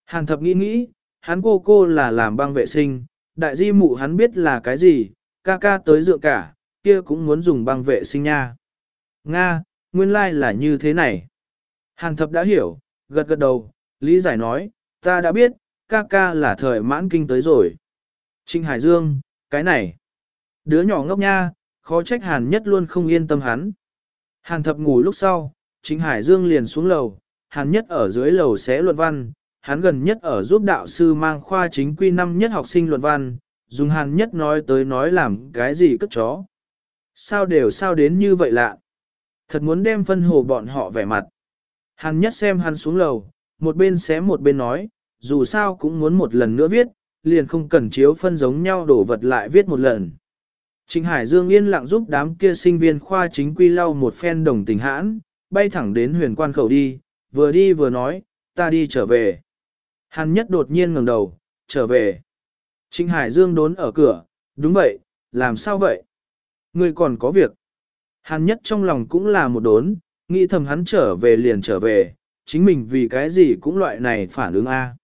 Hàn thập nghĩ nghĩ, hắn cô cô là làm băng vệ sinh, đại di mụ hắn biết là cái gì, ca ca tới dựa cả, kia cũng muốn dùng băng vệ sinh nha. Nga, nguyên lai like là như thế này. Hàn thập đã hiểu, gật gật đầu, lý giải nói, ta đã biết, ca ca là thời mãn kinh tới rồi. Trinh Hải Dương, cái này, đứa nhỏ ngốc nha, khó trách Hàn nhất luôn không yên tâm hắn. Hàn thập ngủ lúc sau, Trinh Hải Dương liền xuống lầu, Hàn nhất ở dưới lầu xé luận văn, hắn gần nhất ở giúp đạo sư mang khoa chính quy năm nhất học sinh luận văn, dùng hàn nhất nói tới nói làm cái gì cất chó. Sao đều sao đến như vậy lạ. Thật muốn đem phân hồ bọn họ vẻ mặt. Hàn nhất xem hắn xuống lầu, một bên xé một bên nói, dù sao cũng muốn một lần nữa viết, liền không cần chiếu phân giống nhau đổ vật lại viết một lần. Trịnh Hải Dương yên lặng giúp đám kia sinh viên khoa chính quy lau một phen đồng tình hãn, bay thẳng đến huyền quan khẩu đi, vừa đi vừa nói, ta đi trở về. Hàn nhất đột nhiên ngẩng đầu, trở về. Trịnh Hải Dương đốn ở cửa, đúng vậy, làm sao vậy? Ngươi còn có việc. Hàn nhất trong lòng cũng là một đốn, nghĩ thầm hắn trở về liền trở về, chính mình vì cái gì cũng loại này phản ứng A.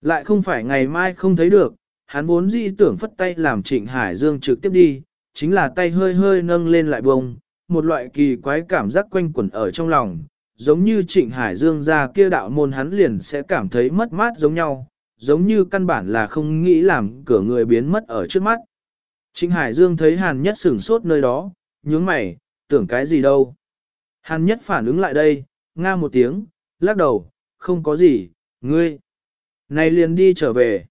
Lại không phải ngày mai không thấy được, hắn vốn dĩ tưởng phất tay làm trịnh Hải Dương trực tiếp đi, chính là tay hơi hơi nâng lên lại bông, một loại kỳ quái cảm giác quanh quẩn ở trong lòng, giống như trịnh Hải Dương ra kia đạo môn hắn liền sẽ cảm thấy mất mát giống nhau, giống như căn bản là không nghĩ làm cửa người biến mất ở trước mắt. Trịnh Hải Dương thấy Hàn Nhất sửng sốt nơi đó, nhướng mày, tưởng cái gì đâu. Hàn Nhất phản ứng lại đây, nga một tiếng, lắc đầu, không có gì, ngươi. Này liền đi trở về.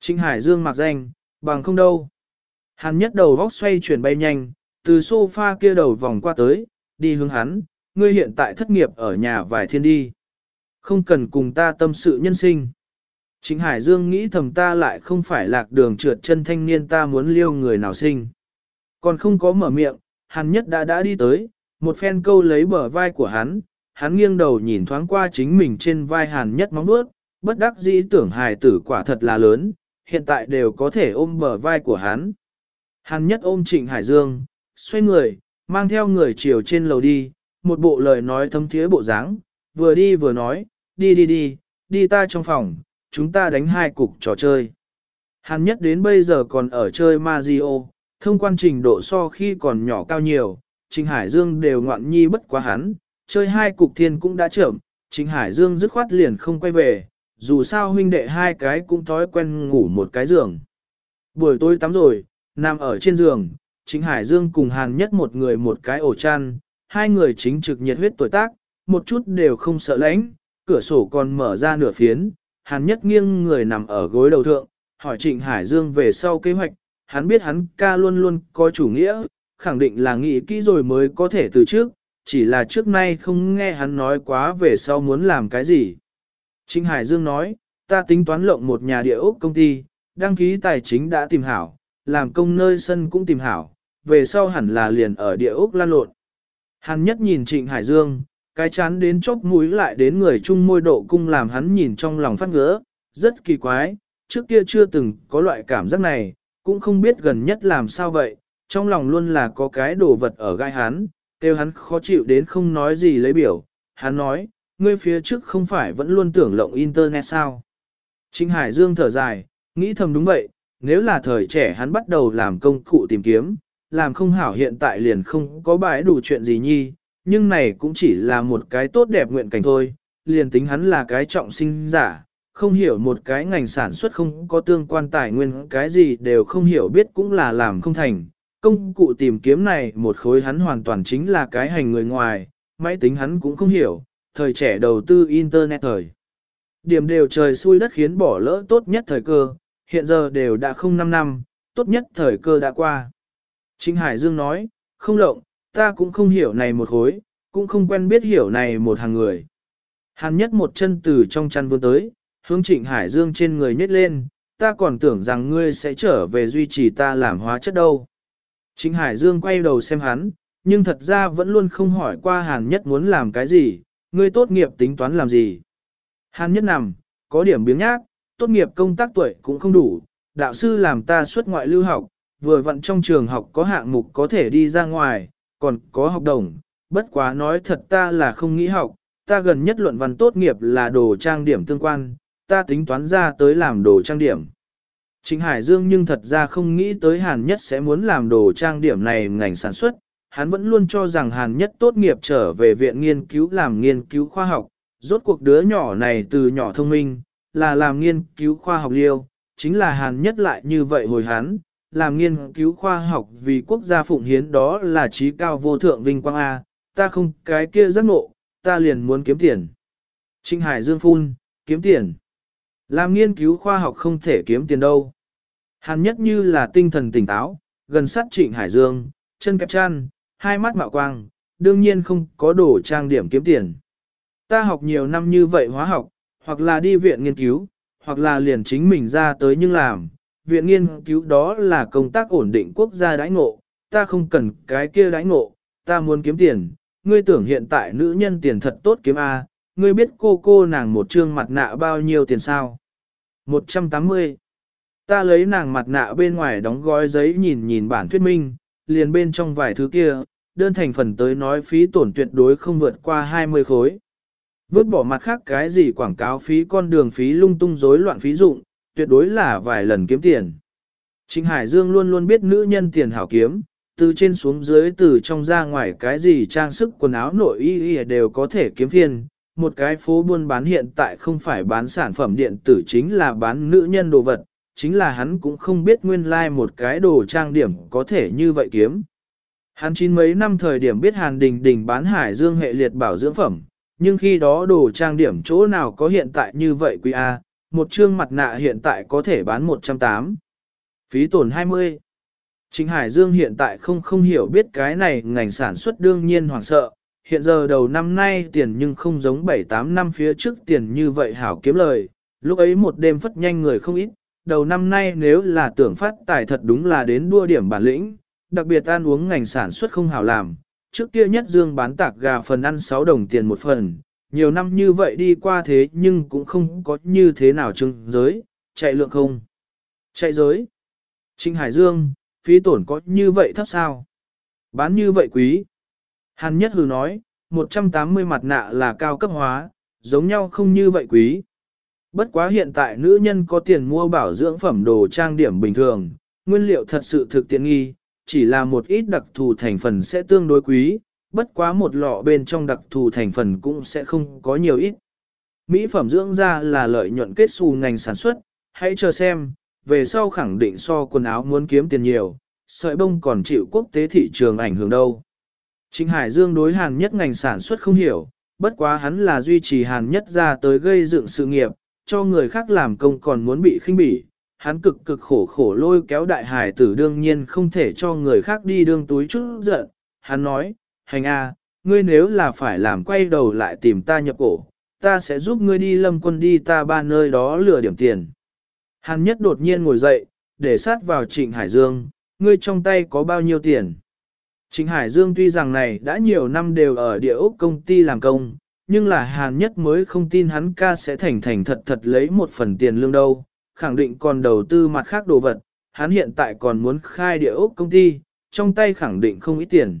Trịnh Hải Dương mặc danh, bằng không đâu. Hắn Nhất đầu vóc xoay chuyển bay nhanh, từ sofa kia đầu vòng qua tới, đi hướng hắn, ngươi hiện tại thất nghiệp ở nhà vài thiên đi. Không cần cùng ta tâm sự nhân sinh. Trịnh Hải Dương nghĩ thầm ta lại không phải lạc đường trượt chân thanh niên ta muốn liêu người nào sinh. Còn không có mở miệng, hắn nhất đã đã đi tới, một phen câu lấy bờ vai của hắn, hắn nghiêng đầu nhìn thoáng qua chính mình trên vai hàn nhất móng bước, bất đắc dĩ tưởng hài tử quả thật là lớn, hiện tại đều có thể ôm bờ vai của hắn. Hàn nhất ôm Trịnh Hải Dương, xoay người, mang theo người chiều trên lầu đi, một bộ lời nói thấm thiế bộ dáng, vừa đi vừa nói, đi đi đi, đi ta trong phòng, chúng ta đánh hai cục trò chơi. Hàn nhất đến bây giờ còn ở chơi Mario, thông quan trình độ so khi còn nhỏ cao nhiều, Trình Hải Dương đều ngoạn nhi bất quá hắn, chơi hai cục thiên cũng đã chậm, Trịnh Hải Dương dứt khoát liền không quay về, dù sao huynh đệ hai cái cũng thói quen ngủ một cái giường. Buổi tối tắm rồi, nằm ở trên giường, Trịnh Hải Dương cùng Hàn Nhất một người một cái ổ chăn, hai người chính trực nhiệt huyết tuổi tác, một chút đều không sợ lãnh, cửa sổ còn mở ra nửa phiến, Hàn Nhất nghiêng người nằm ở gối đầu thượng, hỏi Trịnh Hải Dương về sau kế hoạch, hắn biết hắn ca luôn luôn có chủ nghĩa, khẳng định là nghĩ kỹ rồi mới có thể từ trước, chỉ là trước nay không nghe hắn nói quá về sau muốn làm cái gì. Trịnh Hải Dương nói, ta tính toán lộng một nhà địa ốc công ty, đăng ký tài chính đã tìm hảo, làm công nơi sân cũng tìm hảo, về sau hẳn là liền ở địa ốc lan lộn. Hắn nhất nhìn Trịnh Hải Dương, cái chán đến chốc mũi lại đến người chung môi độ cung làm hắn nhìn trong lòng phát ngỡ, rất kỳ quái, trước kia chưa từng có loại cảm giác này, cũng không biết gần nhất làm sao vậy, trong lòng luôn là có cái đồ vật ở gai hắn, kêu hắn khó chịu đến không nói gì lấy biểu, hắn nói, ngươi phía trước không phải vẫn luôn tưởng lộng internet sao. Trinh Hải Dương thở dài, nghĩ thầm đúng vậy, nếu là thời trẻ hắn bắt đầu làm công cụ tìm kiếm, làm không hảo hiện tại liền không có bãi đủ chuyện gì nhi, nhưng này cũng chỉ là một cái tốt đẹp nguyện cảnh thôi, liền tính hắn là cái trọng sinh giả, không hiểu một cái ngành sản xuất không có tương quan tài nguyên cái gì đều không hiểu biết cũng là làm không thành. Công cụ tìm kiếm này một khối hắn hoàn toàn chính là cái hành người ngoài, máy tính hắn cũng không hiểu, thời trẻ đầu tư Internet thời. Điểm đều trời xui đất khiến bỏ lỡ tốt nhất thời cơ, hiện giờ đều đã không 5 năm, tốt nhất thời cơ đã qua. Trinh Hải Dương nói, không lộng, ta cũng không hiểu này một khối, cũng không quen biết hiểu này một hàng người. Hàn nhất một chân từ trong chăn vươn tới, hướng Trịnh Hải Dương trên người nhét lên, ta còn tưởng rằng ngươi sẽ trở về duy trì ta làm hóa chất đâu. Trịnh Hải Dương quay đầu xem hắn, nhưng thật ra vẫn luôn không hỏi qua Hàn nhất muốn làm cái gì, ngươi tốt nghiệp tính toán làm gì. Hàn nhất nằm, có điểm biếng nhác, tốt nghiệp công tác tuổi cũng không đủ, đạo sư làm ta xuất ngoại lưu học, vừa vặn trong trường học có hạng mục có thể đi ra ngoài, còn có học đồng, bất quá nói thật ta là không nghĩ học, ta gần nhất luận văn tốt nghiệp là đồ trang điểm tương quan, ta tính toán ra tới làm đồ trang điểm. Trịnh Hải Dương nhưng thật ra không nghĩ tới Hàn Nhất sẽ muốn làm đồ trang điểm này ngành sản xuất, hắn vẫn luôn cho rằng Hàn Nhất tốt nghiệp trở về viện nghiên cứu làm nghiên cứu khoa học, rốt cuộc đứa nhỏ này từ nhỏ thông minh, là làm nghiên cứu khoa học liêu, chính là Hàn Nhất lại như vậy hồi hắn, làm nghiên cứu khoa học vì quốc gia phụng hiến đó là trí cao vô thượng vinh quang A, ta không cái kia giác ngộ, ta liền muốn kiếm tiền. Trịnh Hải Dương phun, kiếm tiền. Làm nghiên cứu khoa học không thể kiếm tiền đâu. Hàn nhất như là tinh thần tỉnh táo, gần sát trịnh Hải Dương, chân kẹp chăn, hai mắt mạo quang, đương nhiên không có đồ trang điểm kiếm tiền. Ta học nhiều năm như vậy hóa học, hoặc là đi viện nghiên cứu, hoặc là liền chính mình ra tới nhưng làm, viện nghiên cứu đó là công tác ổn định quốc gia đãi ngộ, ta không cần cái kia đãi ngộ, ta muốn kiếm tiền, ngươi tưởng hiện tại nữ nhân tiền thật tốt kiếm A, ngươi biết cô cô nàng một trương mặt nạ bao nhiêu tiền sao? 180. Ta lấy nàng mặt nạ bên ngoài đóng gói giấy nhìn nhìn bản thuyết minh, liền bên trong vài thứ kia, đơn thành phần tới nói phí tổn tuyệt đối không vượt qua 20 khối. Vứt bỏ mặt khác cái gì quảng cáo phí con đường phí lung tung rối loạn phí dụng, tuyệt đối là vài lần kiếm tiền. Trịnh Hải Dương luôn luôn biết nữ nhân tiền hảo kiếm, từ trên xuống dưới từ trong ra ngoài cái gì trang sức quần áo nội y y đều có thể kiếm phiền. Một cái phố buôn bán hiện tại không phải bán sản phẩm điện tử chính là bán nữ nhân đồ vật, chính là hắn cũng không biết nguyên lai like một cái đồ trang điểm có thể như vậy kiếm. Hắn chín mấy năm thời điểm biết Hàn Đình Đình bán hải dương hệ liệt bảo dưỡng phẩm, nhưng khi đó đồ trang điểm chỗ nào có hiện tại như vậy quý A, một chương mặt nạ hiện tại có thể bán 180. Phí tổn 20. chính Hải Dương hiện tại không không hiểu biết cái này ngành sản xuất đương nhiên hoảng sợ, hiện giờ đầu năm nay tiền nhưng không giống 7-8 năm phía trước tiền như vậy hảo kiếm lời, lúc ấy một đêm phất nhanh người không ít, đầu năm nay nếu là tưởng phát tài thật đúng là đến đua điểm bản lĩnh, đặc biệt ăn uống ngành sản xuất không hảo làm, trước kia nhất dương bán tạc gà phần ăn 6 đồng tiền một phần, nhiều năm như vậy đi qua thế nhưng cũng không có như thế nào trưng giới, chạy lượng không. Chạy giới. Trinh Hải Dương, phí tổn có như vậy thấp sao? Bán như vậy quý. Hàn nhất hừ nói, 180 mặt nạ là cao cấp hóa, giống nhau không như vậy quý. Bất quá hiện tại nữ nhân có tiền mua bảo dưỡng phẩm đồ trang điểm bình thường, nguyên liệu thật sự thực tiện nghi, chỉ là một ít đặc thù thành phần sẽ tương đối quý, bất quá một lọ bên trong đặc thù thành phần cũng sẽ không có nhiều ít. Mỹ phẩm dưỡng da là lợi nhuận kết xù ngành sản xuất, hãy chờ xem, về sau khẳng định so quần áo muốn kiếm tiền nhiều, sợi bông còn chịu quốc tế thị trường ảnh hưởng đâu. Trịnh Hải Dương đối hàn nhất ngành sản xuất không hiểu, bất quá hắn là duy trì hàn nhất ra tới gây dựng sự nghiệp, cho người khác làm công còn muốn bị khinh bỉ. Hắn cực cực khổ khổ lôi kéo đại hải tử đương nhiên không thể cho người khác đi đương túi chút giận. Hắn nói, hành a, ngươi nếu là phải làm quay đầu lại tìm ta nhập cổ, ta sẽ giúp ngươi đi lâm quân đi ta ba nơi đó lừa điểm tiền. Hàn nhất đột nhiên ngồi dậy, để sát vào trịnh Hải Dương, ngươi trong tay có bao nhiêu tiền. Trịnh Hải Dương tuy rằng này đã nhiều năm đều ở địa ốc công ty làm công, nhưng là Hàn Nhất mới không tin hắn ca sẽ thành thành thật thật lấy một phần tiền lương đâu, khẳng định còn đầu tư mặt khác đồ vật, hắn hiện tại còn muốn khai địa ốc công ty, trong tay khẳng định không ít tiền.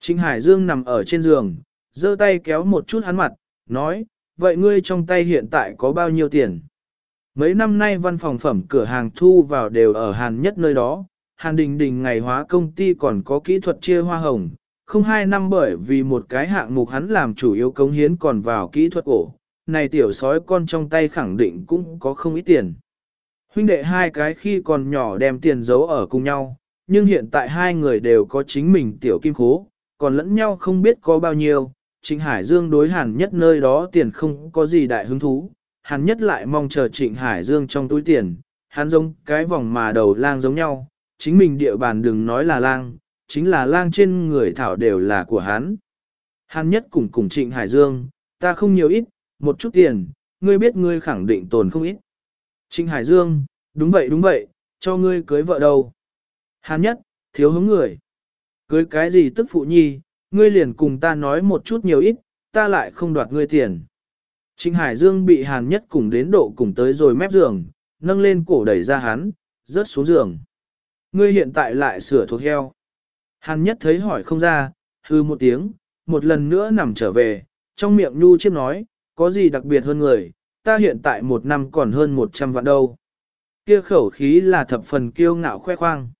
Trịnh Hải Dương nằm ở trên giường, giơ tay kéo một chút hắn mặt, nói, vậy ngươi trong tay hiện tại có bao nhiêu tiền? Mấy năm nay văn phòng phẩm cửa hàng thu vào đều ở Hàn Nhất nơi đó, Hàn Đình Đình ngày hóa công ty còn có kỹ thuật chia hoa hồng, không hai năm bởi vì một cái hạng mục hắn làm chủ yếu cống hiến còn vào kỹ thuật cổ, này tiểu sói con trong tay khẳng định cũng có không ít tiền. Huynh đệ hai cái khi còn nhỏ đem tiền giấu ở cùng nhau, nhưng hiện tại hai người đều có chính mình tiểu kim khố, còn lẫn nhau không biết có bao nhiêu. Trịnh Hải Dương đối Hàn Nhất nơi đó tiền không có gì đại hứng thú, Hàn Nhất lại mong chờ Trịnh Hải Dương trong túi tiền, hắn giống cái vòng mà đầu lang giống nhau, chính mình địa bàn đừng nói là lang, chính là lang trên người thảo đều là của hắn. Hàn nhất cùng cùng trịnh Hải Dương, ta không nhiều ít, một chút tiền, ngươi biết ngươi khẳng định tồn không ít. Trịnh Hải Dương, đúng vậy đúng vậy, cho ngươi cưới vợ đâu. Hàn nhất, thiếu hứng người. Cưới cái gì tức phụ nhi, ngươi liền cùng ta nói một chút nhiều ít, ta lại không đoạt ngươi tiền. Trịnh Hải Dương bị Hàn nhất cùng đến độ cùng tới rồi mép giường, nâng lên cổ đẩy ra hắn, rớt xuống giường. Ngươi hiện tại lại sửa thuộc heo. Hàn nhất thấy hỏi không ra, hư một tiếng, một lần nữa nằm trở về, trong miệng nhu chiếc nói, có gì đặc biệt hơn người, ta hiện tại một năm còn hơn một trăm vạn đâu. Kia khẩu khí là thập phần kiêu ngạo khoe khoang.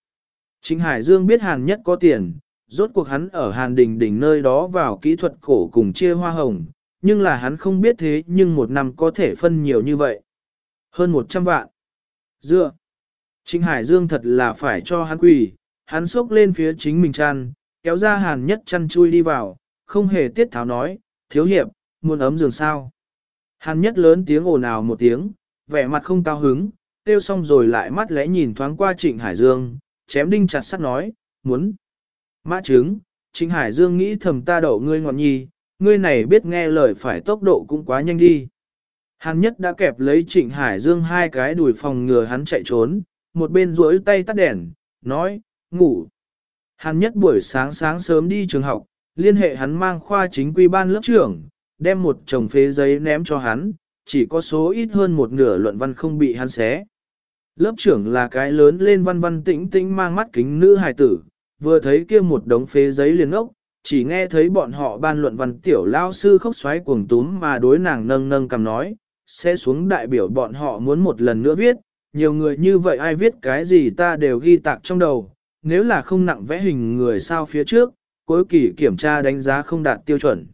Chính Hải Dương biết Hàn nhất có tiền, rốt cuộc hắn ở Hàn Đình đỉnh nơi đó vào kỹ thuật cổ cùng chia hoa hồng, nhưng là hắn không biết thế nhưng một năm có thể phân nhiều như vậy. Hơn một trăm vạn. Dựa. Trịnh Hải Dương thật là phải cho hắn quỳ, hắn xốc lên phía chính mình chăn, kéo ra hàn nhất chăn chui đi vào, không hề tiết tháo nói, thiếu hiệp, muốn ấm giường sao. Hàn nhất lớn tiếng ồn ào một tiếng, vẻ mặt không cao hứng, tiêu xong rồi lại mắt lẽ nhìn thoáng qua Trịnh Hải Dương, chém đinh chặt sắt nói, muốn. Mã trứng, Trịnh Hải Dương nghĩ thầm ta đậu ngươi ngọn nhi, ngươi này biết nghe lời phải tốc độ cũng quá nhanh đi. Hàn nhất đã kẹp lấy Trịnh Hải Dương hai cái đùi phòng ngừa hắn chạy trốn, một bên duỗi tay tắt đèn, nói, ngủ. Hàn nhất buổi sáng sáng sớm đi trường học, liên hệ hắn mang khoa chính quy ban lớp trưởng, đem một chồng phế giấy ném cho hắn, chỉ có số ít hơn một nửa luận văn không bị hắn xé. Lớp trưởng là cái lớn lên văn văn tĩnh tĩnh mang mắt kính nữ hài tử, vừa thấy kia một đống phế giấy liền ốc, chỉ nghe thấy bọn họ ban luận văn tiểu lao sư khóc xoáy cuồng túm mà đối nàng nâng nâng cầm nói, sẽ xuống đại biểu bọn họ muốn một lần nữa viết, nhiều người như vậy ai viết cái gì ta đều ghi tạc trong đầu, nếu là không nặng vẽ hình người sao phía trước, cuối kỳ kiểm tra đánh giá không đạt tiêu chuẩn.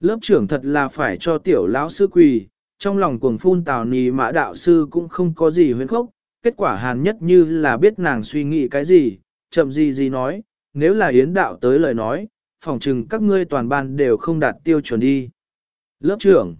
Lớp trưởng thật là phải cho tiểu lão sư quỳ, trong lòng cuồng phun tào nì mã đạo sư cũng không có gì huyến khốc, kết quả hàn nhất như là biết nàng suy nghĩ cái gì, chậm gì gì nói, nếu là yến đạo tới lời nói, phòng trừng các ngươi toàn ban đều không đạt tiêu chuẩn đi. Lớp trưởng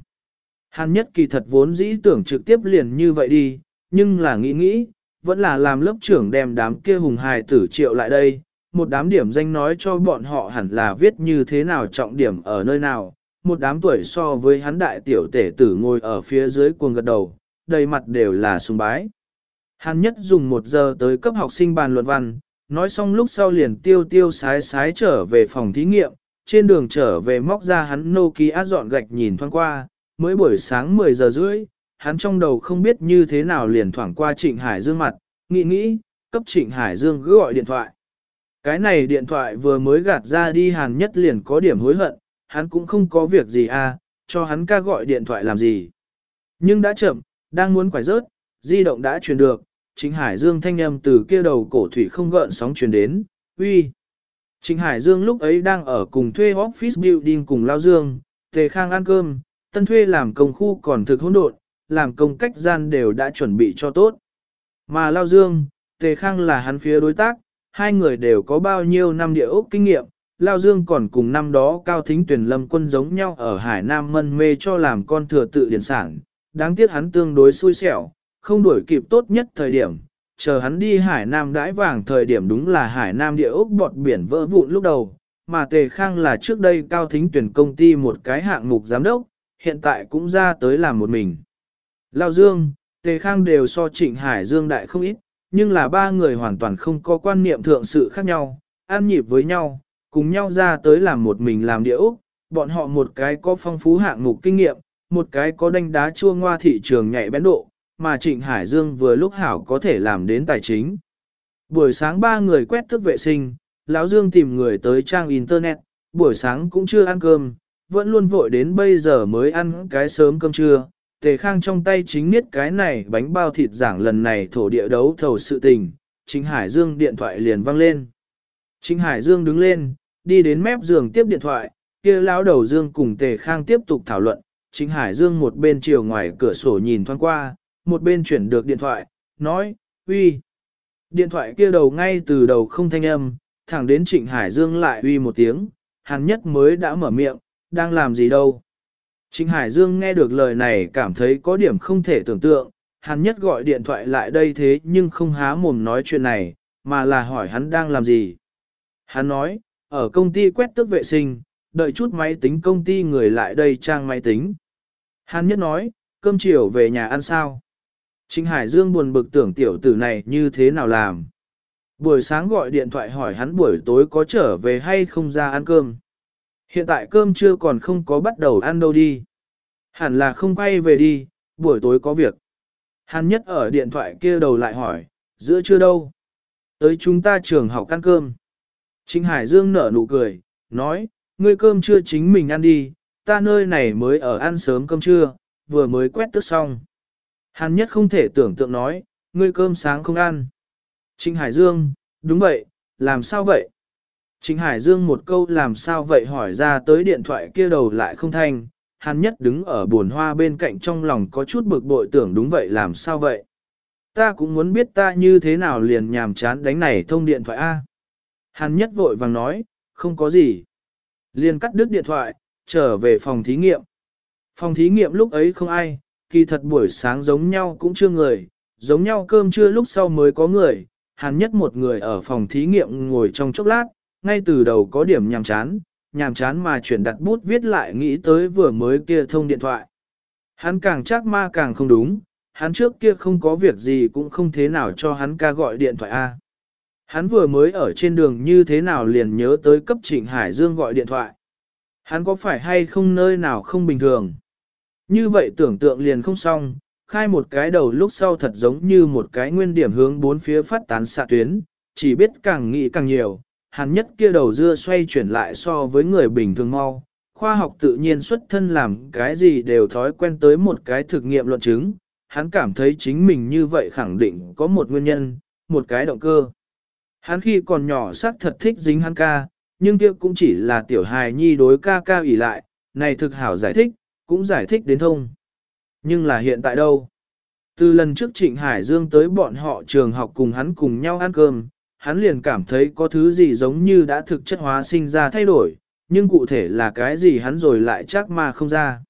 Hàn nhất kỳ thật vốn dĩ tưởng trực tiếp liền như vậy đi, nhưng là nghĩ nghĩ, vẫn là làm lớp trưởng đem đám kia hùng hài tử triệu lại đây, một đám điểm danh nói cho bọn họ hẳn là viết như thế nào trọng điểm ở nơi nào, một đám tuổi so với hắn đại tiểu tể tử ngồi ở phía dưới cuồng gật đầu, đầy mặt đều là sùng bái. Hắn nhất dùng một giờ tới cấp học sinh bàn luận văn, nói xong lúc sau liền tiêu tiêu sái sái trở về phòng thí nghiệm, trên đường trở về móc ra hắn Nokia dọn gạch nhìn thoáng qua, mới buổi sáng 10 giờ rưỡi, hắn trong đầu không biết như thế nào liền thoảng qua Trịnh Hải Dương mặt, nghĩ nghĩ, cấp Trịnh Hải Dương cứ gọi điện thoại. Cái này điện thoại vừa mới gạt ra đi Hàn Nhất liền có điểm hối hận, hắn cũng không có việc gì à, cho hắn ca gọi điện thoại làm gì. Nhưng đã chậm, đang muốn quải rớt, di động đã truyền được, Trịnh Hải Dương thanh âm từ kia đầu cổ thủy không gợn sóng truyền đến, uy. Trịnh Hải Dương lúc ấy đang ở cùng thuê office building cùng Lao Dương, Tề Khang ăn cơm, tân thuê làm công khu còn thực hỗn độn, làm công cách gian đều đã chuẩn bị cho tốt. Mà Lao Dương, Tề Khang là hắn phía đối tác, hai người đều có bao nhiêu năm địa ốc kinh nghiệm, Lao Dương còn cùng năm đó Cao Thính tuyển lâm quân giống nhau ở Hải Nam mân mê cho làm con thừa tự điển sản, đáng tiếc hắn tương đối xui xẻo, không đuổi kịp tốt nhất thời điểm, chờ hắn đi Hải Nam đãi vàng thời điểm đúng là Hải Nam địa ốc bọt biển vỡ vụn lúc đầu, mà Tề Khang là trước đây Cao Thính tuyển công ty một cái hạng mục giám đốc, hiện tại cũng ra tới làm một mình. Lao Dương, Tề Khang đều so Trịnh Hải Dương đại không ít, nhưng là ba người hoàn toàn không có quan niệm thượng sự khác nhau, an nhịp với nhau, cùng nhau ra tới làm một mình làm điệu, bọn họ một cái có phong phú hạng mục kinh nghiệm, một cái có đánh đá chua ngoa thị trường nhạy bén độ, mà Trịnh Hải Dương vừa lúc hảo có thể làm đến tài chính. Buổi sáng ba người quét thức vệ sinh, lão Dương tìm người tới trang internet, buổi sáng cũng chưa ăn cơm, vẫn luôn vội đến bây giờ mới ăn cái sớm cơm trưa. Tề Khang trong tay chính niết cái này bánh bao thịt giảng lần này thổ địa đấu thầu sự tình, Trịnh Hải Dương điện thoại liền vang lên. Trịnh Hải Dương đứng lên, đi đến mép giường tiếp điện thoại, kia lão đầu Dương cùng Tề Khang tiếp tục thảo luận, Trịnh Hải Dương một bên chiều ngoài cửa sổ nhìn thoáng qua, một bên chuyển được điện thoại, nói, uy. Điện thoại kia đầu ngay từ đầu không thanh âm, thẳng đến Trịnh Hải Dương lại uy một tiếng, hắn nhất mới đã mở miệng, đang làm gì đâu. Trịnh Hải Dương nghe được lời này cảm thấy có điểm không thể tưởng tượng, hắn nhất gọi điện thoại lại đây thế nhưng không há mồm nói chuyện này, mà là hỏi hắn đang làm gì. Hắn nói, ở công ty quét tước vệ sinh, đợi chút máy tính công ty người lại đây trang máy tính. Hắn nhất nói, cơm chiều về nhà ăn sao. Trịnh Hải Dương buồn bực tưởng tiểu tử này như thế nào làm. Buổi sáng gọi điện thoại hỏi hắn buổi tối có trở về hay không ra ăn cơm. Hiện tại cơm chưa còn không có bắt đầu ăn đâu đi. Hẳn là không quay về đi, buổi tối có việc. Hàn nhất ở điện thoại kia đầu lại hỏi, giữa trưa đâu? Tới chúng ta trường học ăn cơm. Trịnh Hải Dương nở nụ cười, nói, ngươi cơm trưa chính mình ăn đi, ta nơi này mới ở ăn sớm cơm trưa, vừa mới quét tước xong. Hàn nhất không thể tưởng tượng nói, ngươi cơm sáng không ăn. Trịnh Hải Dương, đúng vậy, làm sao vậy? Trịnh Hải Dương một câu làm sao vậy hỏi ra tới điện thoại kia đầu lại không thanh, hắn nhất đứng ở buồn hoa bên cạnh trong lòng có chút bực bội tưởng đúng vậy làm sao vậy? Ta cũng muốn biết ta như thế nào liền nhàm chán đánh này thông điện thoại A. Hắn nhất vội vàng nói, không có gì. Liền cắt đứt điện thoại, trở về phòng thí nghiệm. Phòng thí nghiệm lúc ấy không ai, kỳ thật buổi sáng giống nhau cũng chưa người, giống nhau cơm trưa lúc sau mới có người, Hắn nhất một người ở phòng thí nghiệm ngồi trong chốc lát, ngay từ đầu có điểm nhàm chán, nhàm chán mà chuyển đặt bút viết lại nghĩ tới vừa mới kia thông điện thoại. Hắn càng chắc ma càng không đúng, hắn trước kia không có việc gì cũng không thế nào cho hắn ca gọi điện thoại A. Hắn vừa mới ở trên đường như thế nào liền nhớ tới cấp trịnh Hải Dương gọi điện thoại. Hắn có phải hay không nơi nào không bình thường? Như vậy tưởng tượng liền không xong, khai một cái đầu lúc sau thật giống như một cái nguyên điểm hướng bốn phía phát tán xạ tuyến, chỉ biết càng nghĩ càng nhiều, hắn nhất kia đầu dưa xoay chuyển lại so với người bình thường mau. Khoa học tự nhiên xuất thân làm cái gì đều thói quen tới một cái thực nghiệm luận chứng, hắn cảm thấy chính mình như vậy khẳng định có một nguyên nhân, một cái động cơ. Hắn khi còn nhỏ xác thật thích dính hắn ca, nhưng kia cũng chỉ là tiểu hài nhi đối ca ca ủy lại, này thực hảo giải thích, cũng giải thích đến thông. Nhưng là hiện tại đâu? Từ lần trước Trịnh Hải Dương tới bọn họ trường học cùng hắn cùng nhau ăn cơm, hắn liền cảm thấy có thứ gì giống như đã thực chất hóa sinh ra thay đổi, nhưng cụ thể là cái gì hắn rồi lại chắc ma không ra.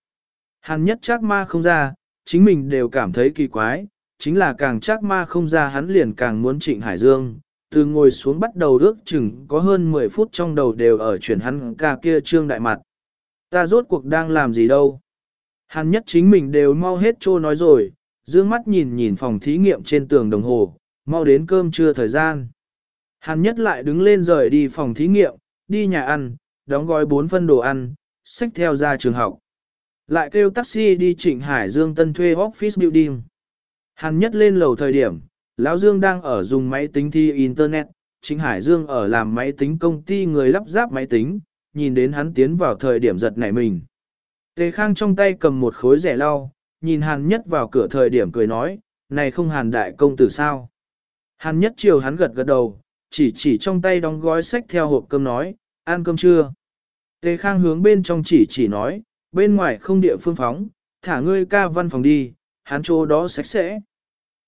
Hắn nhất chắc ma không ra, chính mình đều cảm thấy kỳ quái, chính là càng chắc ma không ra hắn liền càng muốn Trịnh Hải Dương. Từ ngồi xuống bắt đầu ước chừng có hơn 10 phút trong đầu đều ở chuyển hắn ca kia trương đại mặt. Ta rốt cuộc đang làm gì đâu? Hắn nhất chính mình đều mau hết trô nói rồi, dương mắt nhìn nhìn phòng thí nghiệm trên tường đồng hồ, mau đến cơm trưa thời gian. Hàn nhất lại đứng lên rời đi phòng thí nghiệm, đi nhà ăn, đóng gói 4 phân đồ ăn, xách theo ra trường học. Lại kêu taxi đi Trịnh Hải Dương Tân thuê office building. Hàn nhất lên lầu thời điểm, Lão Dương đang ở dùng máy tính thi Internet, Trịnh Hải Dương ở làm máy tính công ty người lắp ráp máy tính, nhìn đến hắn tiến vào thời điểm giật nảy mình. Tề Khang trong tay cầm một khối rẻ lau, nhìn Hàn Nhất vào cửa thời điểm cười nói, này không Hàn đại công tử sao. Hàn Nhất chiều hắn gật gật đầu, chỉ chỉ trong tay đóng gói sách theo hộp cơm nói, ăn cơm chưa. Tề Khang hướng bên trong chỉ chỉ nói, bên ngoài không địa phương phóng, thả ngươi ca văn phòng đi, hắn chỗ đó sạch sẽ.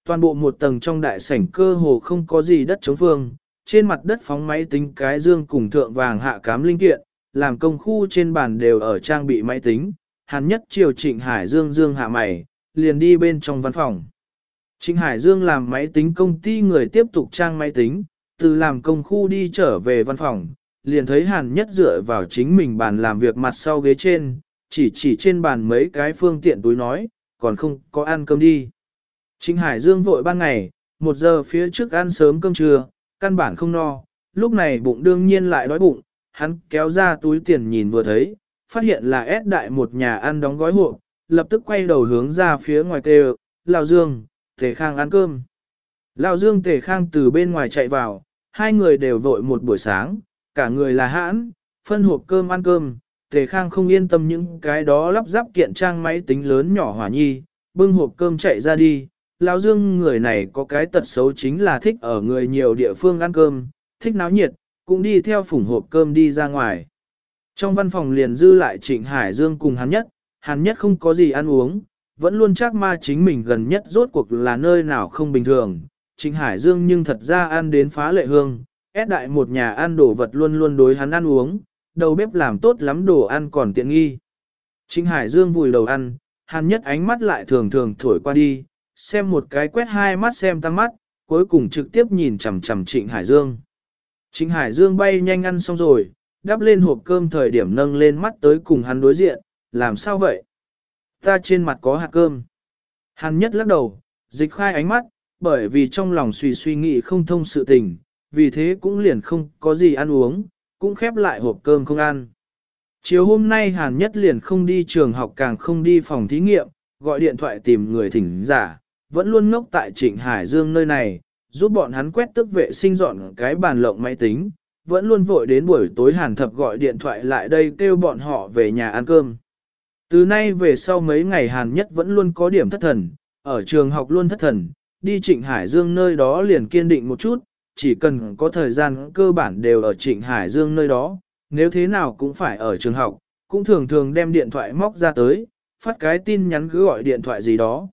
Toàn bộ một tầng trong đại sảnh cơ hồ không có gì đất chống phương, trên mặt đất phóng máy tính cái dương cùng thượng vàng hạ cám linh kiện, làm công khu trên bàn đều ở trang bị máy tính, hắn nhất triều Trịnh Hải Dương Dương hạ mày, liền đi bên trong văn phòng. Trịnh Hải Dương làm máy tính công ty người tiếp tục trang máy tính, từ làm công khu đi trở về văn phòng, liền thấy Hàn Nhất dựa vào chính mình bàn làm việc mặt sau ghế trên, chỉ chỉ trên bàn mấy cái phương tiện túi nói, còn không có ăn cơm đi. Trịnh Hải Dương vội ban ngày, một giờ phía trước ăn sớm cơm trưa, căn bản không no, lúc này bụng đương nhiên lại đói bụng, hắn kéo ra túi tiền nhìn vừa thấy, phát hiện là ép đại một nhà ăn đóng gói hộp, lập tức quay đầu hướng ra phía ngoài kêu, Lào Dương, Tề Khang ăn cơm. Lào Dương Tề Khang từ bên ngoài chạy vào, hai người đều vội một buổi sáng, cả người là hãn, phân hộp cơm ăn cơm, Tề Khang không yên tâm những cái đó lắp ráp kiện trang máy tính lớn nhỏ hỏa nhi, bưng hộp cơm chạy ra đi. Lão Dương người này có cái tật xấu chính là thích ở người nhiều địa phương ăn cơm, thích náo nhiệt, cũng đi theo phủng hộp cơm đi ra ngoài. Trong văn phòng liền dư lại Trịnh Hải Dương cùng hắn nhất, hắn nhất không có gì ăn uống, vẫn luôn chắc ma chính mình gần nhất rốt cuộc là nơi nào không bình thường. Trịnh Hải Dương nhưng thật ra ăn đến phá lệ hương, ép đại một nhà ăn đồ vật luôn luôn đối hắn ăn uống, đầu bếp làm tốt lắm đồ ăn còn tiện nghi. Trịnh Hải Dương vùi đầu ăn, hắn nhất ánh mắt lại thường thường thổi qua đi, xem một cái quét hai mắt xem tăng mắt, cuối cùng trực tiếp nhìn chằm chằm Trịnh Hải Dương. Trịnh Hải Dương bay nhanh ăn xong rồi, đắp lên hộp cơm thời điểm nâng lên mắt tới cùng hắn đối diện, làm sao vậy? Ta trên mặt có hạt cơm. Hắn nhất lắc đầu, dịch khai ánh mắt, bởi vì trong lòng suy suy nghĩ không thông sự tình, vì thế cũng liền không có gì ăn uống, cũng khép lại hộp cơm không ăn. Chiều hôm nay Hàn Nhất liền không đi trường học càng không đi phòng thí nghiệm, gọi điện thoại tìm người thỉnh giả, vẫn luôn ngốc tại Trịnh Hải Dương nơi này, giúp bọn hắn quét tức vệ sinh dọn cái bàn lộng máy tính, vẫn luôn vội đến buổi tối Hàn Thập gọi điện thoại lại đây kêu bọn họ về nhà ăn cơm. Từ nay về sau mấy ngày Hàn Nhất vẫn luôn có điểm thất thần, ở trường học luôn thất thần, đi Trịnh Hải Dương nơi đó liền kiên định một chút, chỉ cần có thời gian cơ bản đều ở Trịnh Hải Dương nơi đó, nếu thế nào cũng phải ở trường học, cũng thường thường đem điện thoại móc ra tới, phát cái tin nhắn cứ gọi điện thoại gì đó.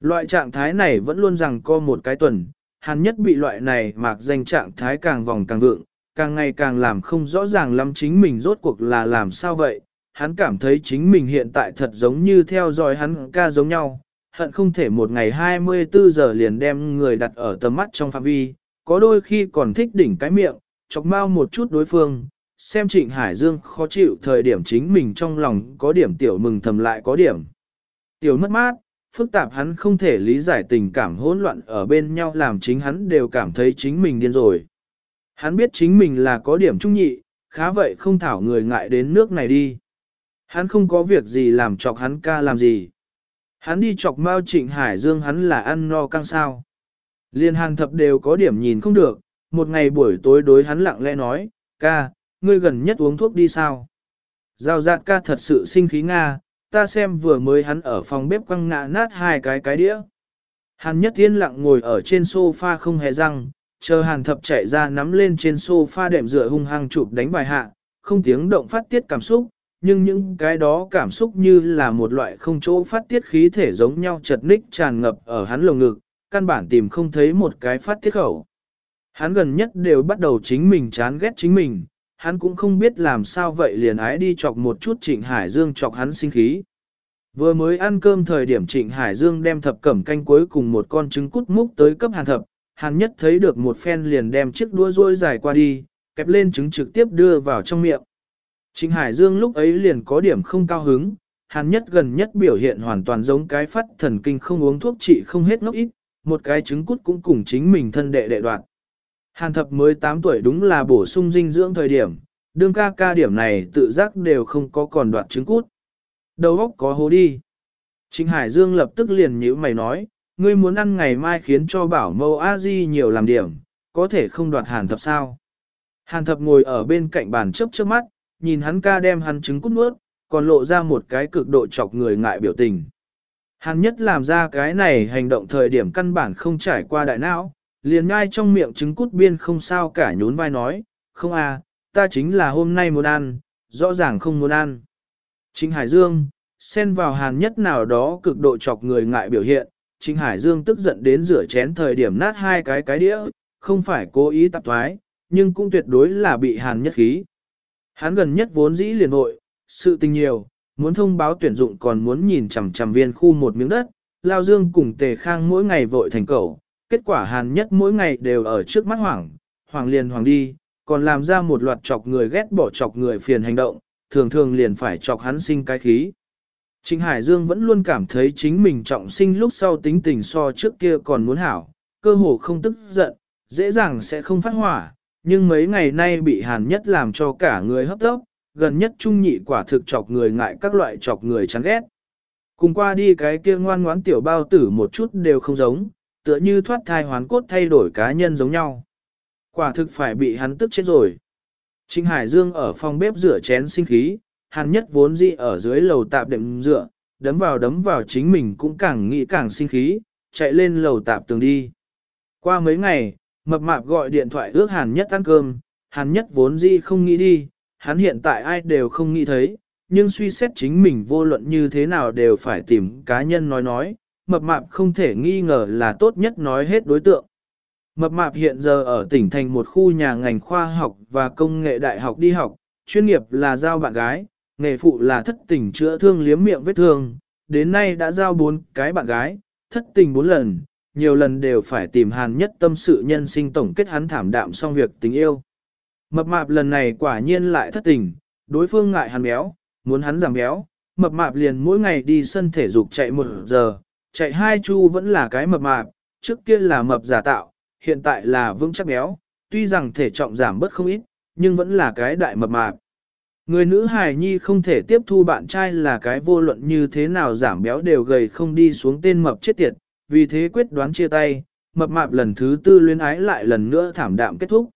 Loại trạng thái này vẫn luôn rằng co một cái tuần, hắn nhất bị loại này mạc danh trạng thái càng vòng càng vượng, càng ngày càng làm không rõ ràng lắm chính mình rốt cuộc là làm sao vậy. Hắn cảm thấy chính mình hiện tại thật giống như theo dõi hắn ca giống nhau, hận không thể một ngày 24 giờ liền đem người đặt ở tầm mắt trong phạm vi, có đôi khi còn thích đỉnh cái miệng, chọc mau một chút đối phương, xem Trịnh Hải Dương khó chịu thời điểm chính mình trong lòng có điểm tiểu mừng thầm lại có điểm. Tiểu mất mát, phức tạp hắn không thể lý giải tình cảm hỗn loạn ở bên nhau làm chính hắn đều cảm thấy chính mình điên rồi. Hắn biết chính mình là có điểm trung nhị, khá vậy không thảo người ngại đến nước này đi. Hắn không có việc gì làm chọc hắn ca làm gì. Hắn đi chọc Mao Trịnh Hải Dương hắn là ăn no căng sao. Liên hàng thập đều có điểm nhìn không được, một ngày buổi tối đối hắn lặng lẽ nói, ca, ngươi gần nhất uống thuốc đi sao? Giao giạt ca thật sự sinh khí Nga, ta xem vừa mới hắn ở phòng bếp quăng ngã nát hai cái cái đĩa. Hàn nhất yên lặng ngồi ở trên sofa không hề răng, chờ hàn thập chạy ra nắm lên trên sofa đệm dựa hung hăng chụp đánh bài hạ, không tiếng động phát tiết cảm xúc, nhưng những cái đó cảm xúc như là một loại không chỗ phát tiết khí thể giống nhau chật ních tràn ngập ở hắn lồng ngực, căn bản tìm không thấy một cái phát tiết khẩu. Hắn gần nhất đều bắt đầu chính mình chán ghét chính mình, hắn cũng không biết làm sao vậy liền ái đi chọc một chút Trịnh Hải Dương chọc hắn sinh khí. Vừa mới ăn cơm thời điểm Trịnh Hải Dương đem thập cẩm canh cuối cùng một con trứng cút múc tới cấp hàn thập, hàn nhất thấy được một phen liền đem chiếc đũa rôi dài qua đi, kẹp lên trứng trực tiếp đưa vào trong miệng. Trịnh Hải Dương lúc ấy liền có điểm không cao hứng, hàn nhất gần nhất biểu hiện hoàn toàn giống cái phát thần kinh không uống thuốc trị không hết ngốc ít, một cái trứng cút cũng cùng chính mình thân đệ đệ đoạn. Hàn thập mới 8 tuổi đúng là bổ sung dinh dưỡng thời điểm, đương ca ca điểm này tự giác đều không có còn đoạt trứng cút. Đầu óc có hố đi. Trịnh Hải Dương lập tức liền nhíu mày nói, ngươi muốn ăn ngày mai khiến cho bảo mâu a di nhiều làm điểm, có thể không đoạt hàn thập sao. Hàn thập ngồi ở bên cạnh bàn chớp chớp mắt, nhìn hắn ca đem hắn trứng cút nuốt, còn lộ ra một cái cực độ chọc người ngại biểu tình. Hắn nhất làm ra cái này hành động thời điểm căn bản không trải qua đại não, liền ngai trong miệng trứng cút biên không sao cả nhún vai nói, không à, ta chính là hôm nay muốn ăn, rõ ràng không muốn ăn. Trịnh Hải Dương, xen vào hàn nhất nào đó cực độ chọc người ngại biểu hiện, Trịnh Hải Dương tức giận đến rửa chén thời điểm nát hai cái cái đĩa, không phải cố ý tạp thoái, nhưng cũng tuyệt đối là bị hàn nhất khí. Hắn gần nhất vốn dĩ liền vội, sự tình nhiều, muốn thông báo tuyển dụng còn muốn nhìn chằm chằm viên khu một miếng đất, Lao Dương cùng Tề Khang mỗi ngày vội thành cầu, kết quả hàn nhất mỗi ngày đều ở trước mắt hoảng, hoảng liền hoảng đi, còn làm ra một loạt chọc người ghét bỏ chọc người phiền hành động, thường thường liền phải chọc hắn sinh cái khí. Trịnh Hải Dương vẫn luôn cảm thấy chính mình trọng sinh lúc sau tính tình so trước kia còn muốn hảo, cơ hồ không tức giận, dễ dàng sẽ không phát hỏa, nhưng mấy ngày nay bị hàn nhất làm cho cả người hấp tấp, gần nhất trung nhị quả thực chọc người ngại các loại chọc người chán ghét. Cùng qua đi cái kia ngoan ngoãn tiểu bao tử một chút đều không giống, tựa như thoát thai hoán cốt thay đổi cá nhân giống nhau. Quả thực phải bị hắn tức chết rồi. Trinh Hải Dương ở phòng bếp rửa chén sinh khí, hàn nhất vốn dĩ ở dưới lầu tạp đệm rửa, đấm vào đấm vào chính mình cũng càng nghĩ càng sinh khí, chạy lên lầu tạp tường đi. Qua mấy ngày, mập mạp gọi điện thoại ước hàn nhất ăn cơm, hàn nhất vốn gì không nghĩ đi, hắn hiện tại ai đều không nghĩ thấy, nhưng suy xét chính mình vô luận như thế nào đều phải tìm cá nhân nói nói, mập mạp không thể nghi ngờ là tốt nhất nói hết đối tượng. Mập mạp hiện giờ ở tỉnh thành một khu nhà ngành khoa học và công nghệ đại học đi học, chuyên nghiệp là giao bạn gái, nghề phụ là thất tình chữa thương liếm miệng vết thương, đến nay đã giao bốn cái bạn gái, thất tình bốn lần, nhiều lần đều phải tìm hàn nhất tâm sự nhân sinh tổng kết hắn thảm đạm xong việc tình yêu. Mập mạp lần này quả nhiên lại thất tình, đối phương ngại hắn béo, muốn hắn giảm béo, mập mạp liền mỗi ngày đi sân thể dục chạy một giờ, chạy hai chu vẫn là cái mập mạp, trước kia là mập giả tạo, hiện tại là vững chắc béo, tuy rằng thể trọng giảm bớt không ít, nhưng vẫn là cái đại mập mạp. Người nữ hài nhi không thể tiếp thu bạn trai là cái vô luận như thế nào giảm béo đều gầy không đi xuống tên mập chết tiệt, vì thế quyết đoán chia tay, mập mạp lần thứ tư luyến ái lại lần nữa thảm đạm kết thúc.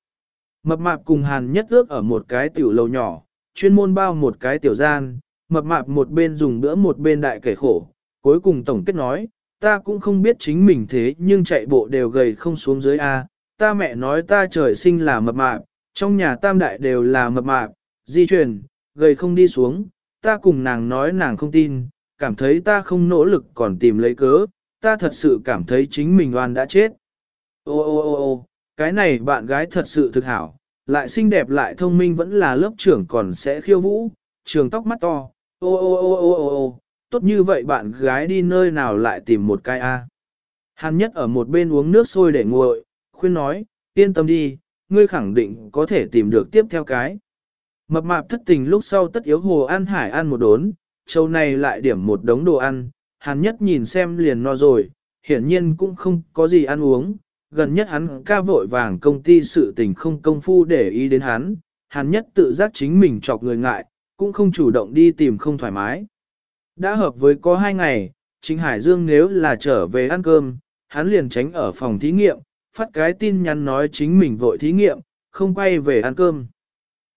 Mập mạp cùng hàn nhất ước ở một cái tiểu lầu nhỏ, chuyên môn bao một cái tiểu gian, mập mạp một bên dùng bữa một bên đại kể khổ, cuối cùng tổng kết nói, ta cũng không biết chính mình thế nhưng chạy bộ đều gầy không xuống dưới A, ta mẹ nói ta trời sinh là mập mạp, trong nhà tam đại đều là mập mạp, di chuyển, gầy không đi xuống, ta cùng nàng nói nàng không tin, cảm thấy ta không nỗ lực còn tìm lấy cớ, ta thật sự cảm thấy chính mình oan đã chết. Ô ô ô ô, cái này bạn gái thật sự thực hảo, lại xinh đẹp lại thông minh vẫn là lớp trưởng còn sẽ khiêu vũ, trường tóc mắt to, ô ô ô ô ô ô, tốt như vậy bạn gái đi nơi nào lại tìm một cái a? Hàn nhất ở một bên uống nước sôi để nguội, khuyên nói, yên tâm đi, ngươi khẳng định có thể tìm được tiếp theo cái. Mập mạp thất tình lúc sau tất yếu hồ ăn hải ăn một đốn, châu này lại điểm một đống đồ ăn, hàn nhất nhìn xem liền no rồi, hiển nhiên cũng không có gì ăn uống, gần nhất hắn ca vội vàng công ty sự tình không công phu để ý đến hắn, hàn nhất tự giác chính mình chọc người ngại, cũng không chủ động đi tìm không thoải mái. Đã hợp với có hai ngày, Trịnh Hải Dương nếu là trở về ăn cơm, hắn liền tránh ở phòng thí nghiệm, phát cái tin nhắn nói chính mình vội thí nghiệm, không quay về ăn cơm.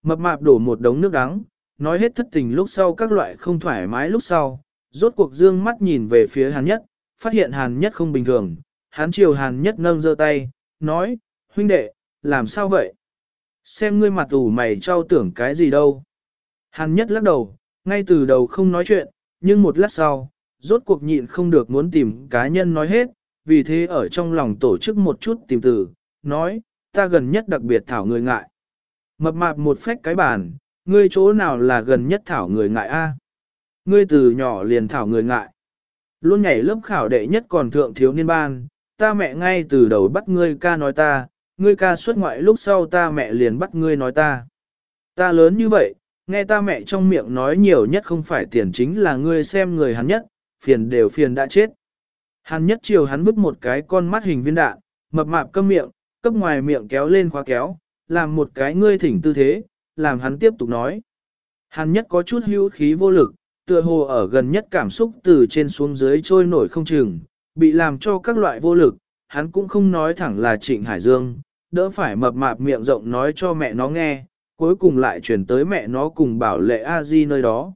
Mập mạp đổ một đống nước đắng, nói hết thất tình lúc sau các loại không thoải mái lúc sau, rốt cuộc dương mắt nhìn về phía hàn nhất, phát hiện hàn nhất không bình thường, hắn chiều hàn nhất nâng giơ tay, nói, huynh đệ, làm sao vậy? Xem ngươi mặt ủ mày trao tưởng cái gì đâu. Hàn nhất lắc đầu, ngay từ đầu không nói chuyện, nhưng một lát sau, rốt cuộc nhịn không được muốn tìm cá nhân nói hết, vì thế ở trong lòng tổ chức một chút tìm từ, nói, ta gần nhất đặc biệt thảo người ngại. Mập mạp một phách cái bàn, ngươi chỗ nào là gần nhất thảo người ngại a? Ngươi từ nhỏ liền thảo người ngại. Luôn nhảy lớp khảo đệ nhất còn thượng thiếu niên ban, ta mẹ ngay từ đầu bắt ngươi ca nói ta, ngươi ca xuất ngoại lúc sau ta mẹ liền bắt ngươi nói ta. Ta lớn như vậy, nghe ta mẹ trong miệng nói nhiều nhất không phải tiền chính là ngươi xem người hắn nhất, phiền đều phiền đã chết. Hắn nhất chiều hắn vứt một cái con mắt hình viên đạn, mập mạp câm miệng, cấp ngoài miệng kéo lên khóa kéo, làm một cái ngươi thỉnh tư thế, làm hắn tiếp tục nói. Hắn nhất có chút hữu khí vô lực, tựa hồ ở gần nhất cảm xúc từ trên xuống dưới trôi nổi không chừng, bị làm cho các loại vô lực, hắn cũng không nói thẳng là Trịnh Hải Dương, đỡ phải mập mạp miệng rộng nói cho mẹ nó nghe, cuối cùng lại chuyển tới mẹ nó cùng bảo lệ a di nơi đó.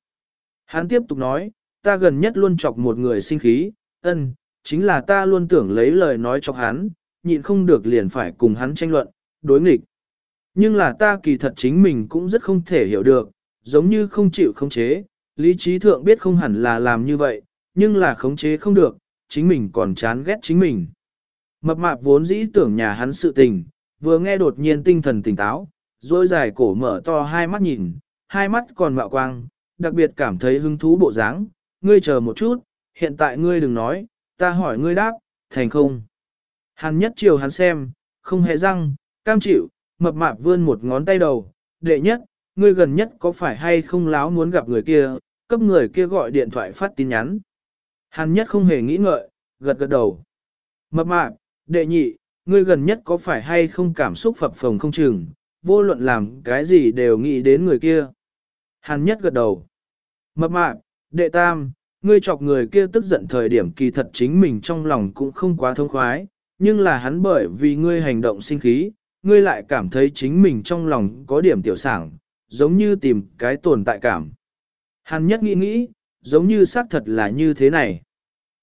Hắn tiếp tục nói, ta gần nhất luôn chọc một người sinh khí, ân, chính là ta luôn tưởng lấy lời nói cho hắn, nhịn không được liền phải cùng hắn tranh luận, đối nghịch. Nhưng là ta kỳ thật chính mình cũng rất không thể hiểu được, giống như không chịu không chế, lý trí thượng biết không hẳn là làm như vậy, nhưng là khống chế không được, chính mình còn chán ghét chính mình. Mập mạp vốn dĩ tưởng nhà hắn sự tình, vừa nghe đột nhiên tinh thần tỉnh táo, rồi dài cổ mở to hai mắt nhìn, hai mắt còn mạo quang, đặc biệt cảm thấy hứng thú bộ dáng. ngươi chờ một chút, hiện tại ngươi đừng nói, ta hỏi ngươi đáp, thành không. Hắn nhất chiều hắn xem, không hề răng, cam chịu, mập mạp vươn một ngón tay đầu, đệ nhất, ngươi gần nhất có phải hay không láo muốn gặp người kia, cấp người kia gọi điện thoại phát tin nhắn. Hàn nhất không hề nghĩ ngợi, gật gật đầu. Mập mạp, đệ nhị, ngươi gần nhất có phải hay không cảm xúc phập phồng không chừng, vô luận làm cái gì đều nghĩ đến người kia. Hàn nhất gật đầu. Mập mạp, đệ tam, ngươi chọc người kia tức giận thời điểm kỳ thật chính mình trong lòng cũng không quá thông khoái, nhưng là hắn bởi vì ngươi hành động sinh khí, ngươi lại cảm thấy chính mình trong lòng có điểm tiểu sảng, giống như tìm cái tồn tại cảm. Hắn nhất nghĩ nghĩ, giống như xác thật là như thế này.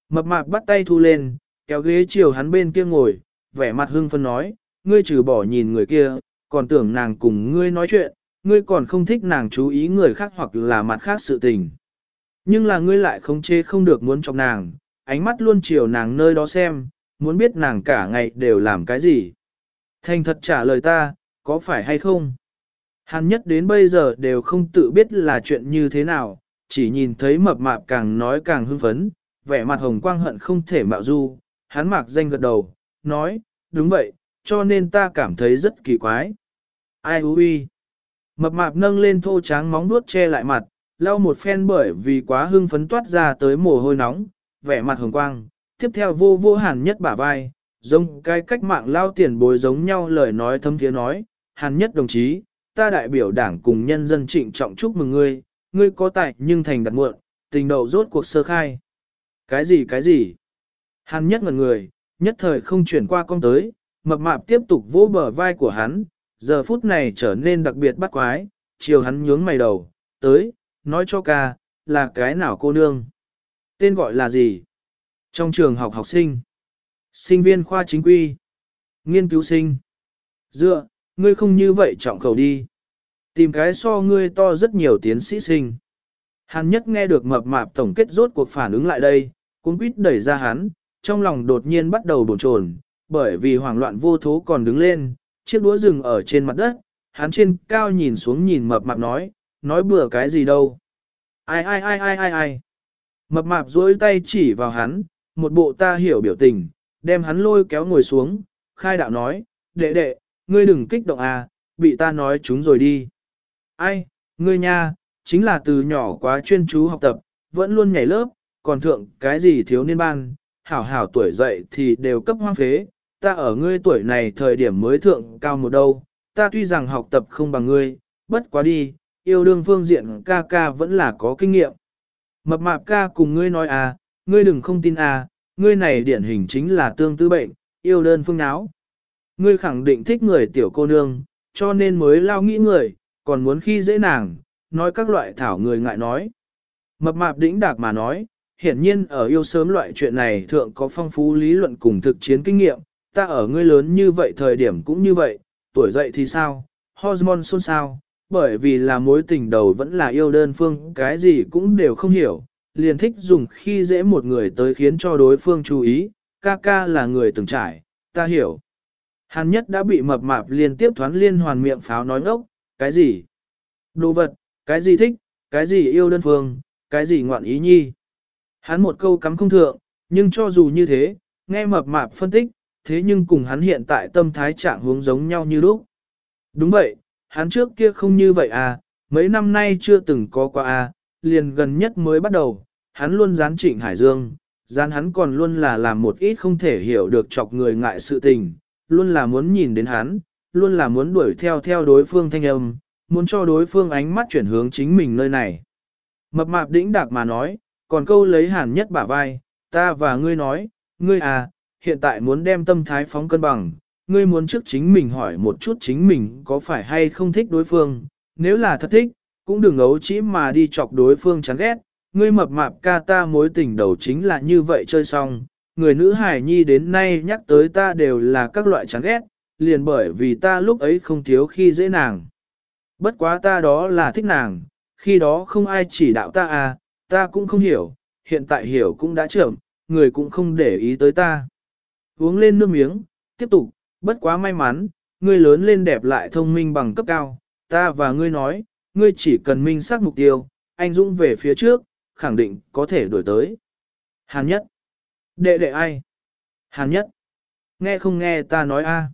Mập mạp bắt tay thu lên, kéo ghế chiều hắn bên kia ngồi, vẻ mặt hưng phân nói, ngươi trừ bỏ nhìn người kia, còn tưởng nàng cùng ngươi nói chuyện, ngươi còn không thích nàng chú ý người khác hoặc là mặt khác sự tình. Nhưng là ngươi lại không chê không được muốn chọc nàng, ánh mắt luôn chiều nàng nơi đó xem, muốn biết nàng cả ngày đều làm cái gì. Thành thật trả lời ta, có phải hay không? Hàn nhất đến bây giờ đều không tự biết là chuyện như thế nào, chỉ nhìn thấy mập mạp càng nói càng hưng phấn, vẻ mặt hồng quang hận không thể mạo du, hắn mạc danh gật đầu, nói, đúng vậy, cho nên ta cảm thấy rất kỳ quái. Ai hú y? Mập mạp nâng lên thô tráng móng nuốt che lại mặt, lau một phen bởi vì quá hưng phấn toát ra tới mồ hôi nóng, vẻ mặt hồng quang, tiếp theo vô vô hàn nhất bả vai, giống cái cách mạng lao tiền bối giống nhau lời nói thâm thiế nói, hàn nhất đồng chí, ta đại biểu đảng cùng nhân dân trịnh trọng chúc mừng ngươi, ngươi có tài nhưng thành đặt muộn, tình đầu rốt cuộc sơ khai. Cái gì cái gì? Hắn nhất ngần người, nhất thời không chuyển qua con tới, mập mạp tiếp tục vỗ bờ vai của hắn, giờ phút này trở nên đặc biệt bắt quái, chiều hắn nhướng mày đầu, tới, nói cho ca, là cái nào cô nương? Tên gọi là gì? Trong trường học học sinh, sinh viên khoa chính quy, nghiên cứu sinh. Dựa, ngươi không như vậy trọng khẩu đi. Tìm cái so ngươi to rất nhiều tiến sĩ sinh. Hắn nhất nghe được mập mạp tổng kết rốt cuộc phản ứng lại đây, cũng quýt đẩy ra hắn, trong lòng đột nhiên bắt đầu bồn chồn, bởi vì hoảng loạn vô thố còn đứng lên, chiếc đũa rừng ở trên mặt đất, hắn trên cao nhìn xuống nhìn mập mạp nói, nói bừa cái gì đâu. Ai ai ai ai ai ai. Mập mạp duỗi tay chỉ vào hắn, một bộ ta hiểu biểu tình, đem hắn lôi kéo ngồi xuống, khai đạo nói, đệ đệ, ngươi đừng kích động à, bị ta nói chúng rồi đi. Ai, ngươi nha, chính là từ nhỏ quá chuyên chú học tập, vẫn luôn nhảy lớp, còn thượng cái gì thiếu niên ban, hảo hảo tuổi dậy thì đều cấp hoang phế, ta ở ngươi tuổi này thời điểm mới thượng cao một đâu, ta tuy rằng học tập không bằng ngươi, bất quá đi, yêu đương phương diện ca ca vẫn là có kinh nghiệm. Mập mạp ca cùng ngươi nói à, ngươi đừng không tin à, ngươi này điển hình chính là tương tư bệnh, yêu đơn phương náo. Ngươi khẳng định thích người tiểu cô nương, cho nên mới lao nghĩ người, còn muốn khi dễ nàng, nói các loại thảo người ngại nói. Mập mạp đĩnh đạc mà nói, hiển nhiên ở yêu sớm loại chuyện này thượng có phong phú lý luận cùng thực chiến kinh nghiệm, ta ở ngươi lớn như vậy thời điểm cũng như vậy, tuổi dậy thì sao, hormone xôn xao, bởi vì là mối tình đầu vẫn là yêu đơn phương, cái gì cũng đều không hiểu, liền thích dùng khi dễ một người tới khiến cho đối phương chú ý, ca ca là người từng trải, ta hiểu. Hàn nhất đã bị mập mạp liên tiếp thoán liên hoàn miệng pháo nói ngốc, cái gì? Đồ vật, cái gì thích, cái gì yêu đơn phương, cái gì ngoạn ý nhi. Hắn một câu cắm không thượng, nhưng cho dù như thế, nghe mập mạp phân tích, thế nhưng cùng hắn hiện tại tâm thái trạng hướng giống nhau như lúc. Đúng vậy, hắn trước kia không như vậy à, mấy năm nay chưa từng có qua à, liền gần nhất mới bắt đầu, hắn luôn gián trịnh Hải Dương, gián hắn còn luôn là làm một ít không thể hiểu được chọc người ngại sự tình, luôn là muốn nhìn đến hắn, luôn là muốn đuổi theo theo đối phương thanh âm, muốn cho đối phương ánh mắt chuyển hướng chính mình nơi này. Mập mạp đĩnh đạc mà nói, còn câu lấy hàn nhất bả vai, ta và ngươi nói, Ngươi à, hiện tại muốn đem tâm thái phóng cân bằng, ngươi muốn trước chính mình hỏi một chút chính mình có phải hay không thích đối phương, nếu là thật thích, cũng đừng ấu chỉ mà đi chọc đối phương chán ghét, ngươi mập mạp ca ta mối tình đầu chính là như vậy chơi xong, người nữ hải nhi đến nay nhắc tới ta đều là các loại chán ghét, liền bởi vì ta lúc ấy không thiếu khi dễ nàng. Bất quá ta đó là thích nàng, khi đó không ai chỉ đạo ta à, ta cũng không hiểu, hiện tại hiểu cũng đã chậm, người cũng không để ý tới ta. Uống lên nước miếng, tiếp tục, bất quá may mắn, ngươi lớn lên đẹp lại thông minh bằng cấp cao, ta và ngươi nói, ngươi chỉ cần minh xác mục tiêu, anh Dũng về phía trước, khẳng định có thể đổi tới. Hàn nhất. Đệ đệ ai? Hàn nhất. Nghe không nghe ta nói a?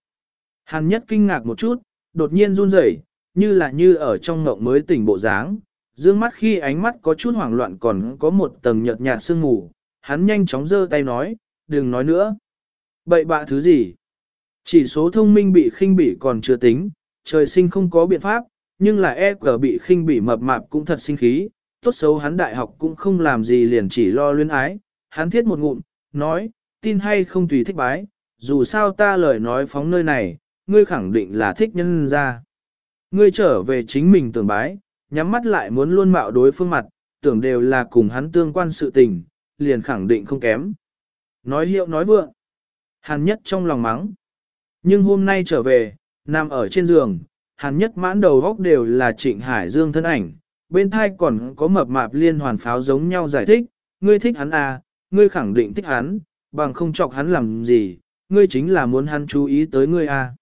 Hàn nhất kinh ngạc một chút, đột nhiên run rẩy, như là như ở trong ngộng mới tỉnh bộ dáng. Dương mắt khi ánh mắt có chút hoảng loạn còn có một tầng nhợt nhạt sương mù, hắn nhanh chóng giơ tay nói, đừng nói nữa. Bậy bạ thứ gì? Chỉ số thông minh bị khinh bỉ còn chưa tính, trời sinh không có biện pháp, nhưng là e cờ bị khinh bỉ mập mạp cũng thật sinh khí, tốt xấu hắn đại học cũng không làm gì liền chỉ lo luyến ái, hắn thiết một ngụm, nói, tin hay không tùy thích bái, dù sao ta lời nói phóng nơi này, ngươi khẳng định là thích nhân ra. Ngươi trở về chính mình tưởng bái, nhắm mắt lại muốn luôn mạo đối phương mặt, tưởng đều là cùng hắn tương quan sự tình, liền khẳng định không kém. Nói hiệu nói vượng. Hàn nhất trong lòng mắng. Nhưng hôm nay trở về, nằm ở trên giường, hàn nhất mãn đầu góc đều là trịnh Hải Dương thân ảnh, bên thai còn có mập mạp liên hoàn pháo giống nhau giải thích, ngươi thích hắn à, ngươi khẳng định thích hắn, bằng không chọc hắn làm gì, ngươi chính là muốn hắn chú ý tới ngươi à.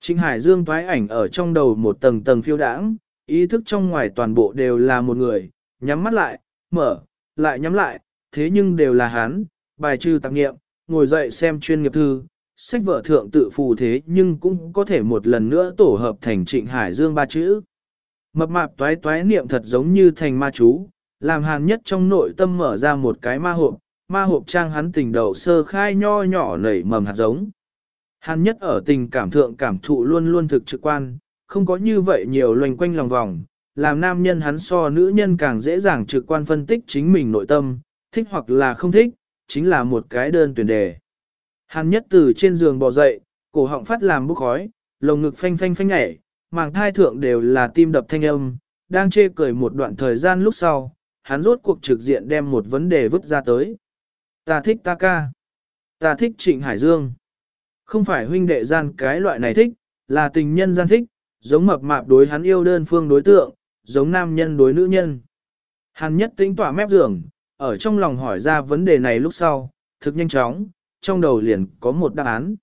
Trịnh Hải Dương thoái ảnh ở trong đầu một tầng tầng phiêu đãng, ý thức trong ngoài toàn bộ đều là một người, nhắm mắt lại, mở, lại nhắm lại, thế nhưng đều là hắn, bài trừ tạp nghiệm, ngồi dậy xem chuyên nghiệp thư, sách vợ thượng tự phù thế nhưng cũng có thể một lần nữa tổ hợp thành trịnh Hải Dương ba chữ. Mập mạp toái toái niệm thật giống như thành ma chú, làm hàn nhất trong nội tâm mở ra một cái ma hộp, ma hộp trang hắn tình đầu sơ khai nho nhỏ nảy mầm hạt giống. Hắn nhất ở tình cảm thượng cảm thụ luôn luôn thực trực quan, không có như vậy nhiều loành quanh lòng vòng, làm nam nhân hắn so nữ nhân càng dễ dàng trực quan phân tích chính mình nội tâm, thích hoặc là không thích, chính là một cái đơn tuyển đề. Hắn nhất từ trên giường bò dậy, cổ họng phát làm bốc khói, lồng ngực phanh phanh phanh nhảy, màng thai thượng đều là tim đập thanh âm, đang chê cười một đoạn thời gian lúc sau, hắn rốt cuộc trực diện đem một vấn đề vứt ra tới. Ta thích ta ca. Ta thích Trịnh Hải Dương. Không phải huynh đệ gian cái loại này thích, là tình nhân gian thích, giống mập mạp đối hắn yêu đơn phương đối tượng, giống nam nhân đối nữ nhân. Hắn nhất tính tỏa mép giường, ở trong lòng hỏi ra vấn đề này lúc sau, thực nhanh chóng, trong đầu liền có một đáp án.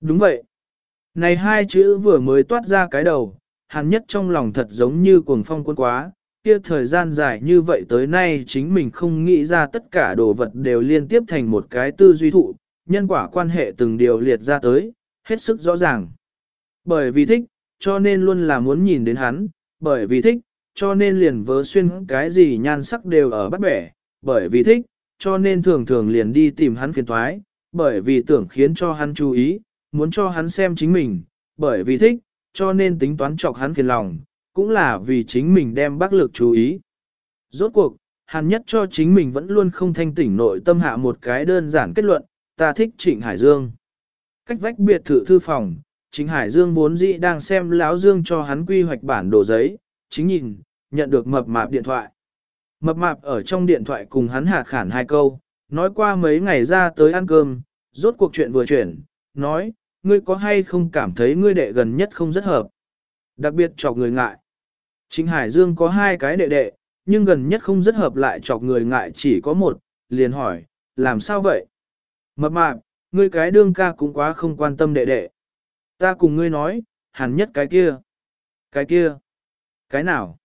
Đúng vậy. Này hai chữ vừa mới toát ra cái đầu, hắn nhất trong lòng thật giống như cuồng phong quân quá, kia thời gian dài như vậy tới nay chính mình không nghĩ ra tất cả đồ vật đều liên tiếp thành một cái tư duy thụ, nhân quả quan hệ từng điều liệt ra tới, hết sức rõ ràng. Bởi vì thích, cho nên luôn là muốn nhìn đến hắn, bởi vì thích, cho nên liền vớ xuyên cái gì nhan sắc đều ở bắt bẻ, bởi vì thích, cho nên thường thường liền đi tìm hắn phiền thoái, bởi vì tưởng khiến cho hắn chú ý, muốn cho hắn xem chính mình, bởi vì thích, cho nên tính toán chọc hắn phiền lòng, cũng là vì chính mình đem bác lực chú ý. Rốt cuộc, Hàn nhất cho chính mình vẫn luôn không thanh tỉnh nội tâm hạ một cái đơn giản kết luận, ta thích Trịnh Hải Dương. Cách vách biệt thự thư phòng, Trịnh Hải Dương vốn dĩ đang xem lão Dương cho hắn quy hoạch bản đồ giấy, chính nhìn, nhận được mập mạp điện thoại. Mập mạp ở trong điện thoại cùng hắn hạ khản hai câu, nói qua mấy ngày ra tới ăn cơm, rốt cuộc chuyện vừa chuyển, nói, ngươi có hay không cảm thấy ngươi đệ gần nhất không rất hợp. Đặc biệt chọc người ngại. Trịnh Hải Dương có hai cái đệ đệ, nhưng gần nhất không rất hợp lại chọc người ngại chỉ có một, liền hỏi, làm sao vậy? Mập mạp, ngươi cái đương ca cũng quá không quan tâm đệ đệ. Ta cùng ngươi nói, hẳn nhất cái kia. Cái kia. Cái nào?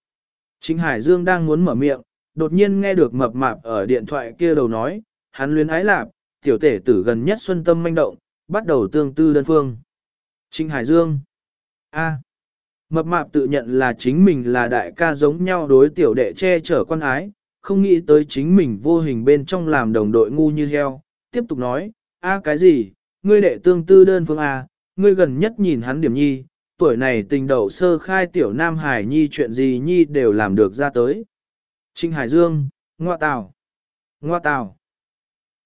Trịnh Hải Dương đang muốn mở miệng, đột nhiên nghe được mập mạp ở điện thoại kia đầu nói, hắn luyến ái lạp, tiểu tể tử gần nhất xuân tâm manh động, bắt đầu tương tư đơn phương. Trịnh Hải Dương. A. Mập mạp tự nhận là chính mình là đại ca giống nhau đối tiểu đệ che chở quan ái, không nghĩ tới chính mình vô hình bên trong làm đồng đội ngu như heo. Tiếp tục nói, a cái gì, ngươi đệ tương tư đơn phương A, ngươi gần nhất nhìn hắn điểm nhi, tuổi này tình đầu sơ khai tiểu nam hải nhi chuyện gì nhi đều làm được ra tới. Trinh Hải Dương, ngoa tào, ngoa tào.